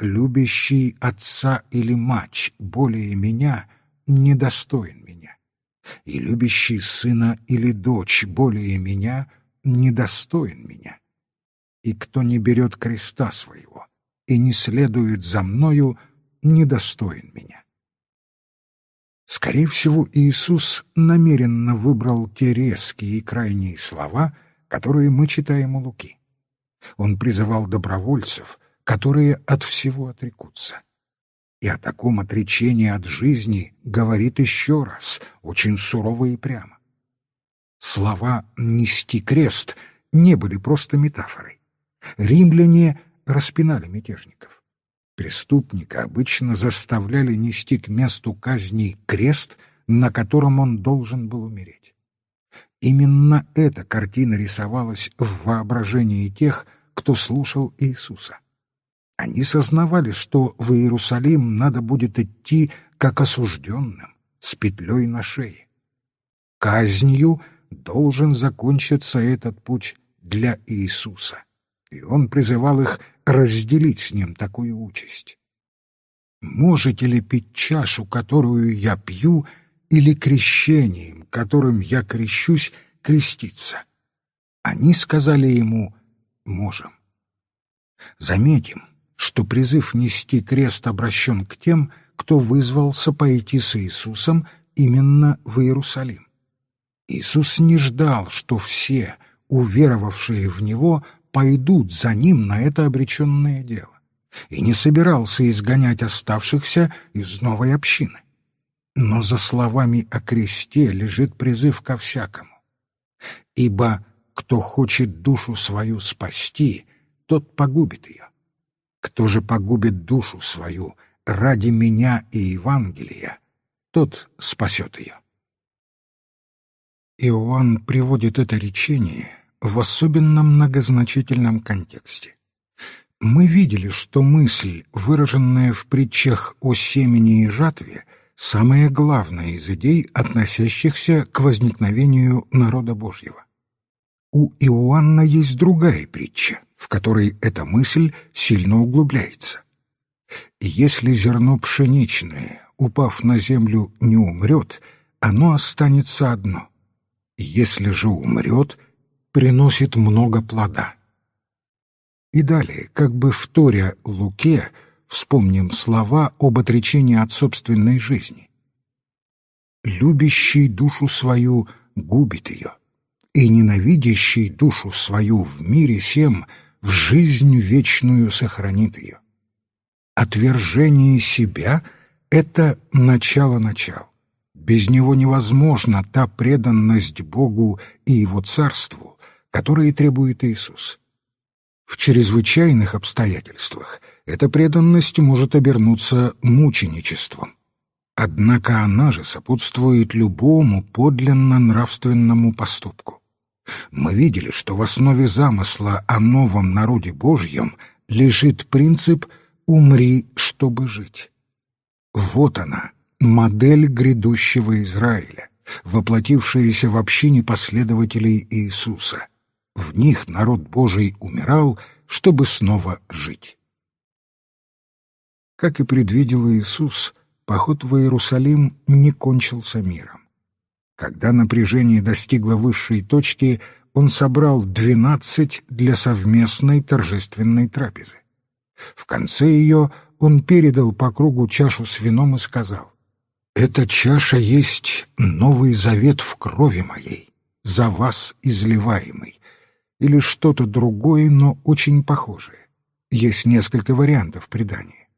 «Любящий отца или мать более меня недостоин меня, и любящий сына или дочь более меня недостоин меня. И кто не берет креста своего и не следует за мною, недостоин меня». Скорее всего, Иисус намеренно выбрал те резкие и крайние слова, которые мы читаем у Луки. Он призывал добровольцев, которые от всего отрекутся. И о таком отречении от жизни говорит еще раз, очень сурово и прямо. Слова «нести крест» не были просто метафорой. Римляне распинали мятежников. Преступника обычно заставляли нести к месту казни крест, на котором он должен был умереть. Именно эта картина рисовалась в воображении тех, кто слушал Иисуса. Они сознавали, что в Иерусалим надо будет идти как осужденным, с петлей на шее. Казнью должен закончиться этот путь для Иисуса и он призывал их разделить с ним такую участь. «Можете ли пить чашу, которую я пью, или крещением, которым я крещусь, креститься?» Они сказали ему «можем». Заметим, что призыв нести крест обращен к тем, кто вызвался пойти с Иисусом именно в Иерусалим. Иисус не ждал, что все, уверовавшие в Него, пойдут за ним на это обреченное дело, и не собирался изгонять оставшихся из новой общины. Но за словами о кресте лежит призыв ко всякому. Ибо кто хочет душу свою спасти, тот погубит ее. Кто же погубит душу свою ради меня и Евангелия, тот спасет ее. Иоанн приводит это речение в особенно многозначительном контексте. Мы видели, что мысль, выраженная в притчах о семени и жатве, самая главная из идей, относящихся к возникновению народа Божьего. У Иоанна есть другая притча, в которой эта мысль сильно углубляется. Если зерно пшеничное, упав на землю, не умрет, оно останется одно. Если же умрет — приносит много плода. И далее, как бы вторя Луке, вспомним слова об отречении от собственной жизни. «Любящий душу свою губит ее, и ненавидящий душу свою в мире всем в жизнь вечную сохранит ее». Отвержение себя — это начало начал. Без него невозможна та преданность Богу и Его Царству, которые требует Иисус. В чрезвычайных обстоятельствах эта преданность может обернуться мученичеством. Однако она же сопутствует любому подлинно нравственному поступку. Мы видели, что в основе замысла о новом народе Божьем лежит принцип «умри, чтобы жить». Вот она, модель грядущего Израиля, воплотившаяся в общине последователей Иисуса — в них народ Божий умирал, чтобы снова жить. Как и предвидел Иисус, поход в Иерусалим не кончился миром. Когда напряжение достигло высшей точки, он собрал двенадцать для совместной торжественной трапезы. В конце ее он передал по кругу чашу с вином и сказал, «Эта чаша есть новый завет в крови моей, за вас изливаемый или что-то другое, но очень похожее. есть несколько вариантов предания.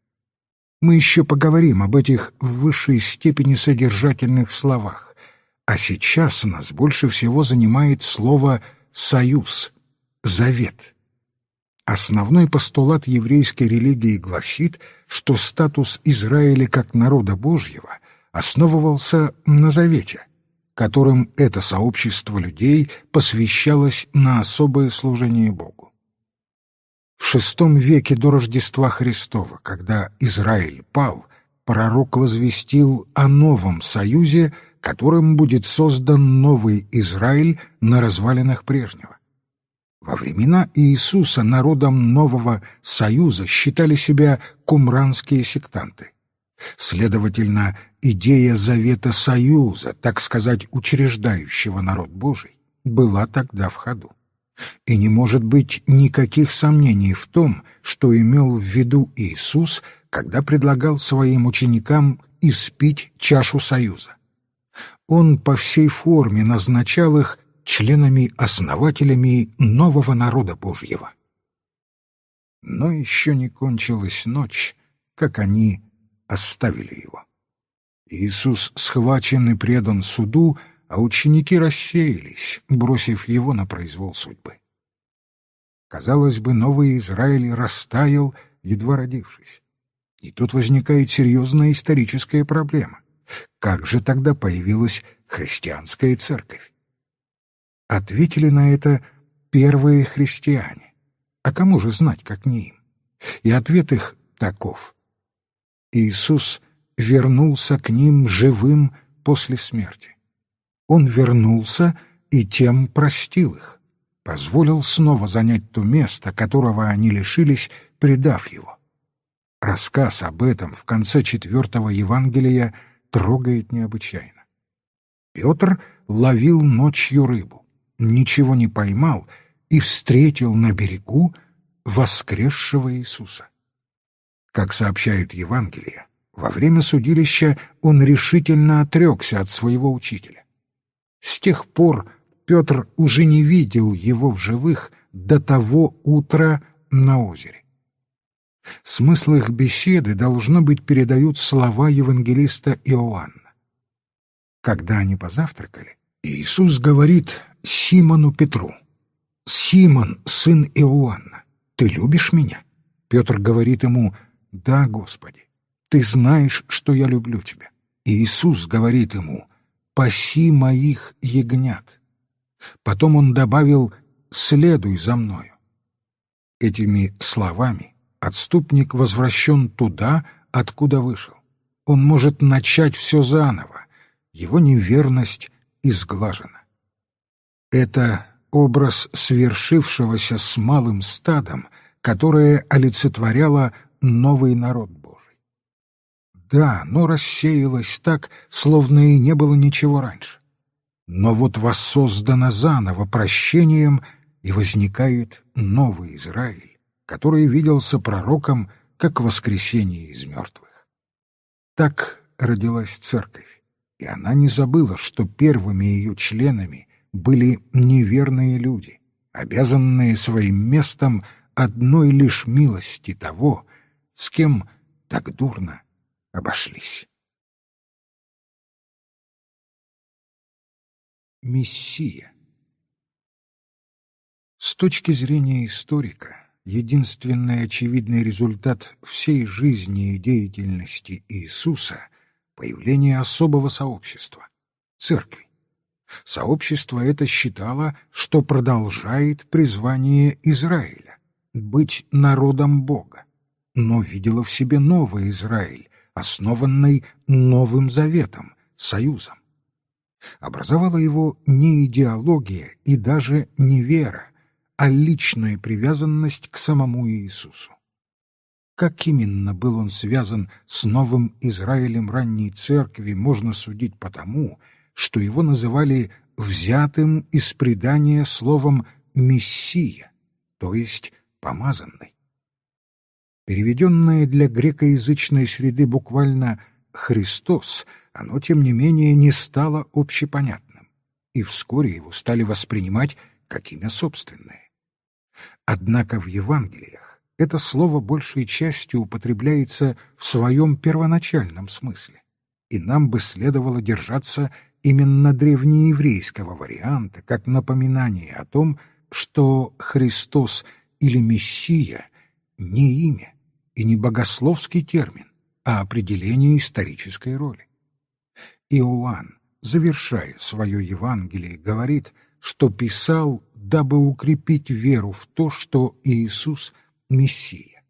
Мы еще поговорим об этих в высшей степени содержательных словах, а сейчас нас больше всего занимает слово «союз», «завет». Основной постулат еврейской религии гласит, что статус Израиля как народа Божьего основывался на завете, которым это сообщество людей посвящалось на особое служение Богу. В VI веке до Рождества Христова, когда Израиль пал, пророк возвестил о новом союзе, которым будет создан новый Израиль на развалинах прежнего. Во времена Иисуса народом нового союза считали себя кумранские сектанты. Следовательно, идея завета союза, так сказать, учреждающего народ Божий, была тогда в ходу. И не может быть никаких сомнений в том, что имел в виду Иисус, когда предлагал своим ученикам испить чашу союза. Он по всей форме назначал их членами-основателями нового народа Божьего. Но еще не кончилась ночь, как они оставили его. Иисус схвачен и предан суду, а ученики рассеялись, бросив его на произвол судьбы. Казалось бы, новый Израиль растаял, едва родившись. И тут возникает серьезная историческая проблема. Как же тогда появилась христианская церковь? Ответили на это первые христиане. А кому же знать, как не им? И ответ их таков. Иисус вернулся к ним живым после смерти. Он вернулся и тем простил их, позволил снова занять то место, которого они лишились, предав его. Рассказ об этом в конце четвертого Евангелия трогает необычайно. Петр ловил ночью рыбу ничего не поймал и встретил на берегу воскресшего Иисуса. Как сообщают Евангелия, во время судилища он решительно отрекся от своего учителя. С тех пор Петр уже не видел его в живых до того утра на озере. Смысл их беседы, должно быть, передают слова евангелиста Иоанна. Когда они позавтракали, Иисус говорит Симону Петру. «Симон, сын Иоанна, ты любишь меня?» Петр говорит ему, «Да, Господи, ты знаешь, что я люблю тебя». И Иисус говорит ему, «Паси моих ягнят». Потом он добавил, «Следуй за мною». Этими словами отступник возвращен туда, откуда вышел. Он может начать все заново. Его неверность изглажена. Это образ свершившегося с малым стадом, которое олицетворяло новый народ Божий. Да, но рассеялось так, словно и не было ничего раньше. Но вот воссоздано заново прощением, и возникает новый Израиль, который виделся пророком как воскресение из мертвых. Так родилась церковь, и она не забыла, что первыми ее членами были неверные люди, обязанные своим местом одной лишь милости того, с кем так дурно обошлись. Мессия С точки зрения историка, единственный очевидный результат всей жизни и деятельности Иисуса — появление особого сообщества — церкви. Сообщество это считало, что продолжает призвание Израиля — быть народом Бога, но видело в себе новый Израиль, основанный Новым Заветом, Союзом. Образовала его не идеология и даже не вера, а личная привязанность к самому Иисусу. Как именно был он связан с новым Израилем ранней церкви, можно судить по тому, что его называли взятым из предания словом «мессия», то есть «помазанный». Переведенное для грекоязычной среды буквально «Христос», оно, тем не менее, не стало общепонятным, и вскоре его стали воспринимать как имя собственное. Однако в Евангелиях это слово большей частью употребляется в своем первоначальном смысле, и нам бы следовало держаться именно древнееврейского варианта, как напоминание о том, что Христос или Мессия не имя и не богословский термин, а определение исторической роли. Иоанн, завершая свое Евангелие, говорит, что писал, дабы укрепить веру в то, что Иисус — Мессия.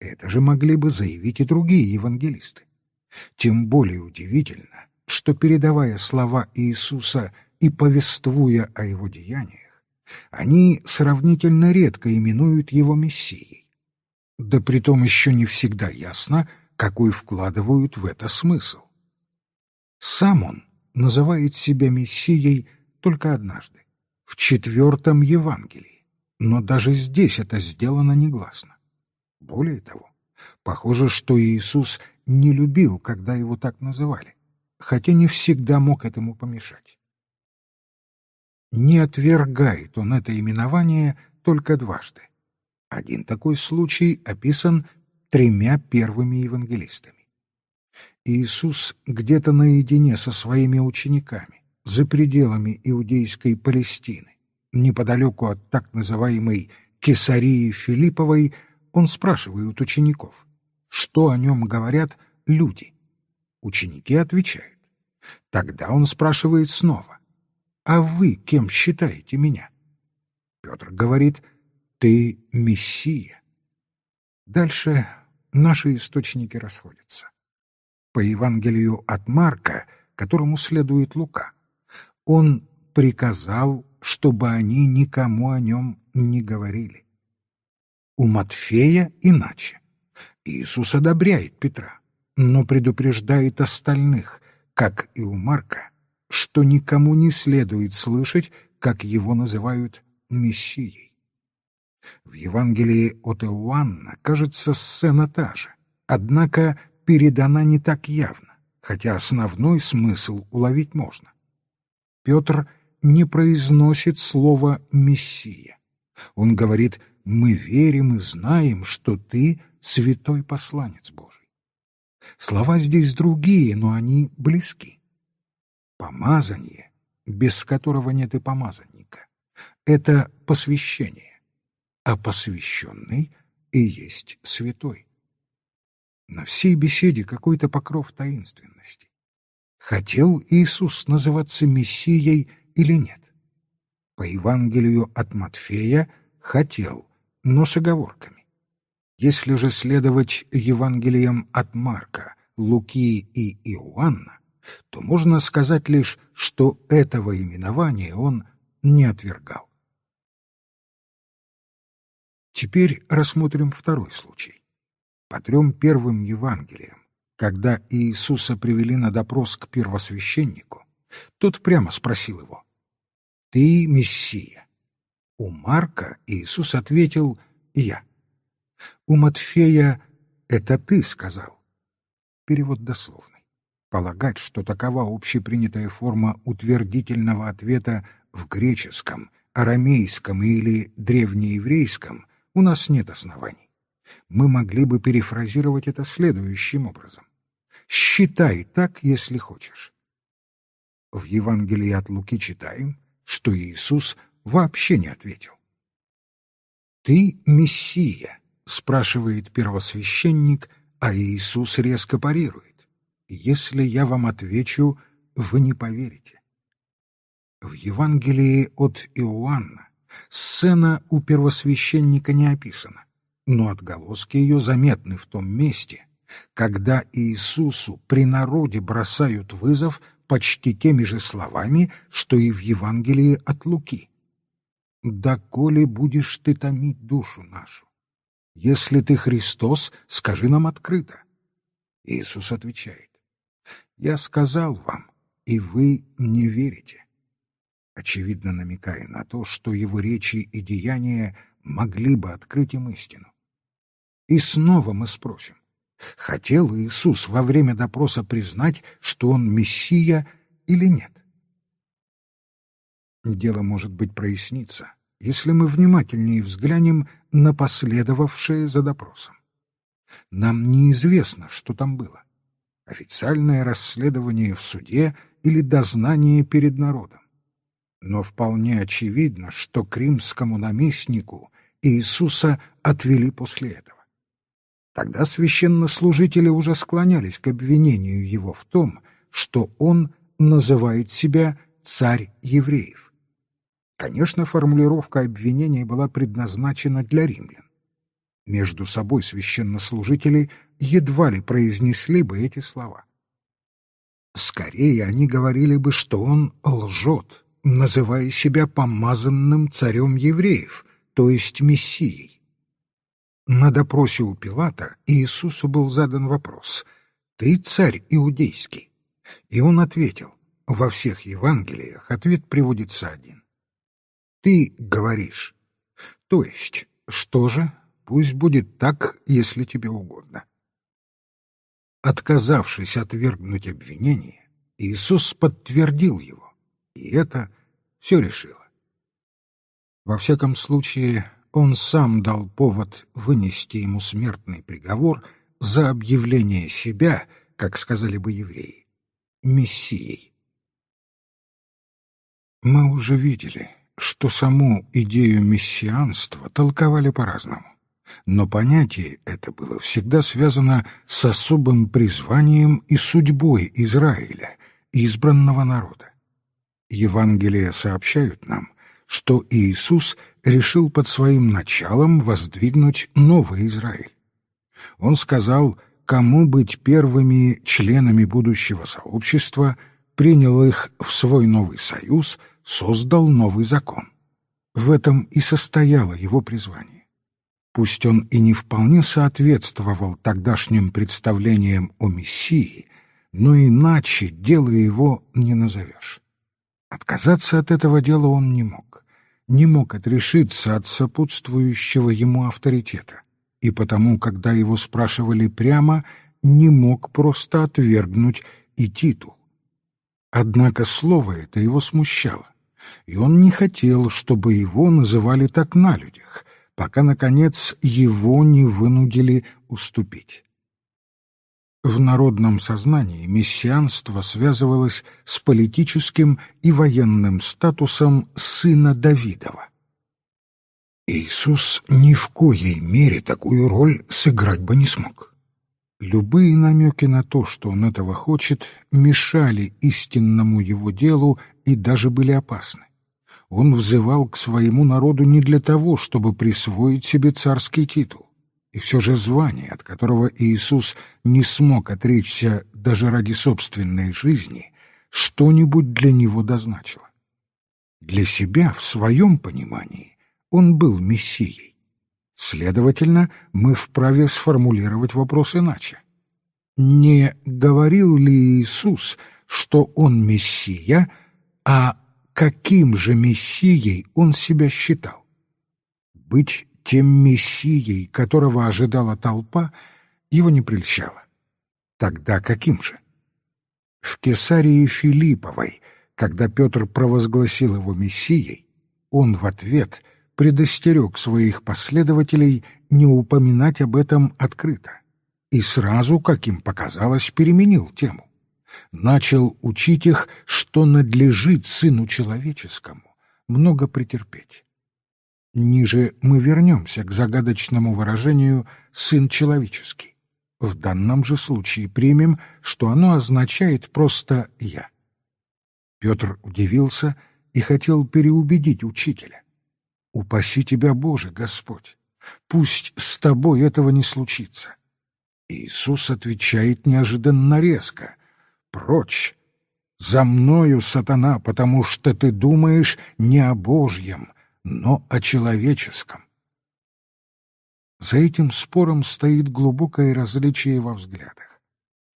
Это же могли бы заявить и другие евангелисты. Тем более удивительно, что, передавая слова Иисуса и повествуя о его деяниях, они сравнительно редко именуют его Мессией. Да притом еще не всегда ясно, какой вкладывают в это смысл. Сам он называет себя Мессией только однажды, в четвертом Евангелии, но даже здесь это сделано негласно. Более того, похоже, что Иисус не любил, когда его так называли хотя не всегда мог этому помешать. Не отвергает он это именование только дважды. Один такой случай описан тремя первыми евангелистами. Иисус где-то наедине со своими учениками, за пределами иудейской Палестины, неподалеку от так называемой Кесарии Филипповой, он спрашивает учеников, что о нем говорят люди — Ученики отвечают. Тогда он спрашивает снова. «А вы кем считаете меня?» Петр говорит, «Ты Мессия». Дальше наши источники расходятся. По Евангелию от Марка, которому следует Лука, он приказал, чтобы они никому о нем не говорили. У Матфея иначе. Иисус одобряет Петра но предупреждает остальных, как и у Марка, что никому не следует слышать, как его называют Мессией. В Евангелии от Иоанна, кажется, сцена та же, однако передана не так явно, хотя основной смысл уловить можно. Петр не произносит слово «мессия». Он говорит «мы верим и знаем, что ты святой посланец Божий». Слова здесь другие, но они близки. Помазание, без которого нет и помазанника, это посвящение, а посвященный и есть святой. На всей беседе какой-то покров таинственности. Хотел Иисус называться Мессией или нет? По Евангелию от Матфея хотел, но с оговорками. Если же следовать Евангелиям от Марка, Луки и Иоанна, то можно сказать лишь, что этого именования он не отвергал. Теперь рассмотрим второй случай. По трем первым Евангелиям, когда Иисуса привели на допрос к первосвященнику, тот прямо спросил его, «Ты Мессия?» У Марка Иисус ответил, «Я». У Матфея «это ты сказал». Перевод дословный. Полагать, что такова общепринятая форма утвердительного ответа в греческом, арамейском или древнееврейском у нас нет оснований. Мы могли бы перефразировать это следующим образом. «Считай так, если хочешь». В Евангелии от Луки читаем, что Иисус вообще не ответил. «Ты Мессия, спрашивает первосвященник, а Иисус резко парирует. «Если я вам отвечу, вы не поверите». В Евангелии от Иоанна сцена у первосвященника не описана, но отголоски ее заметны в том месте, когда Иисусу при народе бросают вызов почти теми же словами, что и в Евангелии от Луки. «Да коли будешь ты томить душу нашу, если ты Христос, скажи нам открыто. Иисус отвечает, «Я сказал вам, и вы не верите». Очевидно намекая на то, что его речи и деяния могли бы открыть им истину. И снова мы спросим, хотел Иисус во время допроса признать, что он Мессия или нет? Дело, может быть, прояснится, если мы внимательнее взглянем на последовавшее за допросом. Нам неизвестно, что там было. Официальное расследование в суде или дознание перед народом. Но вполне очевидно, что кримскому наместнику Иисуса отвели после этого. Тогда священнослужители уже склонялись к обвинению его в том, что он называет себя «царь евреев». Конечно, формулировка обвинения была предназначена для римлян. Между собой священнослужители едва ли произнесли бы эти слова. Скорее они говорили бы, что он лжет, называя себя помазанным царем евреев, то есть мессией. На допросе у Пилата Иисусу был задан вопрос «Ты царь иудейский?» И он ответил «Во всех Евангелиях ответ приводится один. Ты говоришь. То есть, что же, пусть будет так, если тебе угодно». Отказавшись отвергнуть обвинение, Иисус подтвердил его, и это все решило. Во всяком случае, он сам дал повод вынести ему смертный приговор за объявление себя, как сказали бы евреи, мессией. Мы уже видели, что саму идею мессианства толковали по-разному, но понятие это было всегда связано с особым призванием и судьбой Израиля, избранного народа. Евангелия сообщают нам, что Иисус решил под своим началом воздвигнуть новый Израиль. Он сказал, кому быть первыми членами будущего сообщества, принял их в свой новый союз, создал новый закон. В этом и состояло его призвание. Пусть он и не вполне соответствовал тогдашним представлениям о Мессии, но иначе дело его не назовешь. Отказаться от этого дела он не мог не мог отрешиться от сопутствующего ему авторитета, и потому, когда его спрашивали прямо, не мог просто отвергнуть и титул. Однако слово это его смущало, и он не хотел, чтобы его называли так на людях, пока, наконец, его не вынудили уступить. В народном сознании мессианство связывалось с политическим и военным статусом сына Давидова. Иисус ни в коей мере такую роль сыграть бы не смог. Любые намеки на то, что он этого хочет, мешали истинному его делу и даже были опасны. Он взывал к своему народу не для того, чтобы присвоить себе царский титул и все же звание, от которого Иисус не смог отречься даже ради собственной жизни, что-нибудь для него дозначило. Для себя, в своем понимании, он был Мессией. Следовательно, мы вправе сформулировать вопрос иначе. Не говорил ли Иисус, что он Мессия, а каким же Мессией он себя считал? Быть тем мессией, которого ожидала толпа, его не прельщало. Тогда каким же? В Кесарии Филипповой, когда Петр провозгласил его мессией, он в ответ предостерег своих последователей не упоминать об этом открыто и сразу, как им показалось, переменил тему. Начал учить их, что надлежит Сыну Человеческому много претерпеть Ниже мы вернемся к загадочному выражению «сын человеческий». В данном же случае примем, что оно означает просто «я». Петр удивился и хотел переубедить учителя. «Упаси тебя, Боже, Господь! Пусть с тобой этого не случится!» Иисус отвечает неожиданно резко. «Прочь! За мною, сатана, потому что ты думаешь не о Божьем, но о человеческом. За этим спором стоит глубокое различие во взглядах.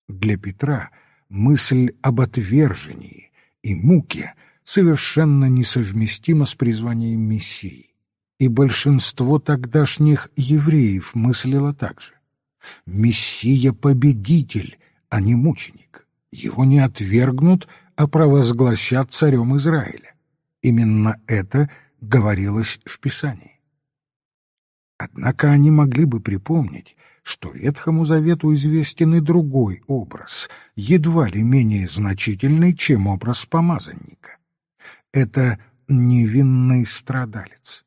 Для Петра мысль об отвержении и муке совершенно несовместима с призванием Мессии, и большинство тогдашних евреев мыслило так же. Мессия — победитель, а не мученик. Его не отвергнут, а провозгласят царем Израиля. Именно это говорилось в Писании. Однако они могли бы припомнить, что Ветхому Завету известен и другой образ, едва ли менее значительный, чем образ помазанника. Это невинный страдалец.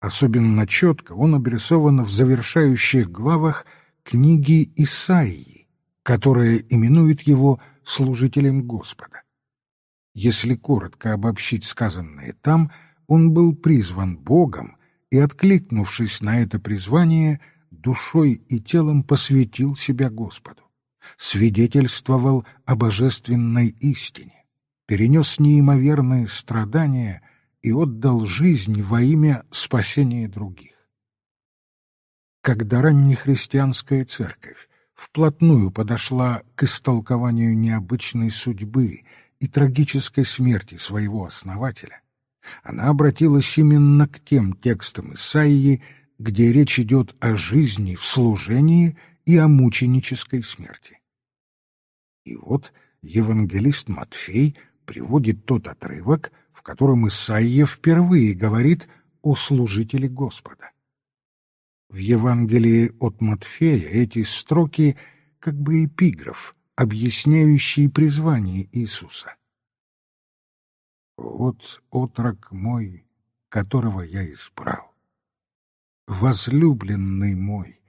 Особенно четко он обрисован в завершающих главах книги Исаии, которая именует его служителем Господа. Если коротко обобщить сказанное там, он был призван Богом и, откликнувшись на это призвание, душой и телом посвятил себя Господу, свидетельствовал о божественной истине, перенес неимоверные страдания и отдал жизнь во имя спасения других. Когда раннехристианская церковь вплотную подошла к истолкованию необычной судьбы и трагической смерти своего основателя, она обратилась именно к тем текстам Исаии, где речь идет о жизни в служении и о мученической смерти. И вот евангелист Матфей приводит тот отрывок, в котором Исаия впервые говорит о служителе Господа. В Евангелии от Матфея эти строки как бы эпиграф, объясняющий призвание Иисуса. «Вот отрок мой, которого я избрал, возлюбленный мой,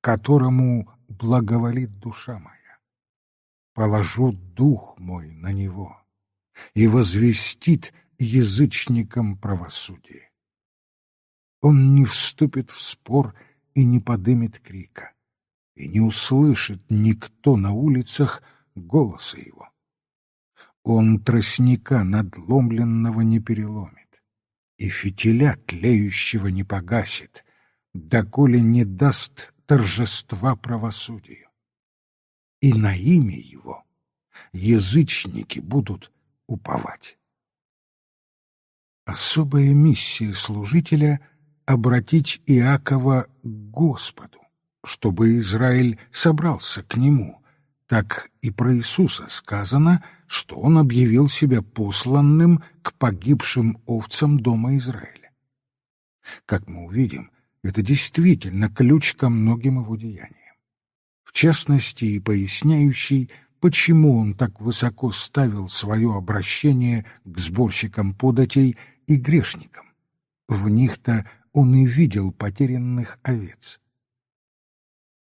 которому благоволит душа моя. Положу дух мой на него и возвестит язычникам правосудие. Он не вступит в спор и не подымет крика, и не услышит никто на улицах голоса его. Он тростника надломленного не переломит, и фитиля тлеющего не погасит, доколе не даст торжества правосудию. И на имя его язычники будут уповать. Особая миссия служителя — обратить Иакова к Господу, чтобы Израиль собрался к нему. Так и про Иисуса сказано, что он объявил себя посланным к погибшим овцам дома Израиля. Как мы увидим, это действительно ключ ко многим его деяниям. В частности, и поясняющий, почему он так высоко ставил свое обращение к сборщикам податей и грешникам. В них-то он и видел потерянных овец.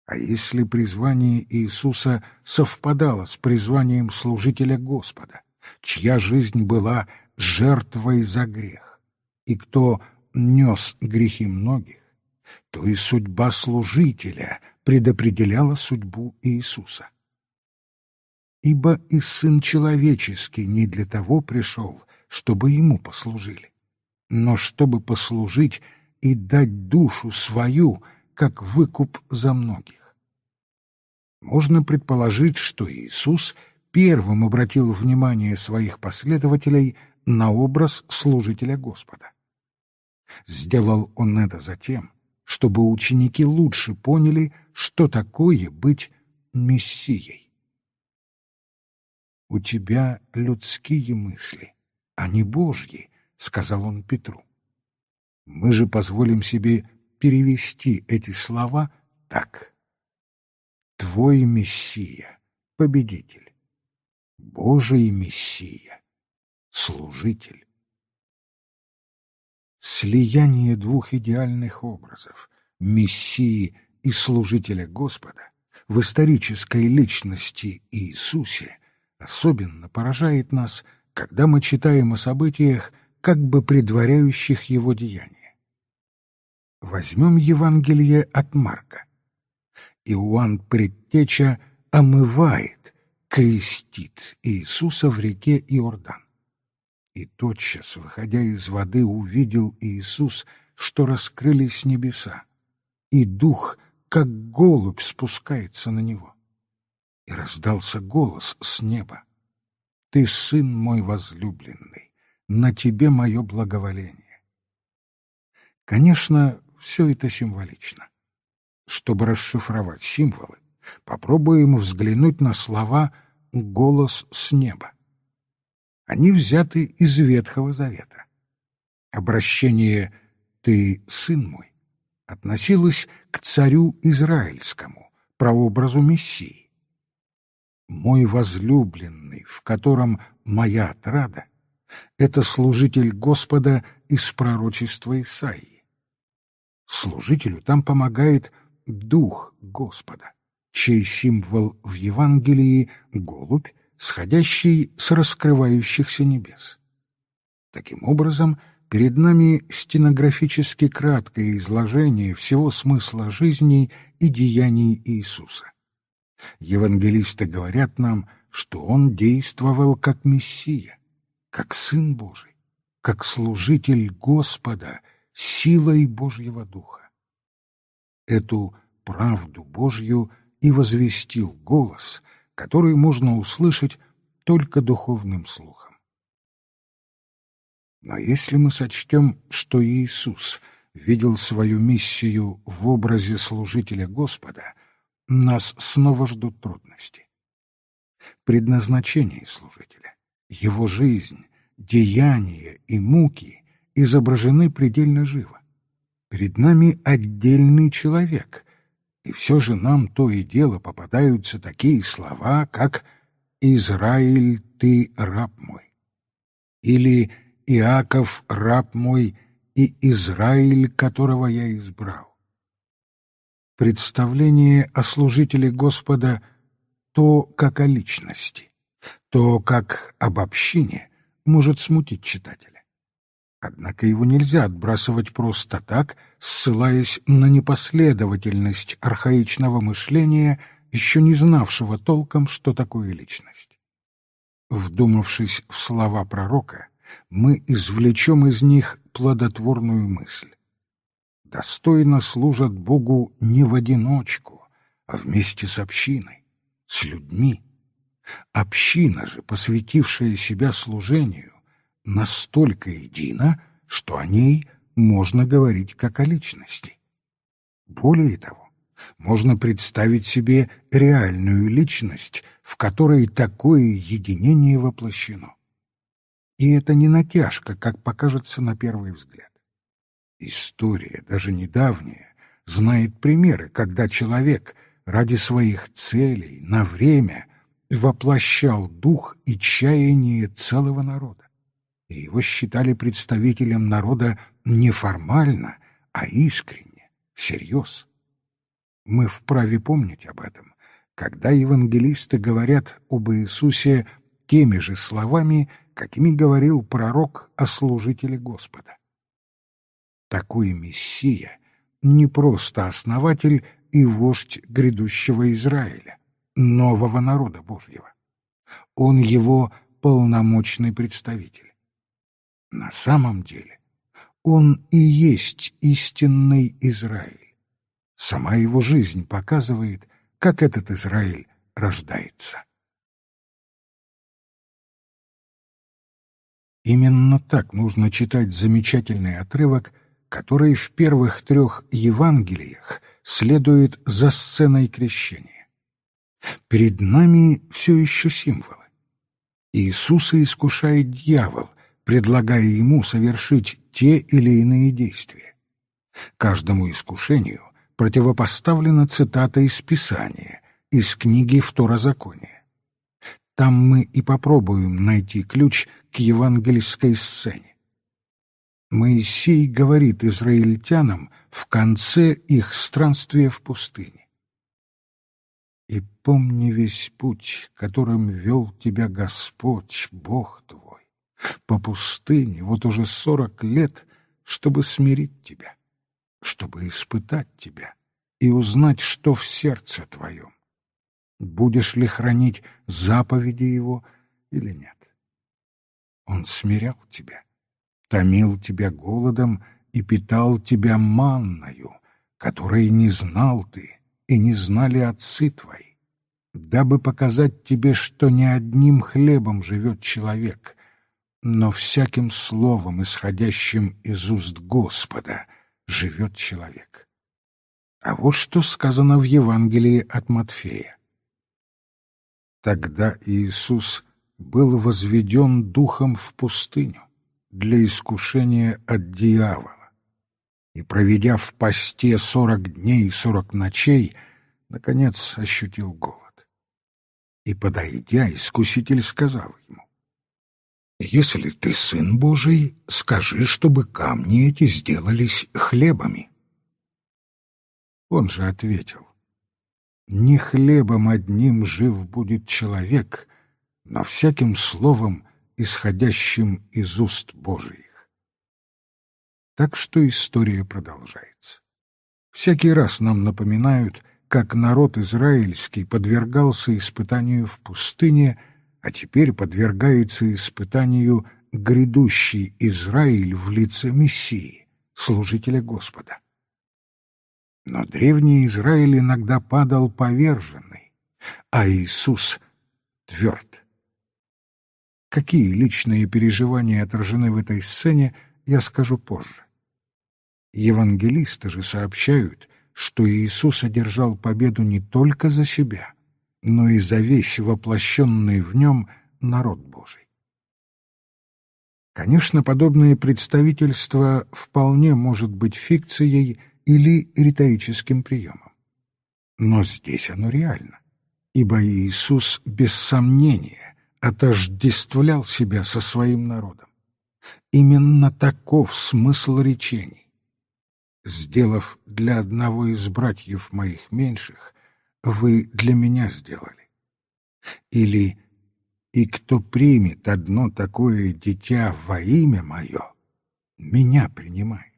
А если призвание Иисуса совпадало с призванием служителя Господа, чья жизнь была жертвой за грех, и кто нес грехи многих, то и судьба служителя предопределяла судьбу Иисуса. Ибо и Сын Человеческий не для того пришел, чтобы Ему послужили, но чтобы послужить и дать душу свою, как выкуп за многих. Можно предположить, что Иисус первым обратил внимание своих последователей на образ служителя Господа. Сделал он это затем, чтобы ученики лучше поняли, что такое быть мессией. «У тебя людские мысли, а не Божьи», — сказал он Петру. Мы же позволим себе перевести эти слова так. Твой Мессия, победитель, Божий Мессия, служитель слияние двух идеальных образов — Мессии и служителя Господа в исторической личности Иисусе особенно поражает нас, когда мы читаем о событиях, как бы предваряющих его деяния. Возьмем Евангелие от Марка. Иоанн Предтеча омывает, крестит Иисуса в реке Иордан. И тотчас, выходя из воды, увидел Иисус, что раскрылись небеса, и дух, как голубь, спускается на него. И раздался голос с неба. «Ты сын мой возлюбленный, на тебе мое благоволение». Конечно, все это символично. Чтобы расшифровать символы, попробуем взглянуть на слова «голос с неба». Они взяты из Ветхого Завета. Обращение «ты, сын мой» относилось к царю Израильскому, прообразу Мессии. «Мой возлюбленный, в котором моя отрада, это служитель Господа из пророчества Исаии. Служителю там помогает Дух Господа, чей символ в Евангелии — голубь, сходящий с раскрывающихся небес. Таким образом, перед нами стенографически краткое изложение всего смысла жизни и деяний Иисуса. Евангелисты говорят нам, что Он действовал как Мессия, как Сын Божий, как служитель Господа силой Божьего Духа. Эту правду Божью и возвестил голос, который можно услышать только духовным слухом. Но если мы сочтем, что Иисус видел свою миссию в образе служителя Господа, нас снова ждут трудности. Предназначение служителя, его жизнь, деяния и муки изображены предельно живо. Перед нами отдельный человек, и все же нам то и дело попадаются такие слова, как «Израиль, ты раб мой» или «Иаков, раб мой, и Израиль, которого я избрал». Представление о служителе Господа то как о личности, то как об общине может смутить читателя. Однако его нельзя отбрасывать просто так, ссылаясь на непоследовательность архаичного мышления, еще не знавшего толком, что такое личность. Вдумавшись в слова пророка, мы извлечем из них плодотворную мысль. Достойно служат Богу не в одиночку, а вместе с общиной, с людьми. Община же, посвятившая себя служению, настолько едина, что о ней можно говорить как о личности. Более того, можно представить себе реальную личность, в которой такое единение воплощено. И это не натяжка, как покажется на первый взгляд. История, даже недавняя, знает примеры, когда человек ради своих целей на время воплощал дух и чаяние целого народа и его считали представителем народа не формально, а искренне, всерьез. Мы вправе помнить об этом, когда евангелисты говорят об Иисусе теми же словами, какими говорил пророк о служителе Господа. Такой Мессия не просто основатель и вождь грядущего Израиля, нового народа Божьего. Он его полномочный представитель. На самом деле он и есть истинный Израиль. Сама его жизнь показывает, как этот Израиль рождается. Именно так нужно читать замечательный отрывок, который в первых трех Евангелиях следует за сценой крещения. Перед нами все еще символы. Иисуса искушает дьявол — предлагая ему совершить те или иные действия. Каждому искушению противопоставлена цитата из Писания, из книги Второзакония. Там мы и попробуем найти ключ к евангельской сцене. Моисей говорит израильтянам в конце их странствия в пустыне. «И помни весь путь, которым вел тебя Господь, Бог твой, по пустыне вот уже сорок лет, чтобы смирить тебя, чтобы испытать тебя и узнать, что в сердце твоем. Будешь ли хранить заповеди его или нет? Он смирял тебя, томил тебя голодом и питал тебя манною, которой не знал ты и не знали отцы твои, дабы показать тебе, что не одним хлебом живет человек, но всяким словом, исходящим из уст Господа, живет человек. А вот что сказано в Евангелии от Матфея. Тогда Иисус был возведен духом в пустыню для искушения от дьявола. И, проведя в посте сорок дней и сорок ночей, наконец ощутил голод. И, подойдя, искуситель сказал ему, «Если ты сын Божий, скажи, чтобы камни эти сделались хлебами». Он же ответил, «Не хлебом одним жив будет человек, но всяким словом, исходящим из уст Божиих». Так что история продолжается. Всякий раз нам напоминают, как народ израильский подвергался испытанию в пустыне, а теперь подвергается испытанию грядущий Израиль в лице Мессии, служителя Господа. Но древний Израиль иногда падал поверженный, а Иисус тверд. Какие личные переживания отражены в этой сцене, я скажу позже. Евангелисты же сообщают, что Иисус одержал победу не только за себя, но и за весь воплощенный в нем народ Божий. Конечно, подобное представительство вполне может быть фикцией или риторическим приемом. Но здесь оно реально, ибо Иисус без сомнения отождествлял себя со своим народом. Именно таков смысл речений. Сделав для одного из братьев моих меньших, вы для меня сделали. Или «И кто примет одно такое дитя во имя мое, меня принимает».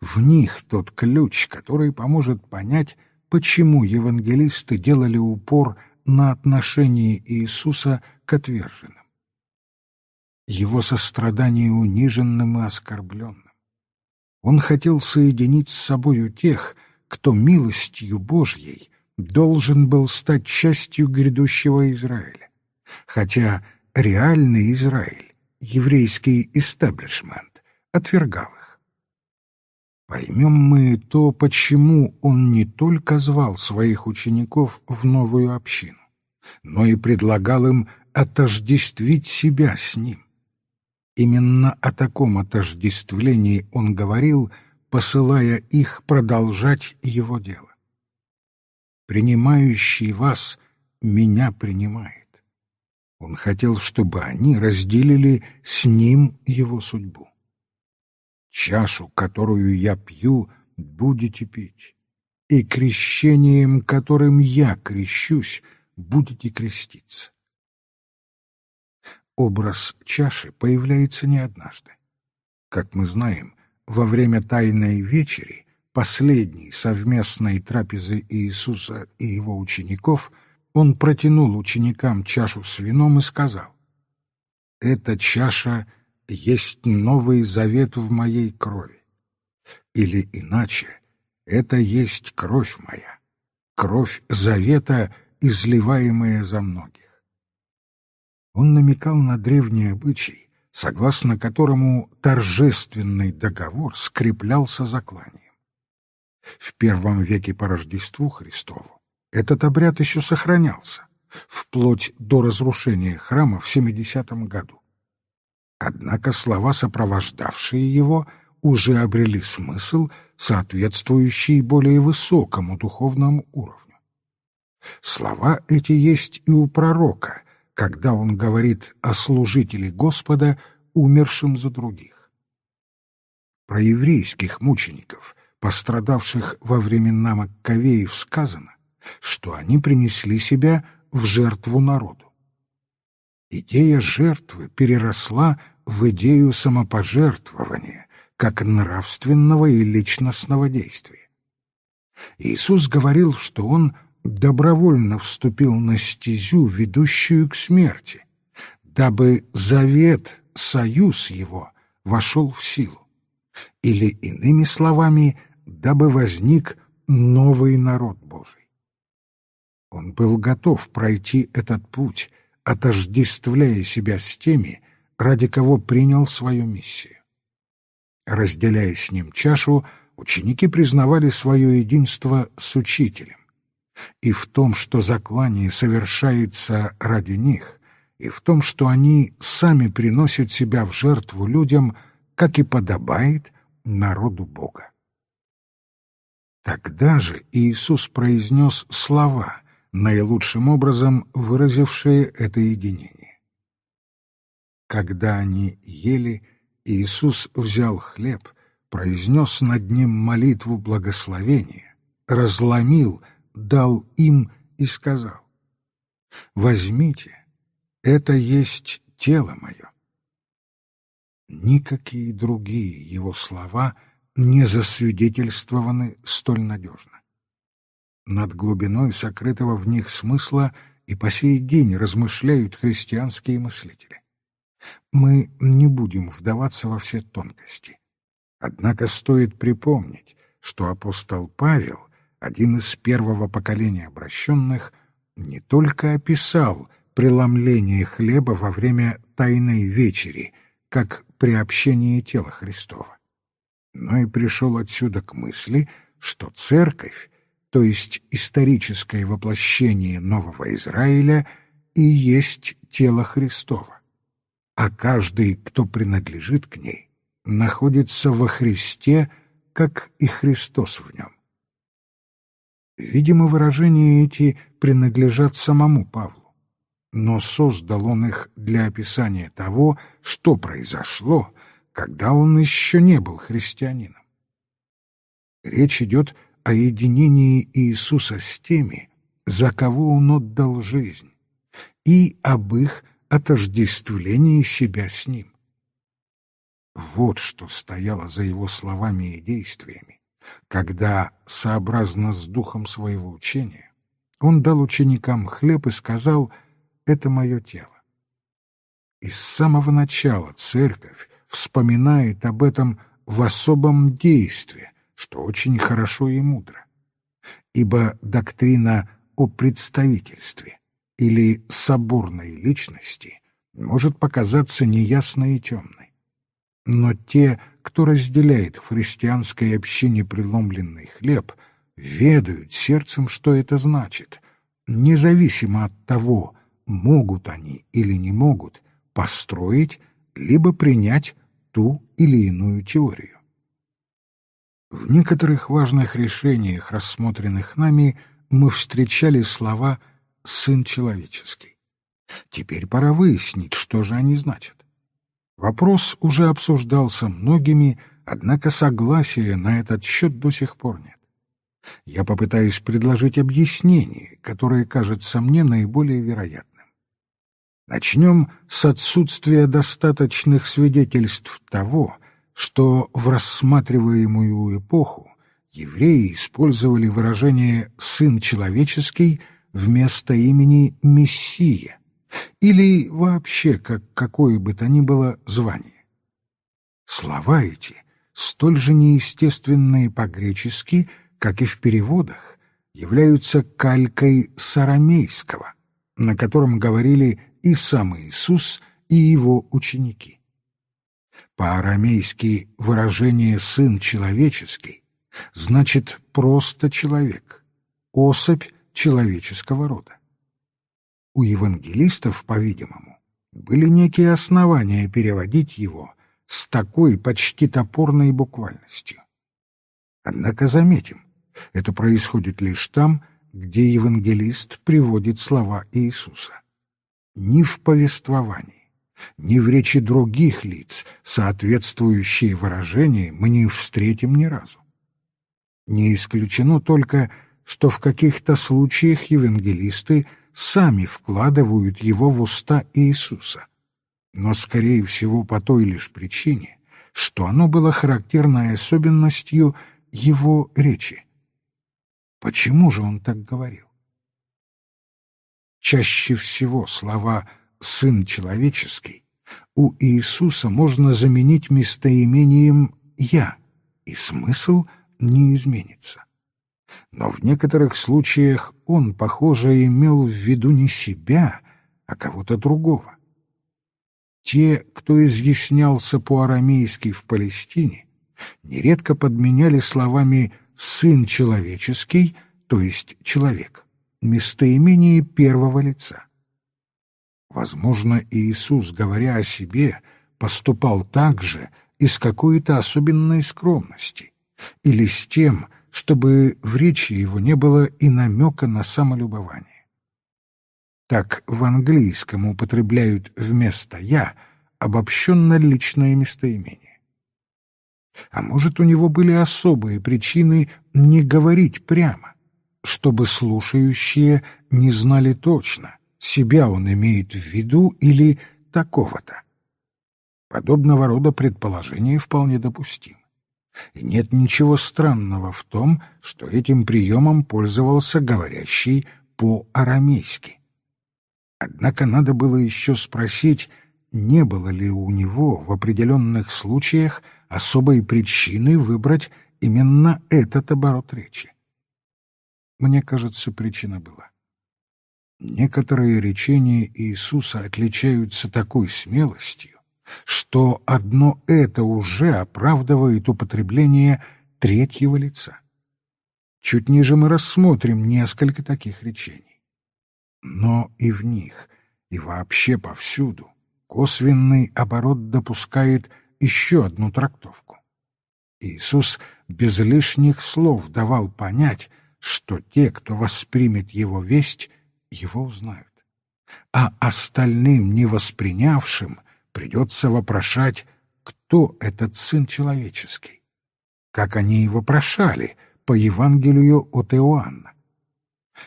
В них тот ключ, который поможет понять, почему евангелисты делали упор на отношение Иисуса к отверженным. Его сострадание униженным и оскорбленным. Он хотел соединить с собою тех, кто милостью Божьей должен был стать частью грядущего Израиля. Хотя реальный Израиль, еврейский истеблишмент, отвергал их. Поймем мы то, почему он не только звал своих учеников в новую общину, но и предлагал им отождествить себя с ним. Именно о таком отождествлении он говорил, посылая их продолжать его дело. «Принимающий вас меня принимает». Он хотел, чтобы они разделили с ним его судьбу. Чашу, которую я пью, будете пить, и крещением, которым я крещусь, будете креститься. Образ чаши появляется не однажды. Как мы знаем, во время Тайной вечери, последней совместной трапезы Иисуса и его учеников, он протянул ученикам чашу с вином и сказал, «Эта чаша — есть новый завет в моей крови. Или иначе, это есть кровь моя, кровь завета, изливаемая за многих. Он намекал на древний обычай, согласно которому торжественный договор скреплялся закланием. В первом веке по Рождеству Христову этот обряд еще сохранялся, вплоть до разрушения храма в 70 году. Однако слова, сопровождавшие его, уже обрели смысл, соответствующий более высокому духовному уровню. Слова эти есть и у пророка, когда он говорит о служителе Господа, умершем за других. Про еврейских мучеников, пострадавших во времена Маккавеев, сказано, что они принесли себя в жертву народу. Идея жертвы переросла в идею самопожертвования, как нравственного и личностного действия. Иисус говорил, что Он добровольно вступил на стезю, ведущую к смерти, дабы завет, союз Его вошел в силу. Или, иными словами, дабы возник новый народ Божий. Он был готов пройти этот путь, отождествляя себя с теми, ради кого принял свою миссию. Разделяя с ним чашу, ученики признавали свое единство с учителем. И в том, что заклание совершается ради них, и в том, что они сами приносят себя в жертву людям, как и подобает народу Бога. Тогда же Иисус произнес слова, наилучшим образом выразившие это единение. Когда они ели, Иисус взял хлеб, произнес над ним молитву благословения, разломил, дал им и сказал, «Возьмите, это есть тело мое». Никакие другие его слова не засвидетельствованы столь надежно. Над глубиной сокрытого в них смысла и по сей день размышляют христианские мыслители. Мы не будем вдаваться во все тонкости. Однако стоит припомнить, что апостол Павел, один из первого поколения обращенных, не только описал преломление хлеба во время Тайной Вечери, как приобщение тела Христова, но и пришел отсюда к мысли, что Церковь, то есть историческое воплощение Нового Израиля, и есть тело Христово, а каждый, кто принадлежит к ней, находится во Христе, как и Христос в нем. Видимо, выражения эти принадлежат самому Павлу, но создал он их для описания того, что произошло, когда он еще не был христианином. Речь идет о единении Иисуса с теми, за кого он отдал жизнь, и об их отождествлении себя с ним. Вот что стояло за его словами и действиями, когда, сообразно с духом своего учения, он дал ученикам хлеб и сказал «это мое тело». И с самого начала церковь вспоминает об этом в особом действии, что очень хорошо и мудро. Ибо доктрина о представительстве или соборной личности может показаться неясной и темной. Но те, кто разделяет в христианской общине преломленный хлеб, ведают сердцем, что это значит, независимо от того, могут они или не могут построить либо принять ту или иную теорию. В некоторых важных решениях, рассмотренных нами, мы встречали слова «сын человеческий». Теперь пора выяснить, что же они значат. Вопрос уже обсуждался многими, однако согласия на этот счет до сих пор нет. Я попытаюсь предложить объяснение, которое кажется мне наиболее вероятным. Начнем с отсутствия достаточных свидетельств того, что в рассматриваемую эпоху евреи использовали выражение «сын человеческий» вместо имени «мессия», или вообще как какое бы то ни было звание. Слова эти столь же неестественные по-гречески, как и в переводах, являются калькой с арамейского, на котором говорили и сам Иисус, и его ученики. По-арамейски выражение «сын человеческий» значит просто человек, особь человеческого рода. У евангелистов, по-видимому, были некие основания переводить его с такой почти топорной буквальностью. Однако заметим, это происходит лишь там, где евангелист приводит слова Иисуса. Ни в повествовании, ни в речи других лиц соответствующие выражения мы не встретим ни разу. Не исключено только, что в каких-то случаях евангелисты – сами вкладывают его в уста Иисуса, но, скорее всего, по той лишь причине, что оно было характерной особенностью его речи. Почему же он так говорил? Чаще всего слова «сын человеческий» у Иисуса можно заменить местоимением «я», и смысл не изменится. Но в некоторых случаях он, похоже, имел в виду не себя, а кого-то другого. Те, кто изъяснялся по-арамейски в Палестине, нередко подменяли словами «сын человеческий», то есть «человек», местоимение первого лица. Возможно, Иисус, говоря о себе, поступал так же из какой-то особенной скромности или с тем, чтобы в речи его не было и намека на самолюбование. Так в английском употребляют вместо «я» обобщенно личное местоимение. А может, у него были особые причины не говорить прямо, чтобы слушающие не знали точно, себя он имеет в виду или такого-то. Подобного рода предположение вполне допустимо. И нет ничего странного в том, что этим приемом пользовался говорящий по-арамейски. Однако надо было еще спросить, не было ли у него в определенных случаях особой причины выбрать именно этот оборот речи. Мне кажется, причина была. Некоторые речения Иисуса отличаются такой смелостью, что одно это уже оправдывает употребление третьего лица. Чуть ниже мы рассмотрим несколько таких речений. Но и в них, и вообще повсюду косвенный оборот допускает еще одну трактовку. Иисус без лишних слов давал понять, что те, кто воспримет его весть, его узнают. А остальным, не воспринявшим, придется вопрошать, кто этот Сын Человеческий. Как они и вопрошали по Евангелию от Иоанна.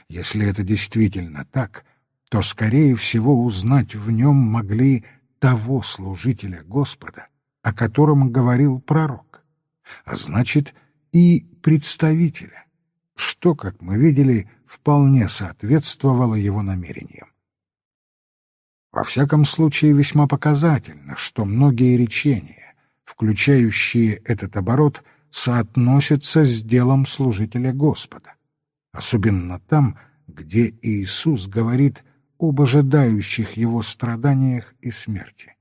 Если это действительно так, то, скорее всего, узнать в нем могли того служителя Господа, о котором говорил пророк, а значит и представителя, что, как мы видели, вполне соответствовало его намерениям. Во всяком случае, весьма показательно, что многие речения, включающие этот оборот, соотносятся с делом служителя Господа, особенно там, где Иисус говорит об ожидающих его страданиях и смерти.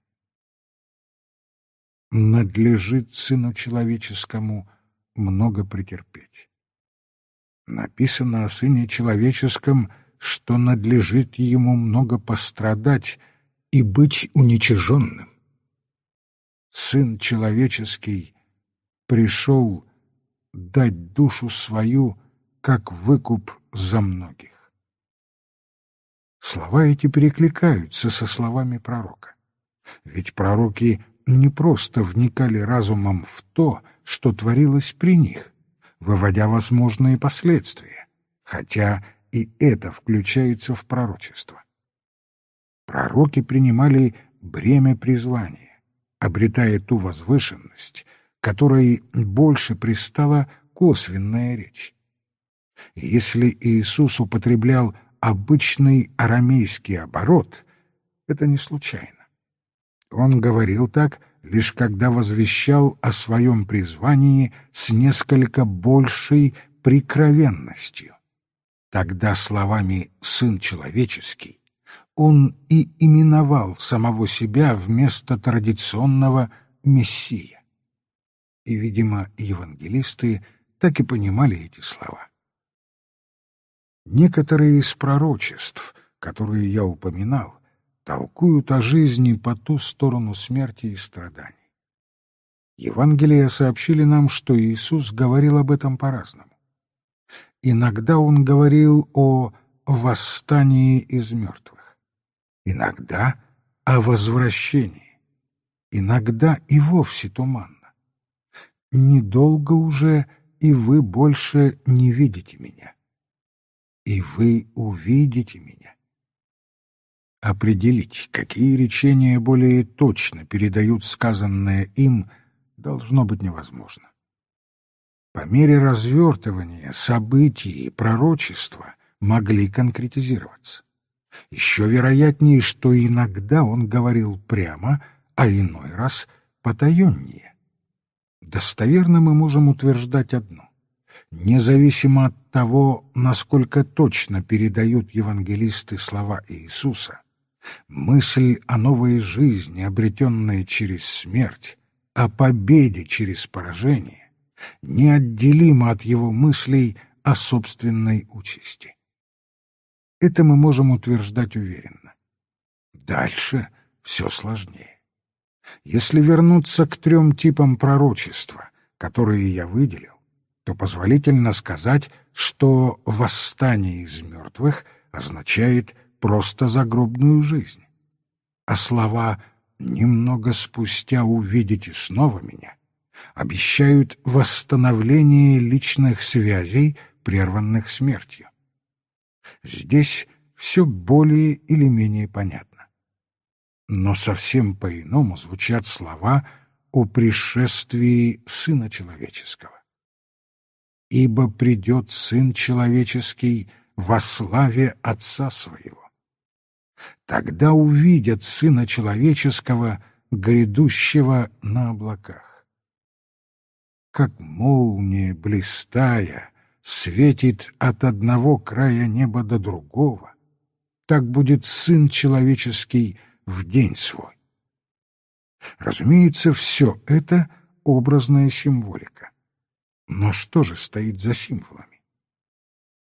Надлежит Сыну Человеческому много претерпеть. Написано о Сыне Человеческом — что надлежит ему много пострадать и быть уничиженным. Сын человеческий пришел дать душу свою, как выкуп за многих. Слова эти перекликаются со словами пророка. Ведь пророки не просто вникали разумом в то, что творилось при них, выводя возможные последствия, хотя и это включается в пророчество. Пророки принимали бремя призвания, обретая ту возвышенность, которой больше пристала косвенная речь. Если Иисус употреблял обычный арамейский оборот, это не случайно. Он говорил так, лишь когда возвещал о своем призвании с несколько большей прикровенностью. Тогда словами «сын человеческий» он и именовал самого себя вместо традиционного «мессия». И, видимо, евангелисты так и понимали эти слова. Некоторые из пророчеств, которые я упоминал, толкуют о жизни по ту сторону смерти и страданий. Евангелия сообщили нам, что Иисус говорил об этом по-разному. Иногда он говорил о восстании из мертвых, иногда о возвращении, иногда и вовсе туманно. Недолго уже, и вы больше не видите меня. И вы увидите меня. Определить, какие речения более точно передают сказанное им, должно быть невозможно. По мере развертывания событий и пророчества могли конкретизироваться. Еще вероятнее, что иногда он говорил прямо, а иной раз потаеннее. Достоверно мы можем утверждать одно. Независимо от того, насколько точно передают евангелисты слова Иисуса, мысль о новой жизни, обретенной через смерть, о победе через поражение, неотделимо от его мыслей о собственной участи. Это мы можем утверждать уверенно. Дальше все сложнее. Если вернуться к трем типам пророчества, которые я выделил, то позволительно сказать, что восстание из мертвых означает просто загробную жизнь. А слова «немного спустя увидите снова меня» обещают восстановление личных связей, прерванных смертью. Здесь все более или менее понятно. Но совсем по-иному звучат слова о пришествии Сына Человеческого. «Ибо придет Сын Человеческий во славе Отца Своего. Тогда увидят Сына Человеческого, грядущего на облаках. Как молния, блистая, светит от одного края неба до другого, так будет Сын Человеческий в день свой. Разумеется, все это образная символика. Но что же стоит за символами?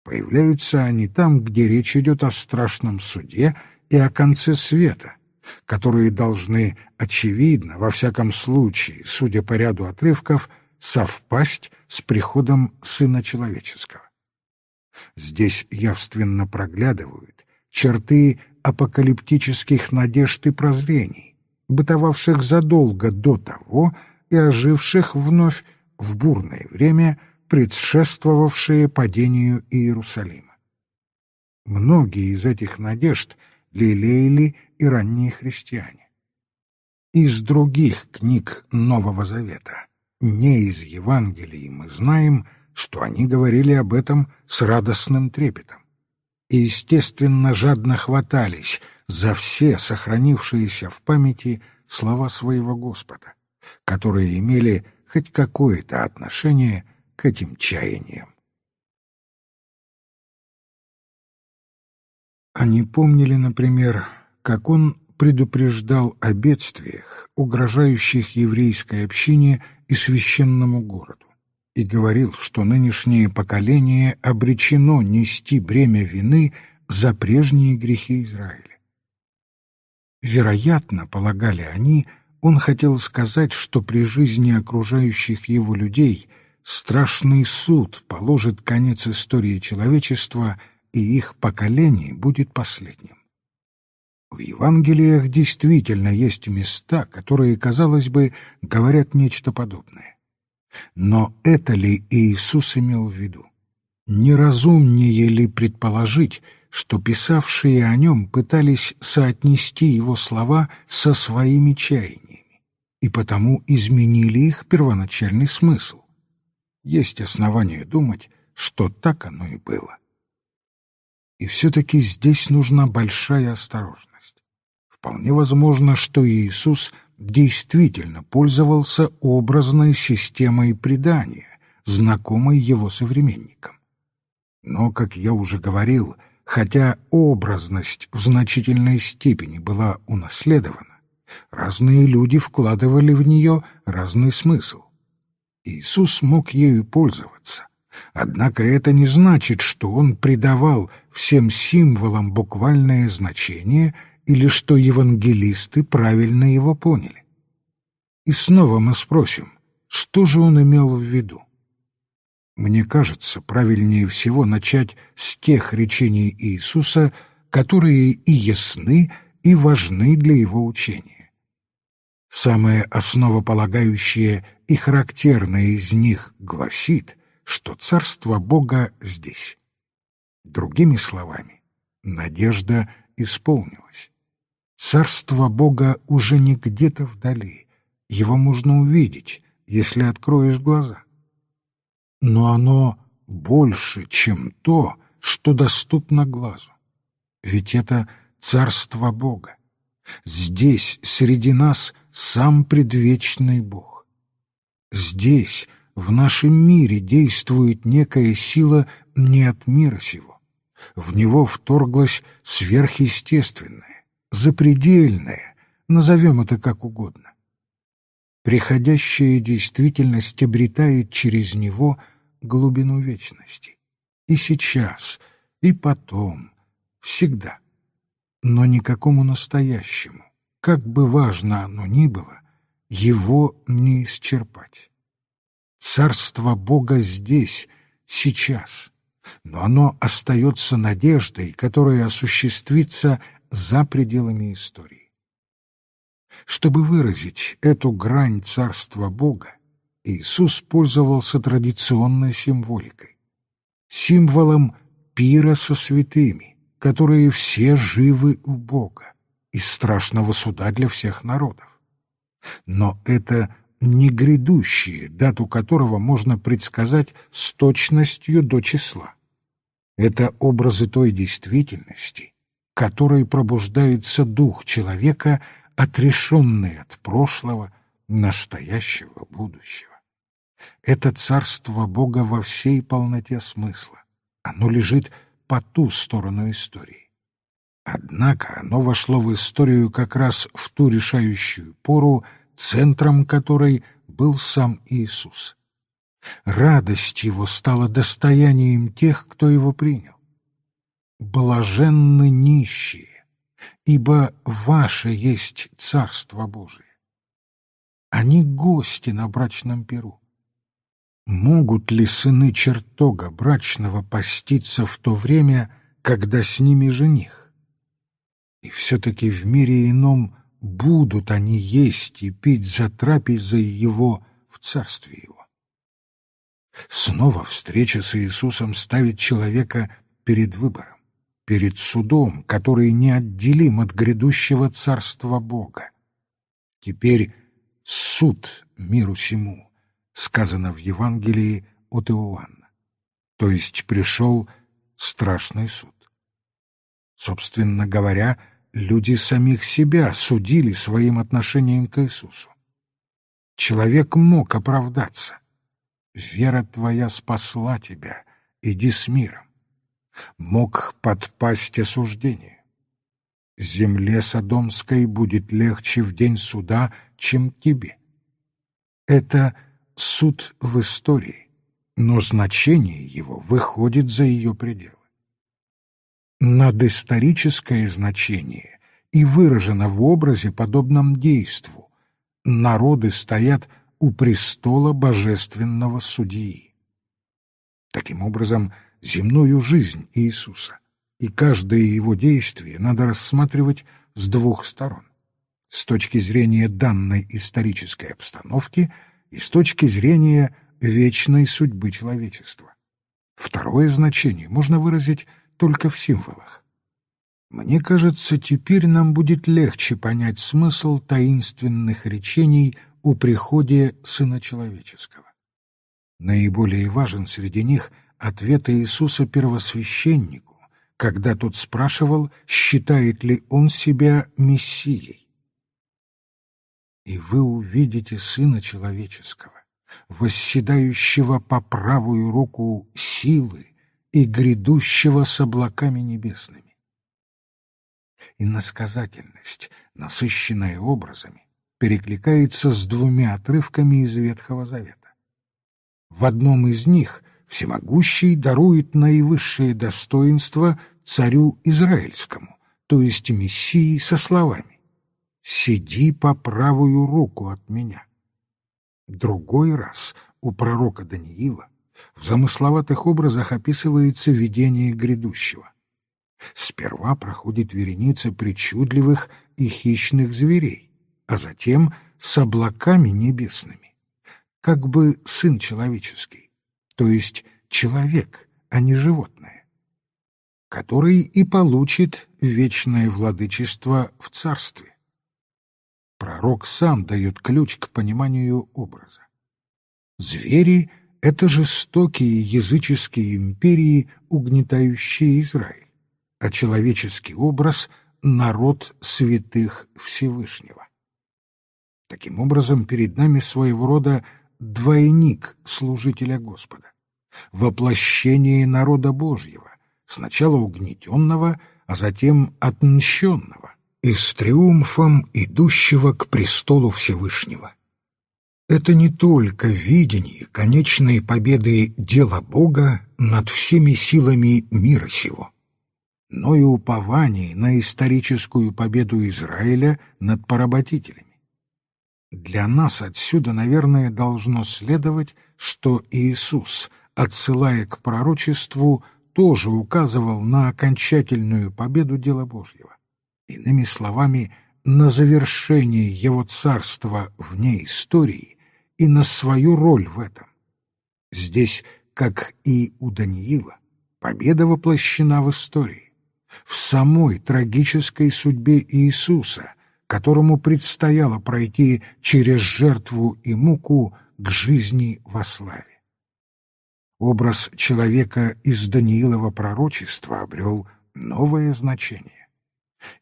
Появляются они там, где речь идет о страшном суде и о конце света, которые должны, очевидно, во всяком случае, судя по ряду отрывков, совпасть с приходом Сына Человеческого. Здесь явственно проглядывают черты апокалиптических надежд и прозрений, бытовавших задолго до того и оживших вновь в бурное время, предшествовавшее падению Иерусалима. Многие из этих надежд лелеяли и ранние христиане. Из других книг Нового Завета не из Евангелий мы знаем, что они говорили об этом с радостным трепетом. И, естественно, жадно хватались за все сохранившиеся в памяти слова своего Господа, которые имели хоть какое-то отношение к этим чаяниям. Они помнили, например, как он предупреждал о бедствиях, угрожающих еврейской общине и священному городу, и говорил, что нынешнее поколение обречено нести бремя вины за прежние грехи Израиля. Вероятно, полагали они, он хотел сказать, что при жизни окружающих его людей страшный суд положит конец истории человечества, и их поколение будет последним. В Евангелиях действительно есть места, которые, казалось бы, говорят нечто подобное. Но это ли Иисус имел в виду? Неразумнее ли предположить, что писавшие о нем пытались соотнести его слова со своими чаяниями и потому изменили их первоначальный смысл? Есть основания думать, что так оно и было. И все-таки здесь нужна большая осторожность. Вполне возможно, что Иисус действительно пользовался образной системой предания, знакомой его современникам. Но, как я уже говорил, хотя образность в значительной степени была унаследована, разные люди вкладывали в нее разный смысл. Иисус мог ею пользоваться, Однако это не значит, что он придавал всем символам буквальное значение или что евангелисты правильно его поняли. И снова мы спросим, что же он имел в виду? Мне кажется, правильнее всего начать с тех речений Иисуса, которые и ясны, и важны для его учения. Самое основополагающее и характерное из них гласит, что царство Бога здесь. Другими словами, надежда исполнилась. Царство Бога уже не где-то вдали, его можно увидеть, если откроешь глаза. Но оно больше, чем то, что доступно глазу. Ведь это царство Бога. Здесь, среди нас, сам предвечный Бог. Здесь в нашем мире действует некая сила не от мира сего. В него вторглась сверхъестественное, запредельное, назовем это как угодно. Приходящая действительность обретает через него глубину вечности. И сейчас, и потом, всегда. но никакому настоящему, как бы важно оно ни было, его не исчерпать. Царство Бога здесь, сейчас, но оно остается надеждой, которая осуществится за пределами истории. Чтобы выразить эту грань Царства Бога, Иисус пользовался традиционной символикой, символом пира со святыми, которые все живы у Бога, из страшного суда для всех народов. Но это не грядущие, дату которого можно предсказать с точностью до числа. Это образы той действительности, которой пробуждается дух человека, отрешенный от прошлого, настоящего, будущего. Это царство Бога во всей полноте смысла. Оно лежит по ту сторону истории. Однако оно вошло в историю как раз в ту решающую пору, центром которой был сам Иисус. Радость его стала достоянием тех, кто его принял. Блаженны нищие, ибо ваше есть Царство Божие. Они гости на брачном перу. Могут ли сыны чертога брачного поститься в то время, когда с ними жених? И все-таки в мире ином будут они есть и пить за трапезой его в царстве его. Снова встреча с Иисусом ставит человека перед выбором, перед судом, который неотделим от грядущего царства Бога. Теперь суд миру сему — сказано в Евангелии от Иоанна. То есть пришел страшный суд. Собственно говоря, люди самих себя судили своим отношением к Иисусу. Человек мог оправдаться. «Вера твоя спасла тебя, иди с миром». Мог подпасть осуждению. Земле Содомской будет легче в день суда, чем тебе. Это суд в истории, но значение его выходит за ее пределы. Надисторическое значение и выражено в образе, подобном действу. Народы стоят у престола божественного судьи. Таким образом, земную жизнь Иисуса и каждое его действие надо рассматривать с двух сторон. С точки зрения данной исторической обстановки – и с точки зрения вечной судьбы человечества. Второе значение можно выразить только в символах. Мне кажется, теперь нам будет легче понять смысл таинственных речений о приходе Сына Человеческого. Наиболее важен среди них ответ Иисуса первосвященнику, когда тот спрашивал, считает ли он себя Мессией и вы увидите Сына Человеческого, восседающего по правую руку силы и грядущего с облаками небесными. Иносказательность, насыщенная образами, перекликается с двумя отрывками из Ветхого Завета. В одном из них Всемогущий дарует наивысшее достоинство царю Израильскому, то есть Мессии со словами сиди по правую руку от меня. Другой раз у пророка Даниила в замысловатых образах описывается видение грядущего. Сперва проходит вереница причудливых и хищных зверей, а затем с облаками небесными, как бы сын человеческий, то есть человек, а не животное, который и получит вечное владычество в царстве. Пророк сам дает ключ к пониманию образа. Звери — это жестокие языческие империи, угнетающие Израиль, а человеческий образ — народ святых Всевышнего. Таким образом, перед нами своего рода двойник служителя Господа, воплощение народа Божьего, сначала угнетенного, а затем отмщенного, и с триумфом идущего к престолу Всевышнего. Это не только видение конечной победы дела Бога над всеми силами мира сего. но и уповании на историческую победу Израиля над поработителями. Для нас отсюда, наверное, должно следовать, что Иисус, отсылая к пророчеству, тоже указывал на окончательную победу дела Божьего. Иными словами, на завершение его царства вне истории и на свою роль в этом. Здесь, как и у Даниила, победа воплощена в истории, в самой трагической судьбе Иисуса, которому предстояло пройти через жертву и муку к жизни во славе. Образ человека из Даниилова пророчества обрел новое значение.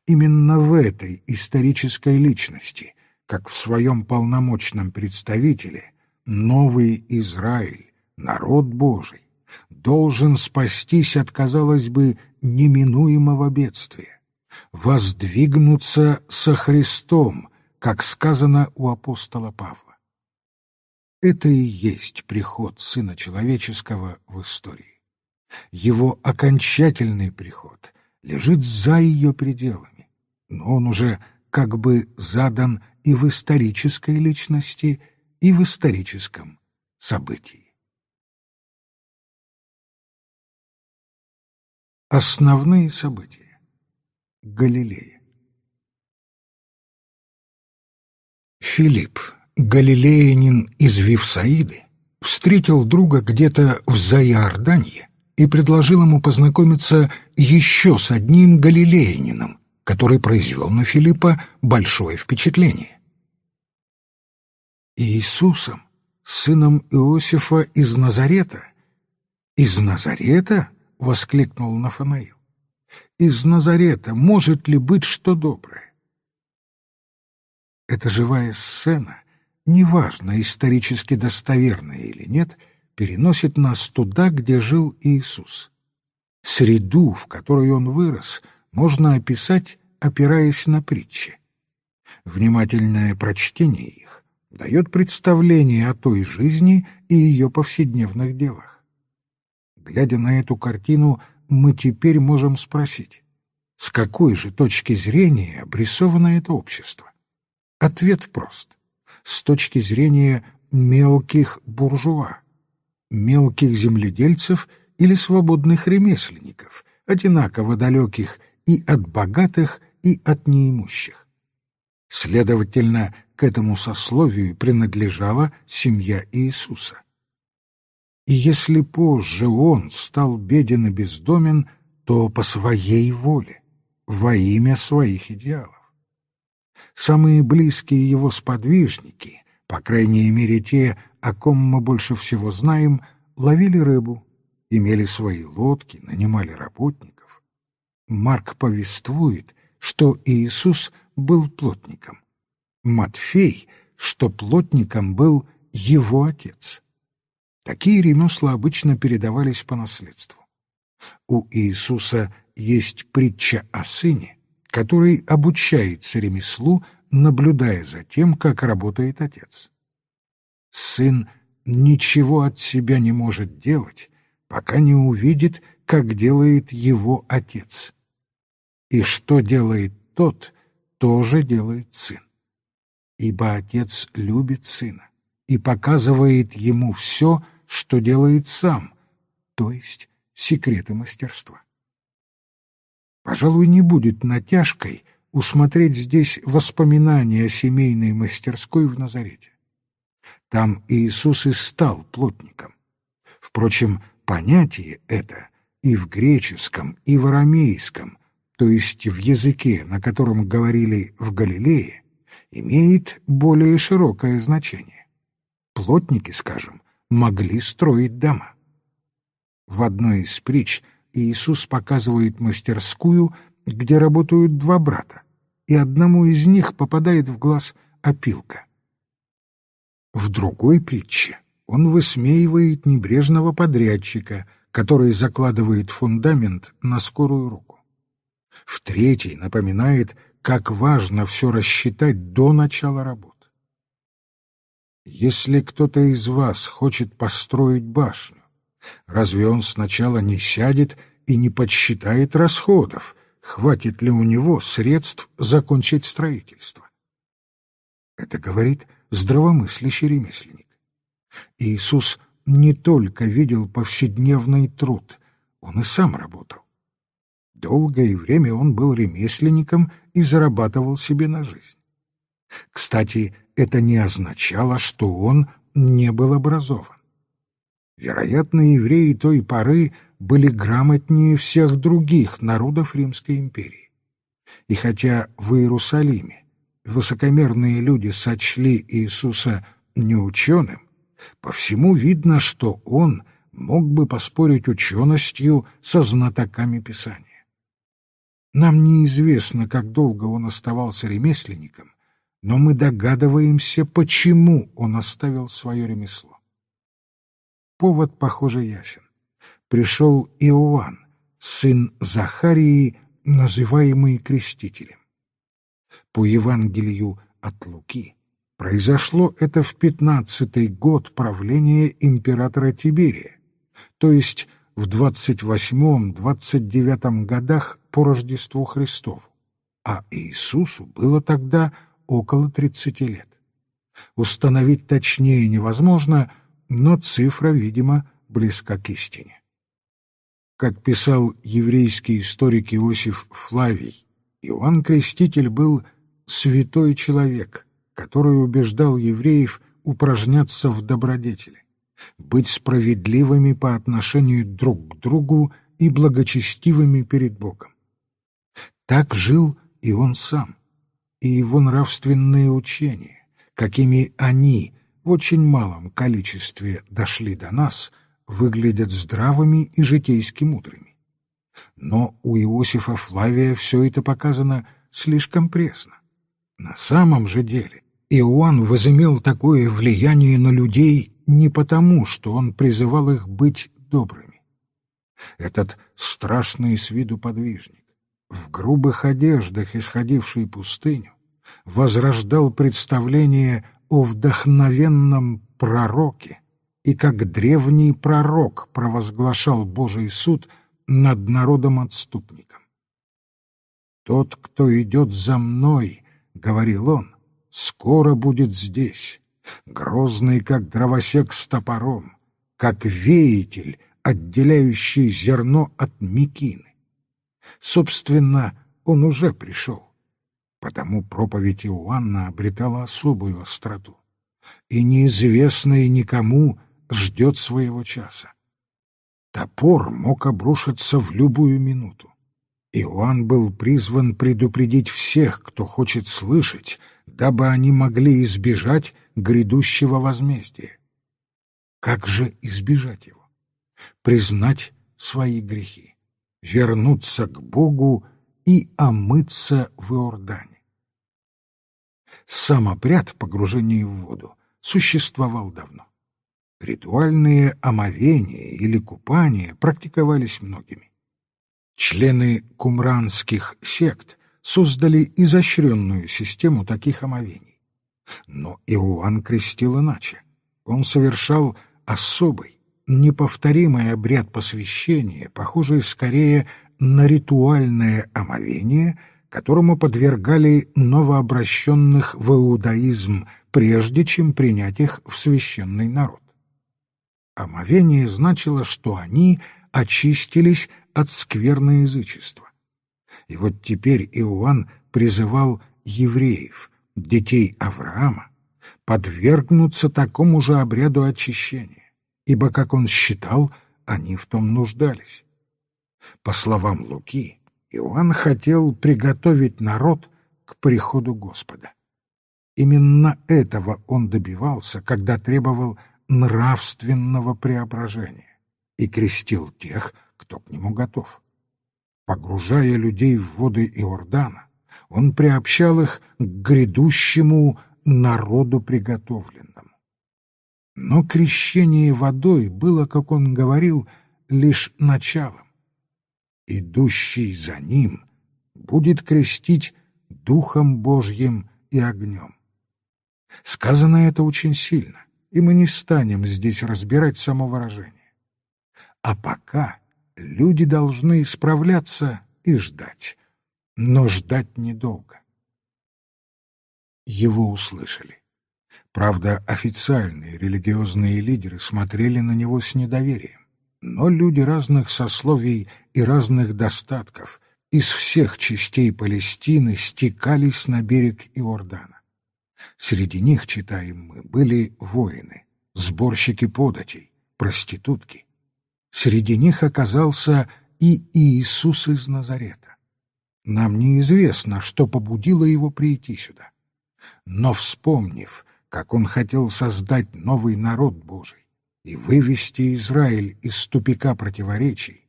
Именно в этой исторической личности, как в своем полномочном представителе, новый Израиль, народ Божий, должен спастись от, казалось бы, неминуемого бедствия воздвигнуться со Христом, как сказано у апостола Павла. Это и есть приход Сына Человеческого в истории. Его окончательный приход лежит за ее пределами, но он уже как бы задан и в исторической личности, и в историческом событии. Основные события Галилея. Филипп, галилеянин из Вифсаиды, встретил друга где-то в Зайорданье и предложил ему познакомиться еще с одним галилеянином, который произвел на Филиппа большое впечатление. Иисусом, сыном Иосифа из Назарета. «Из Назарета?» — воскликнул Нафанаил из Назарета может ли быть что доброе? Эта живая сцена, неважно, исторически достоверная или нет, переносит нас туда, где жил Иисус. Среду, в которой он вырос, можно описать, опираясь на притчи. Внимательное прочтение их дает представление о той жизни и ее повседневных делах. Глядя на эту картину, мы теперь можем спросить, с какой же точки зрения обрисовано это общество? Ответ прост. С точки зрения мелких буржуа, мелких земледельцев или свободных ремесленников, одинаково далеких и от богатых, и от неимущих. Следовательно, к этому сословию принадлежала семья Иисуса. И если позже он стал беден и бездомен, то по своей воле, во имя своих идеалов. Самые близкие его сподвижники, по крайней мере те, о ком мы больше всего знаем, ловили рыбу, имели свои лодки, нанимали работников. Марк повествует, что Иисус был плотником. Матфей, что плотником был его отец. Такие ремесла обычно передавались по наследству. У Иисуса есть притча о сыне, который обучается ремеслу, наблюдая за тем, как работает отец. Сын ничего от себя не может делать, пока не увидит, как делает его отец. И что делает тот, тоже делает сын. Ибо отец любит сына и показывает ему все, что делает сам, то есть секреты мастерства. Пожалуй, не будет натяжкой усмотреть здесь воспоминания о семейной мастерской в Назарете. Там Иисус и стал плотником. Впрочем, понятие это и в греческом, и в арамейском, то есть в языке, на котором говорили в Галилее, имеет более широкое значение. Плотники, скажем, могли строить дома. В одной из притч Иисус показывает мастерскую, где работают два брата, и одному из них попадает в глаз опилка. В другой притче он высмеивает небрежного подрядчика, который закладывает фундамент на скорую руку. В третьей напоминает, как важно все рассчитать до начала работ. Если кто-то из вас хочет построить башню, разве он сначала не сядет и не подсчитает расходов, хватит ли у него средств закончить строительство. Это говорит здравомыслящий ремесленник. Иисус не только видел повседневный труд, он и сам работал. Долгое время он был ремесленником и зарабатывал себе на жизнь. Кстати, это не означало, что он не был образован. Вероятно, евреи той поры были грамотнее всех других народов Римской империи. И хотя в Иерусалиме высокомерные люди сочли Иисуса неученым, по всему видно, что он мог бы поспорить ученостью со знатоками Писания. Нам неизвестно, как долго он оставался ремесленником, но мы догадываемся, почему он оставил свое ремесло. Повод, похоже, ясен. Пришел Иоанн, сын Захарии, называемый крестителем. По Евангелию от Луки произошло это в пятнадцатый год правления императора Тиберия, то есть в двадцать восьмом-двадцать девятом годах по Рождеству Христову, а Иисусу было тогда около тридцати лет. Установить точнее невозможно, но цифра, видимо, близка к истине. Как писал еврейский историк Иосиф Флавий, Иоанн Креститель был святой человек, который убеждал евреев упражняться в добродетели, быть справедливыми по отношению друг к другу и благочестивыми перед Богом. Так жил и он сам, и его нравственные учения, какими они в очень малом количестве дошли до нас, выглядят здравыми и житейски мудрыми. Но у Иосифа Флавия все это показано слишком пресно. На самом же деле Иоанн возымел такое влияние на людей не потому, что он призывал их быть добрыми. Этот страшный с виду подвижник, в грубых одеждах, исходивший пустыню, возрождал представление о вдохновенном пророке и как древний пророк провозглашал Божий суд над народом-отступником. «Тот, кто идет за мной, — говорил он, — скоро будет здесь, грозный, как дровосек с топором, как веятель, отделяющий зерно от мекины. Собственно, он уже пришел, потому проповедь Иоанна обретала особую остроту, и неизвестное никому ждет своего часа. Топор мог обрушиться в любую минуту. Иоанн был призван предупредить всех, кто хочет слышать, дабы они могли избежать грядущего возмездия. Как же избежать его? Признать свои грехи, вернуться к Богу и омыться в Иордане. Сам обряд погружения в воду существовал давно. Ритуальные омовения или купания практиковались многими. Члены кумранских сект создали изощренную систему таких омовений. Но Иоанн крестил иначе. Он совершал особый, неповторимый обряд посвящения, похожий скорее на ритуальное омовение, которому подвергали новообращенных в иудаизм, прежде чем принять их в священный народ. Омовение значило, что они очистились от скверного язычества. И вот теперь Иоанн призывал евреев, детей Авраама, подвергнуться такому же обряду очищения, ибо, как он считал, они в том нуждались. По словам Луки, Иоанн хотел приготовить народ к приходу Господа. Именно этого он добивался, когда требовал нравственного преображения и крестил тех, кто к нему готов. Погружая людей в воды Иордана, он приобщал их к грядущему народу приготовленному. Но крещение водой было, как он говорил, лишь началом. Идущий за ним будет крестить Духом Божьим и огнем. Сказано это очень сильно, и мы не станем здесь разбирать само выражение. А пока люди должны исправляться и ждать, но ждать недолго. Его услышали. Правда, официальные религиозные лидеры смотрели на него с недоверием. Но люди разных сословий и разных достатков из всех частей Палестины стекались на берег Иордана. Среди них, читаем мы, были воины, сборщики податей, проститутки. Среди них оказался и Иисус из Назарета. Нам неизвестно, что побудило его прийти сюда. Но вспомнив, как он хотел создать новый народ Божий и вывести Израиль из тупика противоречий,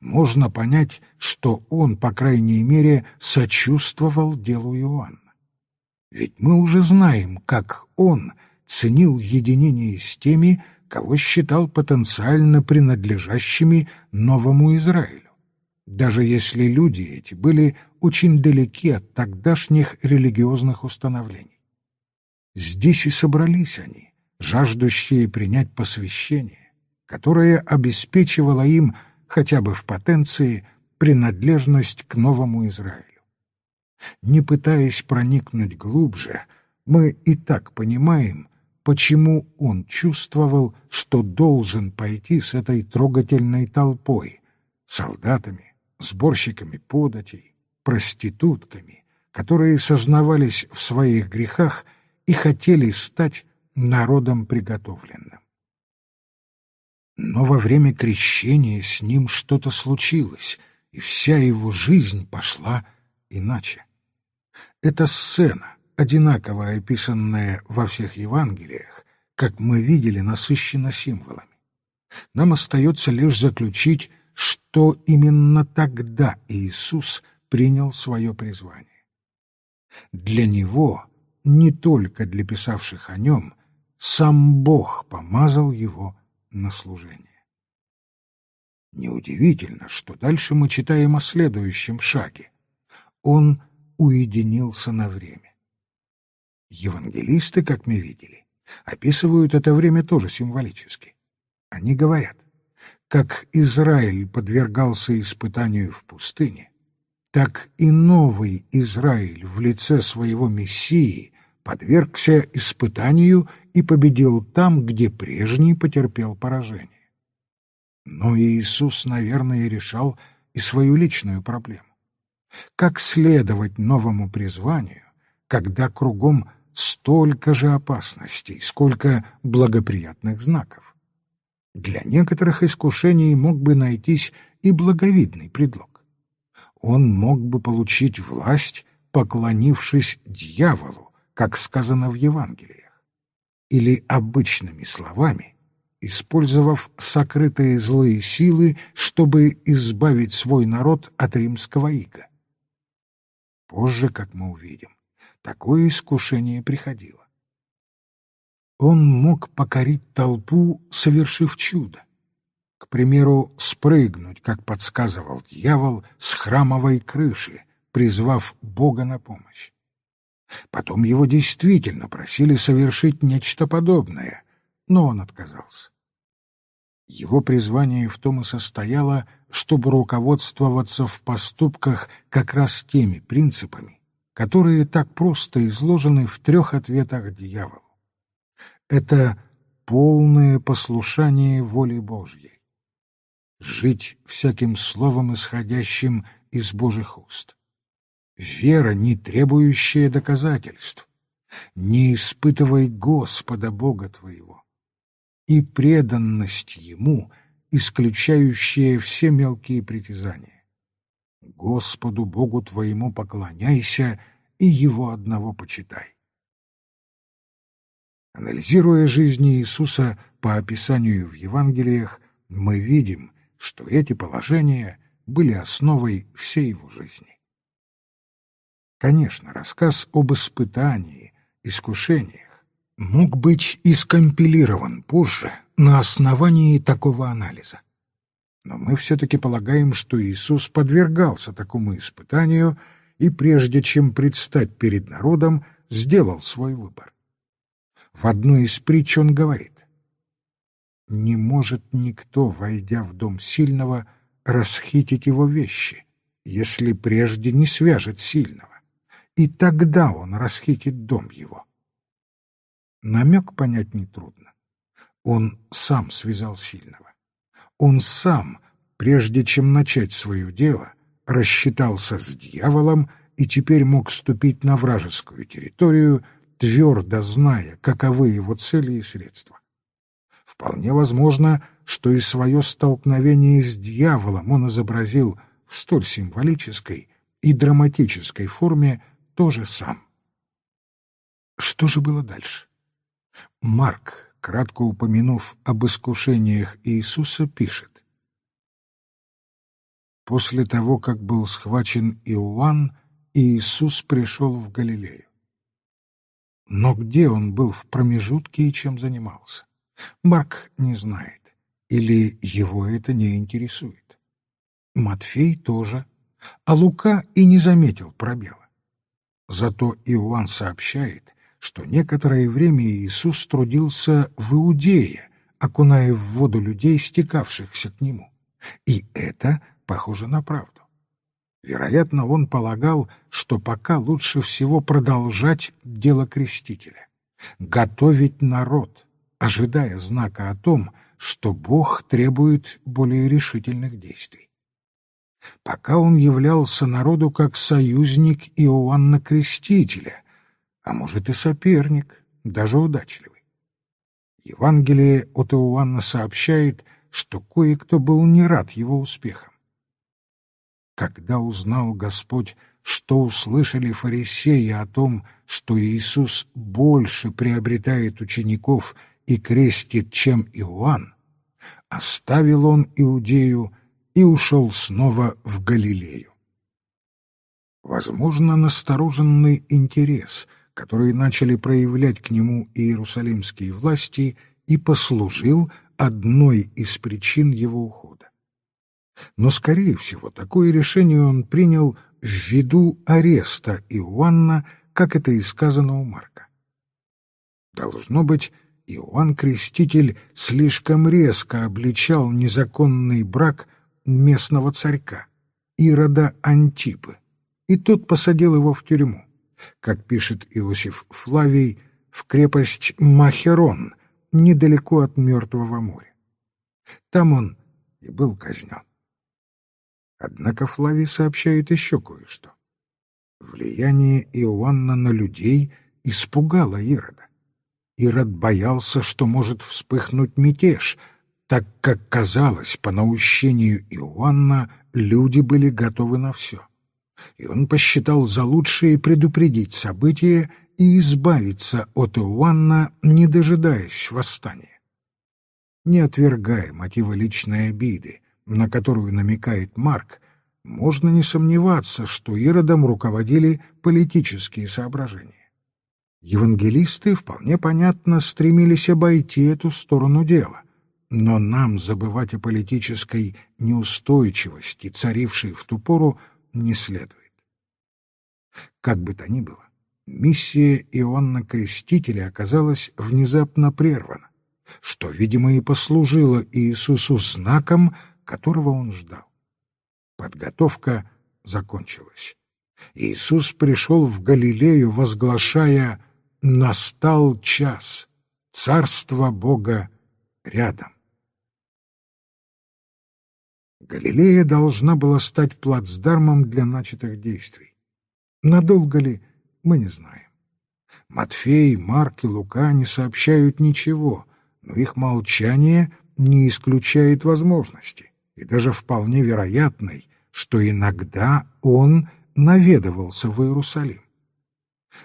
можно понять, что он, по крайней мере, сочувствовал делу Иоанна. Ведь мы уже знаем, как он ценил единение с теми, кого считал потенциально принадлежащими новому Израилю, даже если люди эти были очень далеки от тогдашних религиозных установлений. Здесь и собрались они, жаждущие принять посвящение, которое обеспечивало им хотя бы в потенции принадлежность к новому Израилю. Не пытаясь проникнуть глубже, мы и так понимаем, почему он чувствовал, что должен пойти с этой трогательной толпой, солдатами, сборщиками податей, проститутками, которые сознавались в своих грехах и хотели стать народом приготовленным. Но во время крещения с ним что-то случилось, и вся его жизнь пошла иначе. Эта сцена, одинаково описанная во всех Евангелиях, как мы видели, насыщена символами. Нам остается лишь заключить, что именно тогда Иисус принял свое призвание. Для Него, не только для писавших о Нем, сам Бог помазал Его на служение. Неудивительно, что дальше мы читаем о следующем шаге. Он уединился на время. Евангелисты, как мы видели, описывают это время тоже символически. Они говорят, как Израиль подвергался испытанию в пустыне, так и новый Израиль в лице своего Мессии подвергся испытанию и победил там, где прежний потерпел поражение. Но Иисус, наверное, решал и свою личную проблему. Как следовать новому призванию, когда кругом столько же опасностей, сколько благоприятных знаков? Для некоторых искушений мог бы найтись и благовидный предлог. Он мог бы получить власть, поклонившись дьяволу, как сказано в Евангелиях, или обычными словами, использовав сокрытые злые силы, чтобы избавить свой народ от римского ига. Позже, как мы увидим, такое искушение приходило. Он мог покорить толпу, совершив чудо. К примеру, спрыгнуть, как подсказывал дьявол, с храмовой крыши, призвав Бога на помощь. Потом его действительно просили совершить нечто подобное, но он отказался. Его призвание в том и состояло, чтобы руководствоваться в поступках как раз теми принципами, которые так просто изложены в трех ответах дьяволу. Это полное послушание воле Божьей. Жить всяким словом, исходящим из Божьих уст. Вера, не требующая доказательств. Не испытывай Господа Бога твоего. И преданность Ему — исключающее все мелкие притязания. Господу Богу твоему поклоняйся и Его одного почитай. Анализируя жизни Иисуса по описанию в Евангелиях, мы видим, что эти положения были основой всей его жизни. Конечно, рассказ об испытании, искушениях мог быть и скомпилирован позже на основании такого анализа. Но мы все-таки полагаем, что Иисус подвергался такому испытанию и прежде чем предстать перед народом, сделал свой выбор. В одной из притч он говорит, «Не может никто, войдя в дом сильного, расхитить его вещи, если прежде не свяжет сильного, и тогда он расхитит дом его. Намек понять нетрудно. Он сам связал сильного. Он сам, прежде чем начать свое дело, рассчитался с дьяволом и теперь мог ступить на вражескую территорию, твердо зная, каковы его цели и средства. Вполне возможно, что и свое столкновение с дьяволом он изобразил в столь символической и драматической форме тоже сам. Что же было дальше? Марк, кратко упомянув об искушениях Иисуса, пишет. После того, как был схвачен Иоанн, Иисус пришел в Галилею. Но где он был в промежутке и чем занимался? Марк не знает, или его это не интересует. Матфей тоже, а Лука и не заметил пробела. Зато Иоанн сообщает, что некоторое время Иисус трудился в Иудее, окуная в воду людей, стекавшихся к Нему. И это похоже на правду. Вероятно, он полагал, что пока лучше всего продолжать дело крестителя, готовить народ, ожидая знака о том, что Бог требует более решительных действий. Пока он являлся народу как союзник Иоанна Крестителя, а может и соперник, даже удачливый. Евангелие от Иоанна сообщает, что кое-кто был не рад его успехам. Когда узнал Господь, что услышали фарисеи о том, что Иисус больше приобретает учеников и крестит, чем Иоанн, оставил он Иудею и ушел снова в Галилею. Возможно, настороженный интерес, который начали проявлять к нему иерусалимские власти, и послужил одной из причин его ухода. Но, скорее всего, такое решение он принял ввиду ареста Иоанна, как это и сказано у Марка. Должно быть, Иоанн Креститель слишком резко обличал незаконный брак местного царька, Ирода Антипы, и тот посадил его в тюрьму, как пишет Иосиф Флавий, в крепость Махерон, недалеко от Мертвого моря. Там он и был казнен. Однако Флавий сообщает еще кое-что. Влияние Иоанна на людей испугало Ирода. Ирод боялся, что может вспыхнуть мятеж, так как, казалось, по наущению Иоанна люди были готовы на все. И он посчитал за лучшее предупредить события и избавиться от Иоанна, не дожидаясь восстания. Не отвергая мотива личной обиды, на которую намекает Марк, можно не сомневаться, что Иродом руководили политические соображения. Евангелисты, вполне понятно, стремились обойти эту сторону дела, но нам забывать о политической неустойчивости, царившей в ту пору, не следует. Как бы то ни было, миссия Иоанна Крестителя оказалась внезапно прервана, что, видимо, и послужило Иисусу знаком, которого он ждал. Подготовка закончилась. Иисус пришел в Галилею, возглашая «Настал час, Царство Бога рядом». Галилея должна была стать плацдармом для начатых действий. Надолго ли, мы не знаем. Матфей, Марк и Лука не сообщают ничего, но их молчание не исключает возможности и даже вполне вероятной, что иногда он наведывался в Иерусалим.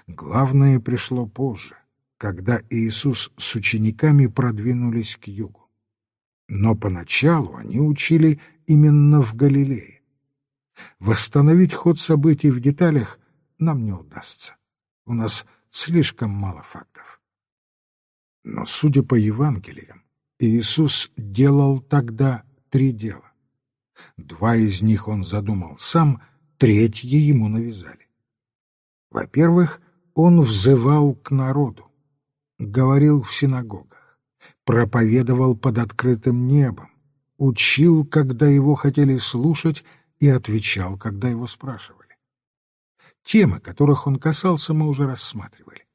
Главное пришло позже, когда Иисус с учениками продвинулись к югу. Но поначалу они учили именно в Галилее. Восстановить ход событий в деталях нам не удастся. У нас слишком мало фактов. Но, судя по Евангелиям, Иисус делал тогда три дела. Два из них он задумал сам, третье ему навязали. Во-первых, он взывал к народу, говорил в синагогах, проповедовал под открытым небом, учил, когда его хотели слушать, и отвечал, когда его спрашивали. Темы, которых он касался, мы уже рассматривали.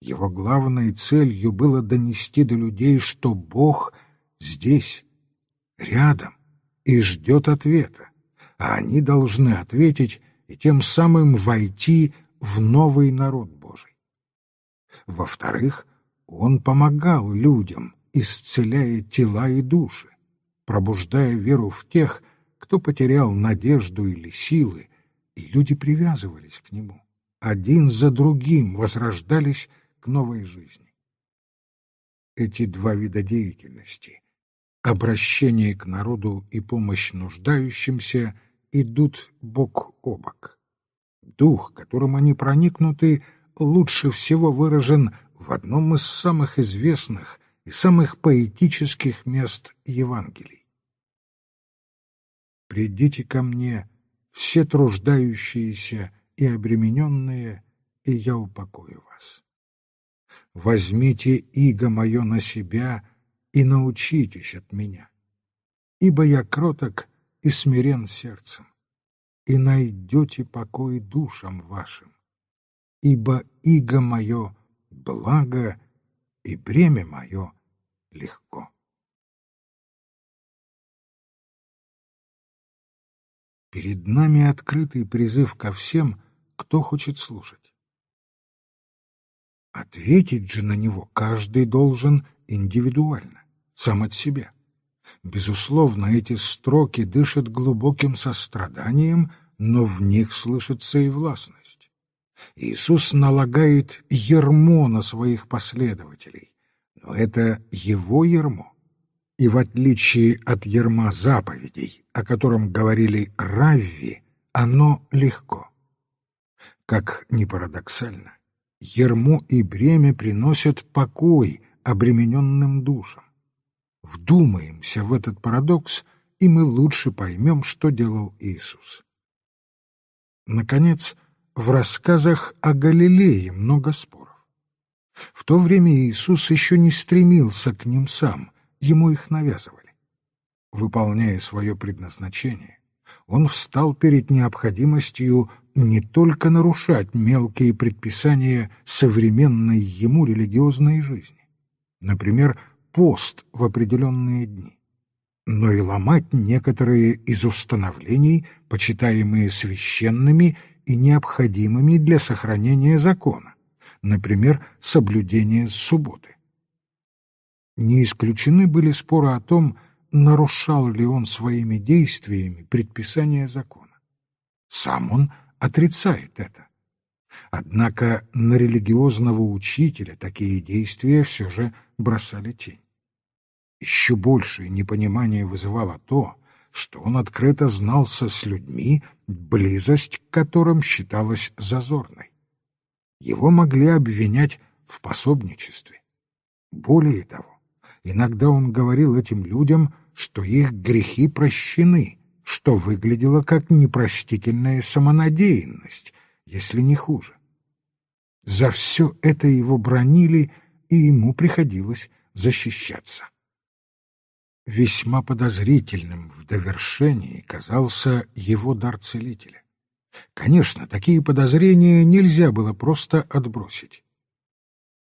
Его главной целью было донести до людей, что Бог здесь, рядом, и ждет ответа, а они должны ответить и тем самым войти в новый народ Божий. Во-вторых, он помогал людям, исцеляя тела и души, пробуждая веру в тех, кто потерял надежду или силы, и люди привязывались к нему, один за другим возрождались к новой жизни. Эти два вида деятельности — обращение к народу и помощь нуждающимся — идут бок о бок. Дух, которым они проникнуты, лучше всего выражен в одном из самых известных и самых поэтических мест Евангелий. «Придите ко мне, все труждающиеся и обремененные, и я упокою вас. Возьмите иго мое на себя и научитесь от меня, ибо я кроток и смирен сердцем, и найдете покой душам вашим, ибо иго мое благо и бремя мое легко. Перед нами открытый призыв ко всем, кто хочет слушать. Ответить же на него каждый должен индивидуально, сам от себя. Безусловно, эти строки дышат глубоким состраданием, но в них слышится и властность. Иисус налагает ермо на своих последователей, но это его ермо. И в отличие от ерма заповедей, о котором говорили Равви, оно легко. Как ни парадоксально, ермо и бремя приносят покой обремененным душам. Вдумаемся в этот парадокс, и мы лучше поймем, что делал Иисус. Наконец, в рассказах о Галилее много споров. В то время Иисус еще не стремился к ним сам, ему их навязывали. Выполняя свое предназначение, он встал перед необходимостью не только нарушать мелкие предписания современной ему религиозной жизни, например, пост в определенные дни, но и ломать некоторые из установлений, почитаемые священными и необходимыми для сохранения закона, например, соблюдение субботы. Не исключены были споры о том, нарушал ли он своими действиями предписание закона. Сам он отрицает это. Однако на религиозного учителя такие действия все же бросали тень. Еще большее непонимание вызывало то, что он открыто знался с людьми, близость к которым считалась зазорной. Его могли обвинять в пособничестве. Более того, иногда он говорил этим людям, что их грехи прощены, что выглядело как непростительная самонадеянность, если не хуже. За все это его бронили, и ему приходилось защищаться. Весьма подозрительным в довершении казался его дар целителя. Конечно, такие подозрения нельзя было просто отбросить.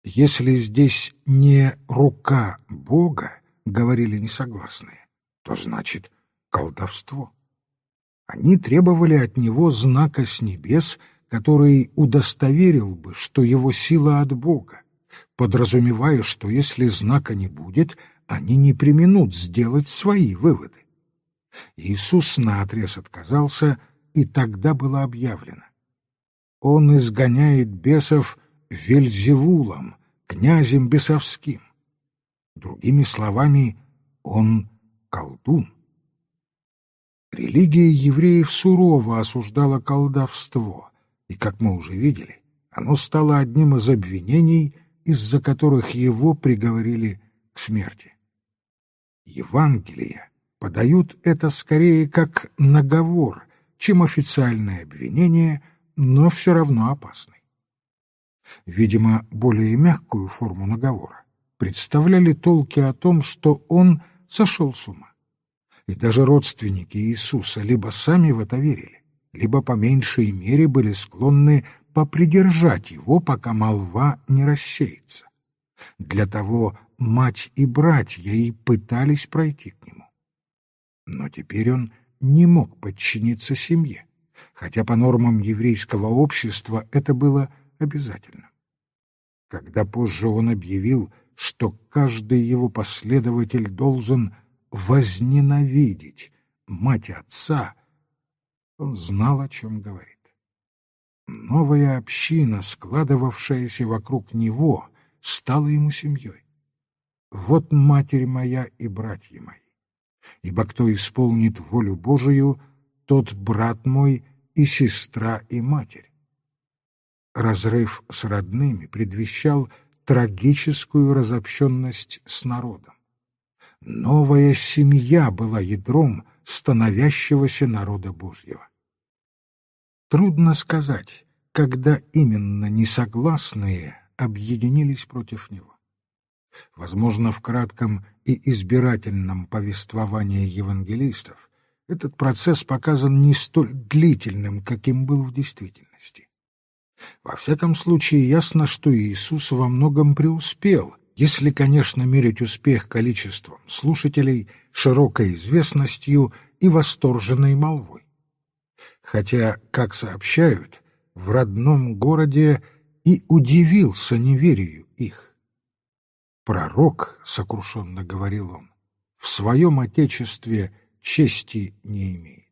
Если здесь не рука Бога, говорили несогласные, то значит колдовство. Они требовали от него знака с небес, который удостоверил бы, что его сила от Бога, подразумевая, что если знака не будет, они не применут сделать свои выводы. Иисус наотрез отказался, и тогда было объявлено. Он изгоняет бесов Вельзевулом, князем бесовским. Другими словами, он колдун. Религия евреев сурово осуждала колдовство, и, как мы уже видели, оно стало одним из обвинений, из-за которых его приговорили смерти. Евангелия подают это скорее как наговор, чем официальное обвинение, но все равно опасный. Видимо, более мягкую форму наговора представляли толки о том, что он сошел с ума. И даже родственники Иисуса либо сами в это верили, либо по меньшей мере были склонны попридержать его, пока молва не рассеется. Для того мать и братья и пытались пройти к нему. Но теперь он не мог подчиниться семье, хотя по нормам еврейского общества это было обязательно. Когда позже он объявил, что каждый его последователь должен возненавидеть мать отца, он знал, о чем говорит. Новая община, складывавшаяся вокруг него, стала ему семьей. Вот матерь моя и братья мои. Ибо кто исполнит волю Божию, тот брат мой и сестра и матерь. Разрыв с родными предвещал трагическую разобщенность с народом. Новая семья была ядром становящегося народа Божьего. Трудно сказать, когда именно несогласные объединились против него. Возможно, в кратком и избирательном повествовании евангелистов этот процесс показан не столь длительным, каким был в действительности. Во всяком случае, ясно, что Иисус во многом преуспел, если, конечно, мерить успех количеством слушателей, широкой известностью и восторженной молвой. Хотя, как сообщают, в родном городе и удивился неверию их. «Пророк», — сокрушенно говорил он, — «в своем отечестве чести не имеет».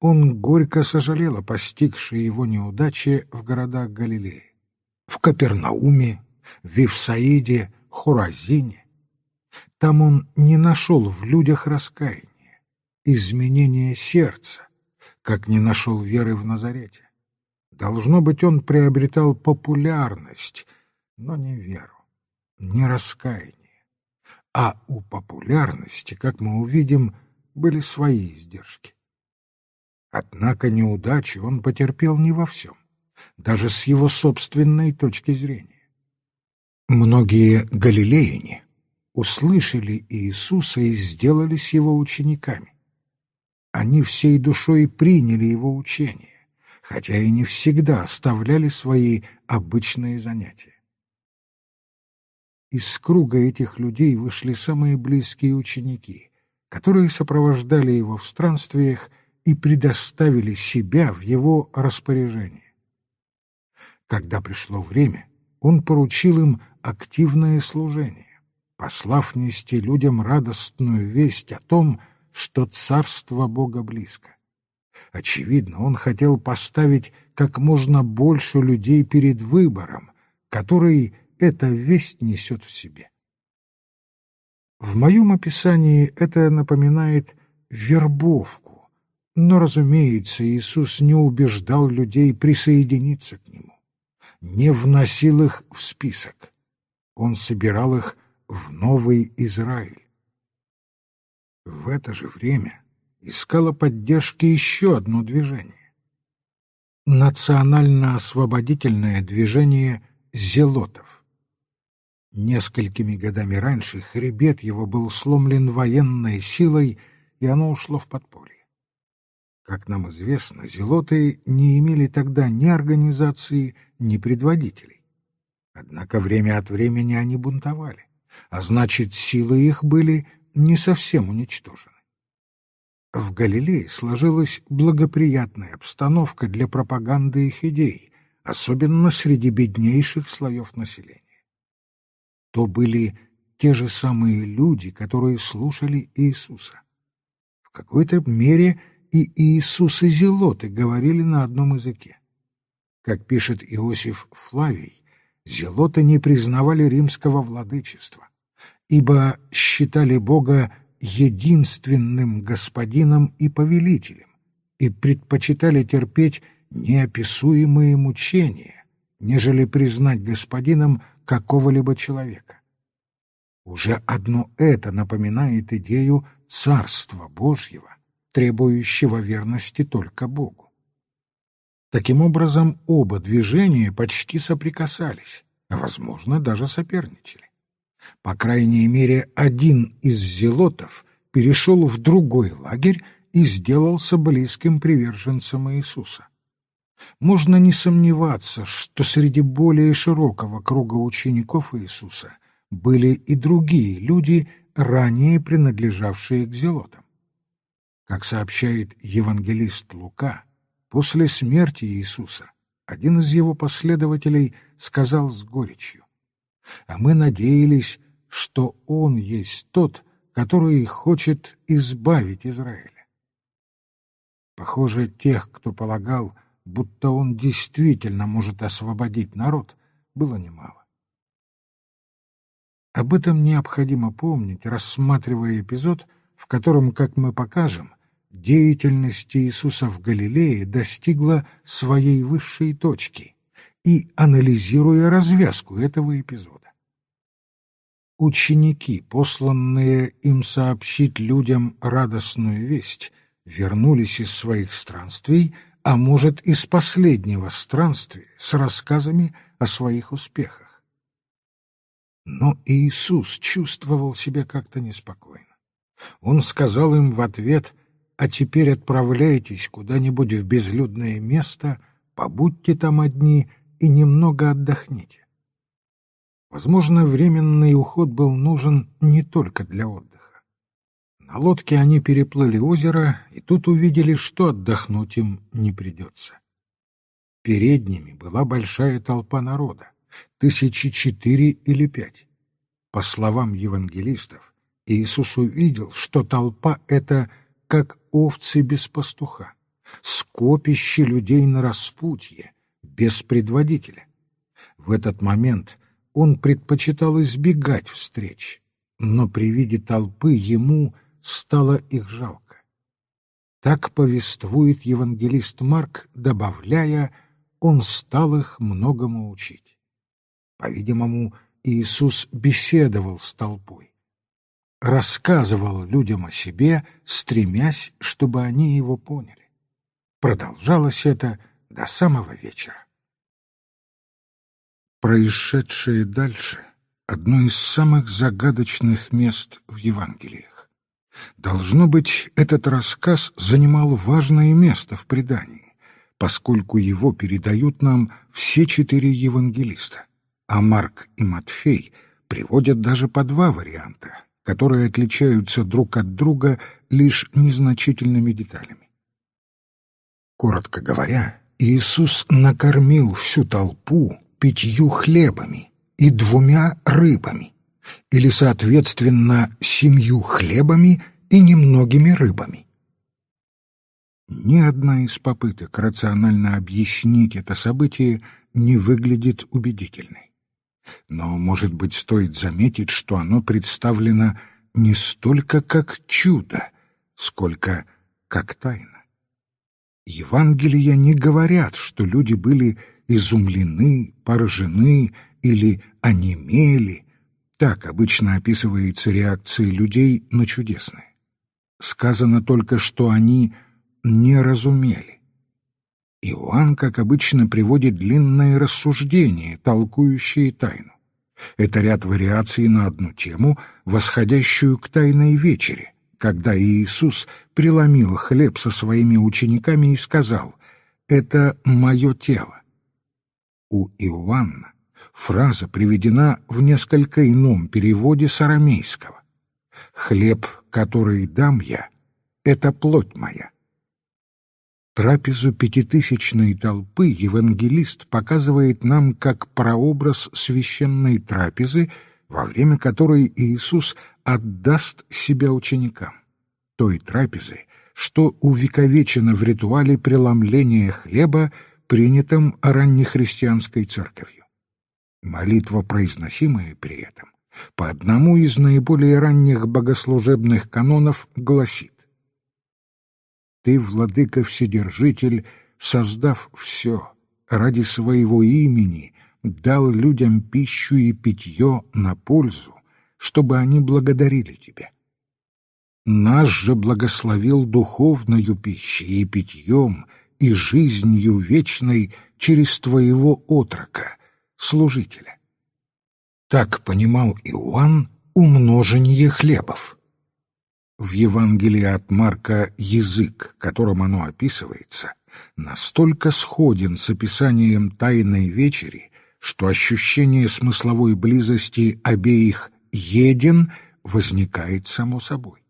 Он горько сожалел о постигшей его неудаче в городах Галилеи, в Капернауме, Вифсаиде, Хуразине. Там он не нашел в людях раскаяния, изменения сердца, как не нашел веры в Назарете. Должно быть, он приобретал популярность, но не веру, не раскаяние. А у популярности, как мы увидим, были свои издержки. Однако неудачи он потерпел не во всем, даже с его собственной точки зрения. Многие галилеяне услышали Иисуса и сделались его учениками. Они всей душой приняли его учение хотя и не всегда оставляли свои обычные занятия. Из круга этих людей вышли самые близкие ученики, которые сопровождали его в странствиях и предоставили себя в его распоряжение. Когда пришло время, он поручил им активное служение, послав нести людям радостную весть о том, что Царство Бога близко. Очевидно, он хотел поставить как можно больше людей перед выбором, который эта весть несет в себе. В моем описании это напоминает вербовку, но, разумеется, Иисус не убеждал людей присоединиться к Нему, не вносил их в список. Он собирал их в новый Израиль. В это же время искало поддержки еще одно движение. Национально-освободительное движение зелотов. Несколькими годами раньше хребет его был сломлен военной силой, и оно ушло в подполье. Как нам известно, зелоты не имели тогда ни организации, ни предводителей. Однако время от времени они бунтовали, а значит, силы их были не совсем уничтожены. В Галилее сложилась благоприятная обстановка для пропаганды их идей, особенно среди беднейших слоев населения. То были те же самые люди, которые слушали Иисуса. В какой-то мере и Иисус и Зелоты говорили на одном языке. Как пишет Иосиф Флавий, Зелоты не признавали римского владычества, ибо считали Бога единственным господином и повелителем и предпочитали терпеть неописуемые мучения, нежели признать господином какого-либо человека. Уже одно это напоминает идею Царства Божьего, требующего верности только Богу. Таким образом, оба движения почти соприкасались, возможно, даже соперничали. По крайней мере, один из зелотов перешел в другой лагерь и сделался близким приверженцем Иисуса. Можно не сомневаться, что среди более широкого круга учеников Иисуса были и другие люди, ранее принадлежавшие к зелотам. Как сообщает евангелист Лука, после смерти Иисуса один из его последователей сказал с горечью, «А мы надеялись, что Он есть тот, который хочет избавить Израиля». Похоже, тех, кто полагал, будто он действительно может освободить народ, было немало. Об этом необходимо помнить, рассматривая эпизод, в котором, как мы покажем, деятельность Иисуса в Галилее достигла своей высшей точки и анализируя развязку этого эпизода. Ученики, посланные им сообщить людям радостную весть, вернулись из своих странствий — а может, из последнего странствия с рассказами о своих успехах. Но Иисус чувствовал себя как-то неспокойно. Он сказал им в ответ, «А теперь отправляйтесь куда-нибудь в безлюдное место, побудьте там одни и немного отдохните». Возможно, временный уход был нужен не только для отдыха. На лодке они переплыли озеро, и тут увидели, что отдохнуть им не придется. Перед ними была большая толпа народа, тысячи четыре или пять. По словам евангелистов, Иисус увидел, что толпа — это как овцы без пастуха, скопище людей на распутье, без предводителя. В этот момент он предпочитал избегать встреч, но при виде толпы ему стало их жалко. Так повествует евангелист Марк, добавляя, он стал их многому учить. По-видимому, Иисус беседовал с толпой, рассказывал людям о себе, стремясь, чтобы они его поняли. Продолжалось это до самого вечера. Происшедшее дальше — одно из самых загадочных мест в Евангелии. Должно быть, этот рассказ занимал важное место в предании, поскольку его передают нам все четыре евангелиста, а Марк и Матфей приводят даже по два варианта, которые отличаются друг от друга лишь незначительными деталями. Коротко говоря, Иисус накормил всю толпу пятью хлебами и двумя рыбами, или, соответственно, семью хлебами и немногими рыбами. Ни одна из попыток рационально объяснить это событие не выглядит убедительной. Но, может быть, стоит заметить, что оно представлено не столько как чудо, сколько как тайна. Евангелия не говорят, что люди были изумлены, поражены или онемели, так обычно описывается реакция людей на чудесное. Сказано только, что они не разумели. Иоанн, как обычно, приводит длинное рассуждение, толкующее тайну. Это ряд вариаций на одну тему, восходящую к тайной вечере, когда Иисус преломил хлеб со своими учениками и сказал «Это мое тело». У Иоанна фраза приведена в несколько ином переводе с арамейского. «Хлеб, который дам я, — это плоть моя». Трапезу пятитысячной толпы евангелист показывает нам как прообраз священной трапезы, во время которой Иисус отдаст себя ученикам. Той трапезы, что увековечено в ритуале преломления хлеба, принятом раннехристианской церковью. Молитва, произносимая при этом, по одному из наиболее ранних богослужебных канонов гласит «Ты, Владыка Вседержитель, создав все, ради своего имени дал людям пищу и питье на пользу, чтобы они благодарили Тебя. Нас же благословил духовною пищей и питьем и жизнью вечной через Твоего отрока, служителя. Так понимал Иоанн умножение хлебов. В Евангелии от Марка язык, которым оно описывается, настолько сходен с описанием Тайной Вечери, что ощущение смысловой близости обеих «еден» возникает само собой.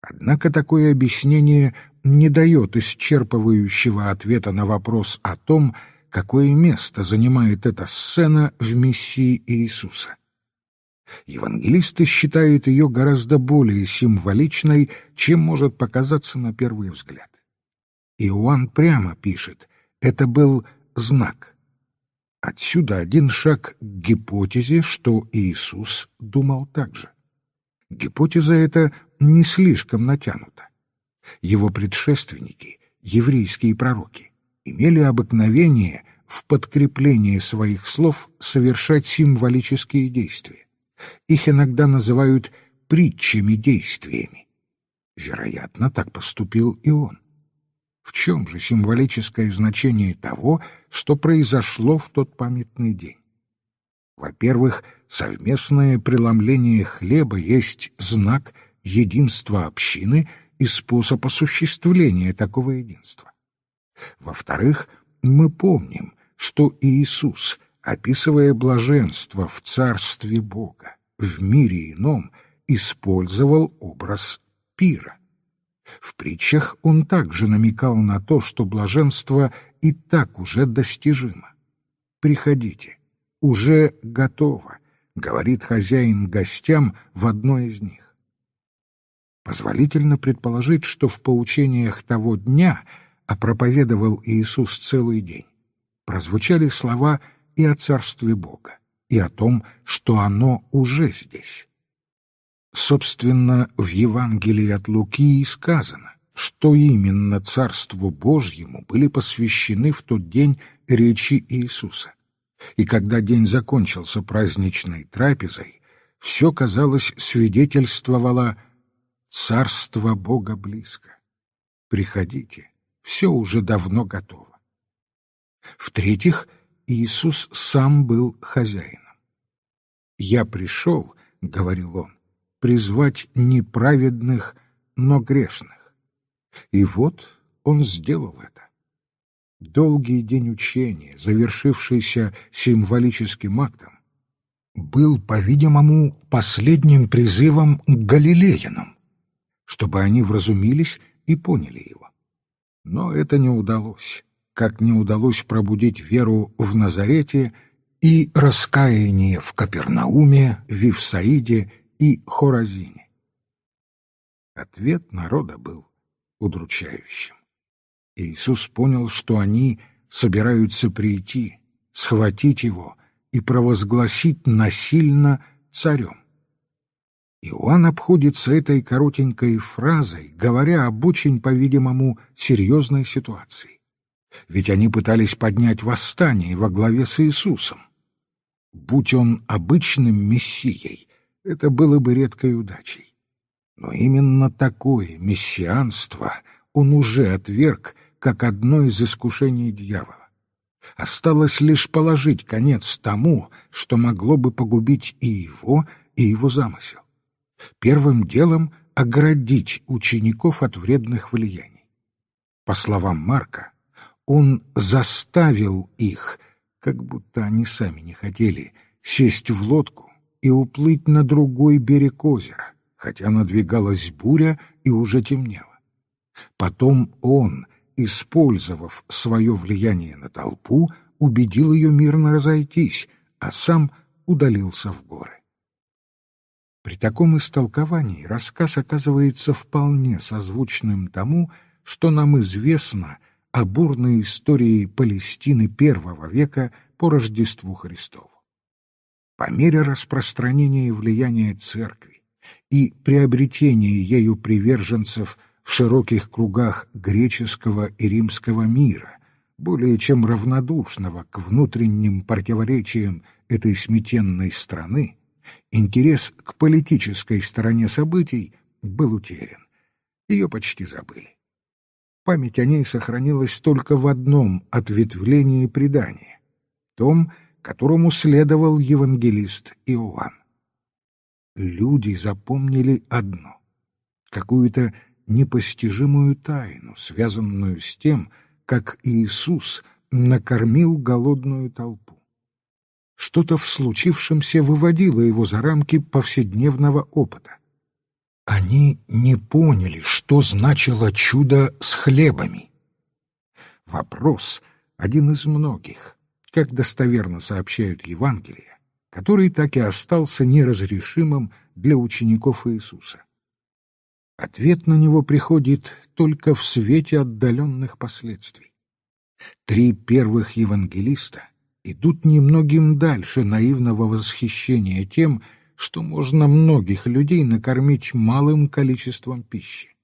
Однако такое объяснение не дает исчерпывающего ответа на вопрос о том, какое место занимает эта сцена в миссии Иисуса. Евангелисты считают ее гораздо более символичной, чем может показаться на первый взгляд. Иоанн прямо пишет, это был знак. Отсюда один шаг к гипотезе, что Иисус думал так же. Гипотеза эта не слишком натянута. Его предшественники, еврейские пророки, имели обыкновение в подкреплении своих слов совершать символические действия. Их иногда называют притчами-действиями. Вероятно, так поступил и он. В чем же символическое значение того, что произошло в тот памятный день? Во-первых, совместное преломление хлеба есть знак единства общины и способ осуществления такого единства. Во-вторых, мы помним, что Иисус, описывая блаженство в Царстве Бога, в мире ином, использовал образ пира. В притчах он также намекал на то, что блаженство и так уже достижимо. «Приходите, уже готово», — говорит хозяин гостям в одной из них. Позволительно предположить, что в поучениях того дня, а проповедовал Иисус целый день, прозвучали слова и о Царстве Бога, и о том, что оно уже здесь. Собственно, в Евангелии от Луки и сказано, что именно Царству Божьему были посвящены в тот день речи Иисуса. И когда день закончился праздничной трапезой, все, казалось, свидетельствовало «Царство Бога близко». Приходите, все уже давно готово. В-третьих, Иисус сам был хозяином. «Я пришел», — говорил он, призвать не праведных, но грешных. И вот он сделал это. Долгий день учения, завершившийся символическим актом, был, по-видимому, последним призывом к галилеянам, чтобы они вразумились и поняли его. Но это не удалось, как не удалось пробудить веру в Назарете и раскаяние в Капернауме, Вифсаиде и Хоразине. Ответ народа был удручающим. Иисус понял, что они собираются прийти, схватить его и провозгласить насильно царем. Иоанн обходится этой коротенькой фразой, говоря об очень, по-видимому, серьезной ситуации. Ведь они пытались поднять восстание во главе с Иисусом. Будь он обычным мессией, это было бы редкой удачей. Но именно такое мессианство он уже отверг, как одно из искушений дьявола. Осталось лишь положить конец тому, что могло бы погубить и его, и его замысел. Первым делом — оградить учеников от вредных влияний. По словам Марка, он заставил их, как будто они сами не хотели, сесть в лодку и уплыть на другой берег озера, хотя надвигалась буря и уже темнело. Потом он, использовав свое влияние на толпу, убедил ее мирно разойтись, а сам удалился в горы. При таком истолковании рассказ оказывается вполне созвучным тому, что нам известно о бурной истории Палестины первого века по Рождеству Христову. По мере распространения влияния церкви и приобретения ею приверженцев в широких кругах греческого и римского мира, более чем равнодушного к внутренним противоречиям этой сметенной страны, интерес к политической стороне событий был утерян. Ее почти забыли. Память о ней сохранилась только в одном ответвлении предания — том, которому следовал евангелист Иоанн. Люди запомнили одно. какую-то непостижимую тайну, связанную с тем, как Иисус накормил голодную толпу. Что-то в случившемся выводило его за рамки повседневного опыта. Они не поняли, что значило чудо с хлебами. Вопрос — один из многих, как достоверно сообщают Евангелия, который так и остался неразрешимым для учеников Иисуса. Ответ на него приходит только в свете отдаленных последствий. Три первых евангелиста идут немногим дальше наивного восхищения тем, что можно многих людей накормить малым количеством пищи.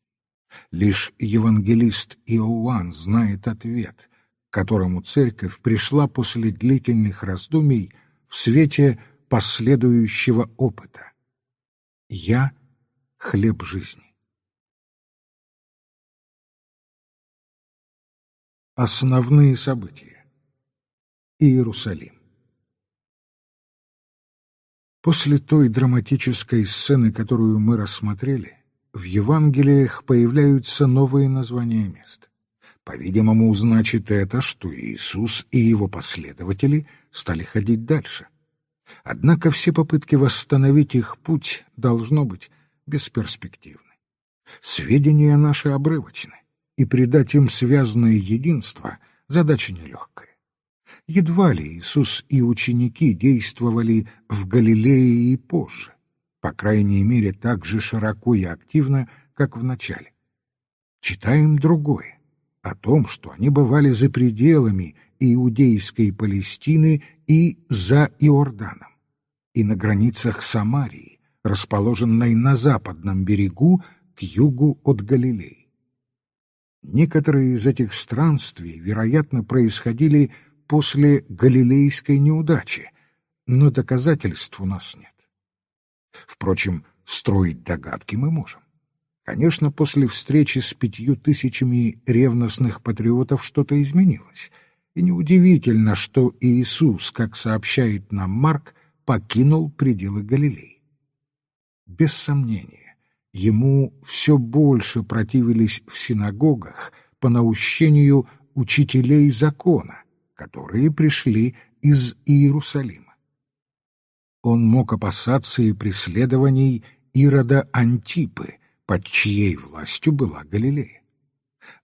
Лишь евангелист Иоанн знает ответ, к которому церковь пришла после длительных раздумий в свете последующего опыта. «Я — хлеб жизни». Основные события. Иерусалим. После той драматической сцены, которую мы рассмотрели, в Евангелиях появляются новые названия мест. По-видимому, значит это, что Иисус и его последователи стали ходить дальше. Однако все попытки восстановить их путь должно быть бесперспективны. Сведения наши обрывочны и придать им связанное единство — задача нелегкая. Едва ли Иисус и ученики действовали в Галилее и позже, по крайней мере, так же широко и активно, как в начале. Читаем другое, о том, что они бывали за пределами иудейской Палестины и за Иорданом, и на границах Самарии, расположенной на западном берегу к югу от Галилеи. Некоторые из этих странствий, вероятно, происходили после галилейской неудачи, но доказательств у нас нет. Впрочем, строить догадки мы можем. Конечно, после встречи с пятью тысячами ревностных патриотов что-то изменилось, и неудивительно, что Иисус, как сообщает нам Марк, покинул пределы Галилеи. Без сомнения, ему все больше противились в синагогах по наущению учителей закона, которые пришли из Иерусалима. Он мог опасаться и преследований Ирода Антипы, под чьей властью была Галилея.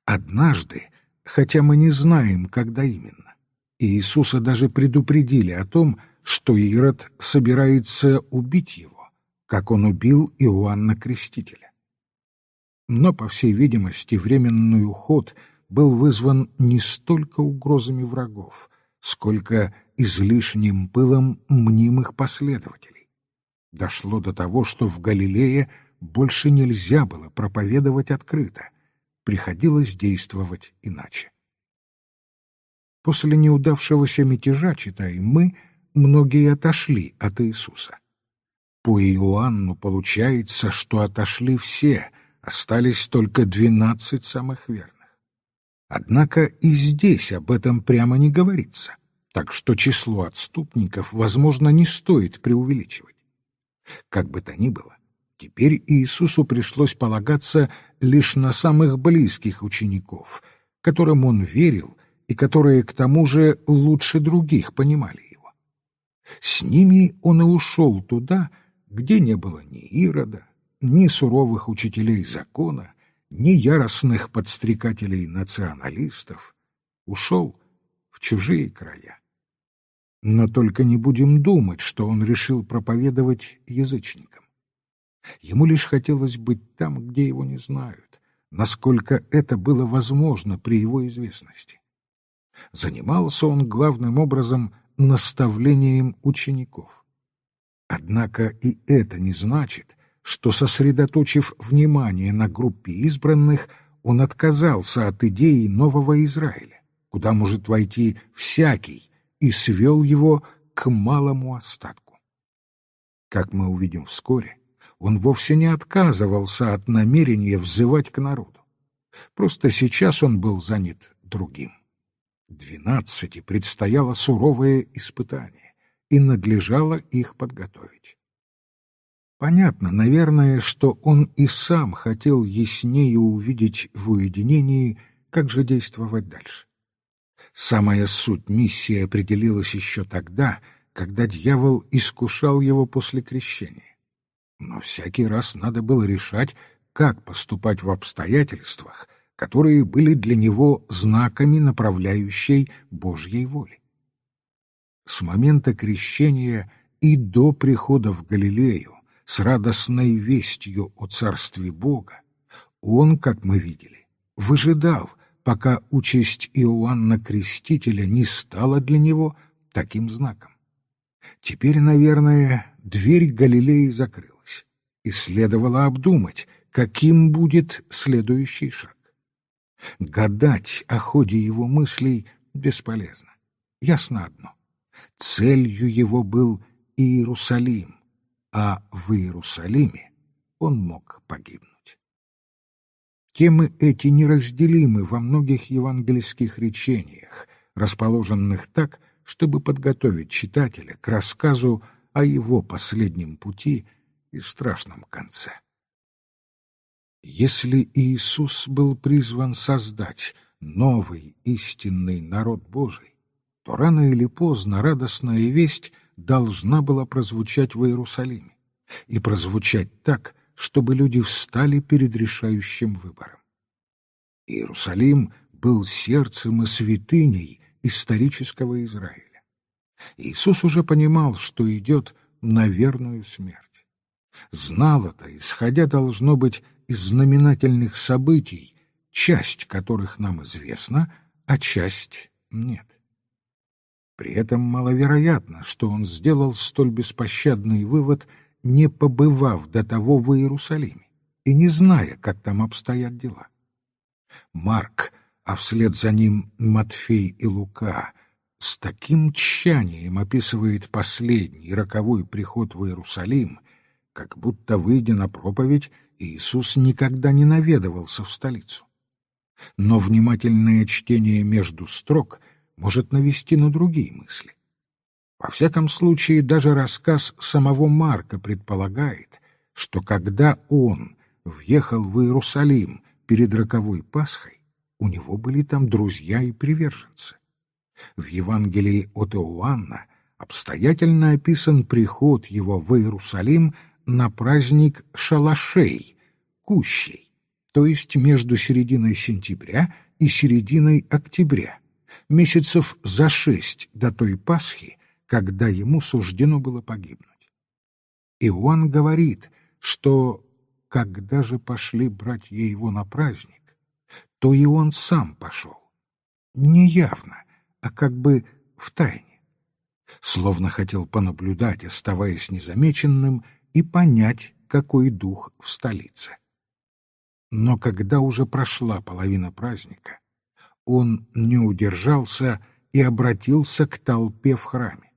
Однажды, хотя мы не знаем, когда именно, Иисуса даже предупредили о том, что Ирод собирается убить его как он убил Иоанна Крестителя. Но, по всей видимости, временный уход был вызван не столько угрозами врагов, сколько излишним пылом мнимых последователей. Дошло до того, что в Галилее больше нельзя было проповедовать открыто, приходилось действовать иначе. После неудавшегося мятежа, читаем мы, многие отошли от Иисуса. По Иоанну получается, что отошли все, остались только двенадцать самых верных. Однако и здесь об этом прямо не говорится, так что число отступников, возможно, не стоит преувеличивать. Как бы то ни было, теперь Иисусу пришлось полагаться лишь на самых близких учеников, которым он верил и которые, к тому же, лучше других понимали его. С ними он и ушел туда, где не было ни Ирода, ни суровых учителей закона, ни яростных подстрекателей-националистов, ушел в чужие края. Но только не будем думать, что он решил проповедовать язычникам. Ему лишь хотелось быть там, где его не знают, насколько это было возможно при его известности. Занимался он главным образом наставлением учеников. Однако и это не значит, что, сосредоточив внимание на группе избранных, он отказался от идеи нового Израиля, куда может войти всякий, и свел его к малому остатку. Как мы увидим вскоре, он вовсе не отказывался от намерения взывать к народу. Просто сейчас он был занят другим. Двенадцати предстояло суровое испытание и надлежало их подготовить. Понятно, наверное, что он и сам хотел яснее увидеть в уединении, как же действовать дальше. Самая суть миссии определилась еще тогда, когда дьявол искушал его после крещения. Но всякий раз надо было решать, как поступать в обстоятельствах, которые были для него знаками направляющей Божьей воли. С момента крещения и до прихода в Галилею с радостной вестью о царстве Бога, он, как мы видели, выжидал, пока участь Иоанна Крестителя не стала для него таким знаком. Теперь, наверное, дверь Галилеи закрылась, и следовало обдумать, каким будет следующий шаг. Гадать о ходе его мыслей бесполезно. Ясно одно. Целью его был Иерусалим, а в Иерусалиме он мог погибнуть. Темы эти неразделимы во многих евангельских речениях, расположенных так, чтобы подготовить читателя к рассказу о его последнем пути и страшном конце. Если Иисус был призван создать новый истинный народ Божий, то рано или поздно радостная весть должна была прозвучать в Иерусалиме и прозвучать так, чтобы люди встали перед решающим выбором. Иерусалим был сердцем и святыней исторического Израиля. Иисус уже понимал, что идет на верную смерть. Знал это, исходя, должно быть, из знаменательных событий, часть которых нам известна, а часть нет. При этом маловероятно, что он сделал столь беспощадный вывод, не побывав до того в Иерусалиме и не зная, как там обстоят дела. Марк, а вслед за ним Матфей и Лука, с таким тщанием описывает последний роковой приход в Иерусалим, как будто, выйдя на проповедь, Иисус никогда не наведывался в столицу. Но внимательное чтение между строк — может навести на другие мысли. Во всяком случае, даже рассказ самого Марка предполагает, что когда он въехал в Иерусалим перед роковой Пасхой, у него были там друзья и приверженцы. В Евангелии от Иоанна обстоятельно описан приход его в Иерусалим на праздник шалашей, кущей, то есть между серединой сентября и серединой октября, месяцев за шесть до той Пасхи, когда ему суждено было погибнуть. Иоанн говорит, что когда же пошли братья его на праздник, то и он сам пошел. Не явно, а как бы в тайне. Словно хотел понаблюдать, оставаясь незамеченным, и понять, какой дух в столице. Но когда уже прошла половина праздника, он не удержался и обратился к толпе в храме.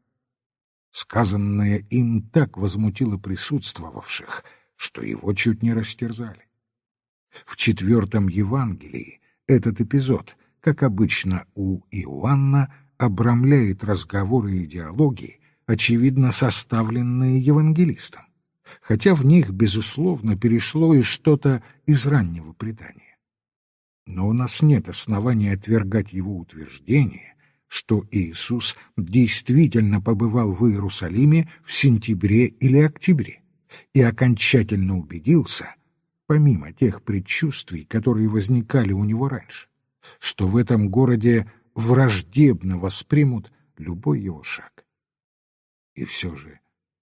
Сказанное им так возмутило присутствовавших, что его чуть не растерзали. В четвертом Евангелии этот эпизод, как обычно у Иоанна, обрамляет разговоры и диалоги, очевидно составленные евангелистом, хотя в них, безусловно, перешло и что-то из раннего предания. Но у нас нет оснований отвергать его утверждение, что Иисус действительно побывал в Иерусалиме в сентябре или октябре и окончательно убедился, помимо тех предчувствий, которые возникали у него раньше, что в этом городе враждебно воспримут любой его шаг. И все же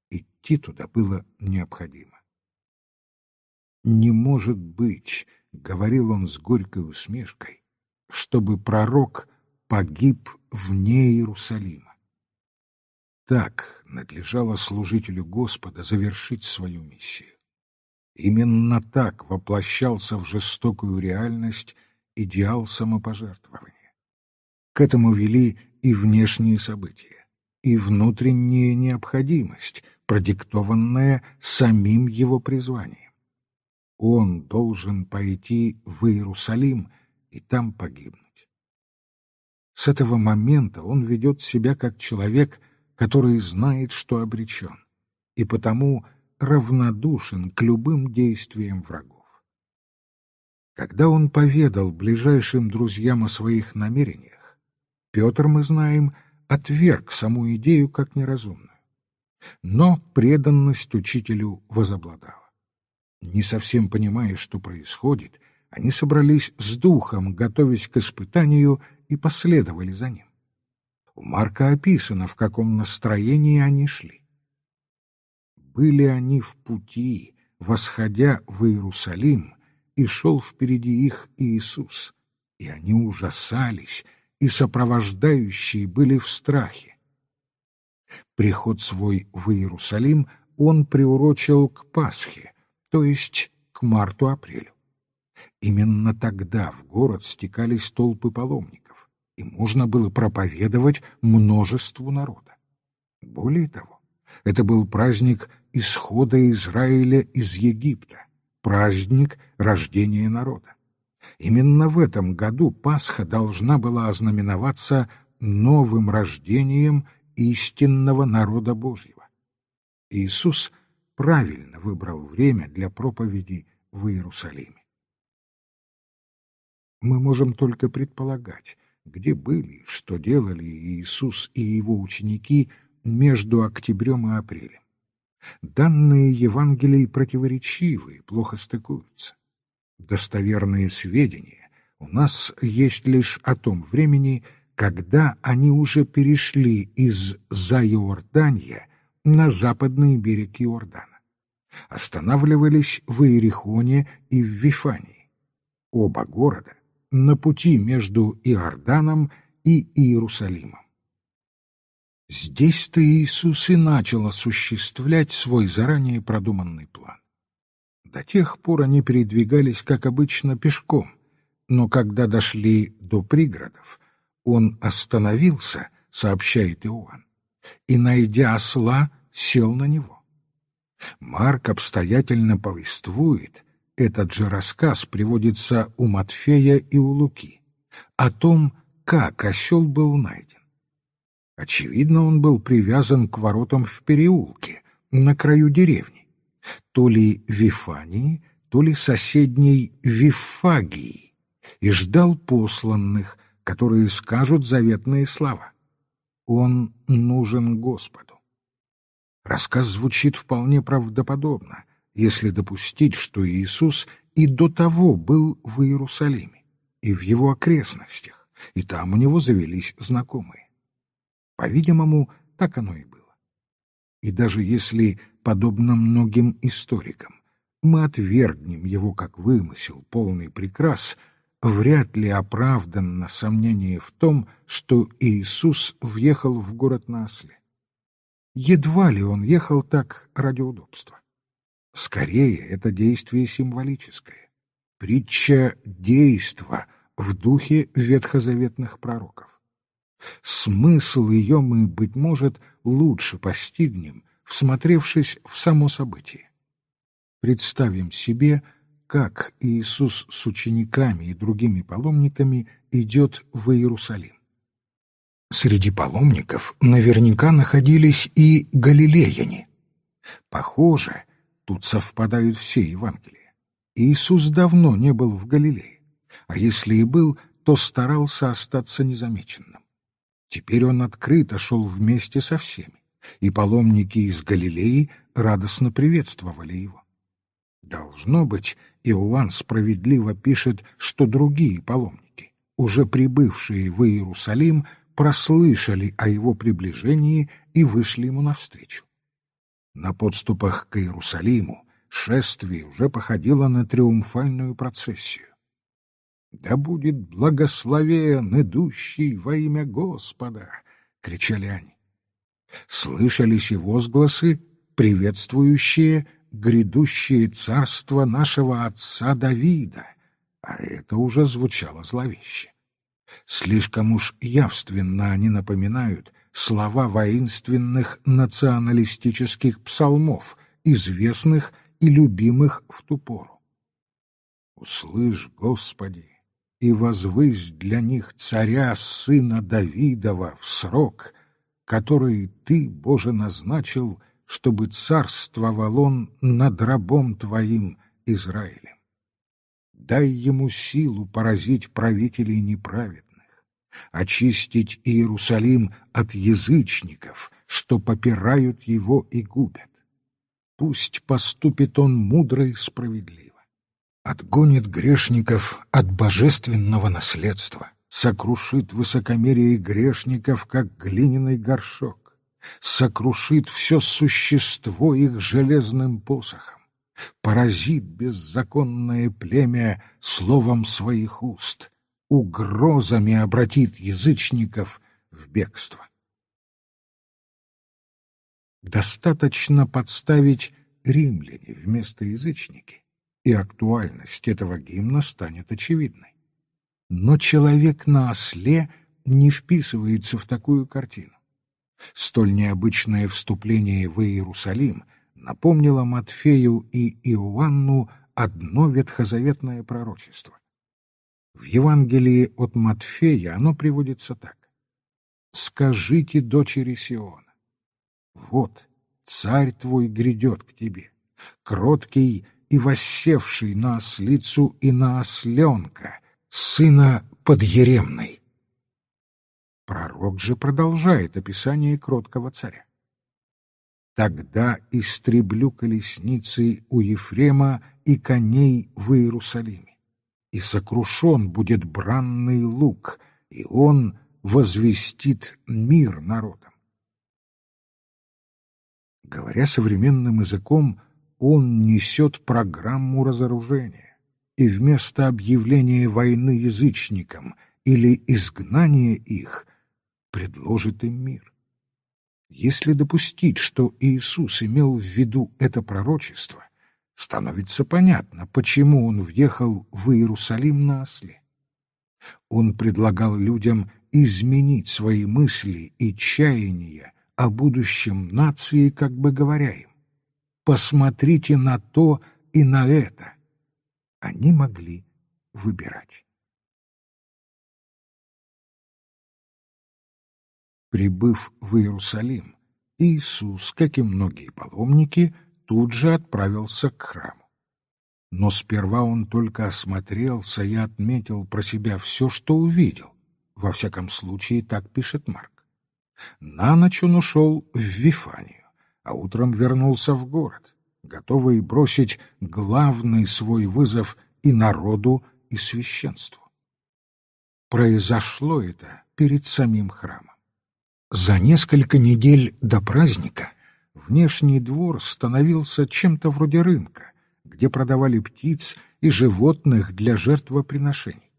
идти туда было необходимо. Не может быть, — говорил он с горькой усмешкой, — чтобы пророк погиб вне Иерусалима. Так надлежало служителю Господа завершить свою миссию. Именно так воплощался в жестокую реальность идеал самопожертвования. К этому вели и внешние события, и внутренняя необходимость, продиктованная самим его призванием. Он должен пойти в Иерусалим и там погибнуть. С этого момента он ведет себя как человек, который знает, что обречен, и потому равнодушен к любым действиям врагов. Когда он поведал ближайшим друзьям о своих намерениях, Петр, мы знаем, отверг саму идею как неразумную. Но преданность учителю возобладала. Не совсем понимая, что происходит, они собрались с духом, готовясь к испытанию, и последовали за ним. У Марка описано, в каком настроении они шли. Были они в пути, восходя в Иерусалим, и шел впереди их Иисус, и они ужасались, и сопровождающие были в страхе. Приход свой в Иерусалим он приурочил к Пасхе, то есть к марту-апрелю. Именно тогда в город стекались толпы паломников, и можно было проповедовать множеству народа. Более того, это был праздник исхода Израиля из Египта, праздник рождения народа. Именно в этом году Пасха должна была ознаменоваться новым рождением истинного народа Божьего. Иисус правильно выбрал время для проповеди в Иерусалиме. Мы можем только предполагать, где были, что делали Иисус и его ученики между октябрем и апрелем. Данные Евангелий противоречивы и плохо стыкуются. Достоверные сведения у нас есть лишь о том времени, когда они уже перешли из Заиордания на западный берег Иордана. Останавливались в Иерихоне и в Вифании. Оба города на пути между Иорданом и Иерусалимом. Здесь-то Иисус и начал осуществлять свой заранее продуманный план. До тех пор они передвигались, как обычно, пешком, но когда дошли до пригородов, он остановился, сообщает Иоанн, и, найдя осла, сел на него. Марк обстоятельно повествует, этот же рассказ приводится у Матфея и у Луки, о том, как осел был найден. Очевидно, он был привязан к воротам в переулке, на краю деревни, то ли Вифании, то ли соседней Вифагии, и ждал посланных, которые скажут заветные слова. Он нужен Господу. Рассказ звучит вполне правдоподобно, если допустить, что Иисус и до того был в Иерусалиме и в его окрестностях, и там у него завелись знакомые. По-видимому, так оно и было. И даже если, подобно многим историкам, мы отвергнем его как вымысел, полный прикрас, вряд ли оправданно сомнение в том, что Иисус въехал в город на осле. Едва ли он ехал так ради удобства. Скорее, это действие символическое. Притча действа в духе ветхозаветных пророков. Смысл ее мы, быть может, лучше постигнем, всмотревшись в само событие. Представим себе, как Иисус с учениками и другими паломниками идет в Иерусалим. Среди паломников наверняка находились и галилеяне. Похоже, тут совпадают все Евангелия. Иисус давно не был в Галилее, а если и был, то старался остаться незамеченным. Теперь он открыто шел вместе со всеми, и паломники из Галилеи радостно приветствовали его. Должно быть, Иоанн справедливо пишет, что другие паломники, уже прибывшие в Иерусалим, прослышали о его приближении и вышли ему навстречу. На подступах к Иерусалиму шествие уже походило на триумфальную процессию. «Да будет благословен идущий во имя Господа!» — кричали они. Слышались и возгласы, приветствующие грядущее царство нашего отца Давида, а это уже звучало зловеще. Слишком уж явственно они напоминают слова воинственных националистических псалмов, известных и любимых в ту пору. «Услышь, Господи, и возвысь для них царя, сына Давидова, в срок, который Ты, Боже, назначил чтобы царствовал он над рабом твоим Израилем. Дай ему силу поразить правителей неправедных, очистить Иерусалим от язычников, что попирают его и губят. Пусть поступит он мудро и справедливо. Отгонит грешников от божественного наследства, сокрушит высокомерие грешников, как глиняный горшок, сокрушит все существо их железным посохом, поразит беззаконное племя словом своих уст, угрозами обратит язычников в бегство. Достаточно подставить римляне вместо язычники, и актуальность этого гимна станет очевидной. Но человек на осле не вписывается в такую картину. Столь необычное вступление в Иерусалим напомнило Матфею и Иоанну одно ветхозаветное пророчество. В Евангелии от Матфея оно приводится так. «Скажите дочери Сиона, вот, царь твой грядет к тебе, кроткий и воссевший на ослицу и на осленка, сына подъеремной. Пророк же продолжает описание кроткого царя. «Тогда истреблю колесницы у Ефрема и коней в Иерусалиме, и сокрушен будет бранный лук, и он возвестит мир народам. Говоря современным языком, он несет программу разоружения, и вместо объявления войны язычникам или изгнания их предложит им мир. Если допустить, что Иисус имел в виду это пророчество, становится понятно, почему он въехал в Иерусалим на осле. Он предлагал людям изменить свои мысли и чаяния о будущем нации, как бы говоря им, посмотрите на то и на это. Они могли выбирать. Прибыв в Иерусалим, Иисус, как и многие паломники, тут же отправился к храму. Но сперва он только осмотрелся и отметил про себя все, что увидел. Во всяком случае, так пишет Марк. На ночь он ушел в Вифанию, а утром вернулся в город, готовый бросить главный свой вызов и народу, и священству. Произошло это перед самим храмом. За несколько недель до праздника внешний двор становился чем-то вроде рынка, где продавали птиц и животных для жертвоприношений,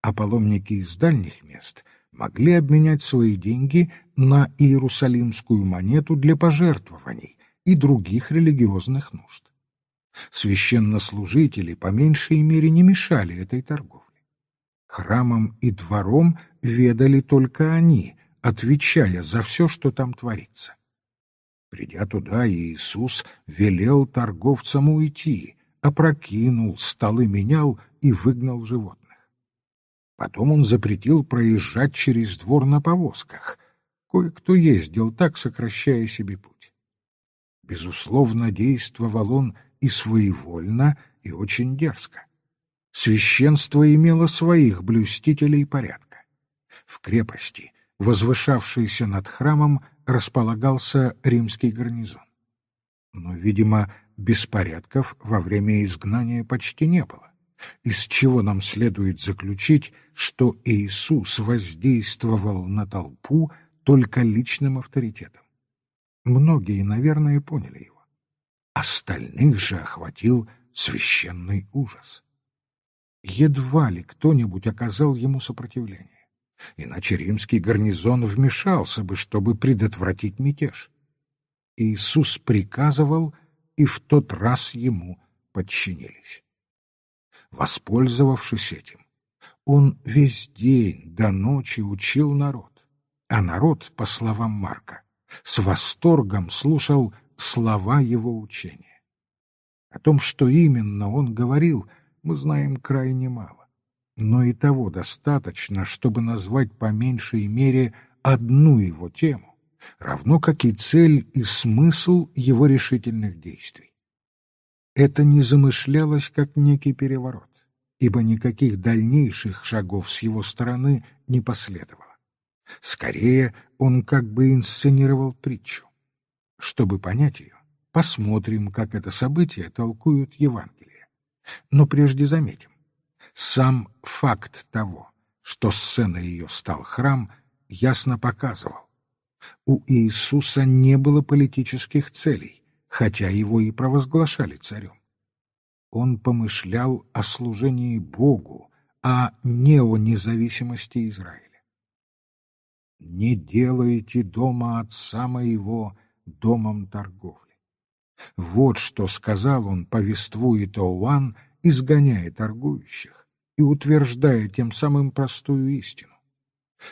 а паломники из дальних мест — могли обменять свои деньги на иерусалимскую монету для пожертвований и других религиозных нужд. Священнослужители по меньшей мере не мешали этой торговле. Храмом и двором ведали только они, отвечая за все, что там творится. Придя туда, Иисус велел торговцам уйти, опрокинул, столы менял и выгнал животных. Потом он запретил проезжать через двор на повозках. Кое-кто ездил так, сокращая себе путь. Безусловно, действовал он и своевольно, и очень дерзко. Священство имело своих блюстителей порядка. В крепости, возвышавшейся над храмом, располагался римский гарнизон. Но, видимо, беспорядков во время изгнания почти не было из чего нам следует заключить, что Иисус воздействовал на толпу только личным авторитетом. Многие, наверное, поняли его. Остальных же охватил священный ужас. Едва ли кто-нибудь оказал ему сопротивление, иначе римский гарнизон вмешался бы, чтобы предотвратить мятеж. Иисус приказывал, и в тот раз ему подчинились. Воспользовавшись этим, он весь день до ночи учил народ, а народ, по словам Марка, с восторгом слушал слова его учения. О том, что именно он говорил, мы знаем крайне мало, но и того достаточно, чтобы назвать по меньшей мере одну его тему, равно как и цель и смысл его решительных действий. Это не замышлялось как некий переворот, ибо никаких дальнейших шагов с его стороны не последовало. Скорее, он как бы инсценировал притчу. Чтобы понять ее, посмотрим, как это событие толкуют Евангелие. Но прежде заметим, сам факт того, что сценой ее стал храм, ясно показывал. У Иисуса не было политических целей, хотя его и провозглашали царем. Он помышлял о служении Богу, а не о независимости Израиля. «Не делайте дома отца моего домом торговли». Вот что сказал он, повествует Иоанн, изгоняя торгующих и утверждая тем самым простую истину.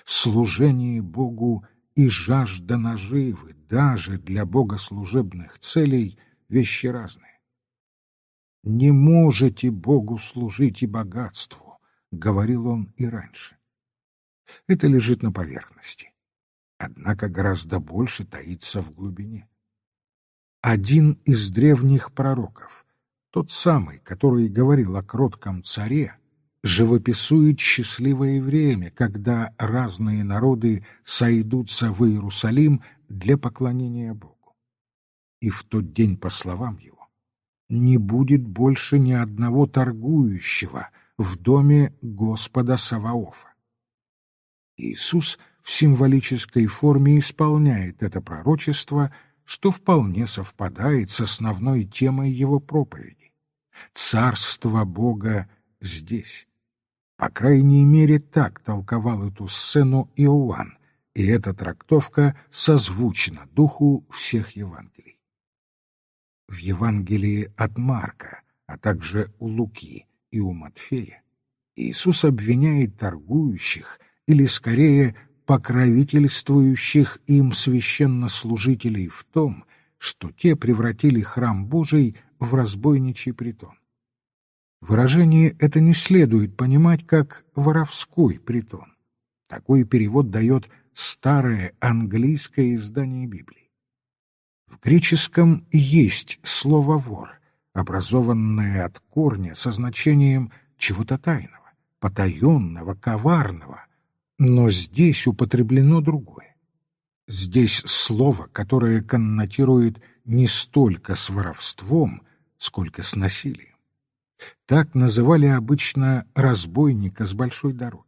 Служение Богу и жажда наживы даже для богослужебных целей вещи разные. «Не можете Богу служить и богатству», — говорил он и раньше. Это лежит на поверхности, однако гораздо больше таится в глубине. Один из древних пророков, тот самый, который говорил о кротком царе, живописует счастливое время, когда разные народы сойдутся в Иерусалим для поклонения Богу. И в тот день, по словам его, не будет больше ни одного торгующего в доме Господа Саваофа. Иисус в символической форме исполняет это пророчество, что вполне совпадает с основной темой его проповеди. Царство Бога здесь. По крайней мере, так толковал эту сцену Иоанн, и эта трактовка созвучна духу всех Евангелий. В Евангелии от Марка, а также у Луки и у Матфея Иисус обвиняет торгующих или, скорее, покровительствующих им священнослужителей в том, что те превратили храм Божий в разбойничий притон. Выражение это не следует понимать как «воровской притон». Такой перевод дает старое английское издание Библии. В греческом есть слово «вор», образованное от корня со значением чего-то тайного, потаенного, коварного, но здесь употреблено другое. Здесь слово, которое коннотирует не столько с воровством, сколько с насилием. Так называли обычно разбойника с большой дороги.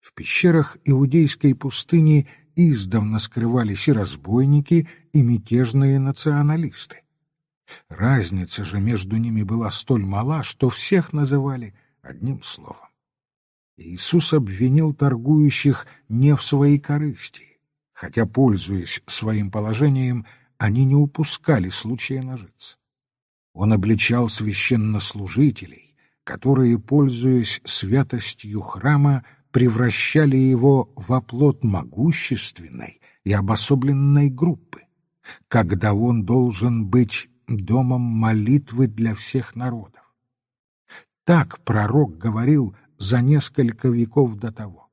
В пещерах иудейской пустыни издавна скрывались и разбойники, и мятежные националисты. Разница же между ними была столь мала, что всех называли одним словом. Иисус обвинил торгующих не в своей корысти, хотя, пользуясь своим положением, они не упускали случая нажиться. Он обличал священнослужителей, которые, пользуясь святостью храма, превращали его в оплот могущественной и обособленной группы, когда он должен быть домом молитвы для всех народов. Так пророк говорил за несколько веков до того.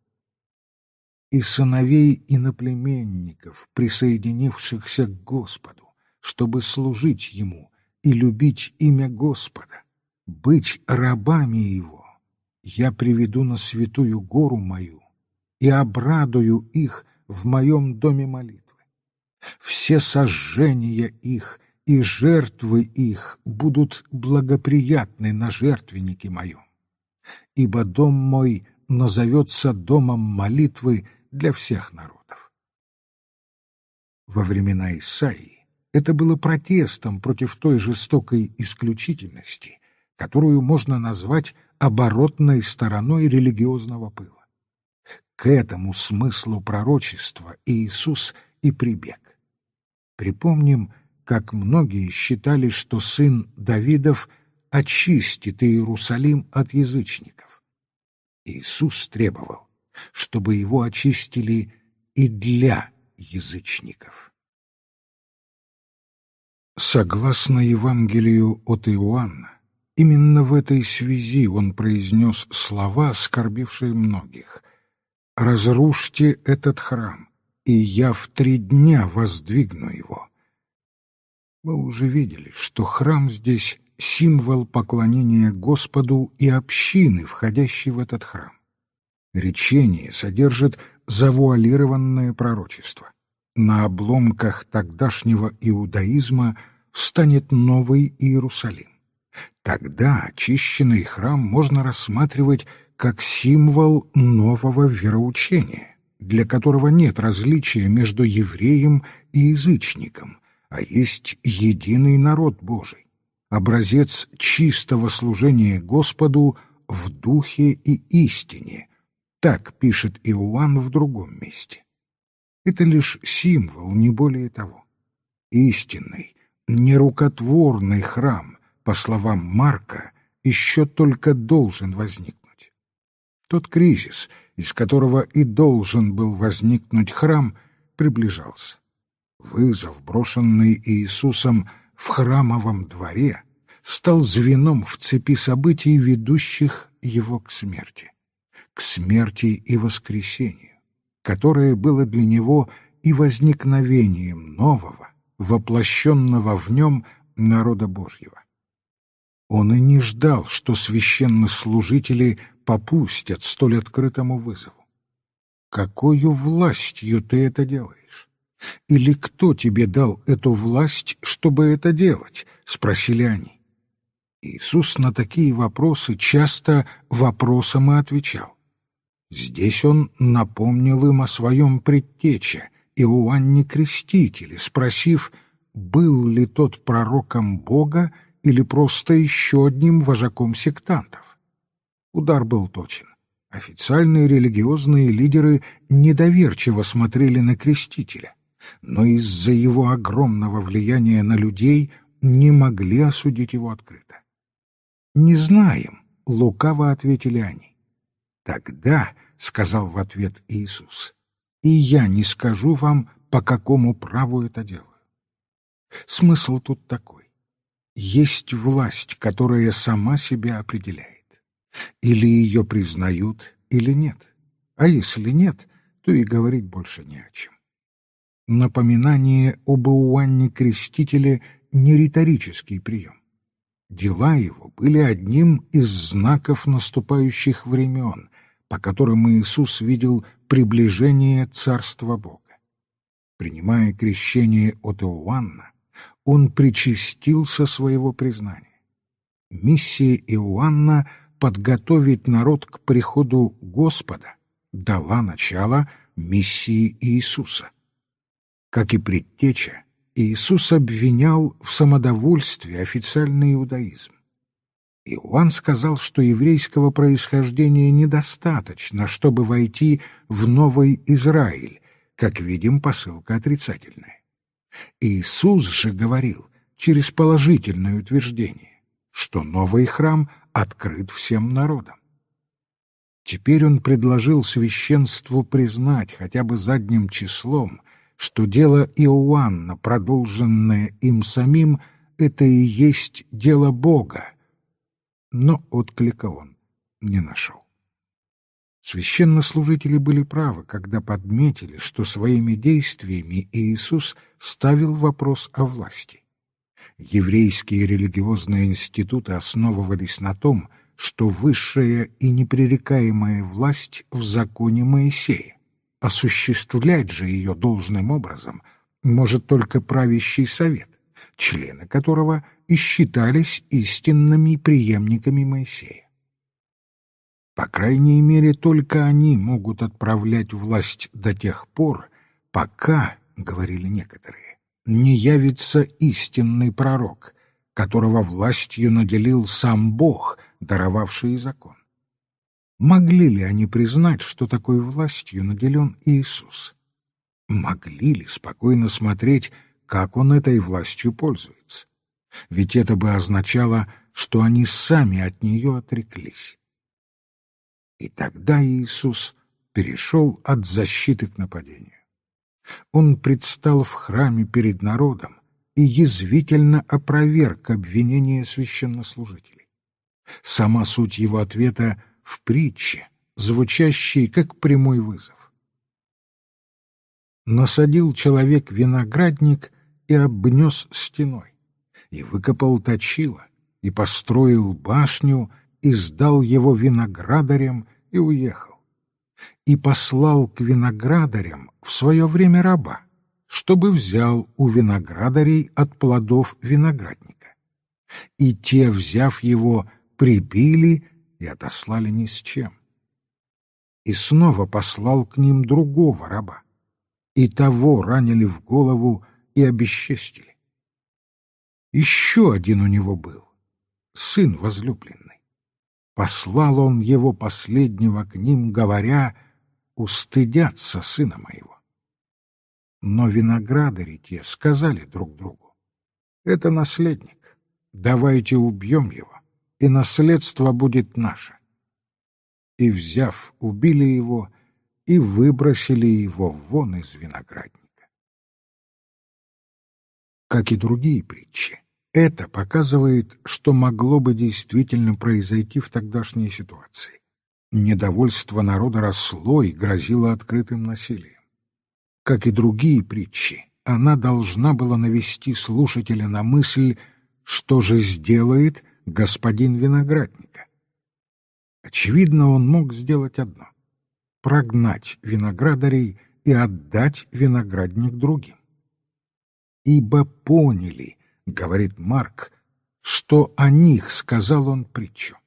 И сыновей иноплеменников, присоединившихся к Господу, чтобы служить Ему, и любить имя Господа, быть рабами Его, я приведу на святую гору мою и обрадую их в моем доме молитвы. Все сожжения их и жертвы их будут благоприятны на жертвеннике моем, ибо дом мой назовется домом молитвы для всех народов. Во времена Исаии это было протестом против той жестокой исключительности, которую можно назвать оборотной стороной религиозного пыла. К этому смыслу пророчества Иисус и прибег. Припомним, как многие считали, что сын Давидов очистит Иерусалим от язычников. Иисус требовал, чтобы его очистили и для язычников. Согласно Евангелию от Иоанна, именно в этой связи он произнес слова, оскорбившие многих. «Разрушьте этот храм, и я в три дня воздвигну его. Мы уже видели, что храм здесь — символ поклонения Господу и общины, входящей в этот храм. Речение содержит завуалированное пророчество. На обломках тогдашнего иудаизма встанет новый Иерусалим. Тогда очищенный храм можно рассматривать как символ нового вероучения, для которого нет различия между евреем и язычником, а есть единый народ Божий, образец чистого служения Господу в духе и истине. Так пишет Иоанн в другом месте. Это лишь символ, не более того. Истинный, нерукотворный храм, по словам Марка, еще только должен возникнуть. Тот кризис, из которого и должен был возникнуть храм, приближался. Вызов, брошенный Иисусом в храмовом дворе, стал звеном в цепи событий, ведущих его к смерти. К смерти и воскресению, которое было для него и возникновением нового, воплощенного в нем народа Божьего. Он и не ждал, что священнослужители попустят столь открытому вызову. Какою властью ты это делаешь? Или кто тебе дал эту власть, чтобы это делать? Спросили они. Иисус на такие вопросы часто вопросом и отвечал. Здесь он напомнил им о своем предтече, Иоанне Крестителе, спросив, был ли тот пророком Бога или просто еще одним вожаком сектантов. Удар был точен. Официальные религиозные лидеры недоверчиво смотрели на крестителя, но из-за его огромного влияния на людей не могли осудить его открыто. «Не знаем», — лукаво ответили они. «Тогда», — сказал в ответ Иисус, — «и я не скажу вам, по какому праву это делаю». Смысл тут такой есть власть, которая сама себя определяет. Или ее признают, или нет. А если нет, то и говорить больше не о чем. Напоминание об Иоанне Крестителе — не риторический прием. Дела его были одним из знаков наступающих времен, по которым Иисус видел приближение Царства Бога. Принимая крещение от Иоанна, он причастился своего признания. Миссия Иоанна подготовить народ к приходу Господа дала начало миссии Иисуса. Как и предтеча, Иисус обвинял в самодовольстве официальный иудаизм. Иоанн сказал, что еврейского происхождения недостаточно, чтобы войти в Новый Израиль, как видим, посылка отрицательная. Иисус же говорил через положительное утверждение, что новый храм открыт всем народам. Теперь он предложил священству признать хотя бы задним числом, что дело Иоанна, продолженное им самим, это и есть дело Бога. Но отклика он не нашел. Священнослужители были правы, когда подметили, что своими действиями Иисус ставил вопрос о власти. Еврейские религиозные институты основывались на том, что высшая и непререкаемая власть в законе Моисея. Осуществлять же ее должным образом может только правящий совет, члены которого и считались истинными преемниками Моисея. По крайней мере, только они могут отправлять власть до тех пор, пока, — говорили некоторые, — не явится истинный пророк, которого властью наделил сам Бог, даровавший закон. Могли ли они признать, что такой властью наделен Иисус? Могли ли спокойно смотреть, как он этой властью пользуется? Ведь это бы означало, что они сами от нее отреклись. И тогда Иисус перешел от защиты к нападению. Он предстал в храме перед народом и язвительно опроверг обвинения священнослужителей. Сама суть его ответа в притче, звучащей как прямой вызов. насадил человек виноградник и обнес стеной, и выкопал точило, и построил башню, и сдал его виноградарям, и уехал. И послал к виноградарям в свое время раба, чтобы взял у виноградарей от плодов виноградника. И те, взяв его, прибили и отослали ни с чем. И снова послал к ним другого раба, и того ранили в голову и обесчестили. Еще один у него был, сын возлюбленный. Послал он его последнего к ним, говоря, «Устыдятся сына моего». Но виноградари те сказали друг другу, «Это наследник, давайте убьем его, и наследство будет наше». И, взяв, убили его, и выбросили его вон из виноградника. Как и другие притчи, это показывает, что могло бы действительно произойти в тогдашней ситуации. Недовольство народа росло и грозило открытым насилием. Как и другие притчи, она должна была навести слушателя на мысль, что же сделает господин виноградника. Очевидно, он мог сделать одно — прогнать виноградарей и отдать виноградник другим. «Ибо поняли», — говорит Марк, — «что о них сказал он притчу».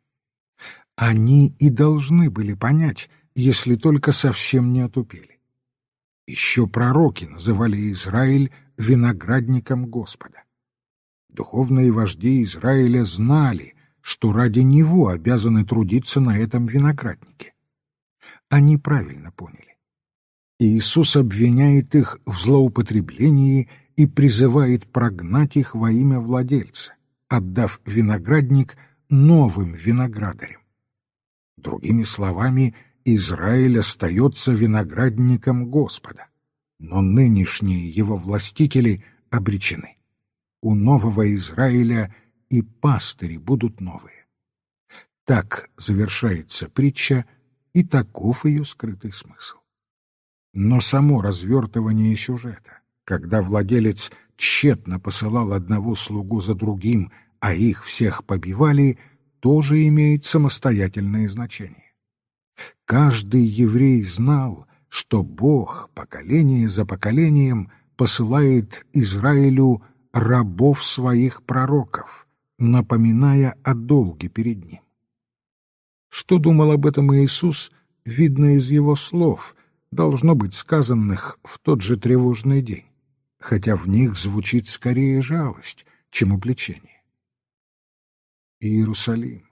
Они и должны были понять, если только совсем не отупели. Еще пророки называли Израиль виноградником Господа. Духовные вожди Израиля знали, что ради него обязаны трудиться на этом винограднике. Они правильно поняли. Иисус обвиняет их в злоупотреблении и призывает прогнать их во имя владельца, отдав виноградник новым виноградарям. Другими словами, Израиль остается виноградником Господа, но нынешние его властители обречены. У нового Израиля и пастыри будут новые. Так завершается притча, и таков ее скрытый смысл. Но само развертывание сюжета, когда владелец тщетно посылал одного слугу за другим, а их всех побивали, тоже имеет самостоятельное значение. Каждый еврей знал, что Бог поколение за поколением посылает Израилю рабов своих пророков, напоминая о долге перед ним. Что думал об этом Иисус, видно из его слов, должно быть сказанных в тот же тревожный день хотя в них звучит скорее жалость, чем обличение. Иерусалим.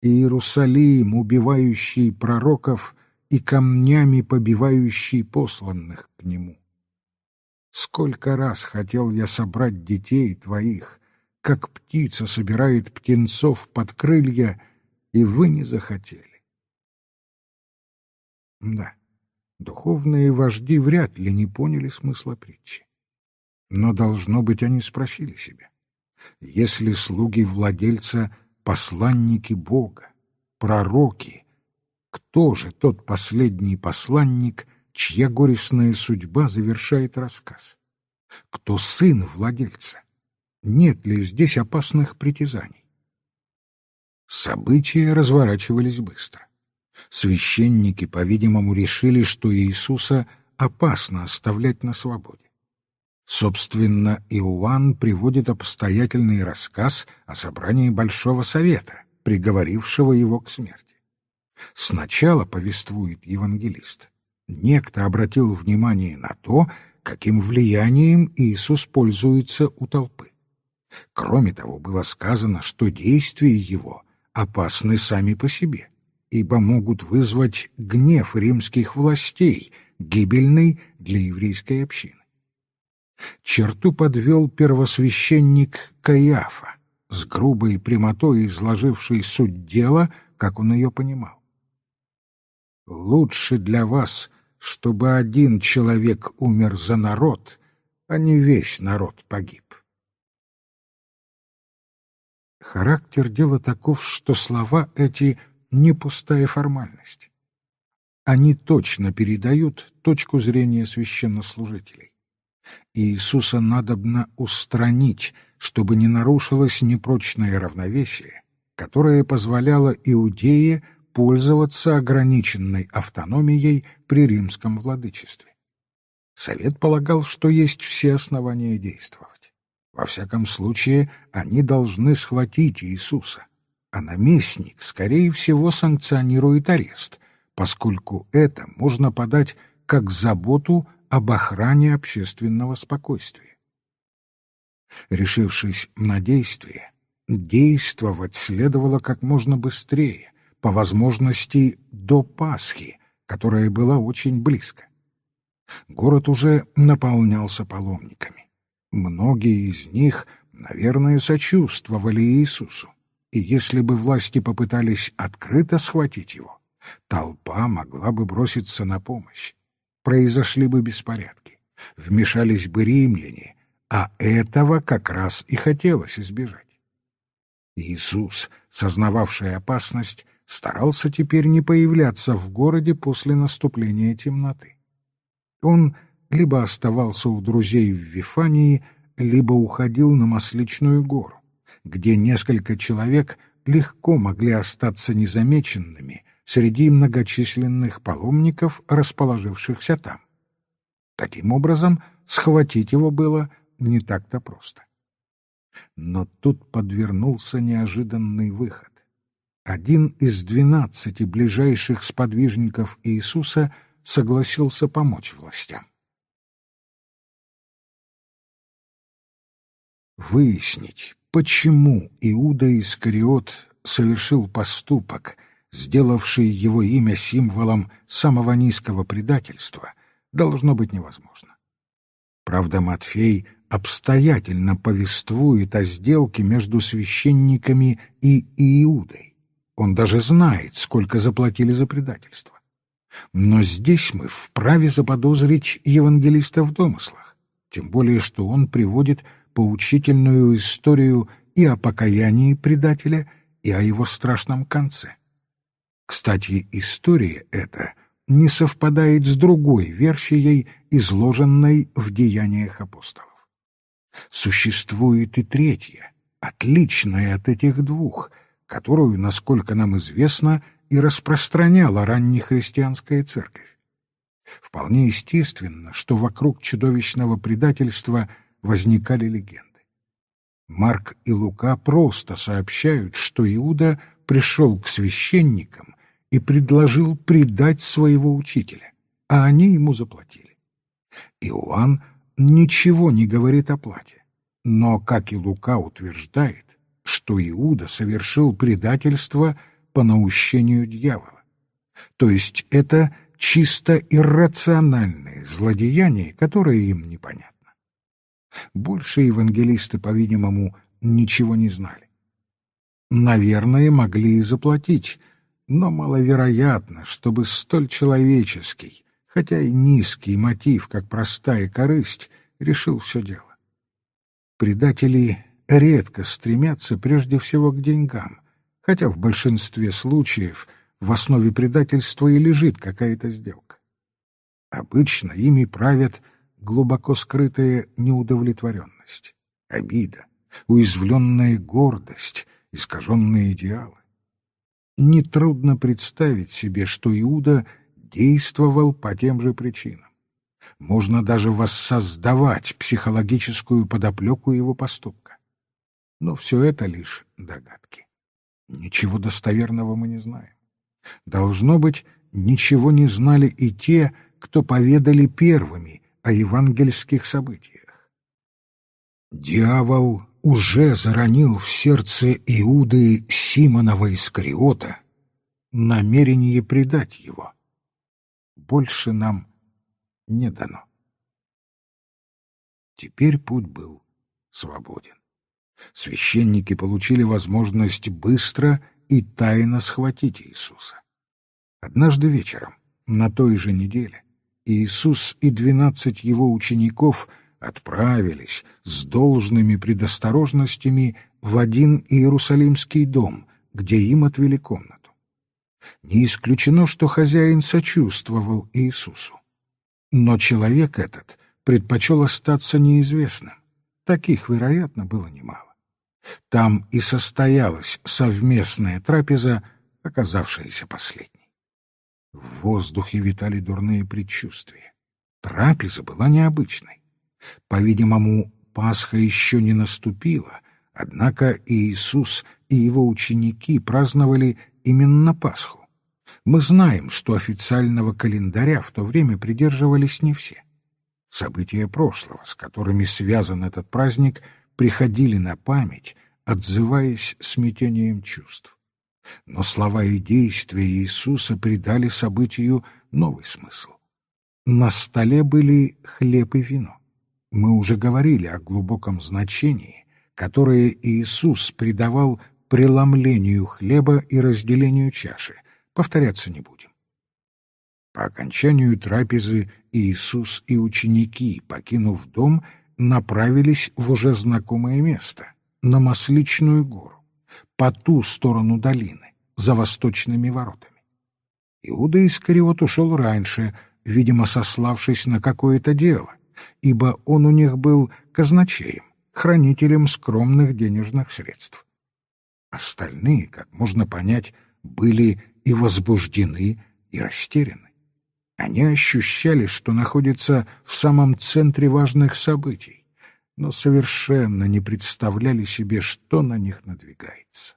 Иерусалим, убивающий пророков и камнями побивающий посланных к нему. Сколько раз хотел я собрать детей твоих, как птица собирает птенцов под крылья, и вы не захотели. Да, Духовные вожди вряд ли не поняли смысла притчи. Но, должно быть, они спросили себя, если слуги владельца — посланники Бога, пророки, кто же тот последний посланник, чья горестная судьба завершает рассказ? Кто сын владельца? Нет ли здесь опасных притязаний? События разворачивались быстро. Священники, по-видимому, решили, что Иисуса опасно оставлять на свободе. Собственно, Иоанн приводит обстоятельный рассказ о собрании Большого Совета, приговорившего его к смерти. Сначала повествует евангелист. Некто обратил внимание на то, каким влиянием Иисус пользуется у толпы. Кроме того, было сказано, что действия его опасны сами по себе ибо могут вызвать гнев римских властей, гибельный для еврейской общины. Черту подвел первосвященник Каиафа, с грубой прямотой изложивший суть дела, как он ее понимал. «Лучше для вас, чтобы один человек умер за народ, а не весь народ погиб». Характер дела таков, что слова эти — не пустая формальность. они точно передают точку зрения священнослужителей. Иисуса надобно устранить, чтобы не нарушилось непрочное равновесие, которое позволяло Иудее пользоваться ограниченной автономией при римском владычестве. Совет полагал, что есть все основания действовать. Во всяком случае, они должны схватить Иисуса, а наместник, скорее всего, санкционирует арест, поскольку это можно подать как заботу об охране общественного спокойствия. Решившись на действие, действовать следовало как можно быстрее, по возможности до Пасхи, которая была очень близко. Город уже наполнялся паломниками. Многие из них, наверное, сочувствовали Иисусу, и если бы власти попытались открыто схватить его, толпа могла бы броситься на помощь. Произошли бы беспорядки, вмешались бы римляне, а этого как раз и хотелось избежать. Иисус, сознававший опасность, старался теперь не появляться в городе после наступления темноты. Он либо оставался у друзей в Вифании, либо уходил на Масличную гору, где несколько человек легко могли остаться незамеченными среди многочисленных паломников, расположившихся там. Таким образом, схватить его было не так-то просто. Но тут подвернулся неожиданный выход. Один из двенадцати ближайших сподвижников Иисуса согласился помочь властям. Выяснить, почему Иуда Искариот совершил поступок, сделавший его имя символом самого низкого предательства, должно быть невозможно. Правда, Матфей обстоятельно повествует о сделке между священниками и Иудой. Он даже знает, сколько заплатили за предательство. Но здесь мы вправе заподозрить евангелиста в домыслах, тем более что он приводит поучительную историю и о покаянии предателя, и о его страшном конце. Кстати, история эта не совпадает с другой версией, изложенной в деяниях апостолов. Существует и третья, отличная от этих двух, которую, насколько нам известно, и распространяла раннехристианская церковь. Вполне естественно, что вокруг чудовищного предательства возникали легенды. Марк и Лука просто сообщают, что Иуда пришел к священникам и предложил предать своего учителя, а они ему заплатили. Иоанн ничего не говорит о плате, но, как и Лука утверждает, что Иуда совершил предательство по наущению дьявола. То есть это чисто иррациональные злодеяния, которые им непонятны. Больше евангелисты, по-видимому, ничего не знали. Наверное, могли и заплатить, но маловероятно, чтобы столь человеческий, хотя и низкий мотив, как простая корысть, решил все дело. Предатели редко стремятся прежде всего к деньгам, хотя в большинстве случаев в основе предательства и лежит какая-то сделка. Обычно ими правят глубоко скрытая неудовлетворенность, обида, уязвленная гордость, искаженные идеалы. Нетрудно представить себе, что Иуда действовал по тем же причинам. Можно даже воссоздавать психологическую подоплеку его поступка. Но все это лишь догадки. Ничего достоверного мы не знаем. Должно быть, ничего не знали и те, кто поведали первыми о евангельских событиях. Дьявол уже заронил в сердце Иуды Симонова Искариота намерение предать его. Больше нам не дано. Теперь путь был свободен. Священники получили возможность быстро и тайно схватить Иисуса. Однажды вечером, на той же неделе, Иисус и двенадцать его учеников отправились с должными предосторожностями в один Иерусалимский дом, где им отвели комнату. Не исключено, что хозяин сочувствовал Иисусу. Но человек этот предпочел остаться неизвестным. Таких, вероятно, было немало. Там и состоялась совместная трапеза, оказавшаяся последней. В воздухе витали дурные предчувствия. Трапеза была необычной. По-видимому, Пасха еще не наступила, однако Иисус и его ученики праздновали именно Пасху. Мы знаем, что официального календаря в то время придерживались не все. События прошлого, с которыми связан этот праздник, приходили на память, отзываясь смятением чувств. Но слова и действия Иисуса придали событию новый смысл. На столе были хлеб и вино. Мы уже говорили о глубоком значении, которое Иисус придавал преломлению хлеба и разделению чаши. Повторяться не будем. По окончанию трапезы Иисус и ученики, покинув дом, направились в уже знакомое место, на Масличную гору, по ту сторону долины, за восточными воротами. Иуда Искариот ушел раньше, видимо, сославшись на какое-то дело, ибо он у них был казначеем, хранителем скромных денежных средств. Остальные, как можно понять, были и возбуждены, и растеряны. Они ощущали, что находятся в самом центре важных событий, но совершенно не представляли себе, что на них надвигается.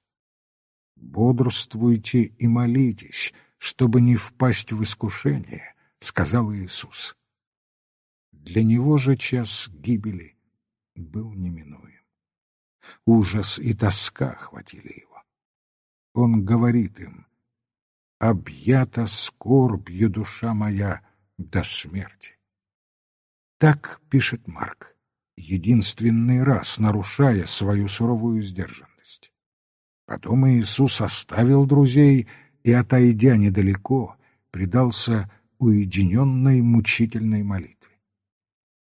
«Бодрствуйте и молитесь, чтобы не впасть в искушение», — сказал Иисус. Для него же час гибели был неминуем. Ужас и тоска охватили его. Он говорит им, «Объята скорбью душа моя до смерти». Так пишет Марк, единственный раз нарушая свою суровую сдержанность. Потом Иисус оставил друзей и, отойдя недалеко, предался уединенной мучительной молитве.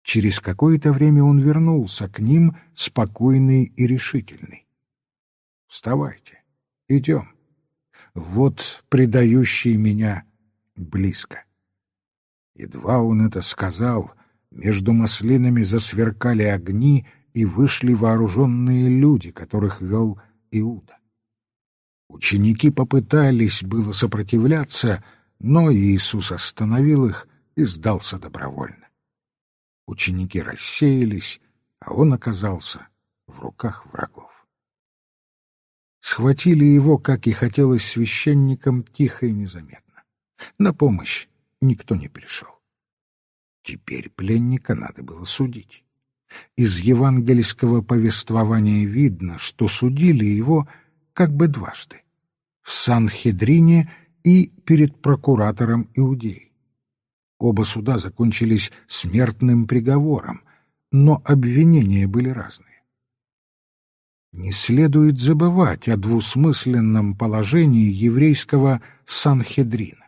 Через какое-то время он вернулся к ним, спокойный и решительный. «Вставайте, идем. Вот предающий меня близко». Едва он это сказал, между маслинами засверкали огни, и вышли вооруженные люди, которых вел Иуда. Ученики попытались было сопротивляться, но Иисус остановил их и сдался добровольно. Ученики рассеялись, а он оказался в руках врагов. Схватили его, как и хотелось священникам, тихо и незаметно. На помощь никто не пришел. Теперь пленника надо было судить. Из евангельского повествования видно, что судили его как бы дважды — в Санхедрине и перед прокуратором Иудеи. Оба суда закончились смертным приговором, но обвинения были разные. Не следует забывать о двусмысленном положении еврейского Санхедрина.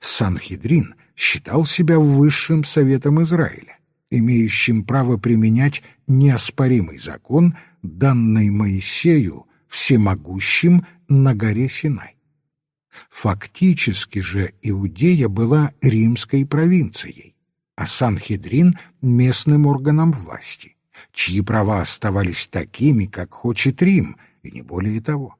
Санхедрин считал себя высшим советом Израиля, имеющим право применять неоспоримый закон, данный Моисею всемогущим на горе Синай. Фактически же Иудея была римской провинцией, а Санхедрин — местным органом власти, чьи права оставались такими, как хочет Рим, и не более того.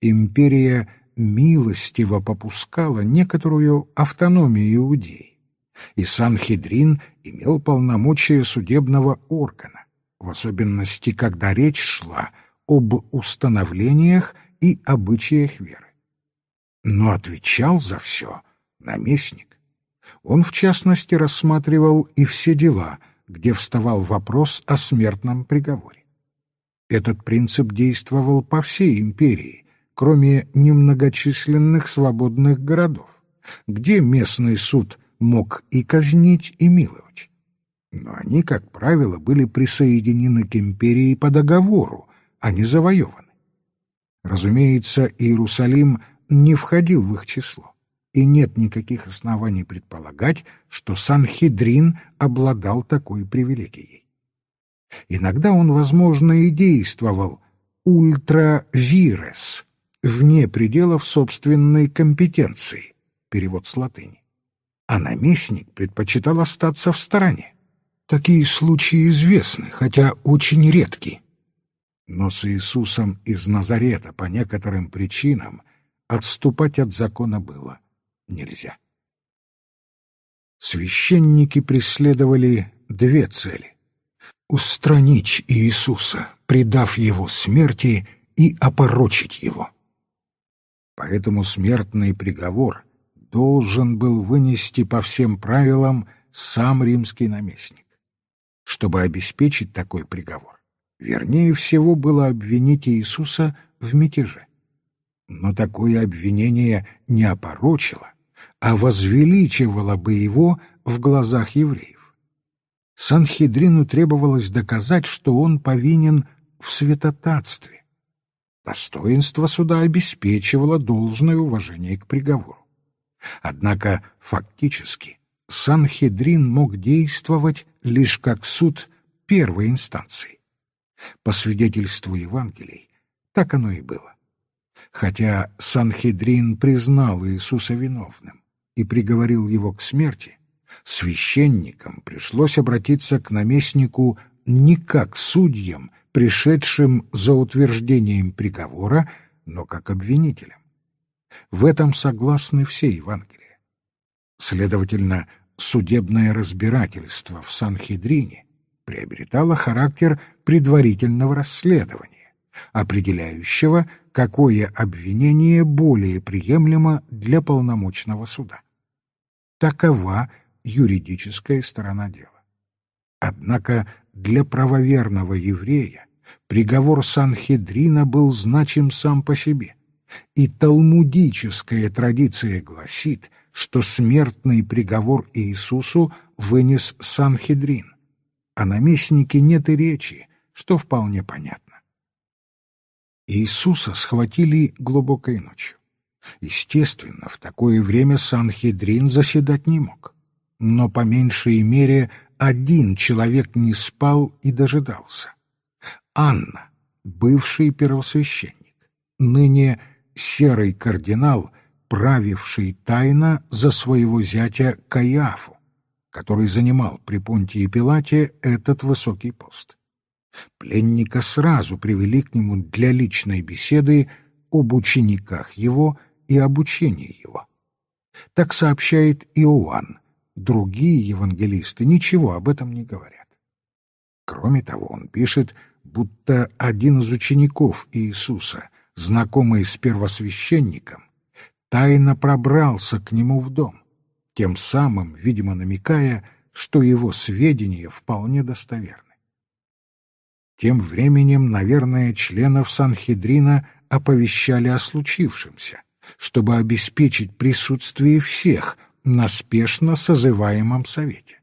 Империя милостиво попускала некоторую автономию Иудеи, и Санхедрин имел полномочия судебного органа, в особенности, когда речь шла об установлениях и обычаях веры. Но отвечал за все наместник. Он, в частности, рассматривал и все дела, где вставал вопрос о смертном приговоре. Этот принцип действовал по всей империи, кроме немногочисленных свободных городов, где местный суд мог и казнить, и миловать. Но они, как правило, были присоединены к империи по договору, а не завоеваны. Разумеется, Иерусалим не входил в их число, и нет никаких оснований предполагать, что Санхедрин обладал такой привилегией. Иногда он, возможно, и действовал ультравирес, вне пределов собственной компетенции, перевод с латыни. А наместник предпочитал остаться в стороне. Такие случаи известны, хотя очень редки. Но с Иисусом из Назарета по некоторым причинам отступать от закона было нельзя. Священники преследовали две цели — устранить Иисуса, предав его смерти и опорочить его. Поэтому смертный приговор должен был вынести по всем правилам сам римский наместник. Чтобы обеспечить такой приговор, вернее всего было обвинить Иисуса в мятеже. Но такое обвинение не опорочило, а возвеличивало бы его в глазах евреев. Санхедрину требовалось доказать, что он повинен в святотатстве. Достоинство суда обеспечивало должное уважение к приговору. Однако фактически Санхедрин мог действовать лишь как суд первой инстанции. По свидетельству Евангелий, так оно и было. Хотя Санхедрин признал Иисуса виновным и приговорил его к смерти, священникам пришлось обратиться к наместнику не как судьям, пришедшим за утверждением приговора, но как обвинителям. В этом согласны все Евангелия. Следовательно, судебное разбирательство в Санхедрине приобретало характер предварительного расследования, определяющего, какое обвинение более приемлемо для полномочного суда. Такова юридическая сторона дела. Однако для правоверного еврея приговор Санхедрина был значим сам по себе, и талмудическая традиция гласит, что смертный приговор Иисусу вынес Санхедрин, а наместнике нет и речи, что вполне понятно. Иисуса схватили глубокой ночью. Естественно, в такое время Санхедрин заседать не мог, но по меньшей мере один человек не спал и дожидался. Анна, бывший первосвященник, ныне серый кардинал, правивший тайно за своего зятя Каиафу, который занимал при Понтии Пилате этот высокий пост. Пленника сразу привели к нему для личной беседы об учениках его и обучении его. Так сообщает Иоанн, Другие евангелисты ничего об этом не говорят. Кроме того, он пишет, будто один из учеников Иисуса, знакомый с первосвященником, тайно пробрался к нему в дом, тем самым, видимо, намекая, что его сведения вполне достоверны. Тем временем, наверное, членов Санхедрина оповещали о случившемся, чтобы обеспечить присутствие всех — на спешно созываемом совете.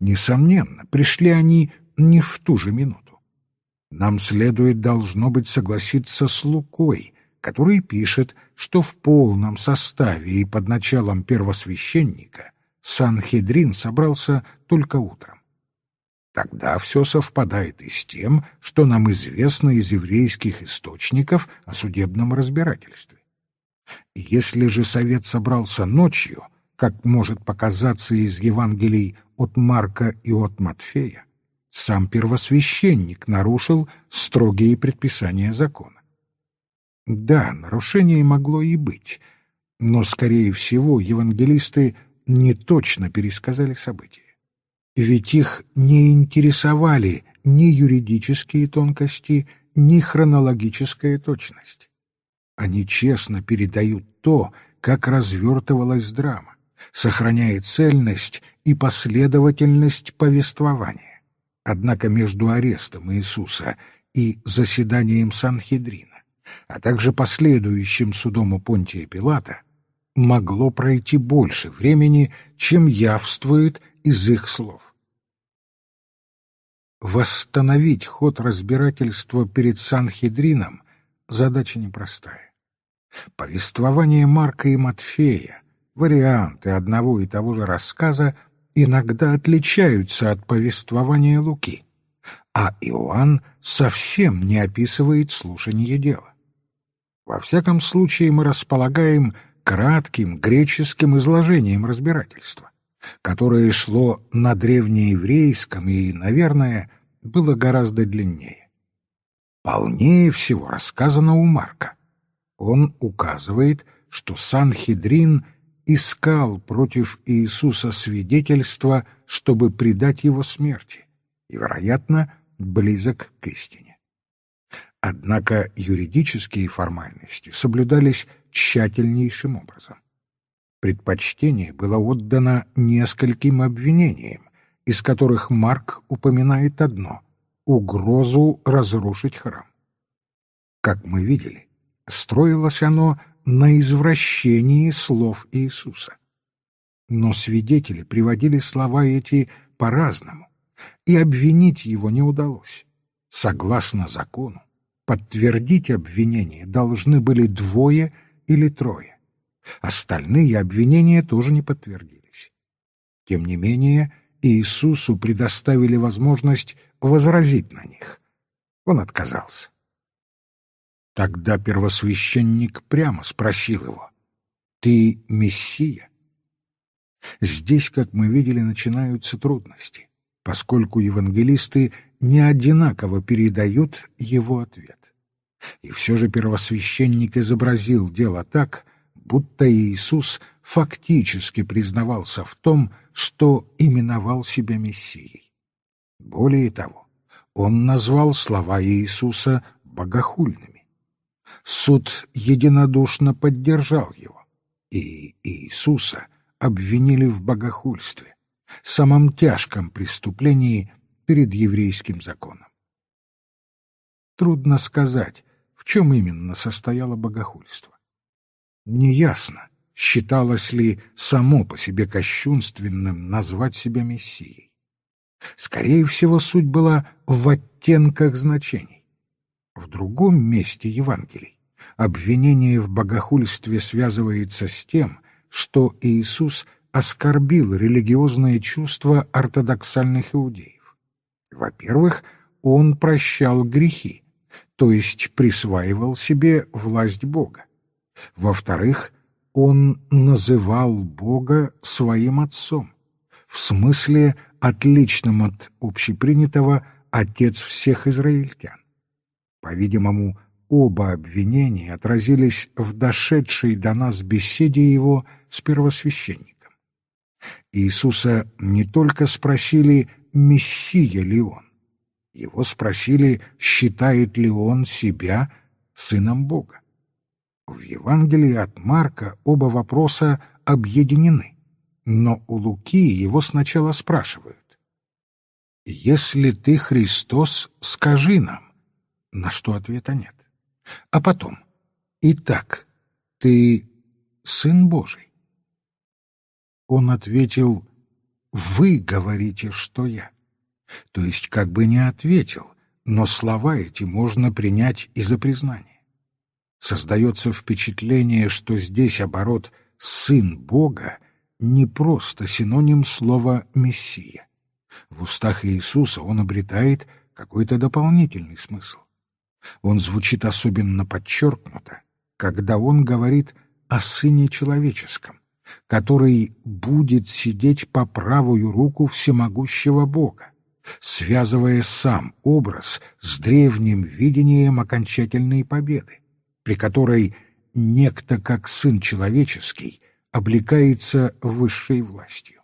Несомненно, пришли они не в ту же минуту. Нам следует, должно быть, согласиться с Лукой, который пишет, что в полном составе и под началом первосвященника Санхедрин собрался только утром. Тогда все совпадает и с тем, что нам известно из еврейских источников о судебном разбирательстве. Если же совет собрался ночью, как может показаться из Евангелий от Марка и от Матфея, сам первосвященник нарушил строгие предписания закона. Да, нарушение могло и быть, но, скорее всего, евангелисты не точно пересказали события. Ведь их не интересовали ни юридические тонкости, ни хронологическая точность. Они честно передают то, как развертывалась драма сохраняя цельность и последовательность повествования. Однако между арестом Иисуса и заседанием Санхедрина, а также последующим судом у Понтия Пилата, могло пройти больше времени, чем явствует из их слов. Восстановить ход разбирательства перед Санхедрином — задача непростая. Повествование Марка и Матфея Варианты одного и того же рассказа иногда отличаются от повествования Луки, а Иоанн совсем не описывает слушание дела. Во всяком случае мы располагаем кратким греческим изложением разбирательства, которое шло на древнееврейском и, наверное, было гораздо длиннее. Полнее всего рассказано у Марка. Он указывает, что Санхедрин искал против Иисуса свидетельства, чтобы предать его смерти, и, вероятно, близок к истине. Однако юридические формальности соблюдались тщательнейшим образом. Предпочтение было отдано нескольким обвинениям, из которых Марк упоминает одно — угрозу разрушить храм. Как мы видели, строилось оно на извращении слов Иисуса. Но свидетели приводили слова эти по-разному, и обвинить его не удалось. Согласно закону, подтвердить обвинение должны были двое или трое. Остальные обвинения тоже не подтвердились. Тем не менее, Иисусу предоставили возможность возразить на них. Он отказался. Тогда первосвященник прямо спросил его, «Ты Мессия?» Здесь, как мы видели, начинаются трудности, поскольку евангелисты не одинаково передают его ответ. И все же первосвященник изобразил дело так, будто Иисус фактически признавался в том, что именовал себя Мессией. Более того, он назвал слова Иисуса богохульными. Суд единодушно поддержал его, и Иисуса обвинили в богохульстве, самом тяжком преступлении перед еврейским законом. Трудно сказать, в чем именно состояло богохульство. Неясно, считалось ли само по себе кощунственным назвать себя Мессией. Скорее всего, суть была в оттенках значений. В другом месте Евангелий обвинение в богохульстве связывается с тем, что Иисус оскорбил религиозные чувства ортодоксальных иудеев. Во-первых, он прощал грехи, то есть присваивал себе власть Бога. Во-вторых, он называл Бога своим отцом, в смысле отличном от общепринятого «отец всех израильтян». По-видимому, оба обвинения отразились в дошедшей до нас беседе его с первосвященником. Иисуса не только спросили, мессия ли он, его спросили, считает ли он себя сыном Бога. В Евангелии от Марка оба вопроса объединены, но у Луки его сначала спрашивают. «Если ты Христос, скажи нам», на что ответа нет. А потом, «Итак, ты Сын Божий?» Он ответил, «Вы говорите, что я» то есть как бы не ответил, но слова эти можно принять и за признание. Создается впечатление, что здесь оборот «сын Бога» не просто синоним слова «мессия». В устах Иисуса он обретает какой-то дополнительный смысл. Он звучит особенно подчеркнуто, когда он говорит о Сыне Человеческом, который будет сидеть по правую руку всемогущего Бога связывая сам образ с древним видением окончательной победы, при которой некто как сын человеческий облекается высшей властью.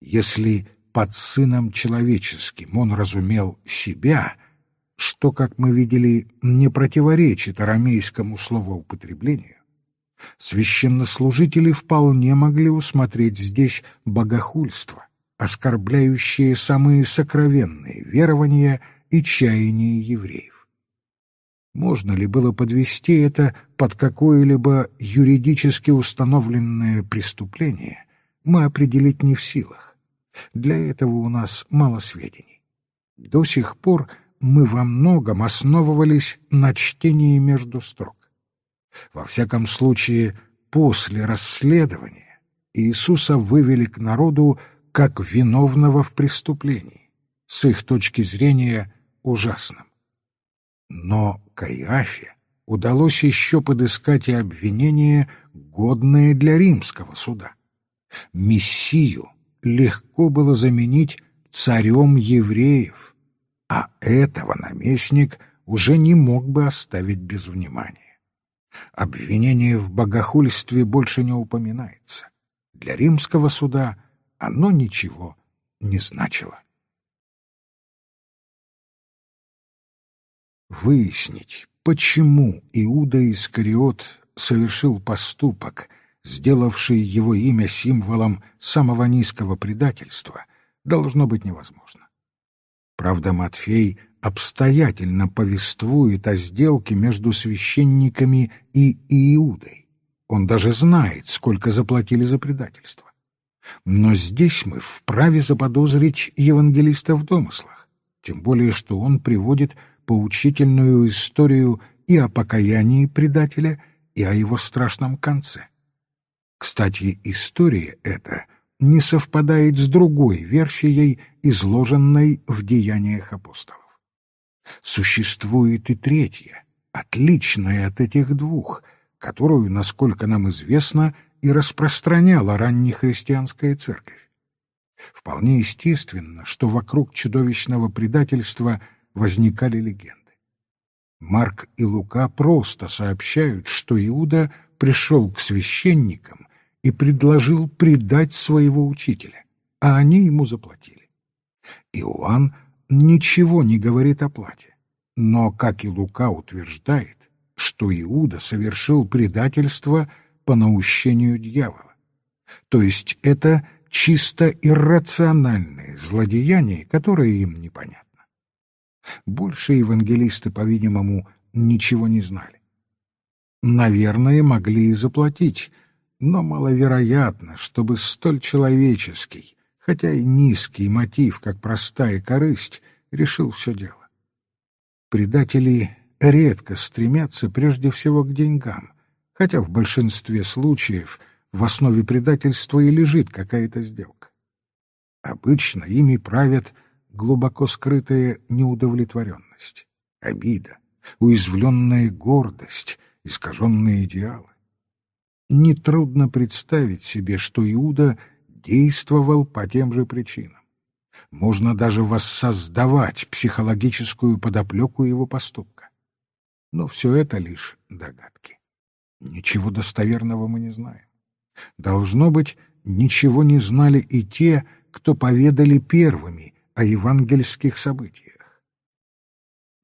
Если под сыном человеческим он разумел себя, что, как мы видели, не противоречит арамейскому словоупотреблению, священнослужители вполне могли усмотреть здесь богохульство, оскорбляющие самые сокровенные верования и чаяния евреев. Можно ли было подвести это под какое-либо юридически установленное преступление, мы определить не в силах. Для этого у нас мало сведений. До сих пор мы во многом основывались на чтении между строк. Во всяком случае, после расследования Иисуса вывели к народу как виновного в преступлении, с их точки зрения ужасным. Но Каиафе удалось еще подыскать и обвинение, годное для римского суда. Мессию легко было заменить царем евреев, а этого наместник уже не мог бы оставить без внимания. Обвинение в богохульстве больше не упоминается. Для римского суда оно ничего не значило. Выяснить, почему Иуда Искариот совершил поступок, сделавший его имя символом самого низкого предательства, должно быть невозможно. Правда, Матфей обстоятельно повествует о сделке между священниками и Иудой. Он даже знает, сколько заплатили за предательство. Но здесь мы вправе заподозрить евангелиста в домыслах, тем более что он приводит поучительную историю и о покаянии предателя, и о его страшном конце. Кстати, история эта не совпадает с другой версией, изложенной в деяниях апостолов. Существует и третья, отличная от этих двух, которую, насколько нам известно, и распространяла раннехристианская церковь. Вполне естественно, что вокруг чудовищного предательства возникали легенды. Марк и Лука просто сообщают, что Иуда пришел к священникам и предложил предать своего учителя, а они ему заплатили. Иоанн ничего не говорит о плате, но, как и Лука утверждает, что Иуда совершил предательство по наущению дьявола. То есть это чисто иррациональное злодеяние, которое им непонятно. Больше евангелисты, по-видимому, ничего не знали. Наверное, могли и заплатить, но маловероятно, чтобы столь человеческий, хотя и низкий мотив, как простая корысть, решил все дело. Предатели редко стремятся прежде всего к деньгам, хотя в большинстве случаев в основе предательства и лежит какая-то сделка. Обычно ими правят глубоко скрытая неудовлетворенность, обида, уязвленная гордость, искаженные идеалы. Нетрудно представить себе, что Иуда действовал по тем же причинам. Можно даже воссоздавать психологическую подоплеку его поступка. Но все это лишь догадки. Ничего достоверного мы не знаем. Должно быть, ничего не знали и те, кто поведали первыми о евангельских событиях.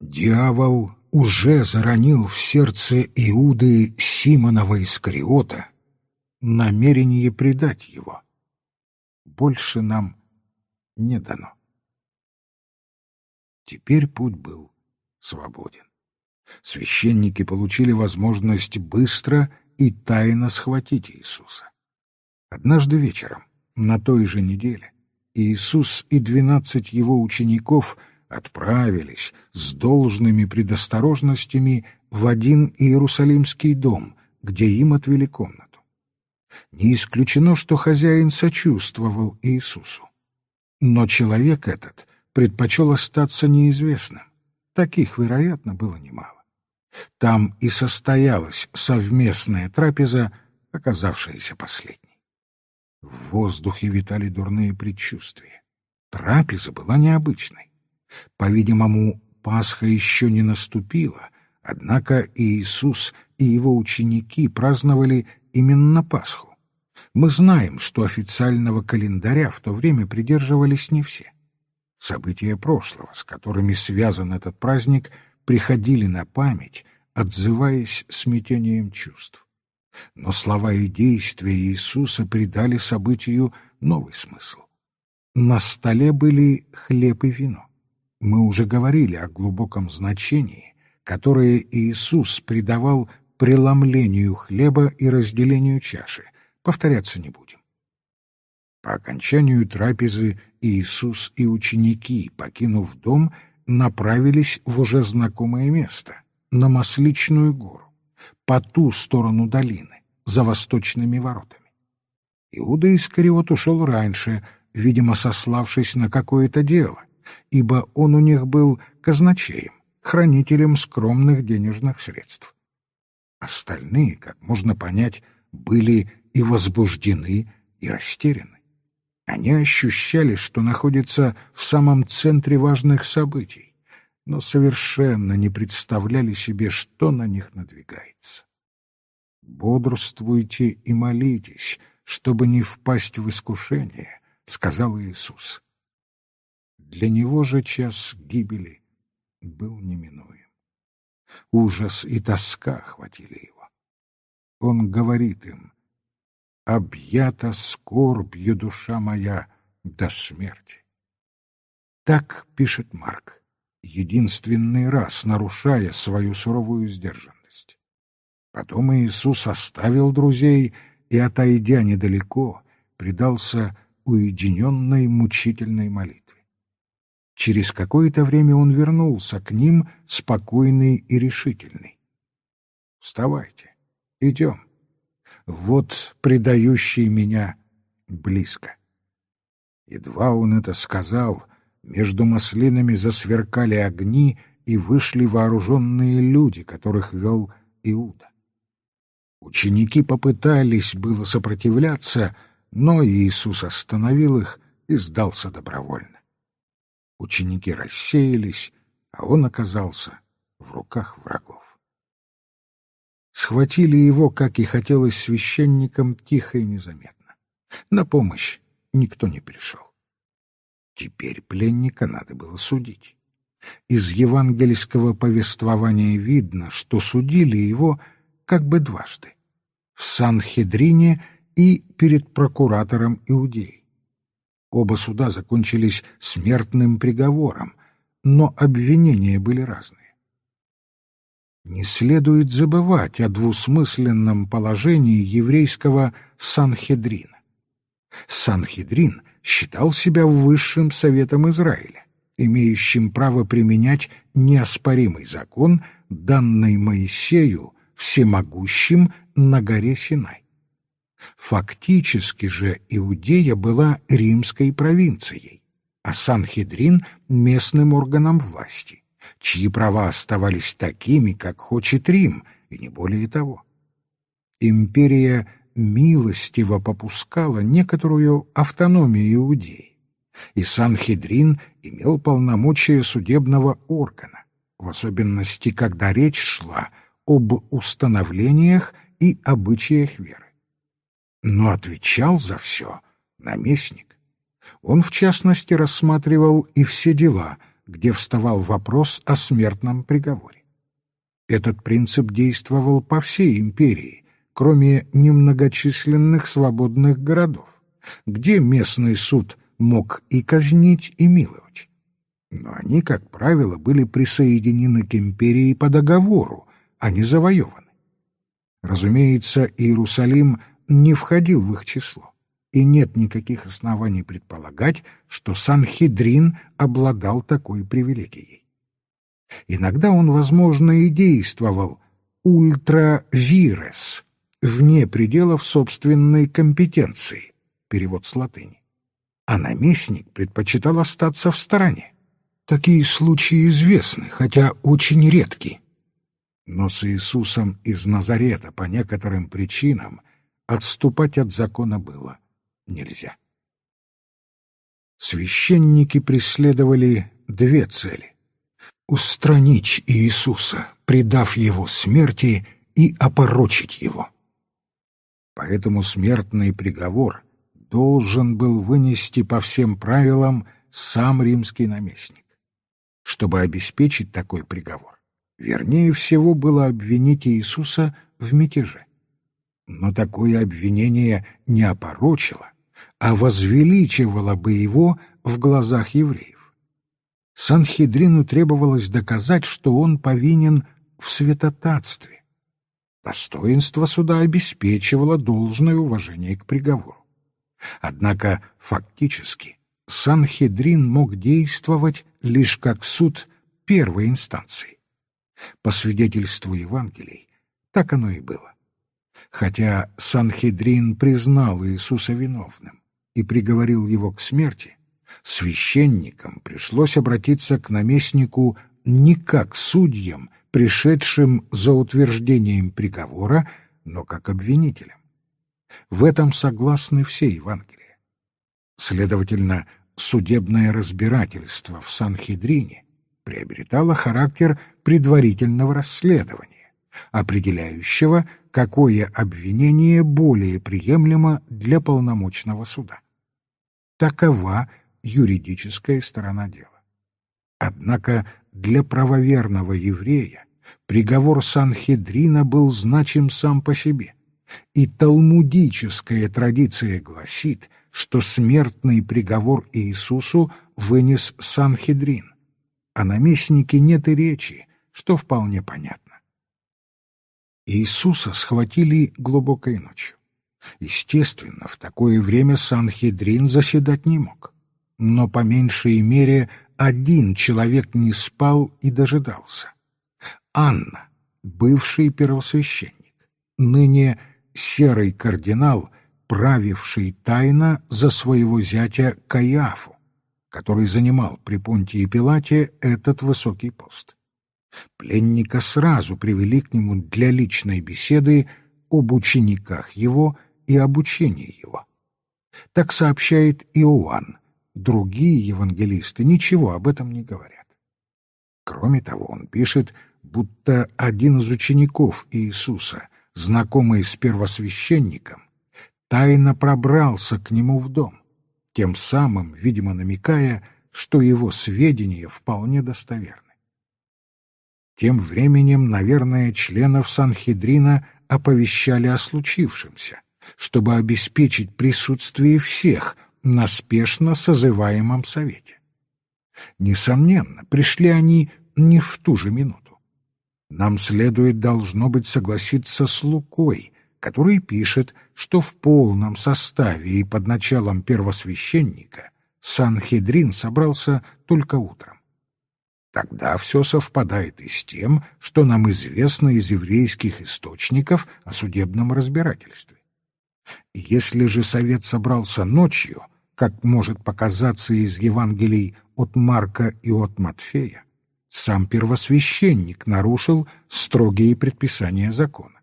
Дьявол уже заронил в сердце Иуды Симонова Искариота намерение предать его. Больше нам не дано. Теперь путь был свободен. Священники получили возможность быстро и тайно схватить Иисуса. Однажды вечером, на той же неделе, Иисус и двенадцать его учеников отправились с должными предосторожностями в один Иерусалимский дом, где им отвели комнату. Не исключено, что хозяин сочувствовал Иисусу. Но человек этот предпочел остаться неизвестным. Таких, вероятно, было немало. Там и состоялась совместная трапеза, оказавшаяся последней. В воздухе витали дурные предчувствия. Трапеза была необычной. По-видимому, Пасха еще не наступила, однако Иисус и его ученики праздновали именно Пасху. Мы знаем, что официального календаря в то время придерживались не все. События прошлого, с которыми связан этот праздник, приходили на память, отзываясь смятением чувств. Но слова и действия Иисуса придали событию новый смысл. На столе были хлеб и вино. Мы уже говорили о глубоком значении, которое Иисус придавал преломлению хлеба и разделению чаши. Повторяться не будем. По окончанию трапезы Иисус и ученики, покинув дом, направились в уже знакомое место, на Масличную гору по ту сторону долины, за восточными воротами. Иуда Искариот ушел раньше, видимо, сославшись на какое-то дело, ибо он у них был казначеем, хранителем скромных денежных средств. Остальные, как можно понять, были и возбуждены, и растеряны. Они ощущали, что находятся в самом центре важных событий, но совершенно не представляли себе, что на них надвигается. «Бодрствуйте и молитесь, чтобы не впасть в искушение», — сказал Иисус. Для него же час гибели был неминуем. Ужас и тоска охватили его. Он говорит им, «Объята скорбью душа моя до смерти». Так пишет Марк, единственный раз нарушая свою суровую сдержанность. Потом Иисус оставил друзей и, отойдя недалеко, предался уединенной мучительной молитве. Через какое-то время он вернулся к ним, спокойный и решительный. «Вставайте, идем. Вот предающий меня близко». Едва он это сказал, между маслинами засверкали огни, и вышли вооруженные люди, которых вел Иуда. Ученики попытались было сопротивляться, но Иисус остановил их и сдался добровольно. Ученики рассеялись, а он оказался в руках врагов. Схватили его, как и хотелось священникам, тихо и незаметно. На помощь никто не пришел. Теперь пленника надо было судить. Из евангельского повествования видно, что судили его как бы дважды — в Санхедрине и перед прокуратором Иудеи. Оба суда закончились смертным приговором, но обвинения были разные. Не следует забывать о двусмысленном положении еврейского Санхедрина. Санхедрин считал себя высшим советом Израиля, имеющим право применять неоспоримый закон, данный Моисею всемогущим на горе Синай. Фактически же Иудея была римской провинцией, а Санхедрин — местным органом власти, чьи права оставались такими, как хочет Рим, и не более того. Империя милостиво попускала некоторую автономию Иудеи, и Санхедрин имел полномочия судебного органа, в особенности, когда речь шла об установлениях и обычаях веры. Но отвечал за все наместник. Он, в частности, рассматривал и все дела, где вставал вопрос о смертном приговоре. Этот принцип действовал по всей империи, кроме немногочисленных свободных городов, где местный суд мог и казнить, и миловать. Но они, как правило, были присоединены к империи по договору, а не завоеваны. Разумеется, Иерусалим не входил в их число, и нет никаких оснований предполагать, что Санхедрин обладал такой привилегией. Иногда он, возможно, и действовал ультравирес, вне пределов собственной компетенции, перевод с латыни. А наместник предпочитал остаться в стороне. Такие случаи известны, хотя очень редки. Но с Иисусом из Назарета по некоторым причинам отступать от закона было нельзя. Священники преследовали две цели — устранить Иисуса, предав его смерти и опорочить его. Поэтому смертный приговор должен был вынести по всем правилам сам римский наместник. Чтобы обеспечить такой приговор, вернее всего было обвинить Иисуса в мятеже. Но такое обвинение не опорочило, а возвеличивало бы его в глазах евреев. Санхедрину требовалось доказать, что он повинен в святотатстве, Достоинство суда обеспечивало должное уважение к приговору. Однако фактически Санхедрин мог действовать лишь как суд первой инстанции. По свидетельству Евангелий, так оно и было. Хотя Санхедрин признал Иисуса виновным и приговорил его к смерти, священникам пришлось обратиться к наместнику не как судьям, пришедшим за утверждением приговора, но как обвинителем. В этом согласны все Евангелия. Следовательно, судебное разбирательство в Санхедрине приобретало характер предварительного расследования, определяющего, какое обвинение более приемлемо для полномочного суда. Такова юридическая сторона дела. Однако для правоверного еврея приговор Санхедрина был значим сам по себе, и талмудическая традиция гласит, что смертный приговор Иисусу вынес Санхедрин, а наместнике нет и речи, что вполне понятно. Иисуса схватили глубокой ночью. Естественно, в такое время Санхедрин заседать не мог, но по меньшей мере один человек не спал и дожидался. Анна, бывший первосвященник, ныне серый кардинал, правивший тайно за своего зятя Каиафу, который занимал при Понтии Пилате этот высокий пост. Пленника сразу привели к нему для личной беседы об учениках его и обучении его. Так сообщает Иоанн, Другие евангелисты ничего об этом не говорят. Кроме того, он пишет, будто один из учеников Иисуса, знакомый с первосвященником, тайно пробрался к нему в дом, тем самым, видимо, намекая, что его сведения вполне достоверны. Тем временем, наверное, членов Санхедрина оповещали о случившемся, чтобы обеспечить присутствие всех — на спешно созываемом совете. Несомненно, пришли они не в ту же минуту. Нам следует, должно быть, согласиться с Лукой, который пишет, что в полном составе и под началом первосвященника Санхедрин собрался только утром. Тогда все совпадает и с тем, что нам известно из еврейских источников о судебном разбирательстве. Если же совет собрался ночью, как может показаться из Евангелий от Марка и от Матфея, сам первосвященник нарушил строгие предписания закона.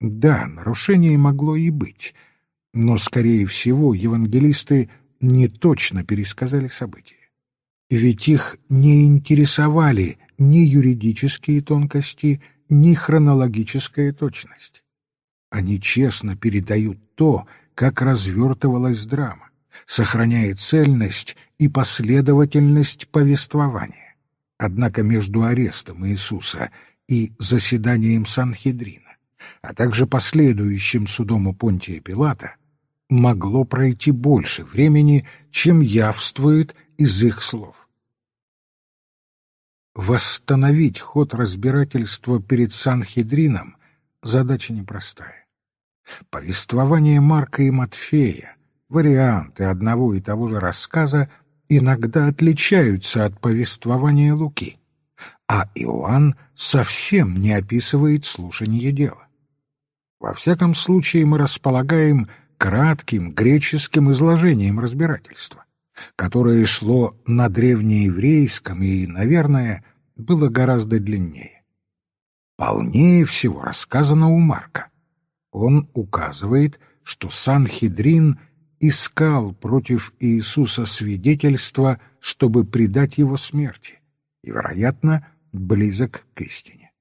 Да, нарушение могло и быть, но, скорее всего, евангелисты не точно пересказали события. Ведь их не интересовали ни юридические тонкости, ни хронологическая точность. Они честно передают то, как развертывалась драма сохраняя цельность и последовательность повествования. Однако между арестом Иисуса и заседанием Санхедрина, а также последующим судом у Понтия Пилата, могло пройти больше времени, чем явствует из их слов. Восстановить ход разбирательства перед Санхедрином — задача непростая. Повествование Марка и Матфея Варианты одного и того же рассказа иногда отличаются от повествования Луки, а Иоанн совсем не описывает слушание дела. Во всяком случае мы располагаем кратким греческим изложением разбирательства, которое шло на древнееврейском и, наверное, было гораздо длиннее. Полнее всего рассказано у Марка. Он указывает, что Санхедрин искал против Иисуса свидетельства, чтобы предать его смерти, и, вероятно, близок к истине.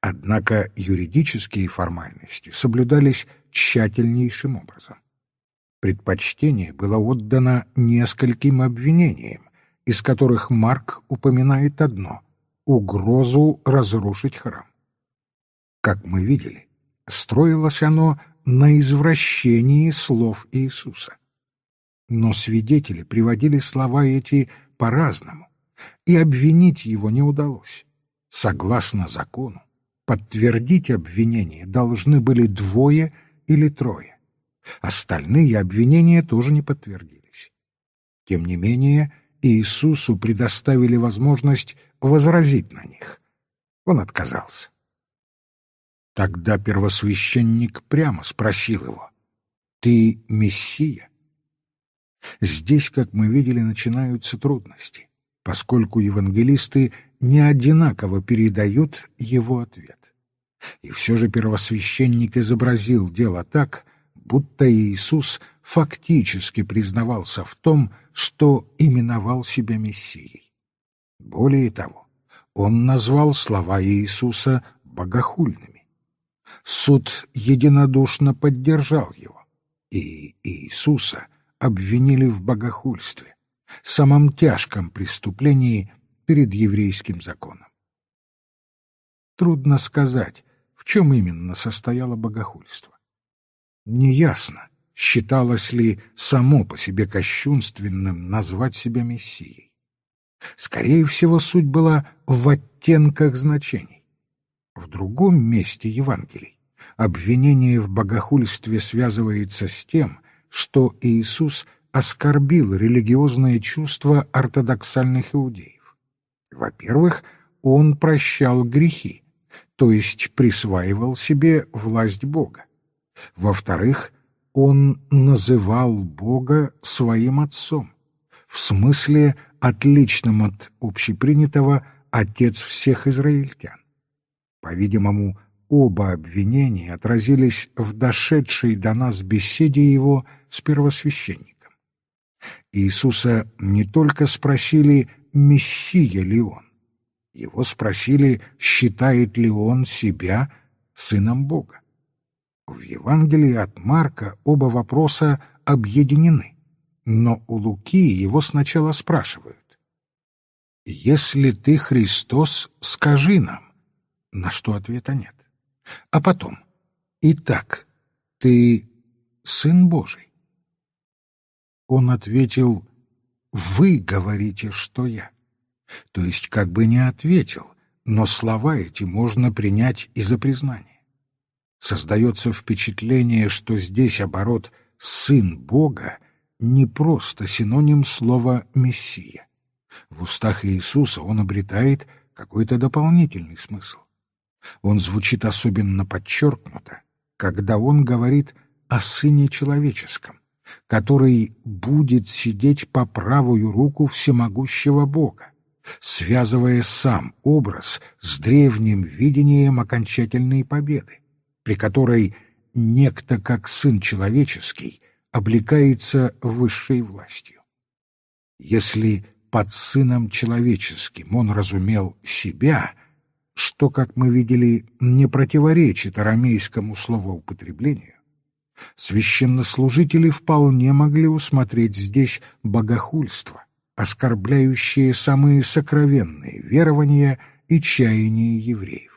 Однако юридические формальности соблюдались тщательнейшим образом. Предпочтение было отдано нескольким обвинениям, из которых Марк упоминает одно — угрозу разрушить храм. Как мы видели, строилось оно на извращении слов Иисуса. Но свидетели приводили слова эти по-разному, и обвинить его не удалось. Согласно закону, подтвердить обвинение должны были двое или трое. Остальные обвинения тоже не подтвердились. Тем не менее, Иисусу предоставили возможность возразить на них. Он отказался. Тогда первосвященник прямо спросил его, «Ты Мессия?» Здесь, как мы видели, начинаются трудности, поскольку евангелисты не одинаково передают его ответ. И все же первосвященник изобразил дело так, будто Иисус фактически признавался в том, что именовал себя Мессией. Более того, он назвал слова Иисуса богохульными. Суд единодушно поддержал его, и Иисуса обвинили в богохульстве, самом тяжком преступлении перед еврейским законом. Трудно сказать, в чем именно состояло богохульство. Неясно, считалось ли само по себе кощунственным назвать себя Мессией. Скорее всего, суть была в оттенках значений. В другом месте Евангелий обвинение в богохульстве связывается с тем, что Иисус оскорбил религиозные чувства ортодоксальных иудеев. Во-первых, он прощал грехи, то есть присваивал себе власть Бога. Во-вторых, он называл Бога своим отцом, в смысле отличном от общепринятого «отец всех израильтян». По-видимому, оба обвинения отразились в дошедшей до нас беседе его с первосвященником. Иисуса не только спросили, мессия ли он, его спросили, считает ли он себя сыном Бога. В Евангелии от Марка оба вопроса объединены, но у Луки его сначала спрашивают. «Если ты Христос, скажи нам», на что ответа нет. А потом, «Итак, ты Сын Божий?» Он ответил, «Вы говорите, что я». То есть как бы не ответил, но слова эти можно принять и за признание. Создается впечатление, что здесь оборот «сын Бога» не просто синоним слова «мессия». В устах Иисуса он обретает какой-то дополнительный смысл. Он звучит особенно подчеркнуто, когда он говорит о Сыне Человеческом, который будет сидеть по правую руку всемогущего Бога, связывая сам образ с древним видением окончательной победы при которой некто как сын человеческий облекается высшей властью. Если под сыном человеческим он разумел себя, что, как мы видели, не противоречит арамейскому словоупотреблению, священнослужители вполне могли усмотреть здесь богохульство, оскорбляющее самые сокровенные верования и чаяния евреев.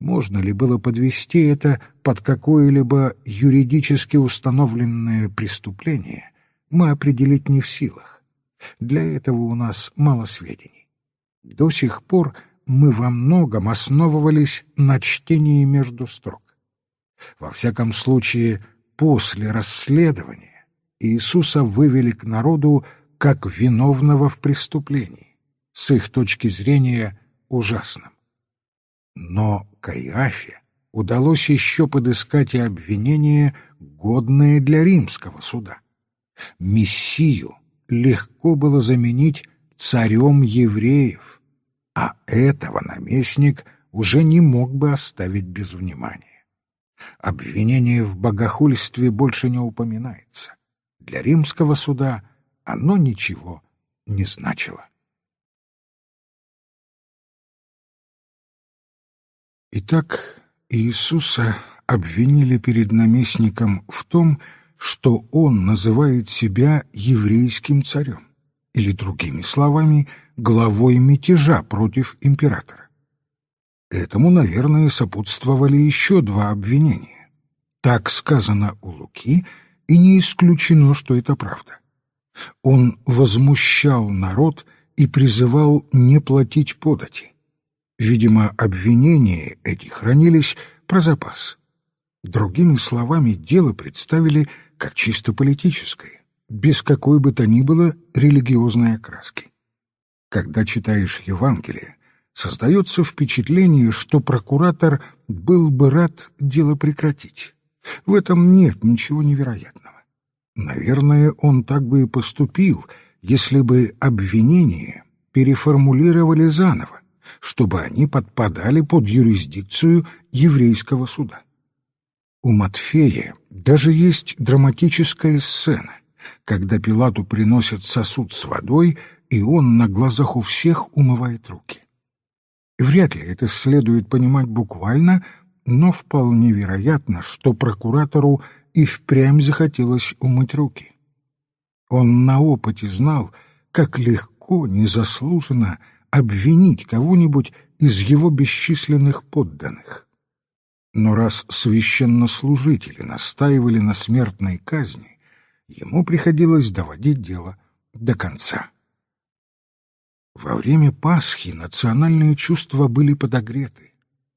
Можно ли было подвести это под какое-либо юридически установленное преступление, мы определить не в силах. Для этого у нас мало сведений. До сих пор мы во многом основывались на чтении между строк. Во всяком случае, после расследования Иисуса вывели к народу как виновного в преступлении, с их точки зрения ужасным. Но Каиафе удалось еще подыскать и обвинение, годное для римского суда. Мессию легко было заменить царем евреев, а этого наместник уже не мог бы оставить без внимания. Обвинение в богохульстве больше не упоминается. Для римского суда оно ничего не значило. Итак, Иисуса обвинили перед наместником в том, что он называет себя еврейским царем, или, другими словами, главой мятежа против императора. Этому, наверное, сопутствовали еще два обвинения. Так сказано у Луки, и не исключено, что это правда. Он возмущал народ и призывал не платить подати. Видимо, обвинения эти хранились про запас. Другими словами, дело представили как чисто политическое, без какой бы то ни было религиозной окраски. Когда читаешь Евангелие, создается впечатление, что прокуратор был бы рад дело прекратить. В этом нет ничего невероятного. Наверное, он так бы и поступил, если бы обвинения переформулировали заново, чтобы они подпадали под юрисдикцию еврейского суда. У Матфея даже есть драматическая сцена, когда Пилату приносят сосуд с водой, и он на глазах у всех умывает руки. Вряд ли это следует понимать буквально, но вполне вероятно, что прокуратору и впрямь захотелось умыть руки. Он на опыте знал, как легко, незаслуженно обвинить кого-нибудь из его бесчисленных подданных. Но раз священнослужители настаивали на смертной казни, ему приходилось доводить дело до конца. Во время Пасхи национальные чувства были подогреты,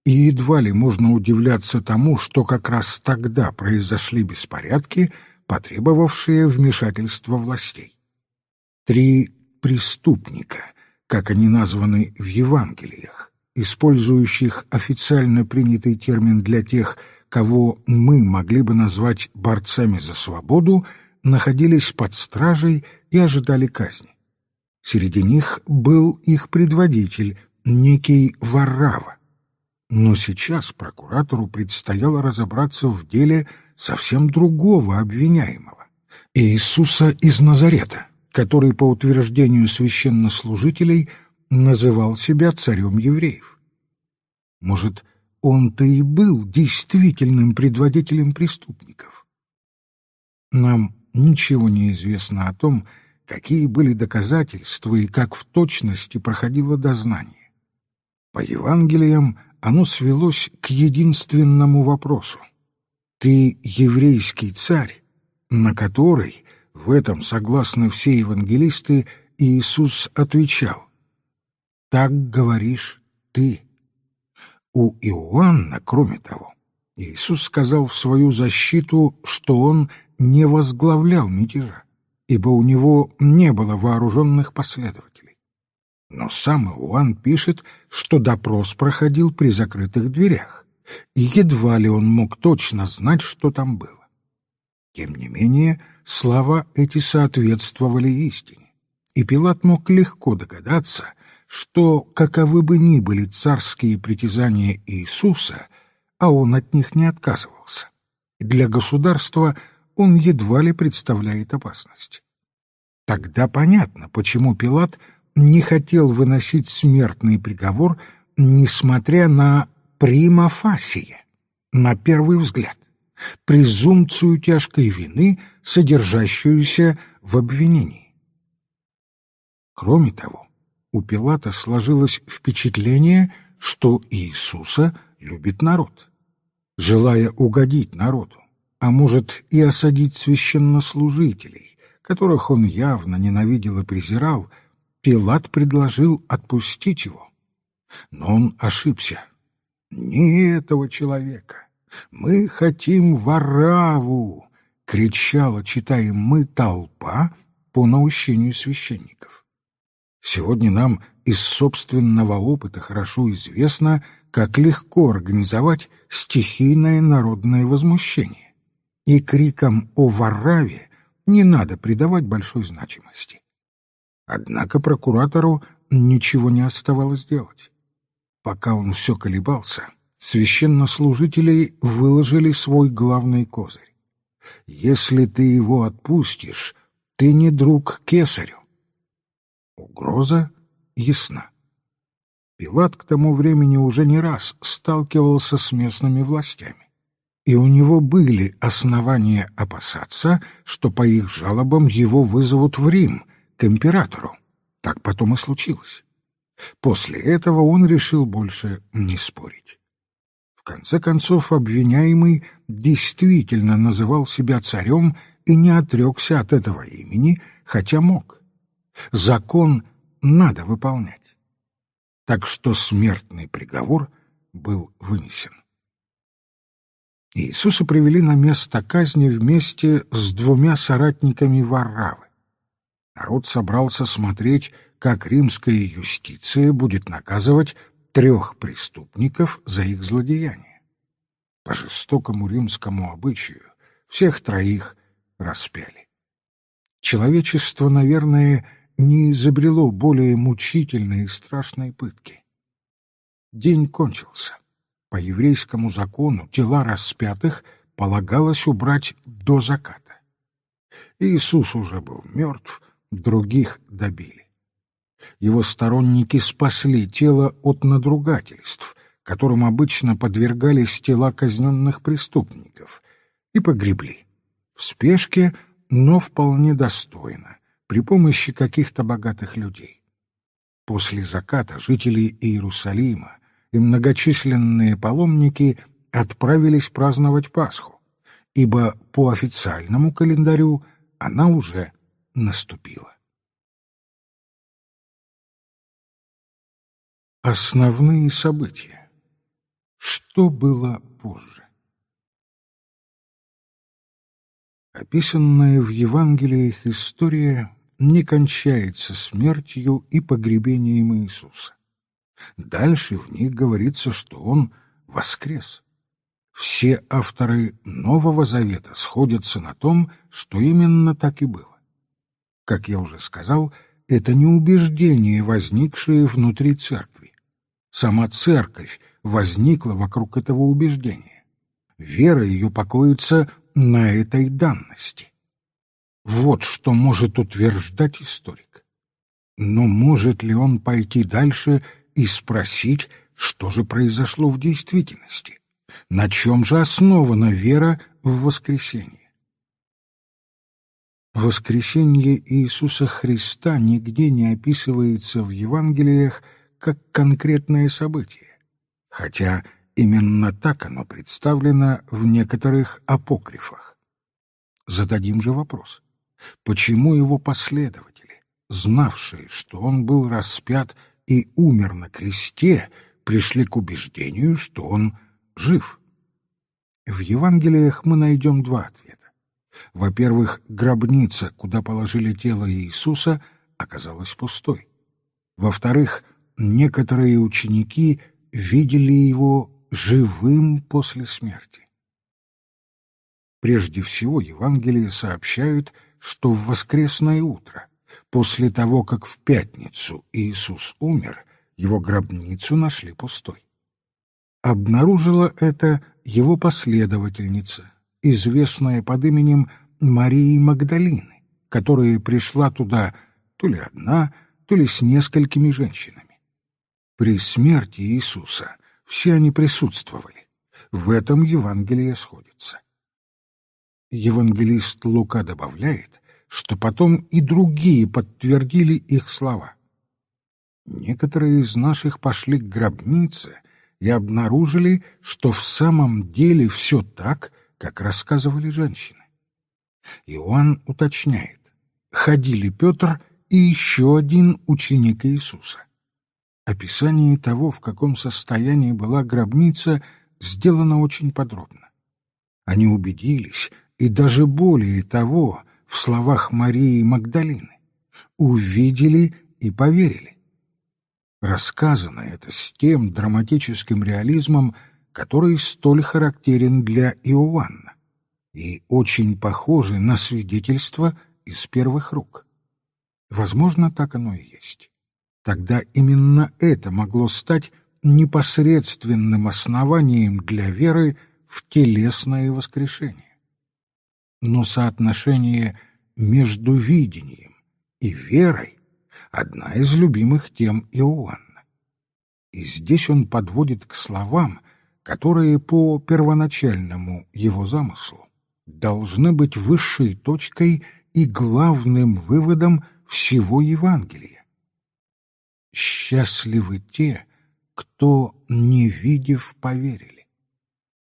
и едва ли можно удивляться тому, что как раз тогда произошли беспорядки, потребовавшие вмешательства властей. Три преступника, как они названы в Евангелиях, использующих официально принятый термин для тех, кого мы могли бы назвать борцами за свободу, находились под стражей и ожидали казни. Среди них был их предводитель, некий Варрава. Но сейчас прокуратору предстояло разобраться в деле совсем другого обвиняемого — Иисуса из Назарета, который, по утверждению священнослужителей, называл себя царем евреев. Может, он-то и был действительным предводителем преступников? Нам ничего не известно о том, какие были доказательства и как в точности проходило дознание. По Евангелиям оно свелось к единственному вопросу. «Ты еврейский царь?» На который, в этом согласны все евангелисты, Иисус отвечал «Так говоришь ты». У Иоанна, кроме того, Иисус сказал в свою защиту, что он не возглавлял мятежа ибо у него не было вооруженных последователей. Но сам Иоанн пишет, что допрос проходил при закрытых дверях, и едва ли он мог точно знать, что там было. Тем не менее, слова эти соответствовали истине, и Пилат мог легко догадаться, что, каковы бы ни были царские притязания Иисуса, а он от них не отказывался, для государства – он едва ли представляет опасность. Тогда понятно, почему Пилат не хотел выносить смертный приговор, несмотря на прима фасия, на первый взгляд, презумпцию тяжкой вины, содержащуюся в обвинении. Кроме того, у Пилата сложилось впечатление, что Иисуса любит народ, желая угодить народу а может и осадить священнослужителей, которых он явно ненавидел и презирал, Пилат предложил отпустить его. Но он ошибся. «Не этого человека. Мы хотим Вараву!» — кричала, читаем мы, толпа по наущению священников. Сегодня нам из собственного опыта хорошо известно, как легко организовать стихийное народное возмущение и крикам о Варраве не надо придавать большой значимости. Однако прокуратору ничего не оставалось делать. Пока он все колебался, священнослужители выложили свой главный козырь. «Если ты его отпустишь, ты не друг кесарю». Угроза ясна. Пилат к тому времени уже не раз сталкивался с местными властями и у него были основания опасаться, что по их жалобам его вызовут в Рим, к императору. Так потом и случилось. После этого он решил больше не спорить. Конце концов, обвиняемый действительно называл себя царем и не отрекся от этого имени, хотя мог. Закон надо выполнять. Так что смертный приговор был вынесен. Иисуса привели на место казни вместе с двумя соратниками Варравы. Народ собрался смотреть, как римская юстиция будет наказывать трех преступников за их злодеяние. По жестокому римскому обычаю всех троих распяли. Человечество, наверное, не изобрело более мучительной и страшной пытки. День кончился. По еврейскому закону тела распятых полагалось убрать до заката. Иисус уже был мертв, других добили. Его сторонники спасли тело от надругательств, которым обычно подвергались тела казненных преступников, и погребли. В спешке, но вполне достойно, при помощи каких-то богатых людей. После заката жители Иерусалима и многочисленные паломники отправились праздновать Пасху, ибо по официальному календарю она уже наступила. Основные события. Что было позже? Описанная в Евангелиях история не кончается смертью и погребением Иисуса. Дальше в них говорится, что Он воскрес. Все авторы Нового Завета сходятся на том, что именно так и было. Как я уже сказал, это не убеждение, возникшее внутри церкви. Сама церковь возникла вокруг этого убеждения. Вера ее покоится на этой данности. Вот что может утверждать историк. Но может ли он пойти дальше и спросить, что же произошло в действительности? На чем же основана вера в воскресение? Воскресение Иисуса Христа нигде не описывается в Евангелиях как конкретное событие, хотя именно так оно представлено в некоторых апокрифах. Зададим же вопрос, почему его последователи, знавшие, что он был распят и умер на кресте, пришли к убеждению, что он жив. В Евангелиях мы найдем два ответа. Во-первых, гробница, куда положили тело Иисуса, оказалась пустой. Во-вторых, некоторые ученики видели его живым после смерти. Прежде всего, Евангелие сообщают, что в воскресное утро, после того, как в пятницу Иисус умер, его гробницу нашли пустой обнаружила это его последовательница, известная под именем Марии Магдалины, которая пришла туда то ли одна, то ли с несколькими женщинами. При смерти Иисуса все они присутствовали. В этом Евангелие сходится. Евангелист Лука добавляет, что потом и другие подтвердили их слова. Некоторые из наших пошли к гробнице — и обнаружили, что в самом деле все так, как рассказывали женщины. Иоанн уточняет, ходили Петр и еще один ученик Иисуса. Описание того, в каком состоянии была гробница, сделано очень подробно. Они убедились, и даже более того, в словах Марии Магдалины, увидели и поверили. Рассказано это с тем драматическим реализмом, который столь характерен для Иоанна и очень похожи на свидетельства из первых рук. Возможно, так оно и есть. Тогда именно это могло стать непосредственным основанием для веры в телесное воскрешение. Но соотношение между видением и верой одна из любимых тем Иоанна. И здесь он подводит к словам, которые по первоначальному его замыслу должны быть высшей точкой и главным выводом всего Евангелия. Счастливы те, кто, не видев, поверили.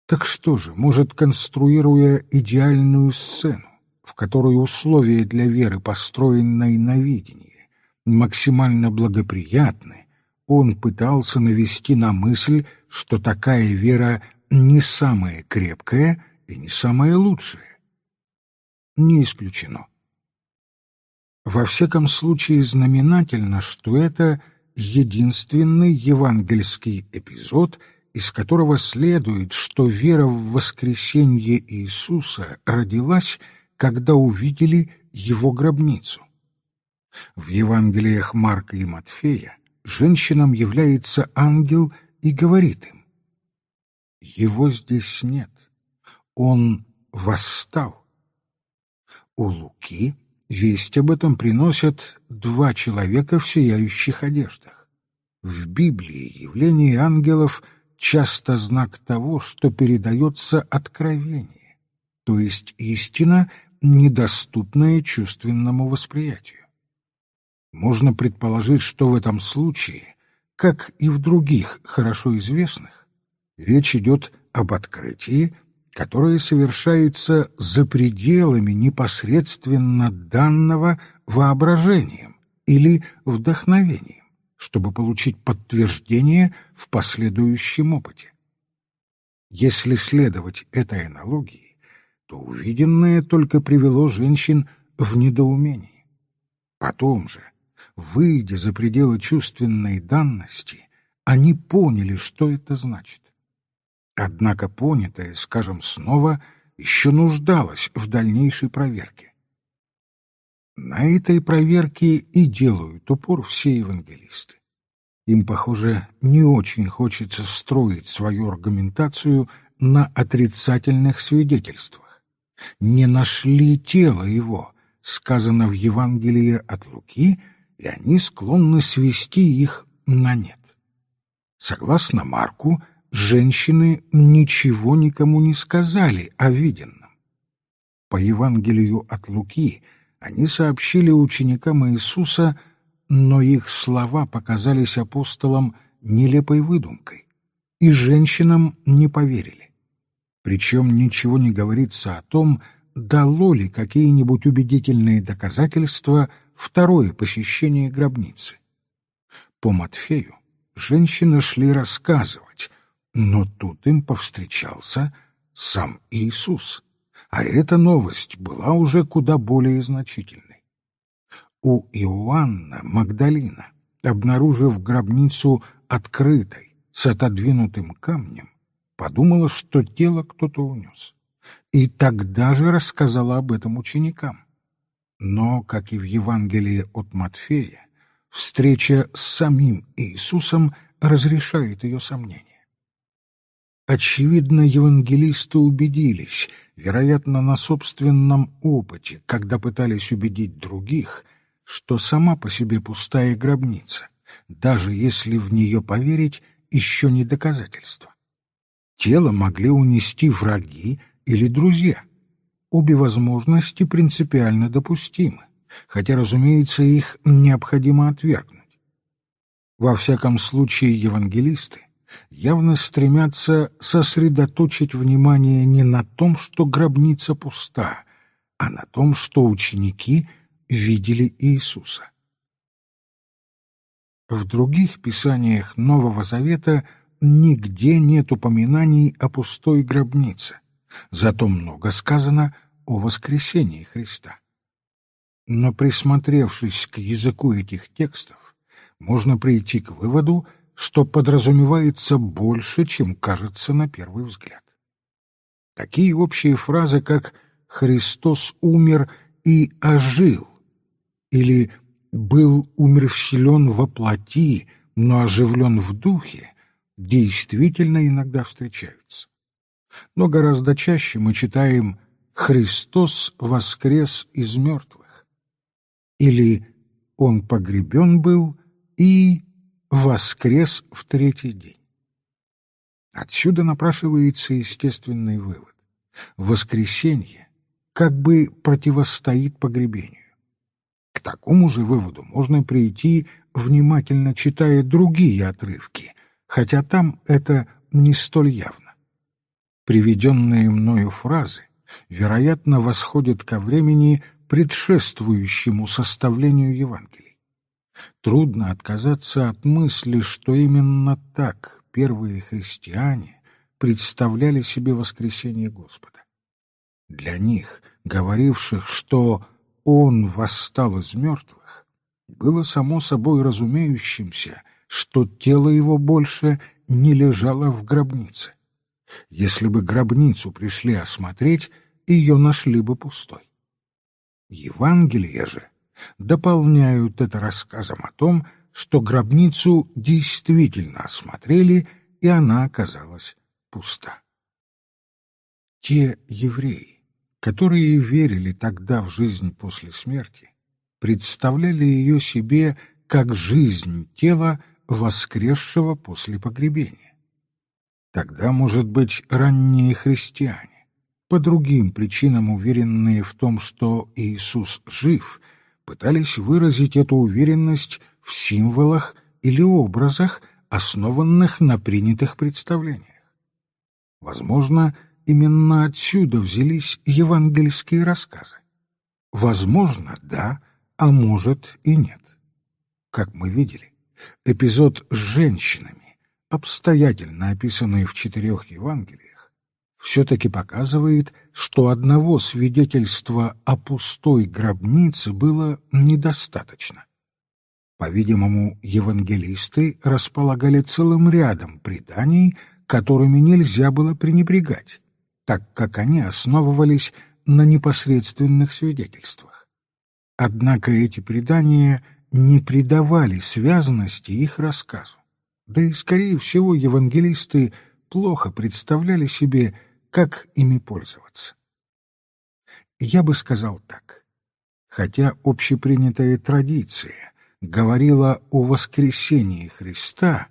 Так что же, может, конструируя идеальную сцену, в которой условия для веры, построенной на видении, максимально благоприятны, он пытался навести на мысль, что такая вера не самая крепкая и не самая лучшая. Не исключено. Во всяком случае знаменательно, что это единственный евангельский эпизод, из которого следует, что вера в воскресение Иисуса родилась, когда увидели его гробницу. В Евангелиях Марка и Матфея женщинам является ангел и говорит им, «Его здесь нет, он восстал». У Луки весть об этом приносят два человека в сияющих одеждах. В Библии явление ангелов часто знак того, что передается откровение, то есть истина, недоступная чувственному восприятию. Можно предположить, что в этом случае, как и в других хорошо известных, речь идет об открытии, которое совершается за пределами непосредственно данного воображением или вдохновением, чтобы получить подтверждение в последующем опыте. Если следовать этой аналогии, то увиденное только привело женщин в недоумение. Потом же, выйдя за пределы чувственной данности, они поняли, что это значит. Однако понятое, скажем снова, еще нуждалось в дальнейшей проверке. На этой проверке и делают упор все евангелисты. Им, похоже, не очень хочется строить свою аргументацию на отрицательных свидетельствах. Не нашли тело его, сказано в Евангелии от Луки — и они склонны свести их на нет. Согласно Марку, женщины ничего никому не сказали о виденном. По Евангелию от Луки они сообщили ученикам Иисуса, но их слова показались апостолам нелепой выдумкой, и женщинам не поверили. Причем ничего не говорится о том, дало ли какие-нибудь убедительные доказательства – второе посещение гробницы. По Матфею женщины шли рассказывать, но тут им повстречался сам Иисус, а эта новость была уже куда более значительной. У Иоанна Магдалина, обнаружив гробницу открытой, с отодвинутым камнем, подумала, что тело кто-то унес. И тогда же рассказала об этом ученикам. Но, как и в Евангелии от Матфея, встреча с самим Иисусом разрешает ее сомнения. Очевидно, евангелисты убедились, вероятно, на собственном опыте, когда пытались убедить других, что сама по себе пустая гробница, даже если в нее поверить, еще не доказательство. Тело могли унести враги или друзья — обе возможности принципиально допустимы, хотя, разумеется, их необходимо отвергнуть. Во всяком случае, евангелисты явно стремятся сосредоточить внимание не на том, что гробница пуста, а на том, что ученики видели Иисуса. В других писаниях Нового Завета нигде нет упоминаний о пустой гробнице, зато много сказано о воскресении Христа. Но присмотревшись к языку этих текстов, можно прийти к выводу, что подразумевается больше, чем кажется на первый взгляд. Такие общие фразы, как «Христос умер и ожил» или «был умерщвлен во плоти, но оживлен в духе», действительно иногда встречаются. Но гораздо чаще мы читаем Христос воскрес из мертвых. Или Он погребен был и воскрес в третий день. Отсюда напрашивается естественный вывод. Воскресенье как бы противостоит погребению. К такому же выводу можно прийти, внимательно читая другие отрывки, хотя там это не столь явно. Приведенные мною фразы вероятно, восходит ко времени, предшествующему составлению Евангелий. Трудно отказаться от мысли, что именно так первые христиане представляли себе воскресение Господа. Для них, говоривших, что Он восстал из мертвых, было само собой разумеющимся, что тело его больше не лежало в гробнице. Если бы гробницу пришли осмотреть, ее нашли бы пустой. Евангелия же дополняют это рассказом о том, что гробницу действительно осмотрели, и она оказалась пуста. Те евреи, которые верили тогда в жизнь после смерти, представляли ее себе как жизнь тела, воскресшего после погребения. Тогда, может быть, ранние христиане, по другим причинам уверенные в том, что Иисус жив, пытались выразить эту уверенность в символах или образах, основанных на принятых представлениях. Возможно, именно отсюда взялись евангельские рассказы. Возможно, да, а может и нет. Как мы видели, эпизод с женщинами, обстоятельно описанный в четырех Евангелиях, все-таки показывает, что одного свидетельства о пустой гробнице было недостаточно. По-видимому, евангелисты располагали целым рядом преданий, которыми нельзя было пренебрегать, так как они основывались на непосредственных свидетельствах. Однако эти предания не придавали связанности их рассказу. Да и, скорее всего, евангелисты плохо представляли себе, как ими пользоваться. Я бы сказал так. Хотя общепринятая традиция говорила о воскресении Христа,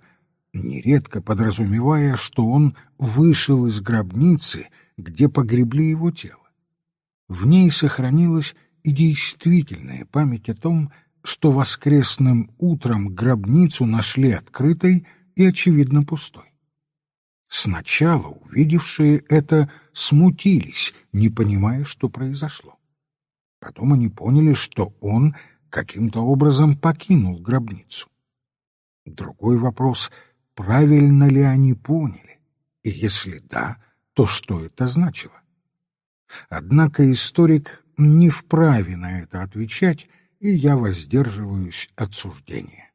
нередко подразумевая, что он вышел из гробницы, где погребли его тело. В ней сохранилась и действительная память о том, что воскресным утром гробницу нашли открытой и, очевидно, пустой. Сначала увидевшие это смутились, не понимая, что произошло. Потом они поняли, что он каким-то образом покинул гробницу. Другой вопрос — правильно ли они поняли, и если да, то что это значило? Однако историк не вправе на это отвечать, и я воздерживаюсь от суждения.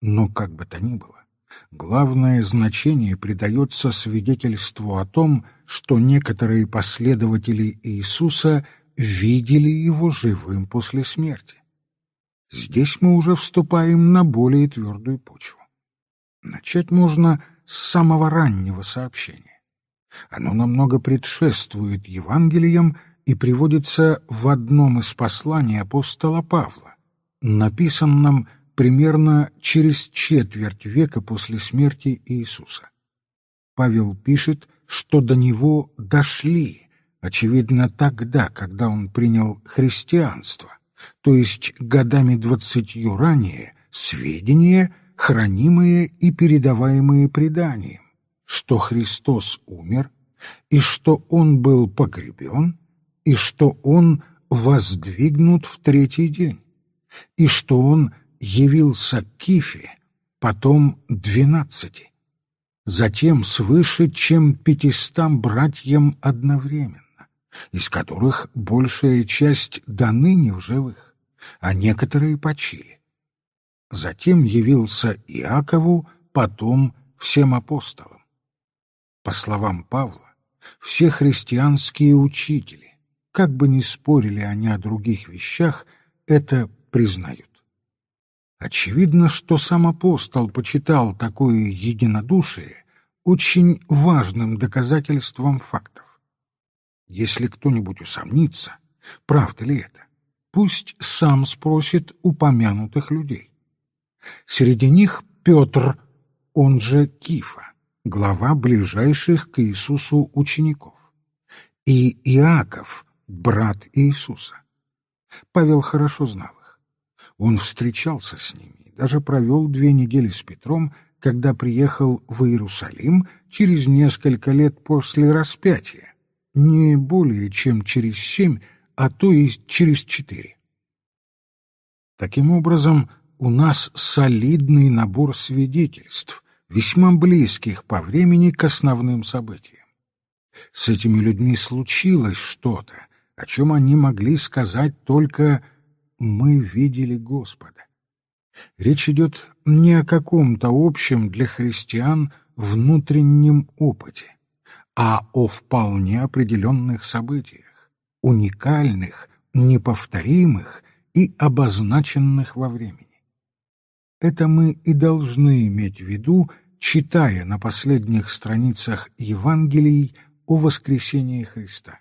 Но как бы то ни было, главное значение придается свидетельству о том, что некоторые последователи Иисуса видели его живым после смерти. Здесь мы уже вступаем на более твердую почву. Начать можно с самого раннего сообщения. Оно намного предшествует Евангелиям и приводится в одном из посланий апостола Павла, написанном примерно через четверть века после смерти Иисуса. Павел пишет, что до него дошли, очевидно, тогда, когда он принял христианство, то есть годами двадцатью ранее, сведения, хранимые и передаваемые преданием, что Христос умер и что Он был погребен, и что Он воздвигнут в третий день, и что Он явился Кифе, потом двенадцати, затем свыше, чем пятистам братьям одновременно, из которых большая часть до ныне в живых, а некоторые почили. Затем явился Иакову, потом всем апостолам. По словам Павла, все христианские учители, как бы ни спорили они о других вещах, это признают. Очевидно, что сам апостол почитал такое единодушие очень важным доказательством фактов. Если кто-нибудь усомнится, правда ли это, пусть сам спросит упомянутых людей. Среди них Петр, он же Кифа, глава ближайших к Иисусу учеников, и Иаков, брат Иисуса. Павел хорошо знал их. Он встречался с ними даже провел две недели с Петром, когда приехал в Иерусалим через несколько лет после распятия, не более чем через семь, а то и через четыре. Таким образом, у нас солидный набор свидетельств, весьма близких по времени к основным событиям. С этими людьми случилось что-то, о чем они могли сказать только «мы видели Господа». Речь идет не о каком-то общем для христиан внутреннем опыте, а о вполне определенных событиях, уникальных, неповторимых и обозначенных во времени. Это мы и должны иметь в виду, читая на последних страницах Евангелий о воскресении Христа.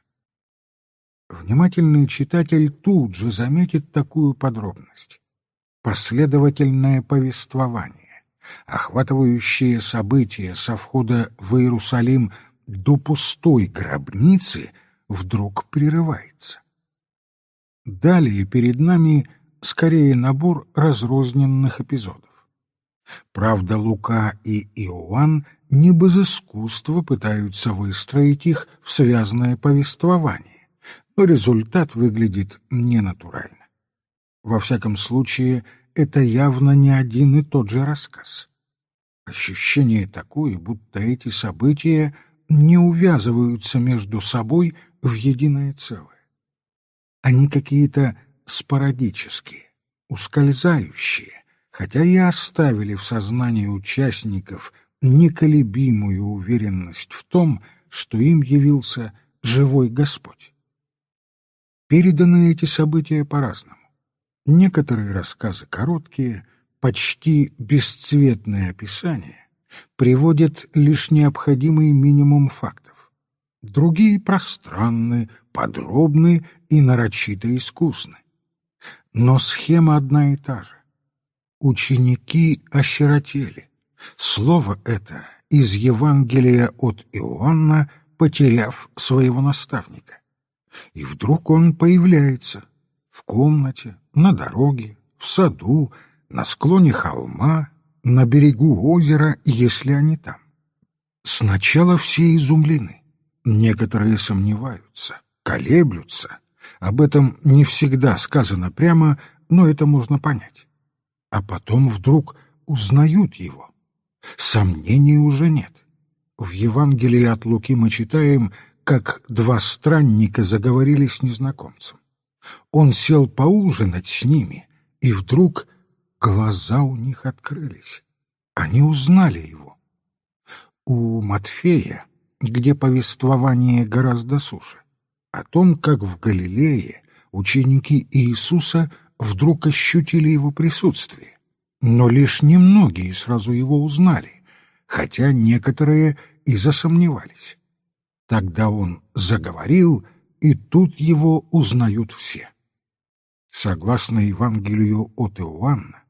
Внимательный читатель тут же заметит такую подробность. Последовательное повествование, охватывающее события со входа в Иерусалим до пустой гробницы, вдруг прерывается. Далее перед нами скорее набор разрозненных эпизодов. Правда, Лука и Иоанн не без искусства пытаются выстроить их в связанное повествование, результат выглядит ненатурально. Во всяком случае, это явно не один и тот же рассказ. Ощущение такое, будто эти события не увязываются между собой в единое целое. Они какие-то спорадические, ускользающие, хотя и оставили в сознании участников неколебимую уверенность в том, что им явился живой Господь. Переданы эти события по-разному. Некоторые рассказы короткие, почти бесцветные описания, приводят лишь необходимый минимум фактов. Другие пространны, подробны и нарочито искусны. Но схема одна и та же. Ученики осиротели. Слово это из Евангелия от Иоанна, потеряв своего наставника. И вдруг он появляется в комнате, на дороге, в саду, на склоне холма, на берегу озера, если они там. Сначала все изумлены, некоторые сомневаются, колеблются. Об этом не всегда сказано прямо, но это можно понять. А потом вдруг узнают его. Сомнений уже нет. В Евангелии от Луки мы читаем, как два странника заговорили с незнакомцем. Он сел поужинать с ними, и вдруг глаза у них открылись. Они узнали его. У Матфея, где повествование гораздо суше, о том, как в Галилее ученики Иисуса вдруг ощутили его присутствие, но лишь немногие сразу его узнали, хотя некоторые и засомневались. Тогда он заговорил и тут его узнают все. Согласно Евангелию от Иоанна,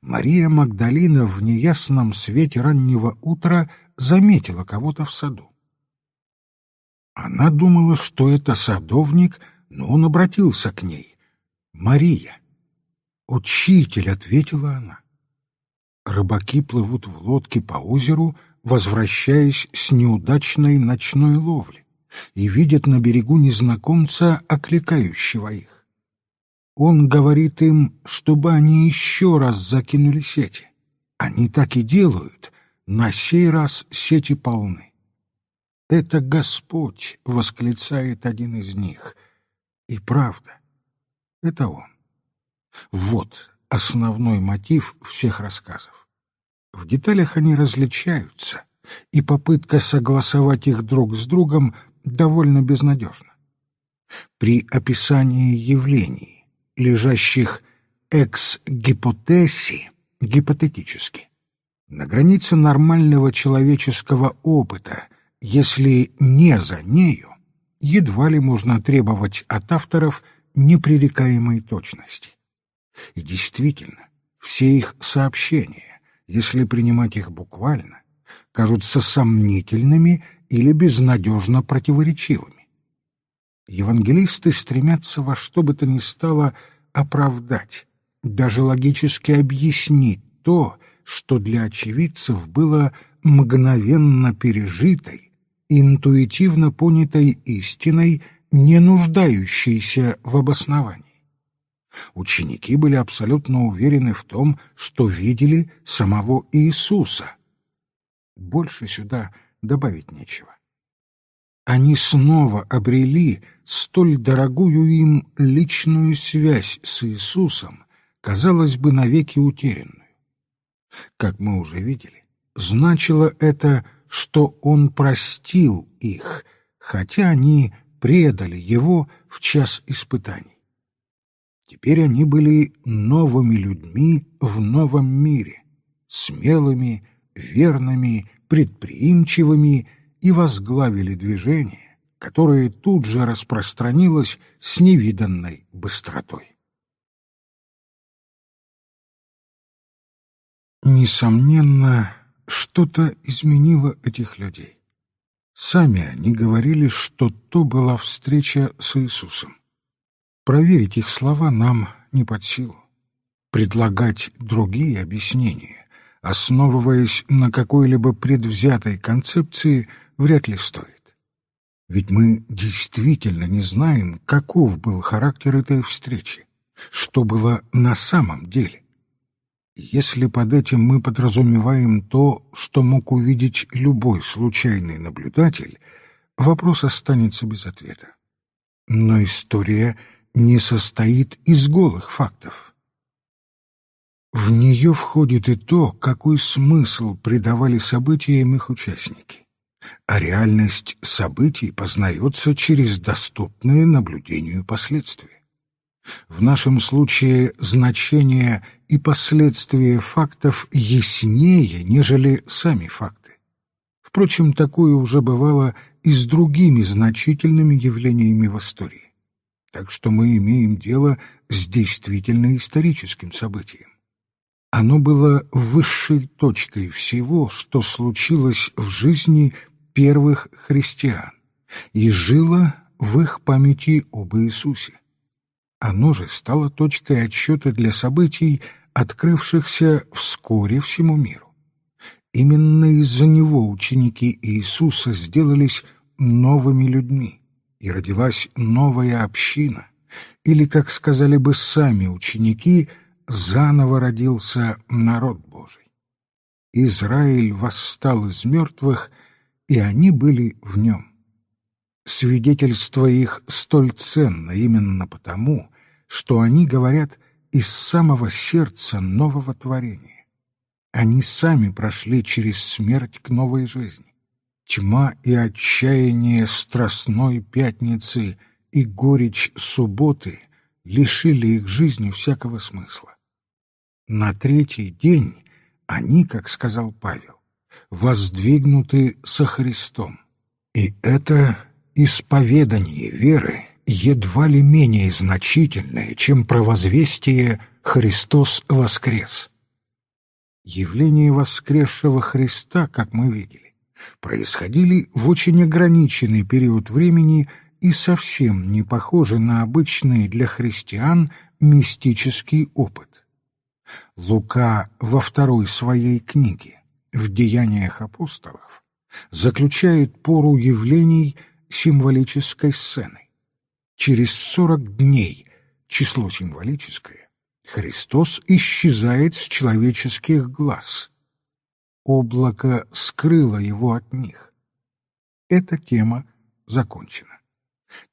Мария Магдалина в неясном свете раннего утра заметила кого-то в саду. Она думала, что это садовник, но он обратился к ней. «Мария!» «Учитель!» — ответила она. Рыбаки плывут в лодке по озеру, возвращаясь с неудачной ночной ловли и видят на берегу незнакомца, окликающего их. Он говорит им, чтобы они еще раз закинули сети. Они так и делают, на сей раз сети полны. «Это Господь!» — восклицает один из них. И правда, это Он. Вот основной мотив всех рассказов. В деталях они различаются, и попытка согласовать их друг с другом довольно безнадежно. При описании явлений, лежащих экс-гипотеси, гипотетически, на границе нормального человеческого опыта, если не за нею, едва ли можно требовать от авторов непререкаемой точности. И действительно, все их сообщения, если принимать их буквально, кажутся сомнительными или безнадежно противоречивыми. Евангелисты стремятся во что бы то ни стало оправдать, даже логически объяснить то, что для очевидцев было мгновенно пережитой, интуитивно понятой истиной, не нуждающейся в обосновании. Ученики были абсолютно уверены в том, что видели самого Иисуса. Больше сюда добавить нечего. Они снова обрели столь дорогую им личную связь с Иисусом, казалось бы, навеки утерянную. Как мы уже видели, значило это, что Он простил их, хотя они предали Его в час испытаний. Теперь они были новыми людьми в новом мире, смелыми, верными, предприимчивыми и возглавили движение, которое тут же распространилось с невиданной быстротой. Несомненно, что-то изменило этих людей. Сами они говорили, что то была встреча с Иисусом. Проверить их слова нам не под силу. Предлагать другие объяснения, основываясь на какой-либо предвзятой концепции, вряд ли стоит. Ведь мы действительно не знаем, каков был характер этой встречи, что было на самом деле. Если под этим мы подразумеваем то, что мог увидеть любой случайный наблюдатель, вопрос останется без ответа. Но история — не состоит из голых фактов. В нее входит и то, какой смысл придавали событиям их участники. А реальность событий познается через доступные наблюдению последствия. В нашем случае значение и последствия фактов яснее, нежели сами факты. Впрочем, такое уже бывало и с другими значительными явлениями в истории. Так что мы имеем дело с действительно историческим событием. Оно было высшей точкой всего, что случилось в жизни первых христиан и жило в их памяти об Иисусе. Оно же стало точкой отсчета для событий, открывшихся вскоре всему миру. Именно из-за него ученики Иисуса сделались новыми людьми и родилась новая община, или, как сказали бы сами ученики, заново родился народ Божий. Израиль восстал из мертвых, и они были в нем. Свидетельство их столь ценно именно потому, что они говорят из самого сердца нового творения. Они сами прошли через смерть к новой жизни. Тьма и отчаяние страстной пятницы и горечь субботы лишили их жизни всякого смысла. На третий день они, как сказал Павел, воздвигнуты со Христом. И это исповедание веры едва ли менее значительное, чем провозвестие «Христос воскрес». Явление воскресшего Христа, как мы видели, происходили в очень ограниченный период времени и совсем не похожи на обычный для христиан мистический опыт. Лука во второй своей книге «В деяниях апостолов» заключает пору явлений символической сцены. Через сорок дней, число символическое, Христос исчезает с человеческих глаз – облако скрыло его от них. Эта тема закончена.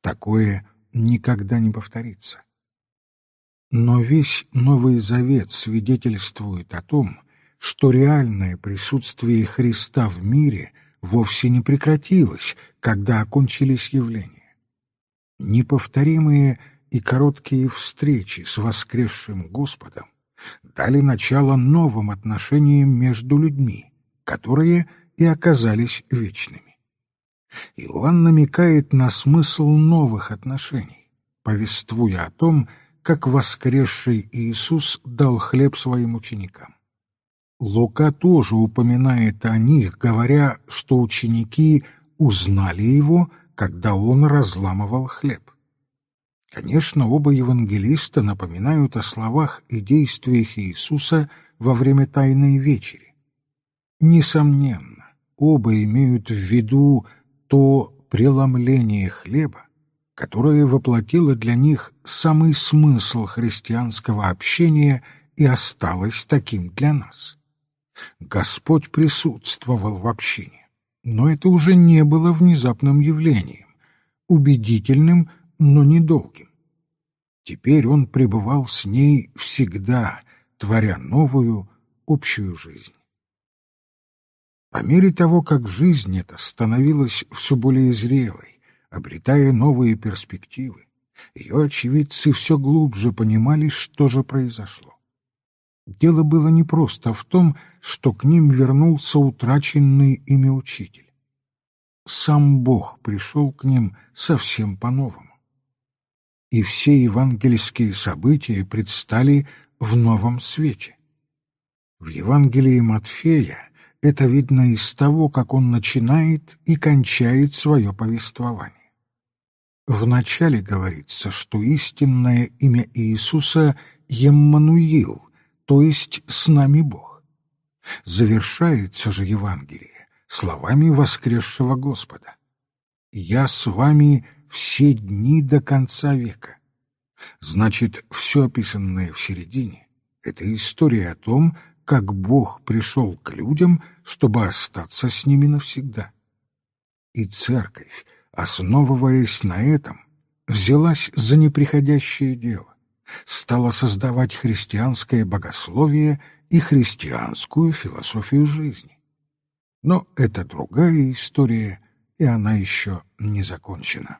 Такое никогда не повторится. Но весь Новый Завет свидетельствует о том, что реальное присутствие Христа в мире вовсе не прекратилось, когда окончились явления. Неповторимые и короткие встречи с воскресшим Господом дали начало новым отношениям между людьми, которые и оказались вечными. Иоанн намекает на смысл новых отношений, повествуя о том, как воскресший Иисус дал хлеб своим ученикам. Лука тоже упоминает о них, говоря, что ученики узнали его, когда он разламывал хлеб. Конечно, оба евангелиста напоминают о словах и действиях Иисуса во время Тайной Вечери. Несомненно, оба имеют в виду то преломление хлеба, которое воплотило для них самый смысл христианского общения и осталось таким для нас. Господь присутствовал в общине, но это уже не было внезапным явлением, убедительным но недолгим. Теперь он пребывал с ней всегда, творя новую общую жизнь. По мере того, как жизнь эта становилась все более зрелой, обретая новые перспективы, Ее очевидцы все глубже понимали, что же произошло. Дело было не просто в том, что к ним вернулся утраченный ими учитель. Сам Бог пришел к ним совсем по-новому. И все евангельские события предстали в новом свете. В Евангелии Матфея это видно из того, как он начинает и кончает свое повествование. Вначале говорится, что истинное имя Иисуса — Еммануил, то есть «с нами Бог». Завершается же Евангелие словами воскресшего Господа. «Я с вами все дни до конца века». Значит, все описанное в середине — это история о том, как Бог пришел к людям, чтобы остаться с ними навсегда. И церковь, основываясь на этом, взялась за неприходящее дело, стала создавать христианское богословие и христианскую философию жизни. Но это другая история, и она еще не закончена.